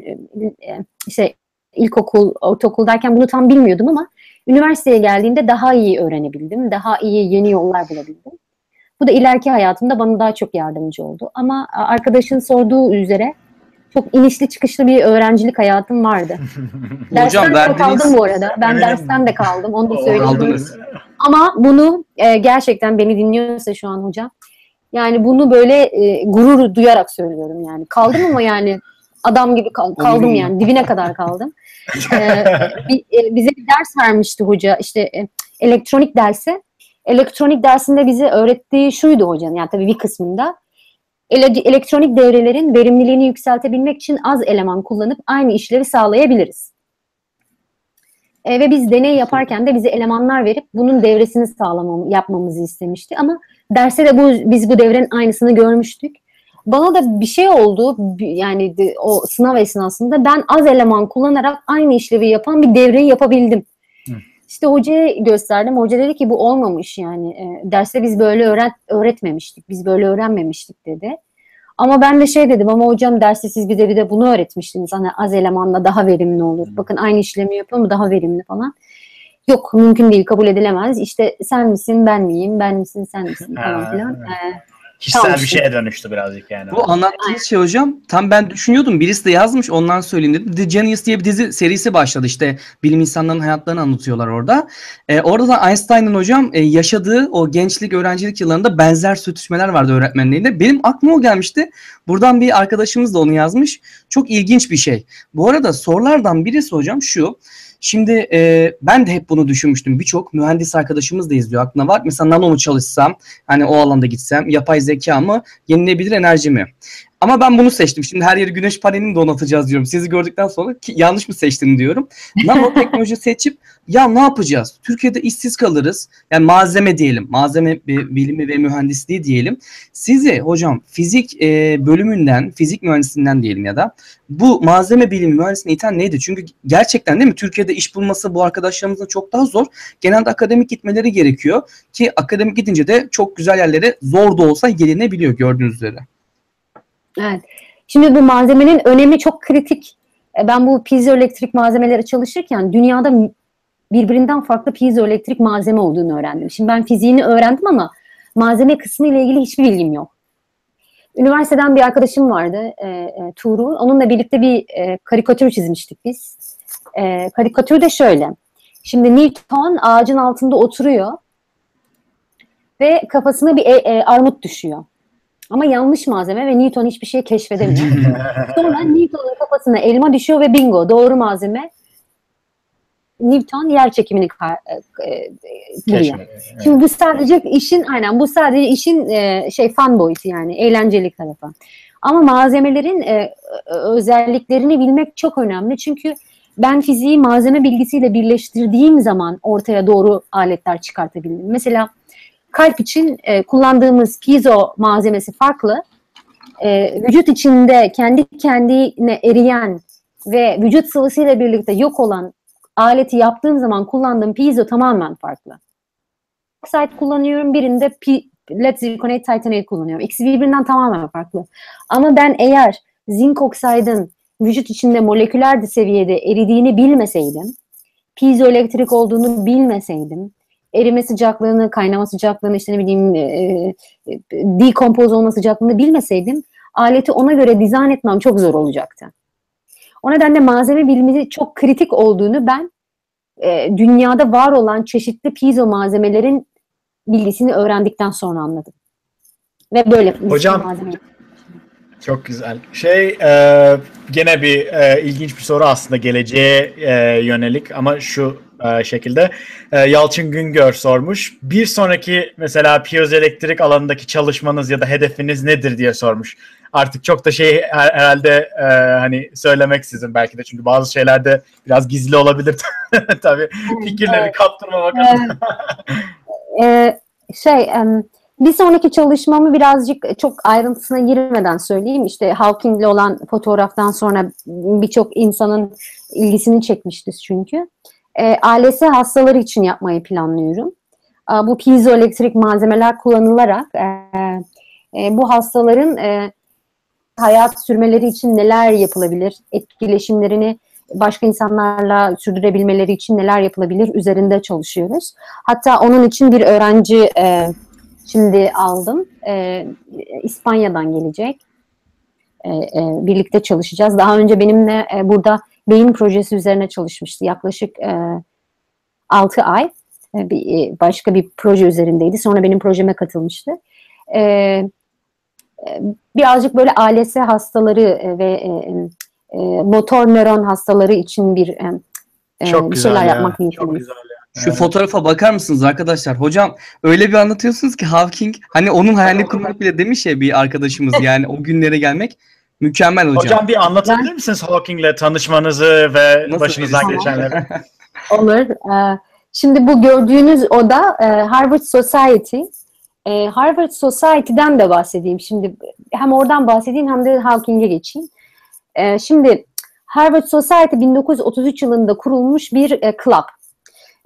işte ilkokul, ortaokuldayken bunu tam bilmiyordum ama üniversiteye geldiğimde daha iyi öğrenebildim. Daha iyi yeni yollar bulabildim. Bu da ileriki hayatımda bana daha çok yardımcı oldu. Ama arkadaşın sorduğu üzere çok inişli çıkışlı bir öğrencilik hayatım vardı. dersten de kaldım bu arada. Ben Eminim. dersten de kaldım. Onu da söyleyeyim. Ama bunu e, gerçekten beni dinliyorsa şu an hocam. Yani bunu böyle e, gurur duyarak söylüyorum yani. Kaldım ama yani adam gibi kal, kaldım yani. Dibine kadar kaldım. ee, bir, e, bize bir ders vermişti hoca işte e, elektronik dersi. Elektronik dersinde bize öğrettiği şuydu hocanın yani tabii bir kısmında. Ele, elektronik devrelerin verimliliğini yükseltebilmek için az eleman kullanıp aynı işleri sağlayabiliriz. E, ve biz deney yaparken de bize elemanlar verip bunun devresini sağlamamı, yapmamızı istemişti. Ama derste de bu biz bu devrenin aynısını görmüştük bana da bir şey oldu yani o sınav esnasında ben az eleman kullanarak aynı işlevi yapan bir devreyi yapabildim. İşte hocaya gösterdim. Hoca dedi ki bu olmamış yani. E, derste biz böyle öğret öğretmemiştik. Biz böyle öğrenmemiştik dedi. Ama ben de şey dedim ama hocam derste siz bir de bir de bunu öğretmiştiniz. Hani az elemanla daha verimli olur. Bakın aynı işlemi yapıyor mu daha verimli falan. Yok mümkün değil kabul edilemez. İşte sen misin ben miyim ben misin sen misin falan filan. Ee, Kişisel tamam, bir şeye dönüştü birazcık yani. Bu anlattığınız şey hocam tam ben düşünüyordum birisi de yazmış ondan söyleyeyim dedim. The Genius diye bir dizi serisi başladı işte bilim insanlarının hayatlarını anlatıyorlar orada. Ee, orada da Einstein'ın hocam e, yaşadığı o gençlik öğrencilik yıllarında benzer sürtüşmeler vardı öğretmenliğinde. Benim aklıma o gelmişti. Buradan bir arkadaşımız da onu yazmış. Çok ilginç bir şey. Bu arada sorulardan birisi hocam şu. Şimdi e, ben de hep bunu düşünmüştüm. Birçok mühendis arkadaşımız da izliyor. Aklına var. Mesela nano mu çalışsam, hani o alanda gitsem, yapay zeka mı, yenilebilir enerji mi? Ama ben bunu seçtim. Şimdi her yeri güneş panelini donatacağız diyorum. Sizi gördükten sonra ki yanlış mı seçtim diyorum. Nano teknoloji seçip ya ne yapacağız? Türkiye'de işsiz kalırız. Yani malzeme diyelim. Malzeme bilimi ve mühendisliği diyelim. Sizi hocam fizik e, bölümünden, fizik mühendisinden diyelim ya da bu malzeme bilimi mühendisliğine iten neydi? Çünkü gerçekten değil mi? Türkiye'de iş bulması bu arkadaşlarımızın çok daha zor. Genelde akademik gitmeleri gerekiyor ki akademik gidince de çok güzel yerlere zor da olsa gelinebiliyor gördüğünüz üzere. Evet. Şimdi bu malzemenin önemi çok kritik. E, ben bu piezoelektrik malzemeleri çalışırken dünyada birbirinden farklı piezoelektrik malzeme olduğunu öğrendim. Şimdi ben fiziğini öğrendim ama malzeme kısmı ile ilgili hiçbir bilgim yok. Üniversiteden bir arkadaşım vardı, e, e, Tuğrul. Onunla birlikte bir e, karikatür çizmiştik biz. E, karikatür de şöyle. Şimdi Newton ağacın altında oturuyor ve kafasına bir e, e, armut düşüyor. Ama yanlış malzeme ve Newton hiçbir şey keşfedemiyor. Sonra Newton'un kafasına elma düşüyor ve bingo doğru malzeme. Newton yer çekimini e, e, buluyor. Evet. Şimdi bu sadece işin aynen bu sadece işin e, şey fan boyutu yani eğlenceli tarafı. Ama malzemelerin e, özelliklerini bilmek çok önemli. Çünkü ben fiziği malzeme bilgisiyle birleştirdiğim zaman ortaya doğru aletler çıkartabildim. Mesela kalp için e, kullandığımız piezo malzemesi farklı. E, vücut içinde kendi kendine eriyen ve vücut sıvısıyla birlikte yok olan aleti yaptığım zaman kullandığım piezo tamamen farklı. Oxide kullanıyorum, birinde LED zirconate titanate kullanıyorum. İkisi birbirinden tamamen farklı. Ama ben eğer zinc okside'ın vücut içinde moleküler seviyede eridiğini bilmeseydim, piezoelektrik olduğunu bilmeseydim, erime sıcaklığını, kaynama sıcaklığını, işte ne bileyim e, e, dekompoz olma sıcaklığını bilmeseydim, aleti ona göre dizayn etmem çok zor olacaktı. O nedenle malzeme bilimi çok kritik olduğunu ben e, dünyada var olan çeşitli piezo malzemelerin bilgisini öğrendikten sonra anladım. Ve böyle Hocam malzeme... çok güzel. Şey e, gene bir e, ilginç bir soru aslında geleceğe e, yönelik ama şu e, şekilde e, Yalçın Güngör sormuş. Bir sonraki mesela piezoelektrik alanındaki çalışmanız ya da hedefiniz nedir diye sormuş. Artık çok da şey her, herhalde e, hani söylemek sizin belki de çünkü bazı şeylerde biraz gizli olabilir tabii fikirleri evet. kaptırmamak adına. ee, şey bir sonraki çalışmamı birazcık çok ayrıntısına girmeden söyleyeyim. İşte Hawking'le olan fotoğraftan sonra birçok insanın ilgisini çekmişti çünkü. E, ALS hastaları için yapmayı planlıyorum. E, bu piezoelektrik malzemeler kullanılarak e, e, bu hastaların e, hayat sürmeleri için neler yapılabilir, etkileşimlerini başka insanlarla sürdürebilmeleri için neler yapılabilir üzerinde çalışıyoruz. Hatta onun için bir öğrenci şimdi aldım. İspanya'dan gelecek. Birlikte çalışacağız. Daha önce benimle burada beyin projesi üzerine çalışmıştı. Yaklaşık e, 6 ay e, bir, e, başka bir proje üzerindeydi. Sonra benim projeme katılmıştı. E, e birazcık böyle ALS hastaları e, ve e, e, motor nöron hastaları için bir e, Çok bir şeyler ya. yapmak niyetimiz. Şu evet. fotoğrafa bakar mısınız arkadaşlar? Hocam öyle bir anlatıyorsunuz ki Hawking hani onun hayalini kurmak bile demiş ya bir arkadaşımız yani o günlere gelmek mükemmel hocam. Hocam bir anlatabilir misiniz Hawking'le tanışmanızı ve Nasıl başınızdan geçenleri? Olur. Şimdi bu gördüğünüz oda Harvard Society. Harvard Society'den de bahsedeyim. Şimdi hem oradan bahsedeyim hem de Hawking'e geçeyim. E, şimdi Harvard Society 1933 yılında kurulmuş bir e, club.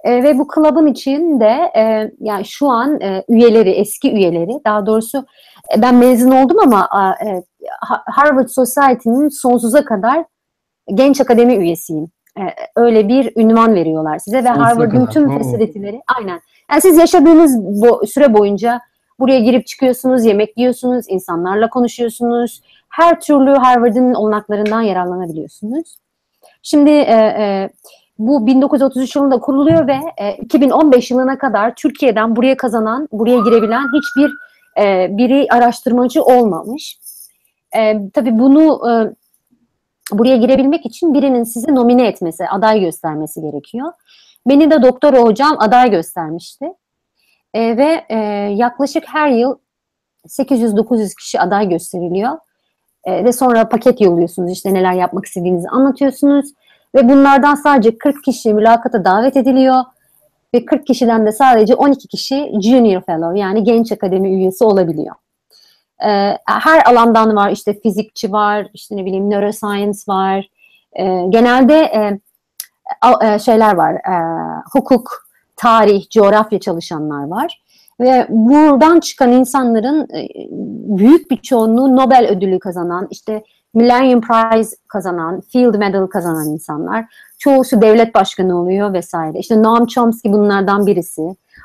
E, ve bu club'ın içinde e, yani şu an e, üyeleri, eski üyeleri, daha doğrusu e, ben mezun oldum ama e, Harvard Society'nin sonsuza kadar genç akademi üyesiyim. E, öyle bir ünvan veriyorlar size ve Harvard'ın tüm fasiliteleri aynen. Yani siz yaşadığınız bu süre boyunca buraya girip çıkıyorsunuz, yemek yiyorsunuz, insanlarla konuşuyorsunuz, her türlü Harvard'ın olanaklarından yararlanabiliyorsunuz. Şimdi e, e, bu 1933 yılında kuruluyor ve e, 2015 yılına kadar Türkiye'den buraya kazanan, buraya girebilen hiçbir e, biri araştırmacı olmamış. E, tabii bunu e, buraya girebilmek için birinin sizi nomine etmesi, aday göstermesi gerekiyor. Beni de doktor hocam aday göstermişti. E, ve e, yaklaşık her yıl 800-900 kişi aday gösteriliyor. E, ve sonra paket yolluyorsunuz işte neler yapmak istediğinizi anlatıyorsunuz. Ve bunlardan sadece 40 kişi mülakata davet ediliyor. Ve 40 kişiden de sadece 12 kişi Junior Fellow yani genç akademi üyesi olabiliyor. E, her alandan var işte fizikçi var, işte ne bileyim neuroscience var. E, genelde e, e, şeyler var, e, hukuk, tarih, coğrafya çalışanlar var. Ve buradan çıkan insanların büyük bir çoğunluğu Nobel ödülü kazanan, işte Millennium Prize kazanan, Field Medal kazanan insanlar. Çoğusu devlet başkanı oluyor vesaire. İşte Noam Chomsky bunlardan birisi.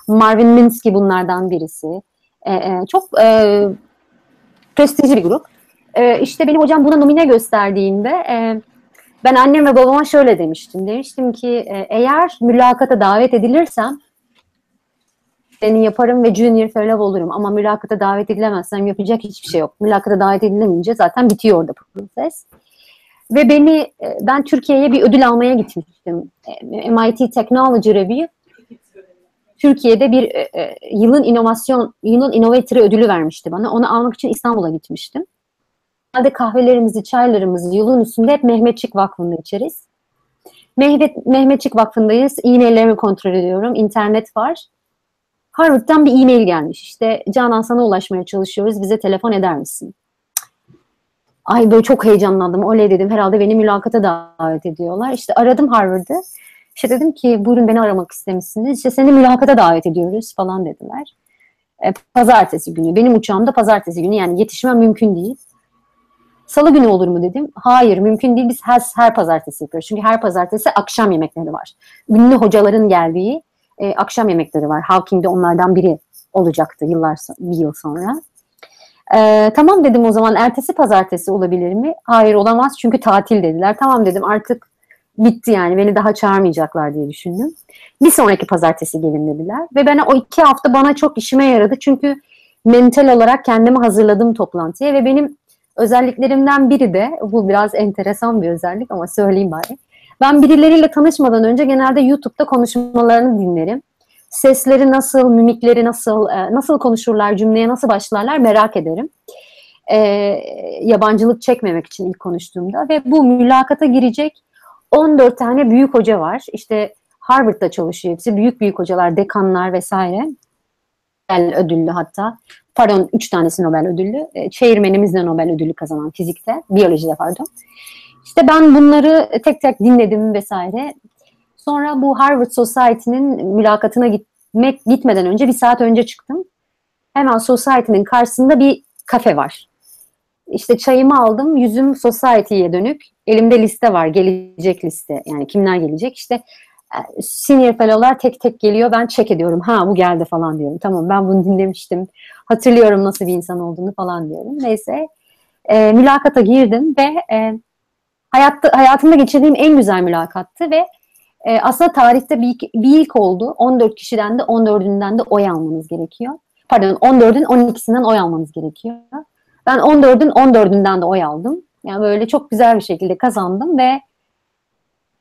Marvin Minsky bunlardan birisi. Ee, çok prestijli bir grup. E, işte benim hocam buna nomine gösterdiğinde e, ben annem ve babama şöyle demiştim. Demiştim ki e, eğer mülakata davet edilirsem seni yaparım ve junior fellow olurum. Ama mülakata davet edilemezsem yapacak hiçbir şey yok. Mülakata davet edilemeyince zaten bitiyor orada proses. Ve beni, e, ben Türkiye'ye bir ödül almaya gitmiştim. E, MIT Technology Review Türkiye'de bir e, yılın inovasyon, yılın inovatörü ödülü vermişti bana. Onu almak için İstanbul'a gitmiştim. Hadi kahvelerimizi, çaylarımızı yolun üstünde hep Mehmetçik Vakfı'nda içeriz. Mehmet, Mehmetçik Vakfı'ndayız. E-maillerimi kontrol ediyorum. İnternet var. Harvard'dan bir e-mail gelmiş. İşte Canan sana ulaşmaya çalışıyoruz. Bize telefon eder misin? Ay böyle çok heyecanlandım. Oley dedim. Herhalde beni mülakata davet ediyorlar. İşte aradım Harvard'ı. İşte dedim ki buyurun beni aramak istemişsiniz. İşte seni mülakata davet ediyoruz falan dediler. E, pazartesi günü. Benim uçağım da pazartesi günü yani yetişmem mümkün değil. Salı günü olur mu dedim. Hayır mümkün değil biz her, her pazartesi yapıyoruz. Çünkü her pazartesi akşam yemekleri var. Ünlü hocaların geldiği e, akşam yemekleri var. Hawking'de onlardan biri olacaktı yıllar bir yıl sonra. E, tamam dedim o zaman ertesi pazartesi olabilir mi? Hayır olamaz çünkü tatil dediler. Tamam dedim artık bitti yani beni daha çağırmayacaklar diye düşündüm. Bir sonraki pazartesi gelin dediler. Ve ben o iki hafta bana çok işime yaradı. Çünkü mental olarak kendimi hazırladım toplantıya ve benim özelliklerimden biri de bu biraz enteresan bir özellik ama söyleyeyim bari. Ben birileriyle tanışmadan önce genelde YouTube'da konuşmalarını dinlerim. Sesleri nasıl, mimikleri nasıl, e, nasıl konuşurlar, cümleye nasıl başlarlar merak ederim. E, yabancılık çekmemek için ilk konuştuğumda ve bu mülakata girecek 14 tane büyük hoca var. İşte Harvard'da çalışıyor hepsi. Büyük büyük hocalar, dekanlar vesaire. Nobel ödüllü hatta. Pardon 3 tanesi Nobel ödüllü. E, çevirmenimiz de Nobel ödülü kazanan fizikte. Biyolojide pardon. İşte ben bunları tek tek dinledim vesaire. Sonra bu Harvard Society'nin mülakatına gitmek gitmeden önce bir saat önce çıktım. Hemen Society'nin karşısında bir kafe var. İşte çayımı aldım, yüzüm Society'ye dönük. Elimde liste var, gelecek liste. Yani kimler gelecek? İşte e, senior fellow'lar tek tek geliyor. Ben check ediyorum. Ha bu geldi falan diyorum. Tamam ben bunu dinlemiştim. Hatırlıyorum nasıl bir insan olduğunu falan diyorum. Neyse. E, mülakata girdim ve e, hayatta, hayatımda geçirdiğim en güzel mülakattı ve e, aslında tarihte bir, bir ilk oldu. 14 kişiden de 14'ünden de oy almanız gerekiyor. Pardon 14'ün 12'sinden oy almanız gerekiyor. Ben 14'ün 14'ünden de oy aldım. Yani böyle çok güzel bir şekilde kazandım ve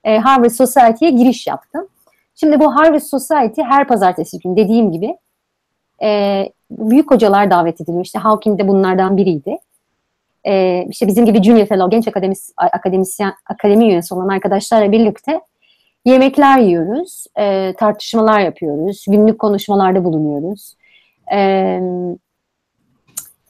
e, Harvard Society'ye giriş yaptım. Şimdi bu Harvard Society her pazartesi günü dediğim gibi e, büyük hocalar davet ediliyor. İşte Hawking de bunlardan biriydi. E, işte bizim gibi Junior Fellow, genç akademis, akademisyen, akademi üyesi olan arkadaşlarla birlikte yemekler yiyoruz, e, tartışmalar yapıyoruz, günlük konuşmalarda bulunuyoruz. E,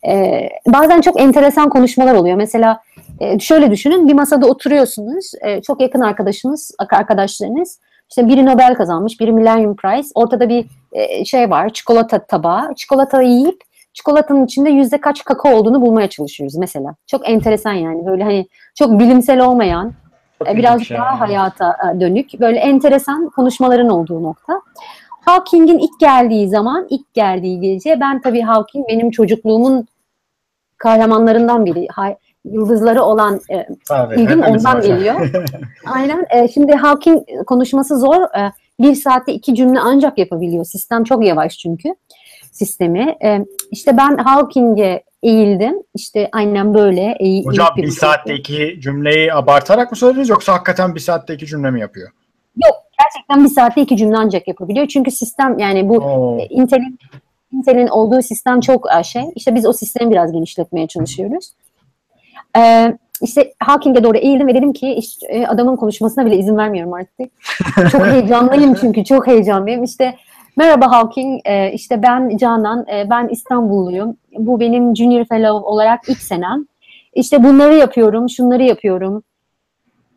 e, bazen çok enteresan konuşmalar oluyor. Mesela e, şöyle düşünün, bir masada oturuyorsunuz, e, çok yakın arkadaşınız, arkadaşlarınız, işte biri Nobel kazanmış, biri Millennium Prize, ortada bir e, şey var, çikolata tabağı, çikolatayı yiyip çikolatanın içinde yüzde kaç kakao olduğunu bulmaya çalışıyoruz mesela. Çok enteresan yani böyle hani çok bilimsel olmayan, çok e, biraz daha yani. hayata e, dönük böyle enteresan konuşmaların olduğu nokta. Hawking'in ilk geldiği zaman, ilk geldiği gece ben tabii Hawking benim çocukluğumun kahramanlarından biri. Yıldızları olan e, Tabii, ilgim ondan geliyor. Aynen. E, şimdi Hawking konuşması zor. E, bir saatte iki cümle ancak yapabiliyor. Sistem çok yavaş çünkü sistemi. E, işte ben Hawking'e eğildim. İşte aynen böyle. Eğ, Hocam bir, bir saatte iki cümleyi abartarak mı söylediniz yoksa hakikaten bir saatte iki cümle mi yapıyor? Yok gerçekten bir saatte iki cümle ancak yapabiliyor. Çünkü sistem yani bu Oo. Intel'in Intel'in olduğu sistem çok e, şey. İşte biz o sistemi biraz genişletmeye çalışıyoruz. Ee, işte Hawking'e doğru eğildim ve dedim ki işte, e, adamın konuşmasına bile izin vermiyorum artık. çok heyecanlıyım çünkü çok heyecanlıyım. İşte merhaba Hawking, ee, işte ben Canan, ee, ben İstanbulluyum. Bu benim Junior Fellow olarak ilk senem. İşte bunları yapıyorum, şunları yapıyorum.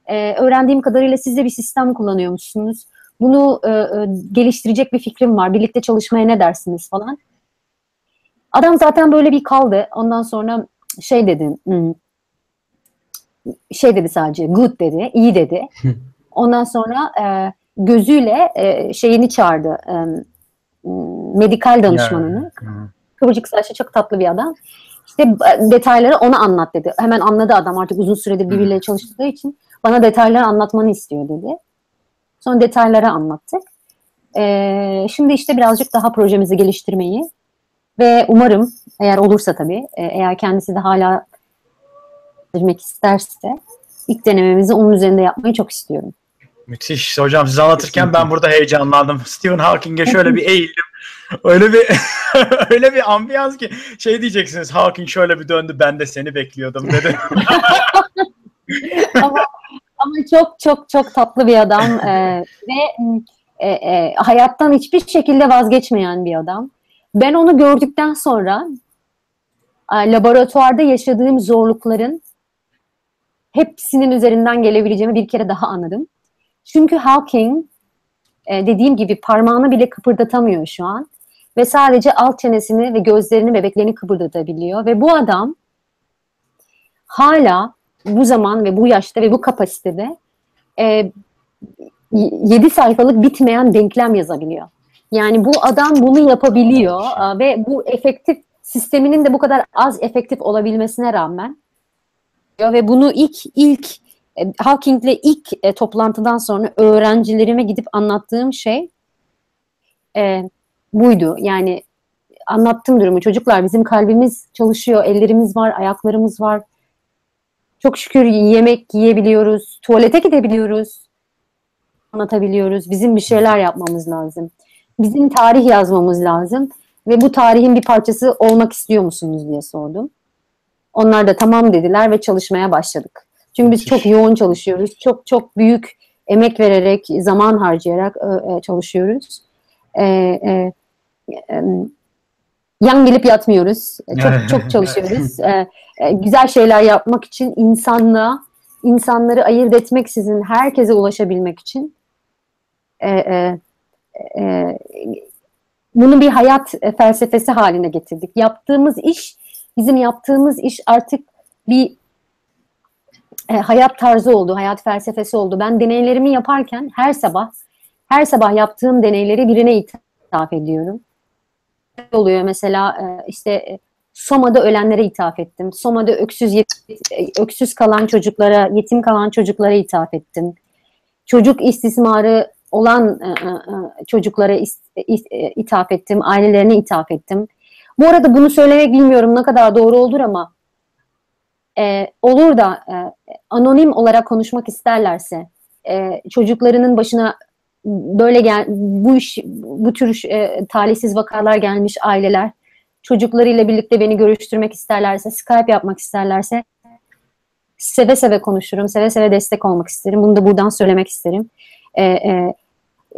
Ee, öğrendiğim kadarıyla siz de bir sistem kullanıyormuşsunuz. Bunu e, e, geliştirecek bir fikrim var. Birlikte çalışmaya ne dersiniz falan. Adam zaten böyle bir kaldı. Ondan sonra şey dedi. Hmm, şey dedi sadece good dedi, iyi dedi. Ondan sonra e, gözüyle e, şeyini çağırdı. E, medikal danışmanını. Kıvırcık saçlı çok tatlı bir adam. İşte detayları ona anlat dedi. Hemen anladı adam artık uzun süredir birbirleriyle çalıştığı için. Bana detayları anlatmanı istiyor dedi. Sonra detayları anlattık. Ee, şimdi işte birazcık daha projemizi geliştirmeyi ve umarım eğer olursa tabii e, eğer kendisi de hala girmek isterse ilk denememizi onun üzerinde yapmayı çok istiyorum. Müthiş. Hocam siz anlatırken ben burada heyecanlandım. Stephen Hawking'e şöyle bir eğildim. Öyle bir öyle bir ambiyans ki şey diyeceksiniz Hawking şöyle bir döndü ben de seni bekliyordum dedi. ama, ama çok çok çok tatlı bir adam ee, ve e, e, hayattan hiçbir şekilde vazgeçmeyen bir adam. Ben onu gördükten sonra e, laboratuvarda yaşadığım zorlukların hepsinin üzerinden gelebileceğimi bir kere daha anladım. Çünkü Hawking e, dediğim gibi parmağını bile kıpırdatamıyor şu an. Ve sadece alt çenesini ve gözlerini, bebeklerini kıpırdatabiliyor. Ve bu adam hala bu zaman ve bu yaşta ve bu kapasitede e, 7 sayfalık bitmeyen denklem yazabiliyor. Yani bu adam bunu yapabiliyor e, ve bu efektif sisteminin de bu kadar az efektif olabilmesine rağmen ve bunu ilk ilk e, Hawking'le ilk e, toplantıdan sonra öğrencilerime gidip anlattığım şey e, buydu. Yani anlattım durumu. Çocuklar bizim kalbimiz çalışıyor, ellerimiz var, ayaklarımız var. Çok şükür yemek yiyebiliyoruz, tuvalete gidebiliyoruz, anlatabiliyoruz. Bizim bir şeyler yapmamız lazım. Bizim tarih yazmamız lazım ve bu tarihin bir parçası olmak istiyor musunuz diye sordum. Onlar da tamam dediler ve çalışmaya başladık. Çünkü biz çok yoğun çalışıyoruz. Çok çok büyük emek vererek, zaman harcayarak e, e, çalışıyoruz. E, e, e, yan gelip yatmıyoruz. Çok çok çalışıyoruz. E, e, güzel şeyler yapmak için insanla insanları ayırt etmeksizin herkese ulaşabilmek için e, e, e, bunu bir hayat felsefesi haline getirdik. Yaptığımız iş, bizim yaptığımız iş artık bir e, hayat tarzı oldu, hayat felsefesi oldu. Ben deneylerimi yaparken her sabah, her sabah yaptığım deneyleri birine ithaf ediyorum. Oluyor mesela e, işte e, Soma'da ölenlere ithaf ettim. Soma'da öksüz e, öksüz kalan çocuklara, yetim kalan çocuklara ithaf ettim. Çocuk istismarı olan e, e, çocuklara ithaf ettim, ailelerine ithaf ettim. Bu arada bunu söylemek bilmiyorum ne kadar doğru olur ama e, olur da e, anonim olarak konuşmak isterlerse e, çocuklarının başına böyle gel bu iş bu tür e, talihsiz vakalar gelmiş aileler çocuklarıyla birlikte beni görüştürmek isterlerse Skype yapmak isterlerse seve seve konuşurum seve seve destek olmak isterim bunu da buradan söylemek isterim e, e,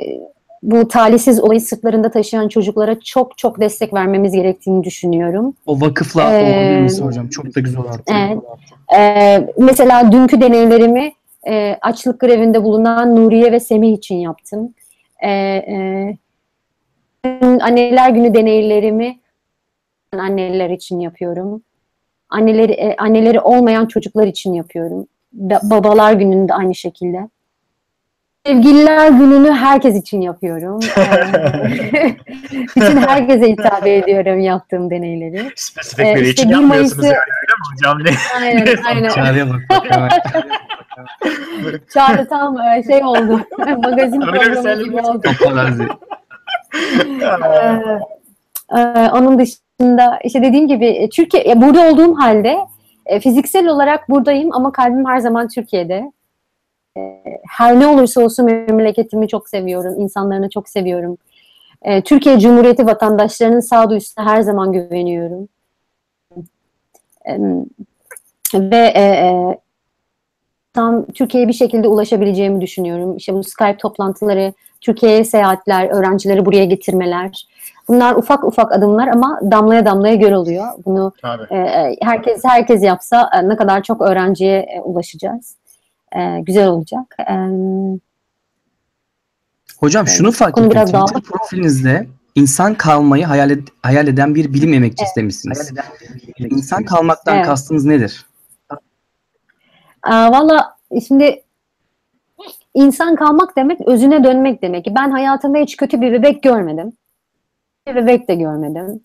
e bu talihsiz olayı sırtlarında taşıyan çocuklara çok çok destek vermemiz gerektiğini düşünüyorum. O vakıfla ee, olabilir hocam? Çok da güzel olur. Evet. Ee, mesela dünkü deneylerimi e, açlık grevinde bulunan Nuriye ve Semih için yaptım. Ee, e, anneler günü deneylerimi anneler için yapıyorum. Anneleri e, anneleri olmayan çocuklar için yapıyorum. Babalar gününde aynı şekilde. Sevgililer gününü herkes için yapıyorum. Bütün herkese hitap ediyorum yaptığım deneyleri. Spesifik ee, biri işte için yapmıyorsunuz Mayıs'ı... yani öyle mi hocam? Ne? Aynen aynen. Çağrı'ya bak. Çağrı tam e, şey oldu. Magazin programı gibi oldu. ee, e, onun dışında işte dediğim gibi e, Türkiye burada olduğum halde fiziksel olarak buradayım ama kalbim her zaman Türkiye'de her ne olursa olsun memleketimi çok seviyorum, insanlarını çok seviyorum. E, Türkiye Cumhuriyeti vatandaşlarının sağduyusuna her zaman güveniyorum. E, ve e, e, tam Türkiye'ye bir şekilde ulaşabileceğimi düşünüyorum. İşte bu Skype toplantıları, Türkiye'ye seyahatler, öğrencileri buraya getirmeler. Bunlar ufak ufak adımlar ama damlaya damlaya göl oluyor. Bunu e, e, herkes herkes yapsa e, ne kadar çok öğrenciye e, ulaşacağız e, güzel olacak. E, Hocam şunu fark ettim. Biraz Twitter daha... profilinizde insan kalmayı hayal, ed- hayal eden bir bilim emekçisi evet. demişsiniz. İnsan kalmaktan evet. kastınız nedir? Valla şimdi insan kalmak demek özüne dönmek demek. Ben hayatımda hiç kötü bir bebek görmedim. Bir bebek de görmedim.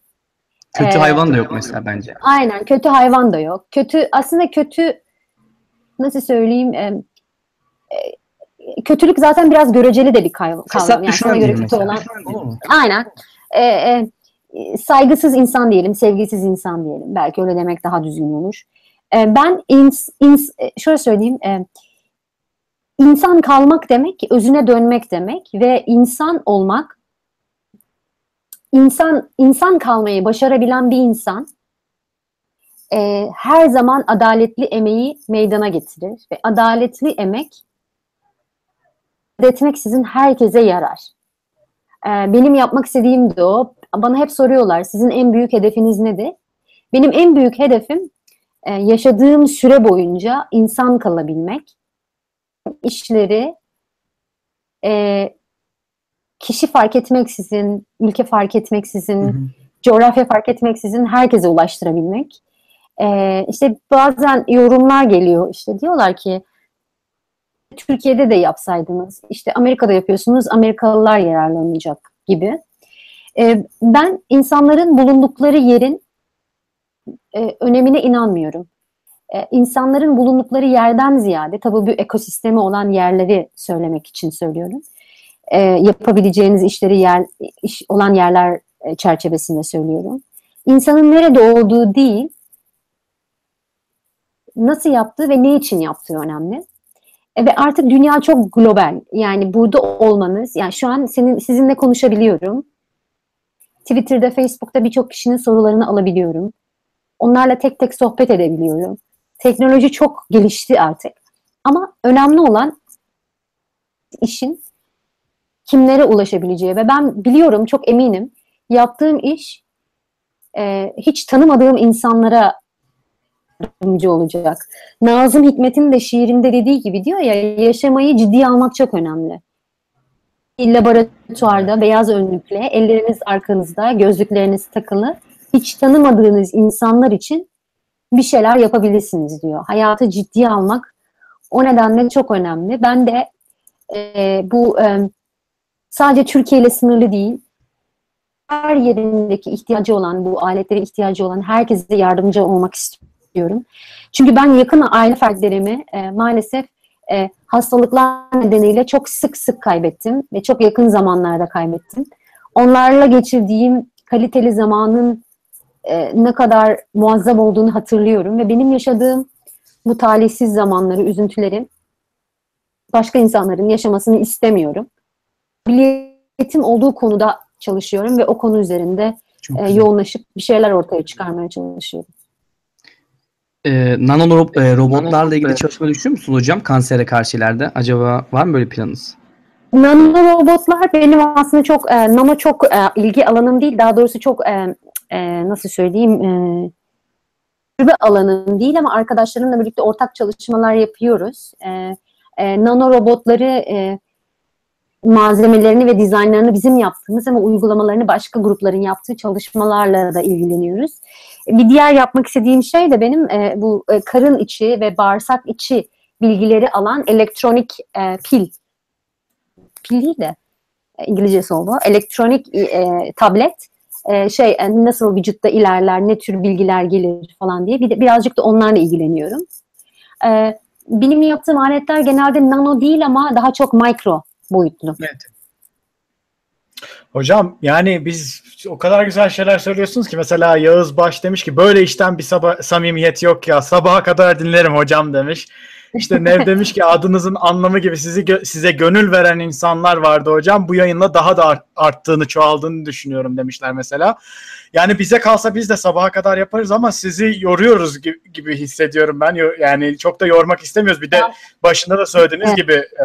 Kötü ee, hayvan da yok mesela bence. Aynen kötü hayvan da yok. Kötü aslında kötü nasıl söyleyeyim e, kötülük zaten biraz göreceli de bir kavram. Yani sana göre kötü olan. Aynen. E, e, saygısız insan diyelim, sevgisiz insan diyelim. Belki öyle demek daha düzgün olur. E, ben ins, ins, e, şöyle söyleyeyim. E, insan kalmak demek, özüne dönmek demek ve insan olmak insan insan kalmayı başarabilen bir insan e, her zaman adaletli emeği meydana getirir ve adaletli emek etmek sizin herkese yarar. E, benim yapmak istediğim de o. Bana hep soruyorlar sizin en büyük hedefiniz nedir? Benim en büyük hedefim e, yaşadığım süre boyunca insan kalabilmek, işleri e, kişi fark etmeksizin, ülke fark etmeksizin, hı hı. coğrafya fark etmeksizin herkese ulaştırabilmek. E, işte bazen yorumlar geliyor işte diyorlar ki Türkiye'de de yapsaydınız, işte Amerika'da yapıyorsunuz, Amerikalılar yararlanacak gibi. E, ben insanların bulundukları yerin e, önemine inanmıyorum. E, insanların bulundukları yerden ziyade, tabii bu ekosistemi olan yerleri söylemek için söylüyorum. E, yapabileceğiniz işleri yer, iş olan yerler e, çerçevesinde söylüyorum. İnsanın nerede olduğu değil, nasıl yaptığı ve ne için yaptığı önemli. E, ve artık dünya çok global. Yani burada olmanız, yani şu an senin sizinle konuşabiliyorum. Twitter'da, Facebook'ta birçok kişinin sorularını alabiliyorum. Onlarla tek tek sohbet edebiliyorum. Teknoloji çok gelişti artık. Ama önemli olan işin kimlere ulaşabileceği ve ben biliyorum, çok eminim yaptığım iş e, hiç tanımadığım insanlara yardımcı olacak. Nazım Hikmet'in de şiirinde dediği gibi diyor ya yaşamayı ciddiye almak çok önemli. Laboratuvarda beyaz önlükle, elleriniz arkanızda, gözlükleriniz takılı, hiç tanımadığınız insanlar için bir şeyler yapabilirsiniz diyor. Hayatı ciddiye almak o nedenle çok önemli. Ben de e, bu e, sadece Türkiye ile sınırlı değil, her yerindeki ihtiyacı olan, bu aletlere ihtiyacı olan herkese yardımcı olmak istiyorum. Çünkü ben yakın aile fertlerimi e, maalesef e, hastalıklar nedeniyle çok sık sık kaybettim ve çok yakın zamanlarda kaybettim. Onlarla geçirdiğim kaliteli zamanın e, ne kadar muazzam olduğunu hatırlıyorum ve benim yaşadığım bu talihsiz zamanları, üzüntüleri başka insanların yaşamasını istemiyorum. Biliyetim olduğu konuda çalışıyorum ve o konu üzerinde e, yoğunlaşıp bir şeyler ortaya çıkarmaya çalışıyorum. Ee, nano ro- e, robotlarla ilgili çalışma düşünüyor musunuz hocam kansere karşı ileride? Acaba var mı böyle planınız? Nano robotlar benim aslında çok e, nano çok e, ilgi alanım değil. Daha doğrusu çok e, e, nasıl söyleyeyim e, alanım değil ama arkadaşlarımla birlikte ortak çalışmalar yapıyoruz. E, e, nano robotları e, malzemelerini ve dizaynlarını bizim yaptığımız ama uygulamalarını başka grupların yaptığı çalışmalarla da ilgileniyoruz. Bir diğer yapmak istediğim şey de benim e, bu e, karın içi ve bağırsak içi bilgileri alan elektronik e, pil. Pil değil de e, İngilizcesi oldu. Elektronik e, tablet e, şey e, nasıl vücutta ilerler, ne tür bilgiler gelir falan diye bir de birazcık da onlarla ilgileniyorum. E, benim yaptığım aletler genelde nano değil ama daha çok mikro boyutlu. Evet. Hocam yani biz o kadar güzel şeyler söylüyorsunuz ki mesela Yağız Baş demiş ki böyle işten bir sabah, samimiyet yok ya sabaha kadar dinlerim hocam demiş. İşte Nev demiş ki adınızın anlamı gibi sizi gö- size gönül veren insanlar vardı hocam. Bu yayınla daha da arttığını, çoğaldığını düşünüyorum demişler mesela. Yani bize kalsa biz de sabaha kadar yaparız ama sizi yoruyoruz gibi, gibi hissediyorum ben. Yani çok da yormak istemiyoruz. Bir de başında da söylediğiniz gibi e,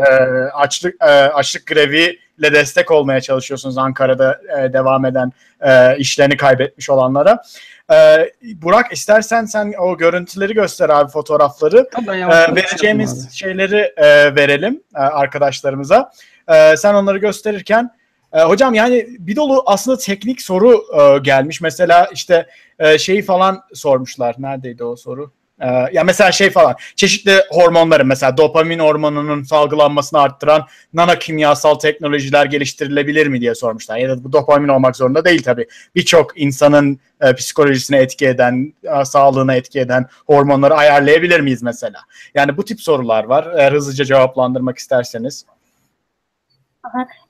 açlık e, açlık grevi ile destek olmaya çalışıyorsunuz Ankara'da e, devam eden e, işlerini kaybetmiş olanlara. Ee, Burak istersen sen o görüntüleri göster abi fotoğrafları. Tabii, ee, vereceğimiz şeyleri e, verelim e, arkadaşlarımıza. E, sen onları gösterirken e, hocam yani bir dolu aslında teknik soru e, gelmiş. Mesela işte e, şeyi falan sormuşlar. Neredeydi o soru? Ee, ya mesela şey falan çeşitli hormonların mesela dopamin hormonunun salgılanmasını arttıran nano kimyasal teknolojiler geliştirilebilir mi diye sormuşlar. Ya da bu dopamin olmak zorunda değil tabii. Birçok insanın e, psikolojisine etki eden, e, sağlığına etki eden hormonları ayarlayabilir miyiz mesela? Yani bu tip sorular var. Eğer hızlıca cevaplandırmak isterseniz.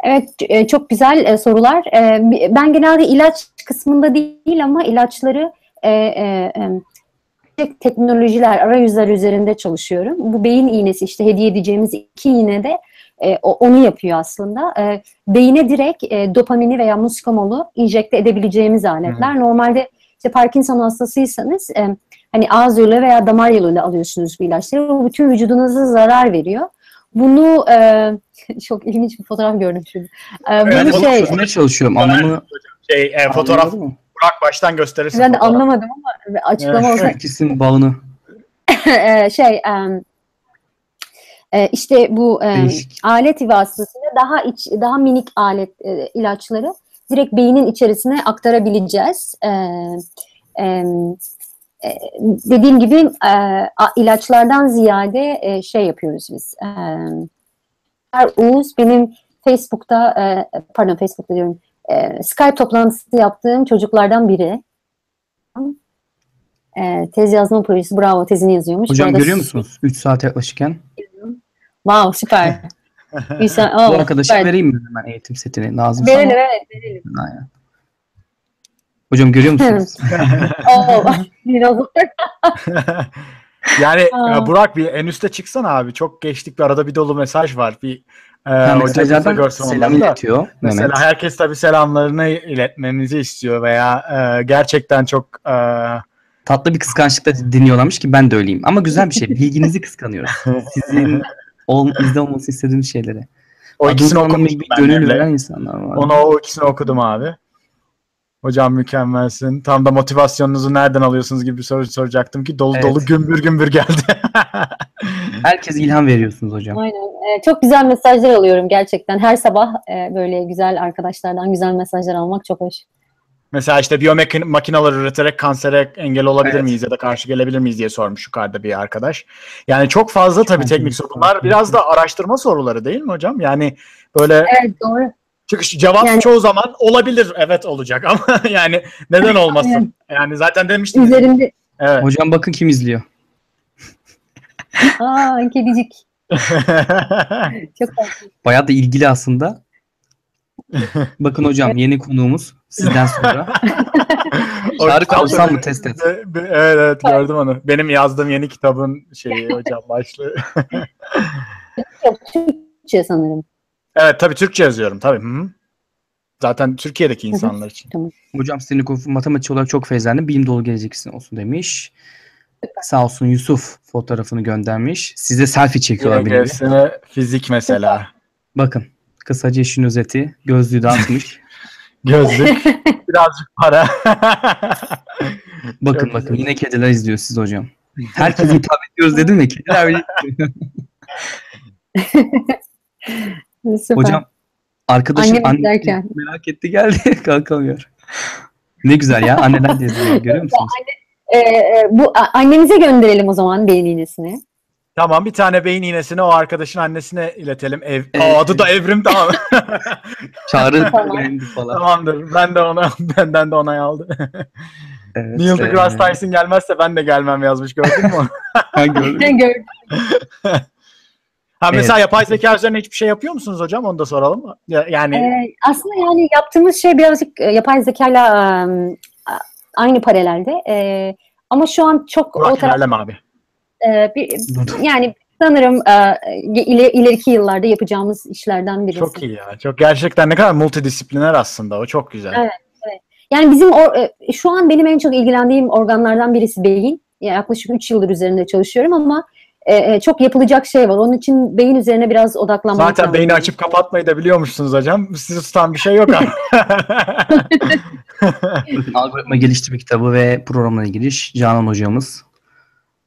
Evet e, çok güzel e, sorular. E, ben genelde ilaç kısmında değil ama ilaçları teknolojiler, arayüzler üzerinde çalışıyorum. Bu beyin iğnesi işte hediye edeceğimiz iki iğne de e, onu yapıyor aslında. E, beyine direkt e, dopamini veya muskomolu injekte edebileceğimiz aletler. Hı. Normalde işte Parkinson hastasıysanız e, hani ağız yoluyla veya damar yoluyla alıyorsunuz bu ilaçları. Bu bütün vücudunuza zarar veriyor. Bunu e, çok ilginç bir fotoğraf gördüm şimdi. E, bunu evet, şey, çözmeye çalışıyorum. Anlamı şey e, fotoğraf mı? Burak baştan gösterirsin. Ben de anlamadım ama açıklama evet, olsa. İkisinin bağını. şey um, E, işte bu e, alet vasıtasıyla daha iç, daha minik alet e, ilaçları direkt beynin içerisine aktarabileceğiz. E, e, dediğim gibi e, ilaçlardan ziyade e, şey yapıyoruz biz. E, her Uğuz benim Facebook'ta e, pardon Facebook'ta diyorum e, Skype toplantısı yaptığım çocuklardan biri. E, tez yazma projesi bravo tezini yazıyormuş. Bu Hocam arada- görüyor musunuz? 3 saat yaklaşırken. Wow süper. Bu Oh, arkadaşa süper. vereyim mi hemen eğitim setini? Lazım Verelim sana. evet verelim. Aynen. Hocam görüyor musunuz? Oh, dinozor. yani Aa. e, Burak bir en üste çıksana abi. Çok geçtik bir arada bir dolu mesaj var. Bir e, da mesajlardan görsün selam iletiyor Mesela Mehmet. herkes tabii selamlarını iletmenizi istiyor veya e, gerçekten çok e, Tatlı bir kıskançlıkla dinliyorlarmış ki ben de öyleyim. Ama güzel bir şey. Bilginizi kıskanıyoruz. Sizin ol, bizde olması istediğiniz şeyleri. o ikisini okumuştum bir gönül veren insanlar var. Onu o ikisini okudum abi. Hocam mükemmelsin. Tam da motivasyonunuzu nereden alıyorsunuz gibi bir soru soracaktım ki dolu Evet. dolu gümbür gümbür geldi. Herkese ilham veriyorsunuz hocam. Aynen. Ee, çok güzel mesajlar alıyorum gerçekten. Her sabah e, böyle güzel arkadaşlardan güzel mesajlar almak çok hoş. Mesela işte biyomakin makineler üreterek kansere engel olabilir Evet. miyiz ya da karşı gelebilir miyiz diye sormuş yukarıda bir arkadaş. Yani çok fazla tabii teknik sorular. Biraz da araştırma soruları değil mi hocam? Yani böyle Evet doğru. Çıkış cevap Yani- çoğu zaman olabilir evet olacak ama yani neden olmasın? Yani zaten demiştiniz. Üzerinde Evet. Hocam bakın kim izliyor. aa kedicik. Çok tatlı. Bayağı da ilgili aslında. Bakın hocam yeni konuğumuz sizden sonra. Kitap- Kalsan mı test et? Evet, evet gördüm onu. Benim yazdığım yeni kitabın şeyi hocam başlığı. Yok Türkçe sanırım. Evet tabii Türkçe yazıyorum tabii. Hı-hı. Zaten Türkiye'deki insanlar için. Hocam senin konu matematik olarak çok feyzlendim. Bilim dolu geleceksin olsun demiş. Sağ olsun Yusuf fotoğrafını göndermiş. Size selfie çekiyorlar. YGS'ne fizik mesela. Bakın kısaca işin özeti. Gözlüğü de atmış. Gözlük. Birazcık para. Bakın Çok bakın güzel. yine kediler izliyor siz hocam. Herkese hitap ediyoruz dedim ya kediler öyle Süper. Hocam arkadaşım Annem anne merak etti geldi kalkamıyor. Ne güzel ya anneler izliyor görüyor musunuz? Ee, e, bu a- annemize gönderelim o zaman beyin iğnesini. tamam bir tane beyin iğnesini o arkadaşın annesine iletelim. Ev. Aa, adı da Evrim tamam. Çağrı Tamam. falan. Tamamdır. Ben de ona benden de onay aldı. Evet, Neil e, deGrasse Tyson gelmezse ben de gelmem yazmış gördün mü onu? ben gördüm. Ben gördüm. Ha mesela Evet. yapay zeka üzerine hiçbir şey yapıyor musunuz hocam? Onu da soralım. Ya- Yani Ee, aslında yani yaptığımız şey birazcık e, yapay zekayla aynı paralelde. E, ama şu an çok o Burak taraf ilerleme abi. e, bir, yani sanırım e, ile, ileriki yıllarda yapacağımız işlerden birisi. Çok iyi ya. Çok gerçekten ne kadar multidisipliner aslında. O çok güzel. Evet. Yani bizim or, e, şu an benim en çok ilgilendiğim organlardan birisi beyin. Yani yaklaşık 3 yıldır üzerinde çalışıyorum ama e, e, çok yapılacak şey var. Onun için beyin üzerine biraz odaklanmak Zaten lazım. beyni açıp kapatmayı da biliyormuşsunuz hocam. Sizi tutan bir şey yok algoritma geliştirme kitabı ve programla giriş Canan hocamız.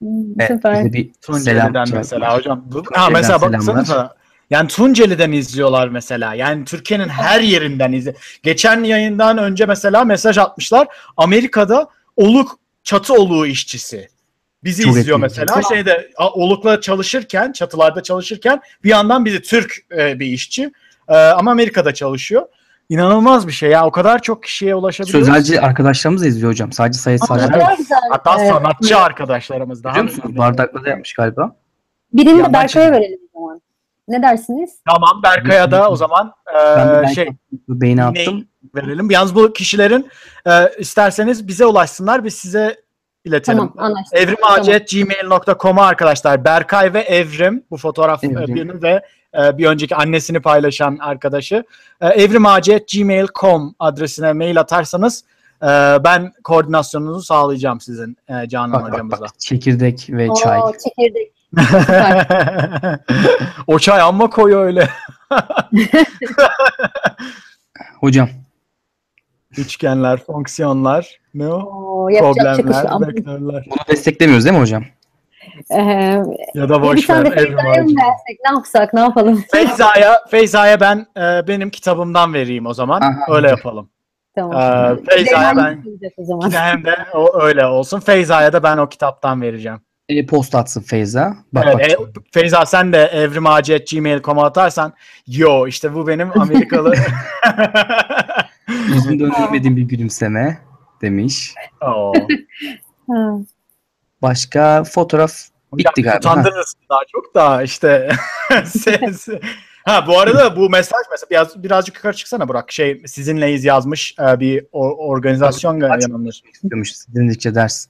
Hmm, Evet, Süper. bize bir selam mesela hocam. Bu- Ha mesela baksanıza. Yani Tunceli'den izliyorlar mesela. Yani Türkiye'nin her yerinden izle. Geçen yayından önce mesela mesaj atmışlar. Amerika'da oluk çatı oluğu işçisi. Bizi Çok izliyor mesela. Şeyde a- olukla çalışırken, çatılarda çalışırken bir yandan bizi Türk e, bir işçi. E, ama Amerika'da çalışıyor. İnanılmaz bir şey ya. O kadar çok kişiye ulaşabiliyoruz. Sözelci arkadaşlarımız da izliyor hocam. Sadece sayısal. Ne Evet. kadar güzel. Hatta Ee, sanatçı arkadaşlarımız daha. Biliyor musunuz? Bardakla da yapmış galiba. Birini de Berkay'a verelim o zaman. Ne dersiniz? Tamam Berkay'a da o zaman e, Ben şey beyni Yine- attım. verelim. Yalnız bu kişilerin e, isterseniz bize ulaşsınlar. Biz size iletelim. Tamam anlaştık. Evrimacet.gmail.com'a arkadaşlar. Berkay ve Evrim bu fotoğraf e, birini ve e, bir önceki annesini paylaşan arkadaşı. E, Evrimacet.gmail.com adresine mail atarsanız e, ben koordinasyonunuzu sağlayacağım sizin e, Canan Bak bak hocamıza. bak. Çekirdek ve Oo, çay. çekirdek. o çay amma koyu öyle. Hocam Üçgenler, fonksiyonlar, ne o? Oo, yapacak çıkış. Problemler, vektörler. bunu desteklemiyoruz değil mi hocam? Ee, Ya da bir boş tane ver. de Evrim Feyza'ya mı Ağacı. versek? Ne yapsak? Ne yapalım? Feyza'ya, Feyza'ya ben e, benim kitabımdan vereyim o zaman. Aha. Öyle yapalım. Tamam. Ee, Feyza'ya ben Olacak o zaman. hem de o öyle olsun. Feyza'ya da ben o kitaptan vereceğim. E-posta atsın Feyza. Bak Evet, bak. e, Feyza sen de evrimağacı.gmail.com'a atarsan yo işte bu benim Amerikalı Uzun döndürmediğim bir gülümseme demiş. Oo. Başka fotoğraf bitti Ya, galiba. Ha. Utandırırsın daha çok da işte. Ha bu arada bu mesaj mesela biraz birazcık yukarı çıksana Burak. Şey sizinleyiz yazmış e, bir organizasyon yanılmış. istiyormuş. Dinledikçe ders.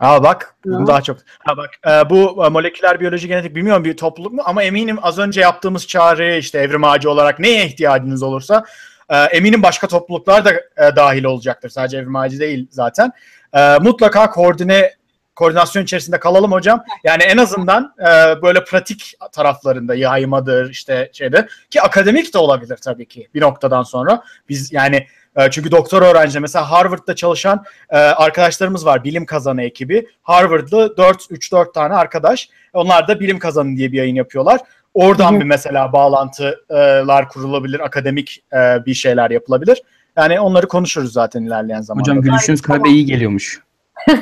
Aa bak bunu daha çok. Ha bak e, bu e, moleküler biyoloji genetik bilmiyorum bir topluluk mu ama eminim az önce yaptığımız çağrı işte evrim ağacı olarak neye ihtiyacınız olursa e, eminim başka topluluklar da e, dahil olacaktır. Sadece evrim ağacı değil zaten. E, mutlaka koordine koordinasyon içerisinde kalalım hocam. Yani en azından e, böyle pratik taraflarında yaymadır işte şeyde ki akademik de olabilir tabii ki bir noktadan sonra. Biz yani e, çünkü doktor öğrenci mesela Harvard'da çalışan e, arkadaşlarımız var bilim kazanı ekibi. Harvard'lı 4 3 4 tane arkadaş. Onlar da bilim kazanı diye bir yayın yapıyorlar. Oradan Hı bir mesela bağlantılar kurulabilir, akademik e, bir şeyler yapılabilir. Yani onları konuşuruz zaten ilerleyen zamanlarda. Hocam gülüşünüz kalbe iyi geliyormuş.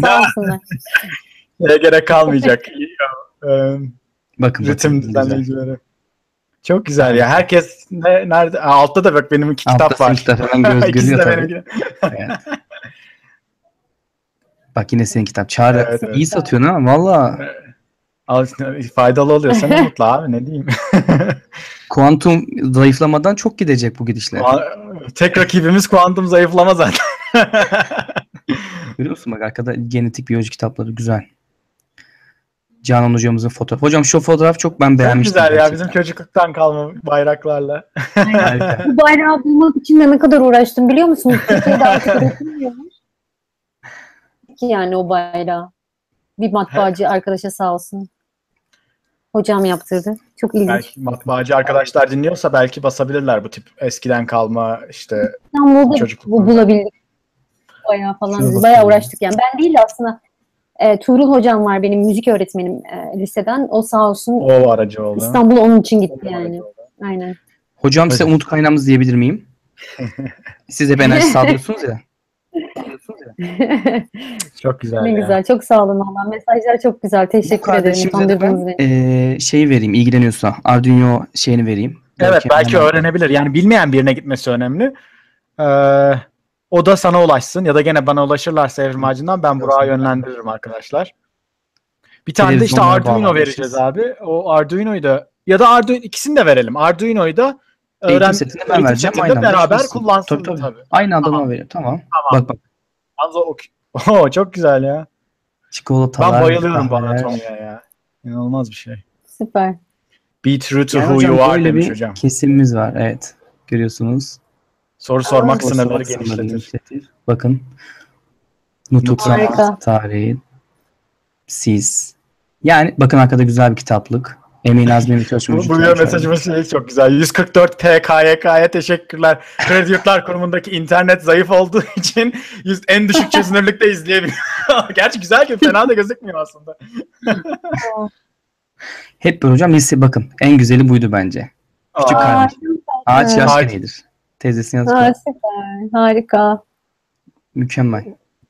Sağ olsunlar. Gerek kalmayacak. Ee, Bakın ritim düzenleyicileri. Çok güzel ya. Herkes ne, nerede? Aa, altta da bak benim iki kitap Altta var. kitap hemen göz görüyor tabii. Evet. Bak yine senin kitap. Çağrı Evet, evet. iyi satıyorsun ha valla. Al, faydalı oluyor. Sen ne mutlu abi ne diyeyim. Kuantum zayıflamadan çok gidecek bu gidişle. Tek rakibimiz kuantum zayıflama zaten. Görüyor musun bak arkada genetik biyoloji kitapları güzel. Canan hocamızın fotoğrafı. Hocam şu fotoğraf çok ben Çok beğenmiştim. güzel ya gerçekten. bizim çocukluktan kalma bayraklarla. Bu bayrağı bulmak için de ne kadar uğraştım biliyor musunuz? Türkiye'de artık üretilmiyormuş. Ki yani o bayrağı. Bir matbaacı arkadaşa sağ olsun. Hocam yaptırdı. Çok ilginç. belki matbaacı arkadaşlar dinliyorsa belki basabilirler bu tip eskiden kalma işte İstanbul'da çocukluk. bu bulabildik. Bayağı falan. Bakayım. bayağı uğraştık yani. Ben değil de aslında e, Tuğrul hocam var benim müzik öğretmenim e, liseden. O sağ olsun o aracı oldu. İstanbul'a onun için gitti yani. Aynen. Hocam size Hocam. umut kaynağımız diyebilir miyim? Siz hep enerji sağlıyorsunuz ya. Çok güzel ne ya. güzel. Çok sağ olun valla. Mesajlar çok güzel. Teşekkür ederim. ben beni. eee, şey vereyim ilgileniyorsa. Arduino şeyini vereyim. Evet belki hemen- öğrenebilir. Yani bilmeyen birine gitmesi önemli. Ee, o da sana ulaşsın ya da gene bana ulaşırlarsa Evrim Ağacı'ndan ben Burak'a yönlendiririm arkadaşlar. Bir tane de işte Arduino vereceğiz abi. O Arduino'yu da ya da Arduino ikisini de verelim. Arduino'yu da Eğitim öğren setini ben eğitim vereceğim. setinde Aynı anda beraber kullansın Tabii, tabii. tabii. Aynı adama Tamam. veriyor. Tamam. Tamam. Bak bak. Yalnız o- Oo, çok güzel ya. Çikolatalar. Ben bayılıyorum anatomiye ya. İnanılmaz bir şey. Süper. Be true to Yani who hocam you are demiş bir hocam. kesimimiz var. Evet. Görüyorsunuz. Soru sormak Soru sınırları sormak genişletir. genişletir. Bakın. Nutuk Tarihi. Siz. Yani bakın arkada güzel bir kitaplık. Emin Azmi'nin çalışmış. Bu, bu mesajımız şey çok güzel. 144 PKYK'ya teşekkürler. Kredi Yurtlar Kurumu'ndaki internet zayıf olduğu için en düşük çözünürlükte izleyebiliyor. Gerçi güzel ki fena da gözükmüyor aslında. Hep böyle hocam lise bakın. En güzeli buydu bence. Küçük Aa, kardeş. Ağaç yaşken iyidir. Teyzesini Ha, yazık. süper. Harika. Mükemmel.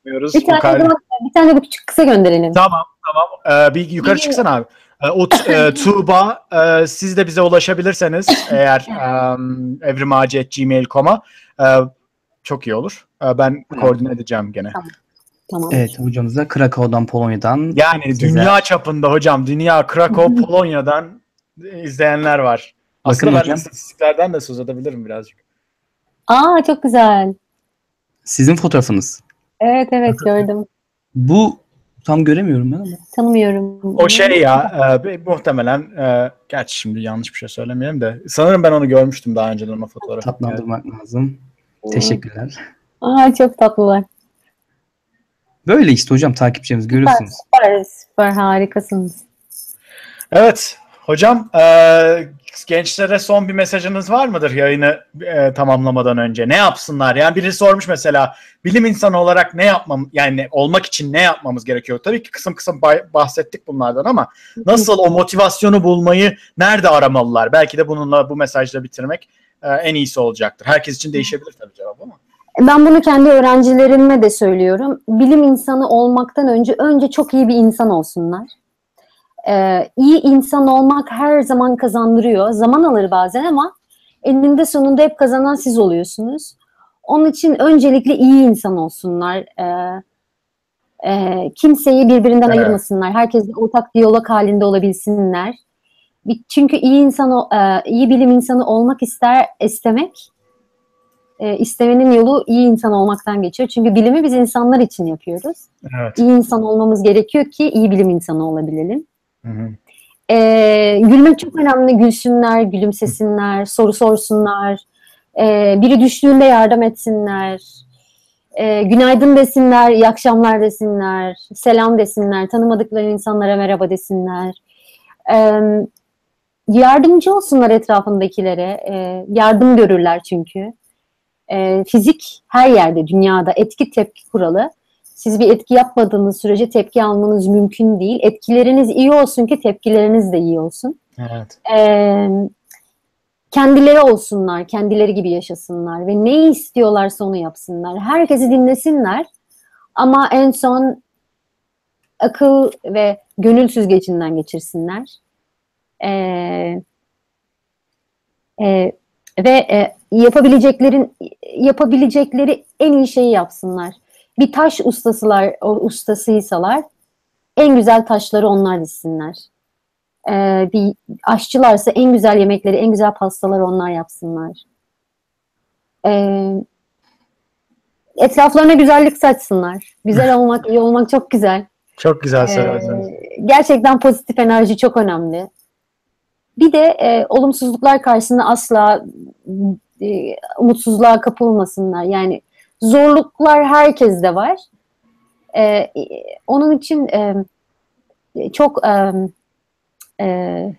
bilmiyoruz. Bir Bu tane, zaman, bir tane de küçük kısa gönderelim. Tamam tamam. Ee, bir yukarı çıksana abi. Ee, o e, Tuğba e, siz de bize ulaşabilirseniz eğer um, evrimağacı.gmail.com'a e, çok iyi olur. E, ben koordine edeceğim gene. Tamam. Evet hocamız da Krakow'dan Polonya'dan. Yani Size- dünya çapında hocam. Dünya Krakow, Polonya'dan izleyenler var. Aslında ben hocam. istatistiklerden de söz edebilirim birazcık. Aa çok güzel. Sizin fotoğrafınız. Evet evet gördüm. Bu tam göremiyorum ben ama. Tanımıyorum. O şey ya e, muhtemelen e, gerçi şimdi yanlış bir şey söylemeyelim de sanırım ben onu görmüştüm daha önceden o fotoğrafı. Tatlandırmak lazım. Teşekkürler. Aa çok tatlılar. Böyle işte hocam takipçilerimiz Süper, görüyorsunuz. süper, süper harikasınız. Evet Hocam e, gençlere son bir mesajınız var mıdır yayını e, tamamlamadan önce? Ne yapsınlar? Yani biri sormuş mesela bilim insanı olarak ne yapmam yani olmak için ne yapmamız gerekiyor? Tabii ki kısım kısım bahsettik bunlardan ama nasıl o motivasyonu bulmayı nerede aramalılar? Belki de bununla bu mesajla bitirmek e, en iyisi olacaktır. Herkes için değişebilir tabii cevap ama. Ben bunu kendi öğrencilerime de söylüyorum. Bilim insanı olmaktan önce önce çok iyi bir insan olsunlar. Ee, iyi insan olmak her zaman kazandırıyor. Zaman alır bazen ama eninde sonunda hep kazanan siz oluyorsunuz. Onun için öncelikle iyi insan olsunlar. Ee, e, kimseyi birbirinden evet. ayırmasınlar. Herkesle ortak diyalog halinde olabilsinler. Çünkü iyi insan, e, iyi bilim insanı olmak ister istemek e, istemenin yolu iyi insan olmaktan geçiyor. Çünkü bilimi biz insanlar için yapıyoruz. Evet. İyi insan olmamız gerekiyor ki iyi bilim insanı olabilelim. Hı hı. E, gülmek çok önemli. Gülsünler, gülümsesinler, soru sorsunlar. E, biri düştüğünde yardım etsinler. E, günaydın desinler, iyi akşamlar desinler, selam desinler, tanımadıkları insanlara merhaba desinler. E, yardımcı olsunlar etrafındakilere. E, yardım görürler çünkü. E, fizik her yerde dünyada etki tepki kuralı. Siz bir etki yapmadığınız sürece tepki almanız mümkün değil. Etkileriniz iyi olsun ki tepkileriniz de iyi olsun. Evet. E, kendileri olsunlar, kendileri gibi yaşasınlar ve ne istiyorlarsa onu yapsınlar. Herkesi dinlesinler ama en son akıl ve gönül süzgecinden geçirsinler. Ee, e, ve e, yapabileceklerin yapabilecekleri en iyi şeyi yapsınlar. Bir taş ustasılar, ustasıysalar en güzel taşları onlar dizsinler. Ee, bir aşçılarsa en güzel yemekleri, en güzel pastaları onlar yapsınlar. Ee, etraflarına güzellik saçsınlar. Güzel olmak, iyi olmak çok güzel. Çok güzel söylediniz. Ee, gerçekten pozitif enerji çok önemli. Bir de e, olumsuzluklar karşısında asla e, umutsuzluğa kapılmasınlar. Yani zorluklar herkeste var. E, onun için e, çok e, e,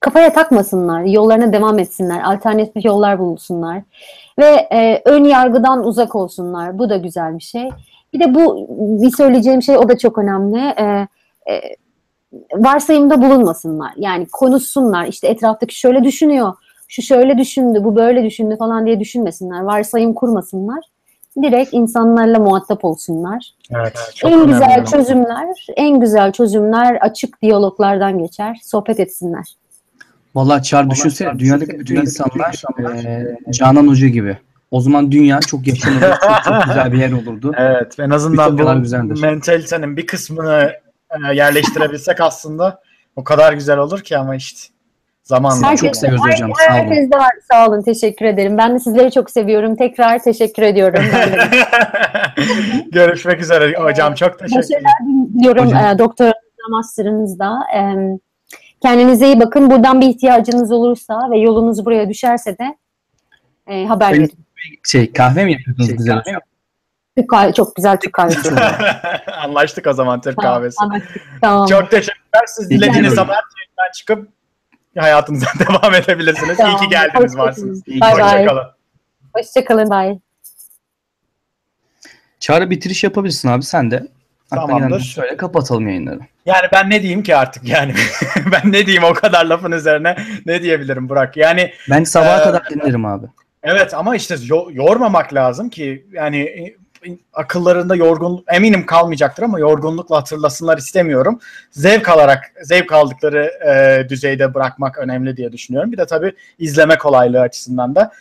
kafaya takmasınlar, yollarına devam etsinler, alternatif yollar bulsunlar ve e, ön yargıdan uzak olsunlar. Bu da güzel bir şey. Bir de bu bir söyleyeceğim şey o da çok önemli. E, e, varsayımda bulunmasınlar. Yani konuşsunlar. İşte etraftaki şöyle düşünüyor, şu şöyle düşündü, bu böyle düşündü falan diye düşünmesinler. Varsayım kurmasınlar. Direkt insanlarla muhatap olsunlar. Evet, en güzel önemli. çözümler, en güzel çözümler açık diyaloglardan geçer. Sohbet etsinler. Vallahi Çağrı düşünsene dünyadaki bütün insanlar e, Canan Hoca gibi. O zaman dünya çok yaşanır, çok, çok güzel bir yer olurdu. Evet, en azından bu mentalitenin bir kısmını e, yerleştirebilsek aslında o kadar güzel olur ki ama işte zamanla. Herkes, çok seviyoruz hocam. Sağ olun. Herkes de var. Sağ olun. Teşekkür ederim. Ben de sizleri çok seviyorum. Tekrar teşekkür ediyorum. Görüşmek üzere hocam. Çok teşekkür ederim. diliyorum e, doktor master'ınızda. E, kendinize iyi bakın. Buradan bir ihtiyacınız olursa ve yolunuz buraya düşerse de e, haber verin. Şey kahve mi yapıyorsunuz şey, güzel? Türk kahve, çok güzel Türk kahvesi. Anlaştık o zaman Türk tamam, kahvesi. Anlaştık, tamam. Çok teşekkürler. Siz dilediğiniz zaman çıkıp hayatınıza devam edebilirsiniz. Tamam. İyi ki geldiniz Hoş varsınız. Bye Hoşçakalın. Hoşçakalın. Bye. Çağrı bitiriş yapabilirsin abi sen de. Tamamdır. Şöyle kapatalım yayınları. Yani ben ne diyeyim ki artık yani. ben ne diyeyim o kadar lafın üzerine ne diyebilirim Burak? Yani ben sabaha e, kadar dinlerim abi. Evet ama işte yormamak lazım ki yani akıllarında yorgun eminim kalmayacaktır ama yorgunlukla hatırlasınlar istemiyorum. Zevk alarak zevk aldıkları e, düzeyde bırakmak önemli diye düşünüyorum. Bir de tabii izleme kolaylığı açısından da.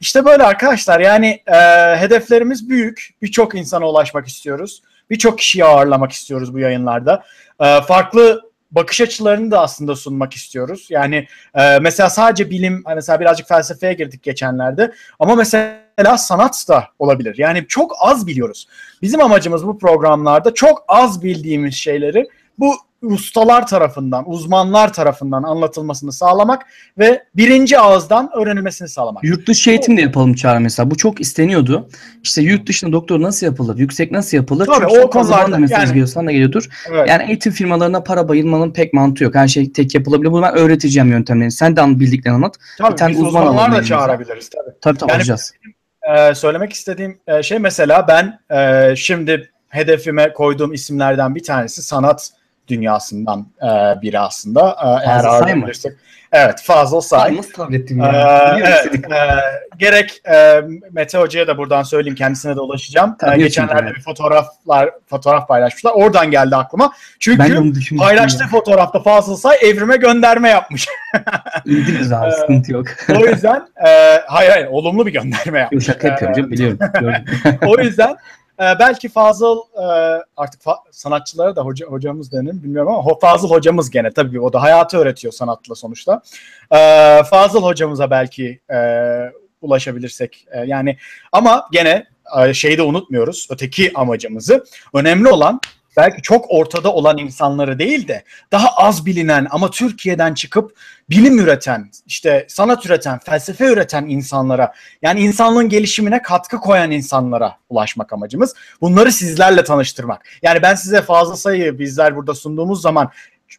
İşte böyle arkadaşlar yani e, hedeflerimiz büyük. Birçok insana ulaşmak istiyoruz. Birçok kişiyi ağırlamak istiyoruz bu yayınlarda. E, farklı bakış açılarını da aslında sunmak istiyoruz. Yani e, mesela sadece bilim, mesela birazcık felsefeye girdik geçenlerde ama mesela sanat da olabilir. Yani çok az biliyoruz. Bizim amacımız bu programlarda çok az bildiğimiz şeyleri bu ustalar tarafından, uzmanlar tarafından anlatılmasını sağlamak ve birinci ağızdan öğrenilmesini sağlamak. Yurt dışı eğitim de yapalım Çağrı mesela. Bu çok isteniyordu. İşte yurt dışında doktor nasıl yapılır? Yüksek nasıl yapılır? Tabii, o çok fazla konularda da mesaj yani- da geliyordur. Evet. Yani eğitim firmalarına para bayılmanın pek mantığı yok. Her şey tek yapılabilir. Bunu ben öğreteceğim yöntemlerini. Sen de bildiklerini anlat. tabii bir tane biz uzman uzmanlar da çağırabiliriz tabii. Tabii tabii Yani- alacağız. Ee, söylemek istediğim e, şey mesela ben e, şimdi hedefime koyduğum isimlerden bir tanesi sanat dünyasından e, biri aslında. E, eğer Fazıl Say mı? ağırlayabilirsek. Evet Fazıl Say. Nasıl tahmin ettim Ee, evet, e, gerek e, Mete Hoca'ya da buradan söyleyeyim kendisine de ulaşacağım. Tabii, Ee, geçenlerde bir fotoğraflar fotoğraf paylaşmışlar. Oradan geldi aklıma. Çünkü paylaştığı fotoğrafta Fazıl Say evrime gönderme yapmış. İndiririz abi Ee, sıkıntı yok. o yüzden e, hayır hayır olumlu bir gönderme yapmış. Şaka yapıyorum canım biliyorum. O yüzden e, belki Fazıl e, artık fa- sanatçılara da hoca, hocamız denir bilmiyorum ama Fazıl hocamız gene. Tabii o da hayatı öğretiyor sanatla sonuçta. E, Fazıl hocamıza belki e, ulaşabilirsek e, yani ama gene e, şeyi de unutmuyoruz. Öteki amacımızı. Önemli olan belki çok ortada olan insanları değil de daha az bilinen ama Türkiye'den çıkıp bilim üreten, işte sanat üreten, felsefe üreten insanlara yani insanlığın gelişimine katkı koyan insanlara ulaşmak amacımız. Bunları sizlerle tanıştırmak. Yani ben size fazla sayı bizler burada sunduğumuz zaman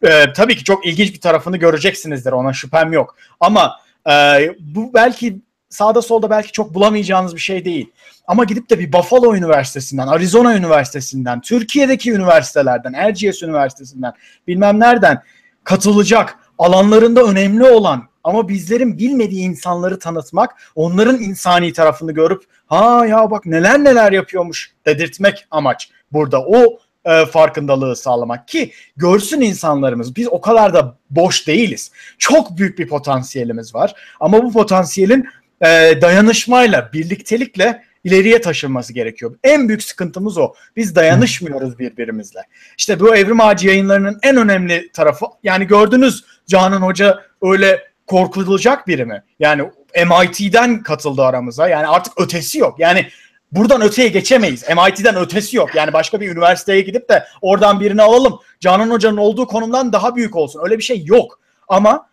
e, tabii ki çok ilginç bir tarafını göreceksinizdir ona şüphem yok. Ama e, bu belki sağda solda belki çok bulamayacağınız bir şey değil. Ama gidip de bir Buffalo Üniversitesi'nden, Arizona Üniversitesi'nden, Türkiye'deki üniversitelerden, Erciyes Üniversitesi'nden bilmem nereden katılacak, alanlarında önemli olan ama bizlerin bilmediği insanları tanıtmak, onların insani tarafını görüp ha ya bak neler neler yapıyormuş dedirtmek amaç burada. O e, farkındalığı sağlamak ki görsün insanlarımız. Biz o kadar da boş değiliz. Çok büyük bir potansiyelimiz var. Ama bu potansiyelin e, dayanışmayla, birliktelikle ileriye taşınması gerekiyor. En büyük sıkıntımız o. Biz dayanışmıyoruz birbirimizle. İşte bu Evrim Ağacı yayınlarının en önemli tarafı yani gördünüz Canan Hoca öyle korkulacak biri mi? Yani MIT'den katıldı aramıza. Yani artık ötesi yok. Yani buradan öteye geçemeyiz. MIT'den ötesi yok. Yani başka bir üniversiteye gidip de oradan birini alalım. Canan Hoca'nın olduğu konumdan daha büyük olsun. Öyle bir şey yok. Ama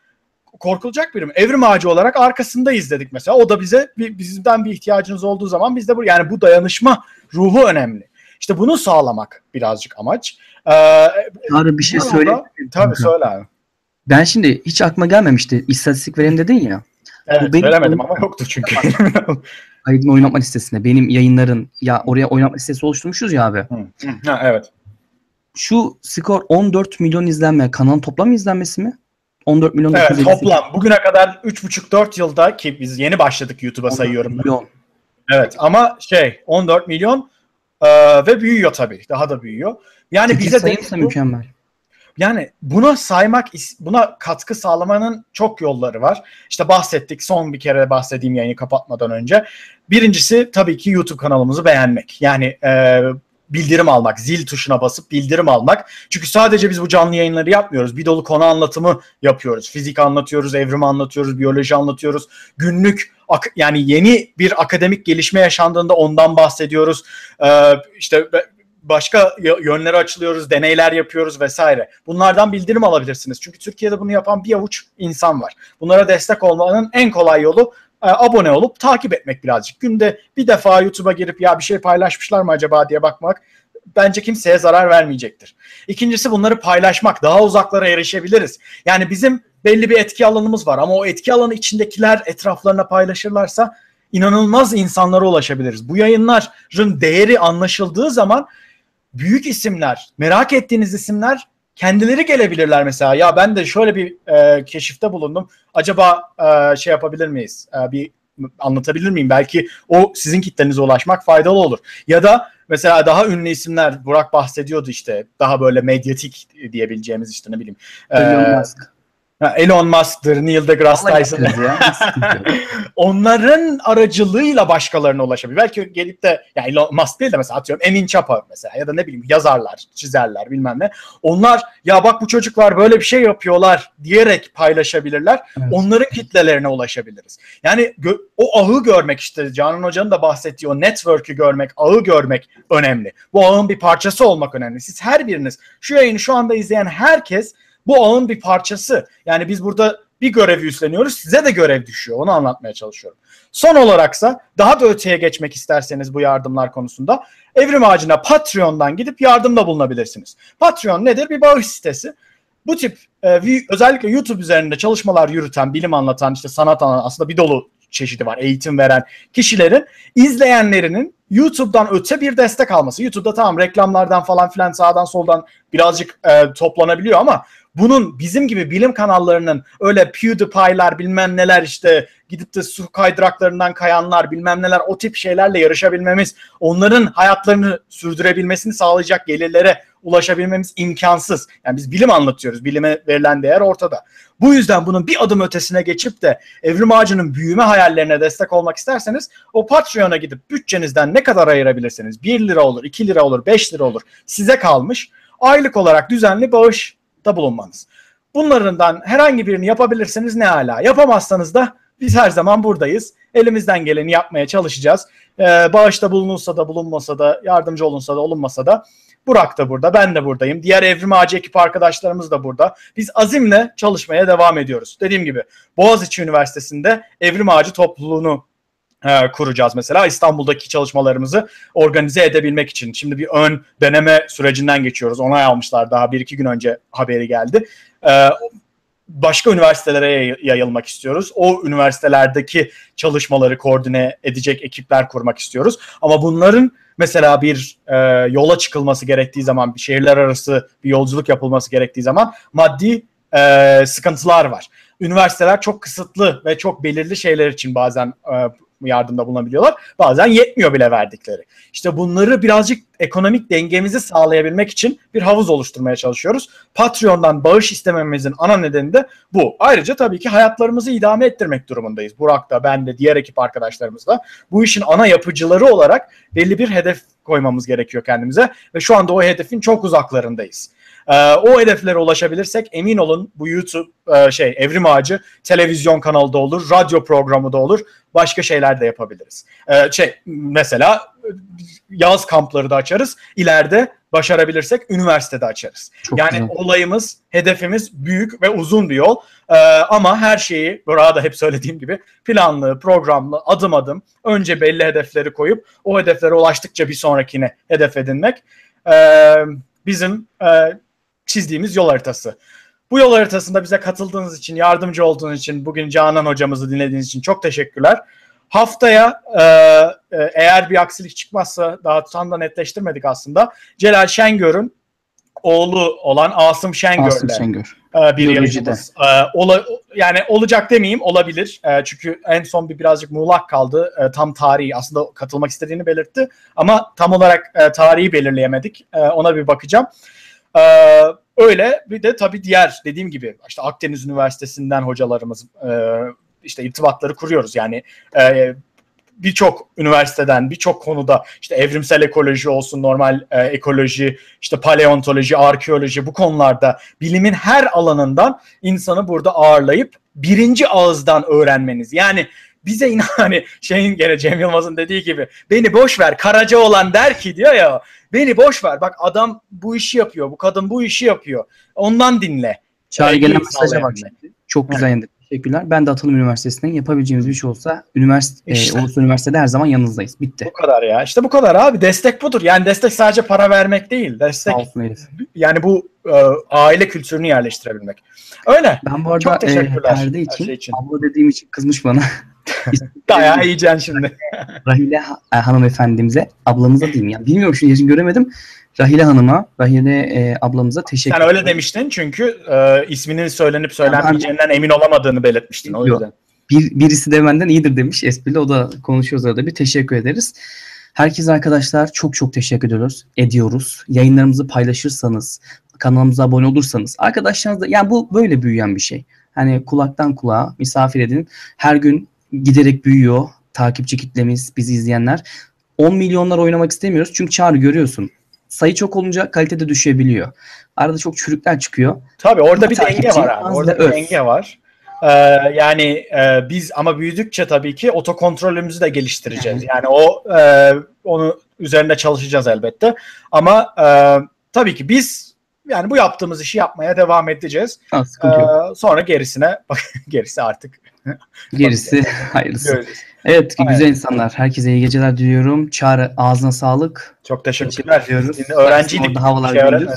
korkulacak biri mi? Evrim ağacı olarak arkasındayız dedik mesela. O da bize bir, bizden bir ihtiyacınız olduğu zaman biz de bu yani bu dayanışma ruhu önemli. İşte bunu sağlamak birazcık amaç. Ee, Çağrı bir şey söyle. Tabii söyle abi. Ben şimdi hiç aklıma gelmemişti. İstatistik verelim dedin ya. Evet, benim- veremedim ama yoktu çünkü. Aydın oynatma listesinde benim yayınların ya oraya oynatma listesi oluşturmuşuz ya abi. ha, evet. Şu skor 14 milyon izlenme. Kanalın toplam izlenmesi mi? 14 milyon Evet 958 toplam bugüne kadar 3,5-4 yılda ki biz yeni başladık YouTube'a sayıyorum. ben. milyon. Evet ama şey 14 milyon e, ve büyüyor tabii. Daha da büyüyor. Yani Peki bize de sayımsa bu- mükemmel. Yani buna saymak, buna katkı sağlamanın çok yolları var. İşte bahsettik, son bir kere bahsedeyim yayını kapatmadan önce. Birincisi tabii ki YouTube kanalımızı beğenmek. Yani e, bildirim almak, zil tuşuna basıp bildirim almak. Çünkü sadece biz bu canlı yayınları yapmıyoruz. Bir dolu konu anlatımı yapıyoruz. Fizik anlatıyoruz, evrim anlatıyoruz, biyoloji anlatıyoruz. Günlük yani yeni bir akademik gelişme yaşandığında ondan bahsediyoruz. Ee, işte başka y- yönleri açılıyoruz, deneyler yapıyoruz vesaire. Bunlardan bildirim alabilirsiniz. Çünkü Türkiye'de bunu yapan bir avuç insan var. Bunlara destek olmanın en kolay yolu abone olup takip etmek birazcık. Günde bir defa YouTube'a girip ya bir şey paylaşmışlar mı acaba diye bakmak bence kimseye zarar vermeyecektir. İkincisi bunları paylaşmak. Daha uzaklara erişebiliriz. Yani bizim belli bir etki alanımız var ama o etki alanı içindekiler etraflarına paylaşırlarsa inanılmaz insanlara ulaşabiliriz. Bu yayınların değeri anlaşıldığı zaman büyük isimler, merak ettiğiniz isimler kendileri gelebilirler mesela. Ya ben de şöyle bir e, keşifte bulundum. Acaba e, şey yapabilir miyiz? E, bir anlatabilir miyim? Belki o sizin kitlenize ulaşmak faydalı olur. Ya da mesela daha ünlü isimler Burak bahsediyordu işte daha böyle medyatik diyebileceğimiz işte ne bileyim. e, Elon Musk. Elon Musk'tır, Neil deGrasse Tyson. Onların aracılığıyla başkalarına ulaşabilir. Belki gelip de yani Elon Musk değil de mesela atıyorum Emin Çapa mesela ya da ne bileyim yazarlar, çizerler bilmem ne. Onlar ya bak bu çocuklar böyle bir şey yapıyorlar diyerek paylaşabilirler. Evet. Onların kitlelerine ulaşabiliriz. Yani o ağı görmek işte Canan Hoca'nın da bahsettiği o network'ü görmek, ağı görmek önemli. Bu ağın bir parçası olmak önemli. Siz her biriniz şu yayını şu anda izleyen herkes bu ağın bir parçası. Yani biz burada bir görevi üstleniyoruz. Size de görev düşüyor. Onu anlatmaya çalışıyorum. Son olaraksa daha da öteye geçmek isterseniz bu yardımlar konusunda Evrim Ağacı'na Patreon'dan gidip yardımda bulunabilirsiniz. Patreon nedir? Bir bağış sitesi. Bu tip e, özellikle YouTube üzerinde çalışmalar yürüten, bilim anlatan, işte sanat anlatan aslında bir dolu çeşidi var. Eğitim veren kişilerin izleyenlerinin YouTube'dan öte bir destek alması. YouTube'da tamam reklamlardan falan filan sağdan soldan birazcık e, toplanabiliyor ama bunun bizim gibi bilim kanallarının öyle PewDiePie'lar bilmem neler işte gidip de su kaydıraklarından kayanlar bilmem neler o tip şeylerle yarışabilmemiz, onların hayatlarını sürdürebilmesini sağlayacak gelirlere ulaşabilmemiz imkansız. Yani biz bilim anlatıyoruz. Bilime verilen değer ortada. Bu yüzden bunun bir adım ötesine geçip de Evrim Ağacı'nın büyüme hayallerine destek olmak isterseniz o Patreon'a gidip bütçenizden ne kadar ayırabilirsiniz? 1 lira olur, 2 lira olur, 5 lira olur. Size kalmış. Aylık olarak düzenli bağış da bulunmanız. Bunlarından herhangi birini yapabilirseniz ne ala. Yapamazsanız da biz her zaman buradayız. Elimizden geleni yapmaya çalışacağız. Ee, bağışta bulunursa da bulunmasa da yardımcı olunsa da olunmasa da Burak da burada, ben de buradayım. Diğer Evrim Ağacı ekip arkadaşlarımız da burada. Biz azimle çalışmaya devam ediyoruz. Dediğim gibi Boğaziçi Üniversitesi'nde Evrim Ağacı topluluğunu e, kuracağız mesela İstanbul'daki çalışmalarımızı organize edebilmek için. Şimdi bir ön deneme sürecinden geçiyoruz. Onay almışlar daha bir iki gün önce haberi geldi. E, başka üniversitelere yayılmak istiyoruz. O üniversitelerdeki çalışmaları koordine edecek ekipler kurmak istiyoruz. Ama bunların mesela bir e, yola çıkılması gerektiği zaman, bir şehirler arası bir yolculuk yapılması gerektiği zaman maddi e, sıkıntılar var. Üniversiteler çok kısıtlı ve çok belirli şeyler için bazen e, yardımda bulunabiliyorlar. Bazen yetmiyor bile verdikleri. İşte bunları birazcık ekonomik dengemizi sağlayabilmek için bir havuz oluşturmaya çalışıyoruz. Patreon'dan bağış istememizin ana nedeni de bu. Ayrıca tabii ki hayatlarımızı idame ettirmek durumundayız. Burak da, ben de, diğer ekip arkadaşlarımız da. Bu işin ana yapıcıları olarak belli bir hedef koymamız gerekiyor kendimize ve şu anda o hedefin çok uzaklarındayız. Ee, o hedeflere ulaşabilirsek emin olun bu YouTube e, şey Evrim Ağacı televizyon kanalı da olur, radyo programı da olur, başka şeyler de yapabiliriz. Ee, şey mesela yaz kampları da açarız. İleride başarabilirsek üniversitede açarız. Çok yani güzel. olayımız, hedefimiz büyük ve uzun bir yol. Ee, ama her şeyi, burada hep söylediğim gibi planlı, programlı, adım adım önce belli hedefleri koyup o hedeflere ulaştıkça bir sonrakine hedef edinmek ee, bizim e, çizdiğimiz yol haritası. Bu yol haritasında bize katıldığınız için, yardımcı olduğunuz için, bugün Canan hocamızı dinlediğiniz için çok teşekkürler. Haftaya e, e, eğer bir aksilik çıkmazsa daha tam da netleştirmedik aslında. Celal Şengör'ün oğlu olan Asım Şengör'le Asım Şengör. e, bir yarışımız. E, ola, yani olacak demeyeyim olabilir. E, çünkü en son bir birazcık muğlak kaldı. E, tam tarihi aslında katılmak istediğini belirtti. Ama tam olarak e, tarihi belirleyemedik. E, ona bir bakacağım. Ee, öyle bir de tabii diğer dediğim gibi işte Akdeniz Üniversitesi'nden hocalarımız e, işte irtibatları kuruyoruz. Yani e, birçok üniversiteden birçok konuda işte evrimsel ekoloji olsun normal e, ekoloji işte paleontoloji arkeoloji bu konularda bilimin her alanından insanı burada ağırlayıp birinci ağızdan öğrenmeniz yani bize inan hani şeyin gene Cem Yılmaz'ın dediği gibi beni boş ver Karaca olan der ki diyor ya beni boş ver bak adam bu işi yapıyor bu kadın bu işi yapıyor ondan dinle. Çağrı gelen mesaja bak şimdi. Çok güzel evet. Teşekkürler. Ben de Atılım Üniversitesi'nden yapabileceğimiz bir şey olsa üniversite, işte. e, Ulusal Üniversitede her zaman yanınızdayız. Bitti. Bu kadar ya. İşte bu kadar abi. Destek budur. Yani destek sadece para vermek değil. Destek yani bu e, aile kültürünü yerleştirebilmek. Öyle. Ben bu arada Çok teşekkürler. E, perde için, şey için, abla dediğim için kızmış bana. Dayağı yiyeceksin şimdi. Rahile e, hanımefendimize, ablamıza diyeyim ya. Bilmiyorum şu yaşını göremedim. Rahile Hanım'a, Rahile e, ablamıza teşekkür ederim. Sen öyle demiştin çünkü e, isminin söylenip söylenmeyeceğinden emin olamadığını belirtmiştin. O yüzden. Bir, birisi de benden iyidir demiş esprili. O da konuşuyoruz arada bir. Teşekkür ederiz. Herkese arkadaşlar çok çok teşekkür ediyoruz. Ediyoruz. Yayınlarımızı paylaşırsanız, kanalımıza abone olursanız, arkadaşlarınızla yani bu böyle büyüyen bir şey. Hani kulaktan kulağa misafir edin. Her gün giderek büyüyor takipçi kitlemiz, bizi izleyenler. 10 milyonlar oynamak istemiyoruz. Çünkü çağrı görüyorsun. Sayı çok olunca kalite de düşebiliyor. Arada çok çürükler çıkıyor. Tabii orada bir Takipçi, denge var abi. Orada da bir öf. denge var. Ee, yani e, biz ama büyüdükçe tabii ki otokontrolümüzü de geliştireceğiz. Yani o e, onu üzerinde çalışacağız elbette. Ama e, tabii ki biz yani bu yaptığımız işi yapmaya devam edeceğiz. Ha. Ee, sonra gerisine bak gerisi artık Gerisi hayırlısı. Evet Aynen. güzel insanlar. Herkese iyi geceler diliyorum. Çağrı ağzına sağlık. Çok teşekkürler. Teşekkür öğrenciydik. Orada havalar şey gündüz.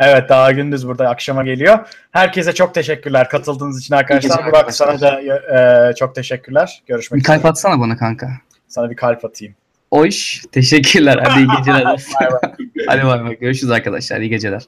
Evet daha gündüz burada akşama geliyor. Herkese çok teşekkürler katıldığınız için arkadaşlar. Burak sana da e, çok teşekkürler. Görüşmek Bir kalp üzere. atsana bana kanka. Sana bir kalp atayım. Oş. Teşekkürler. Hadi iyi geceler. Hadi bay bay. Görüşürüz arkadaşlar. İyi geceler.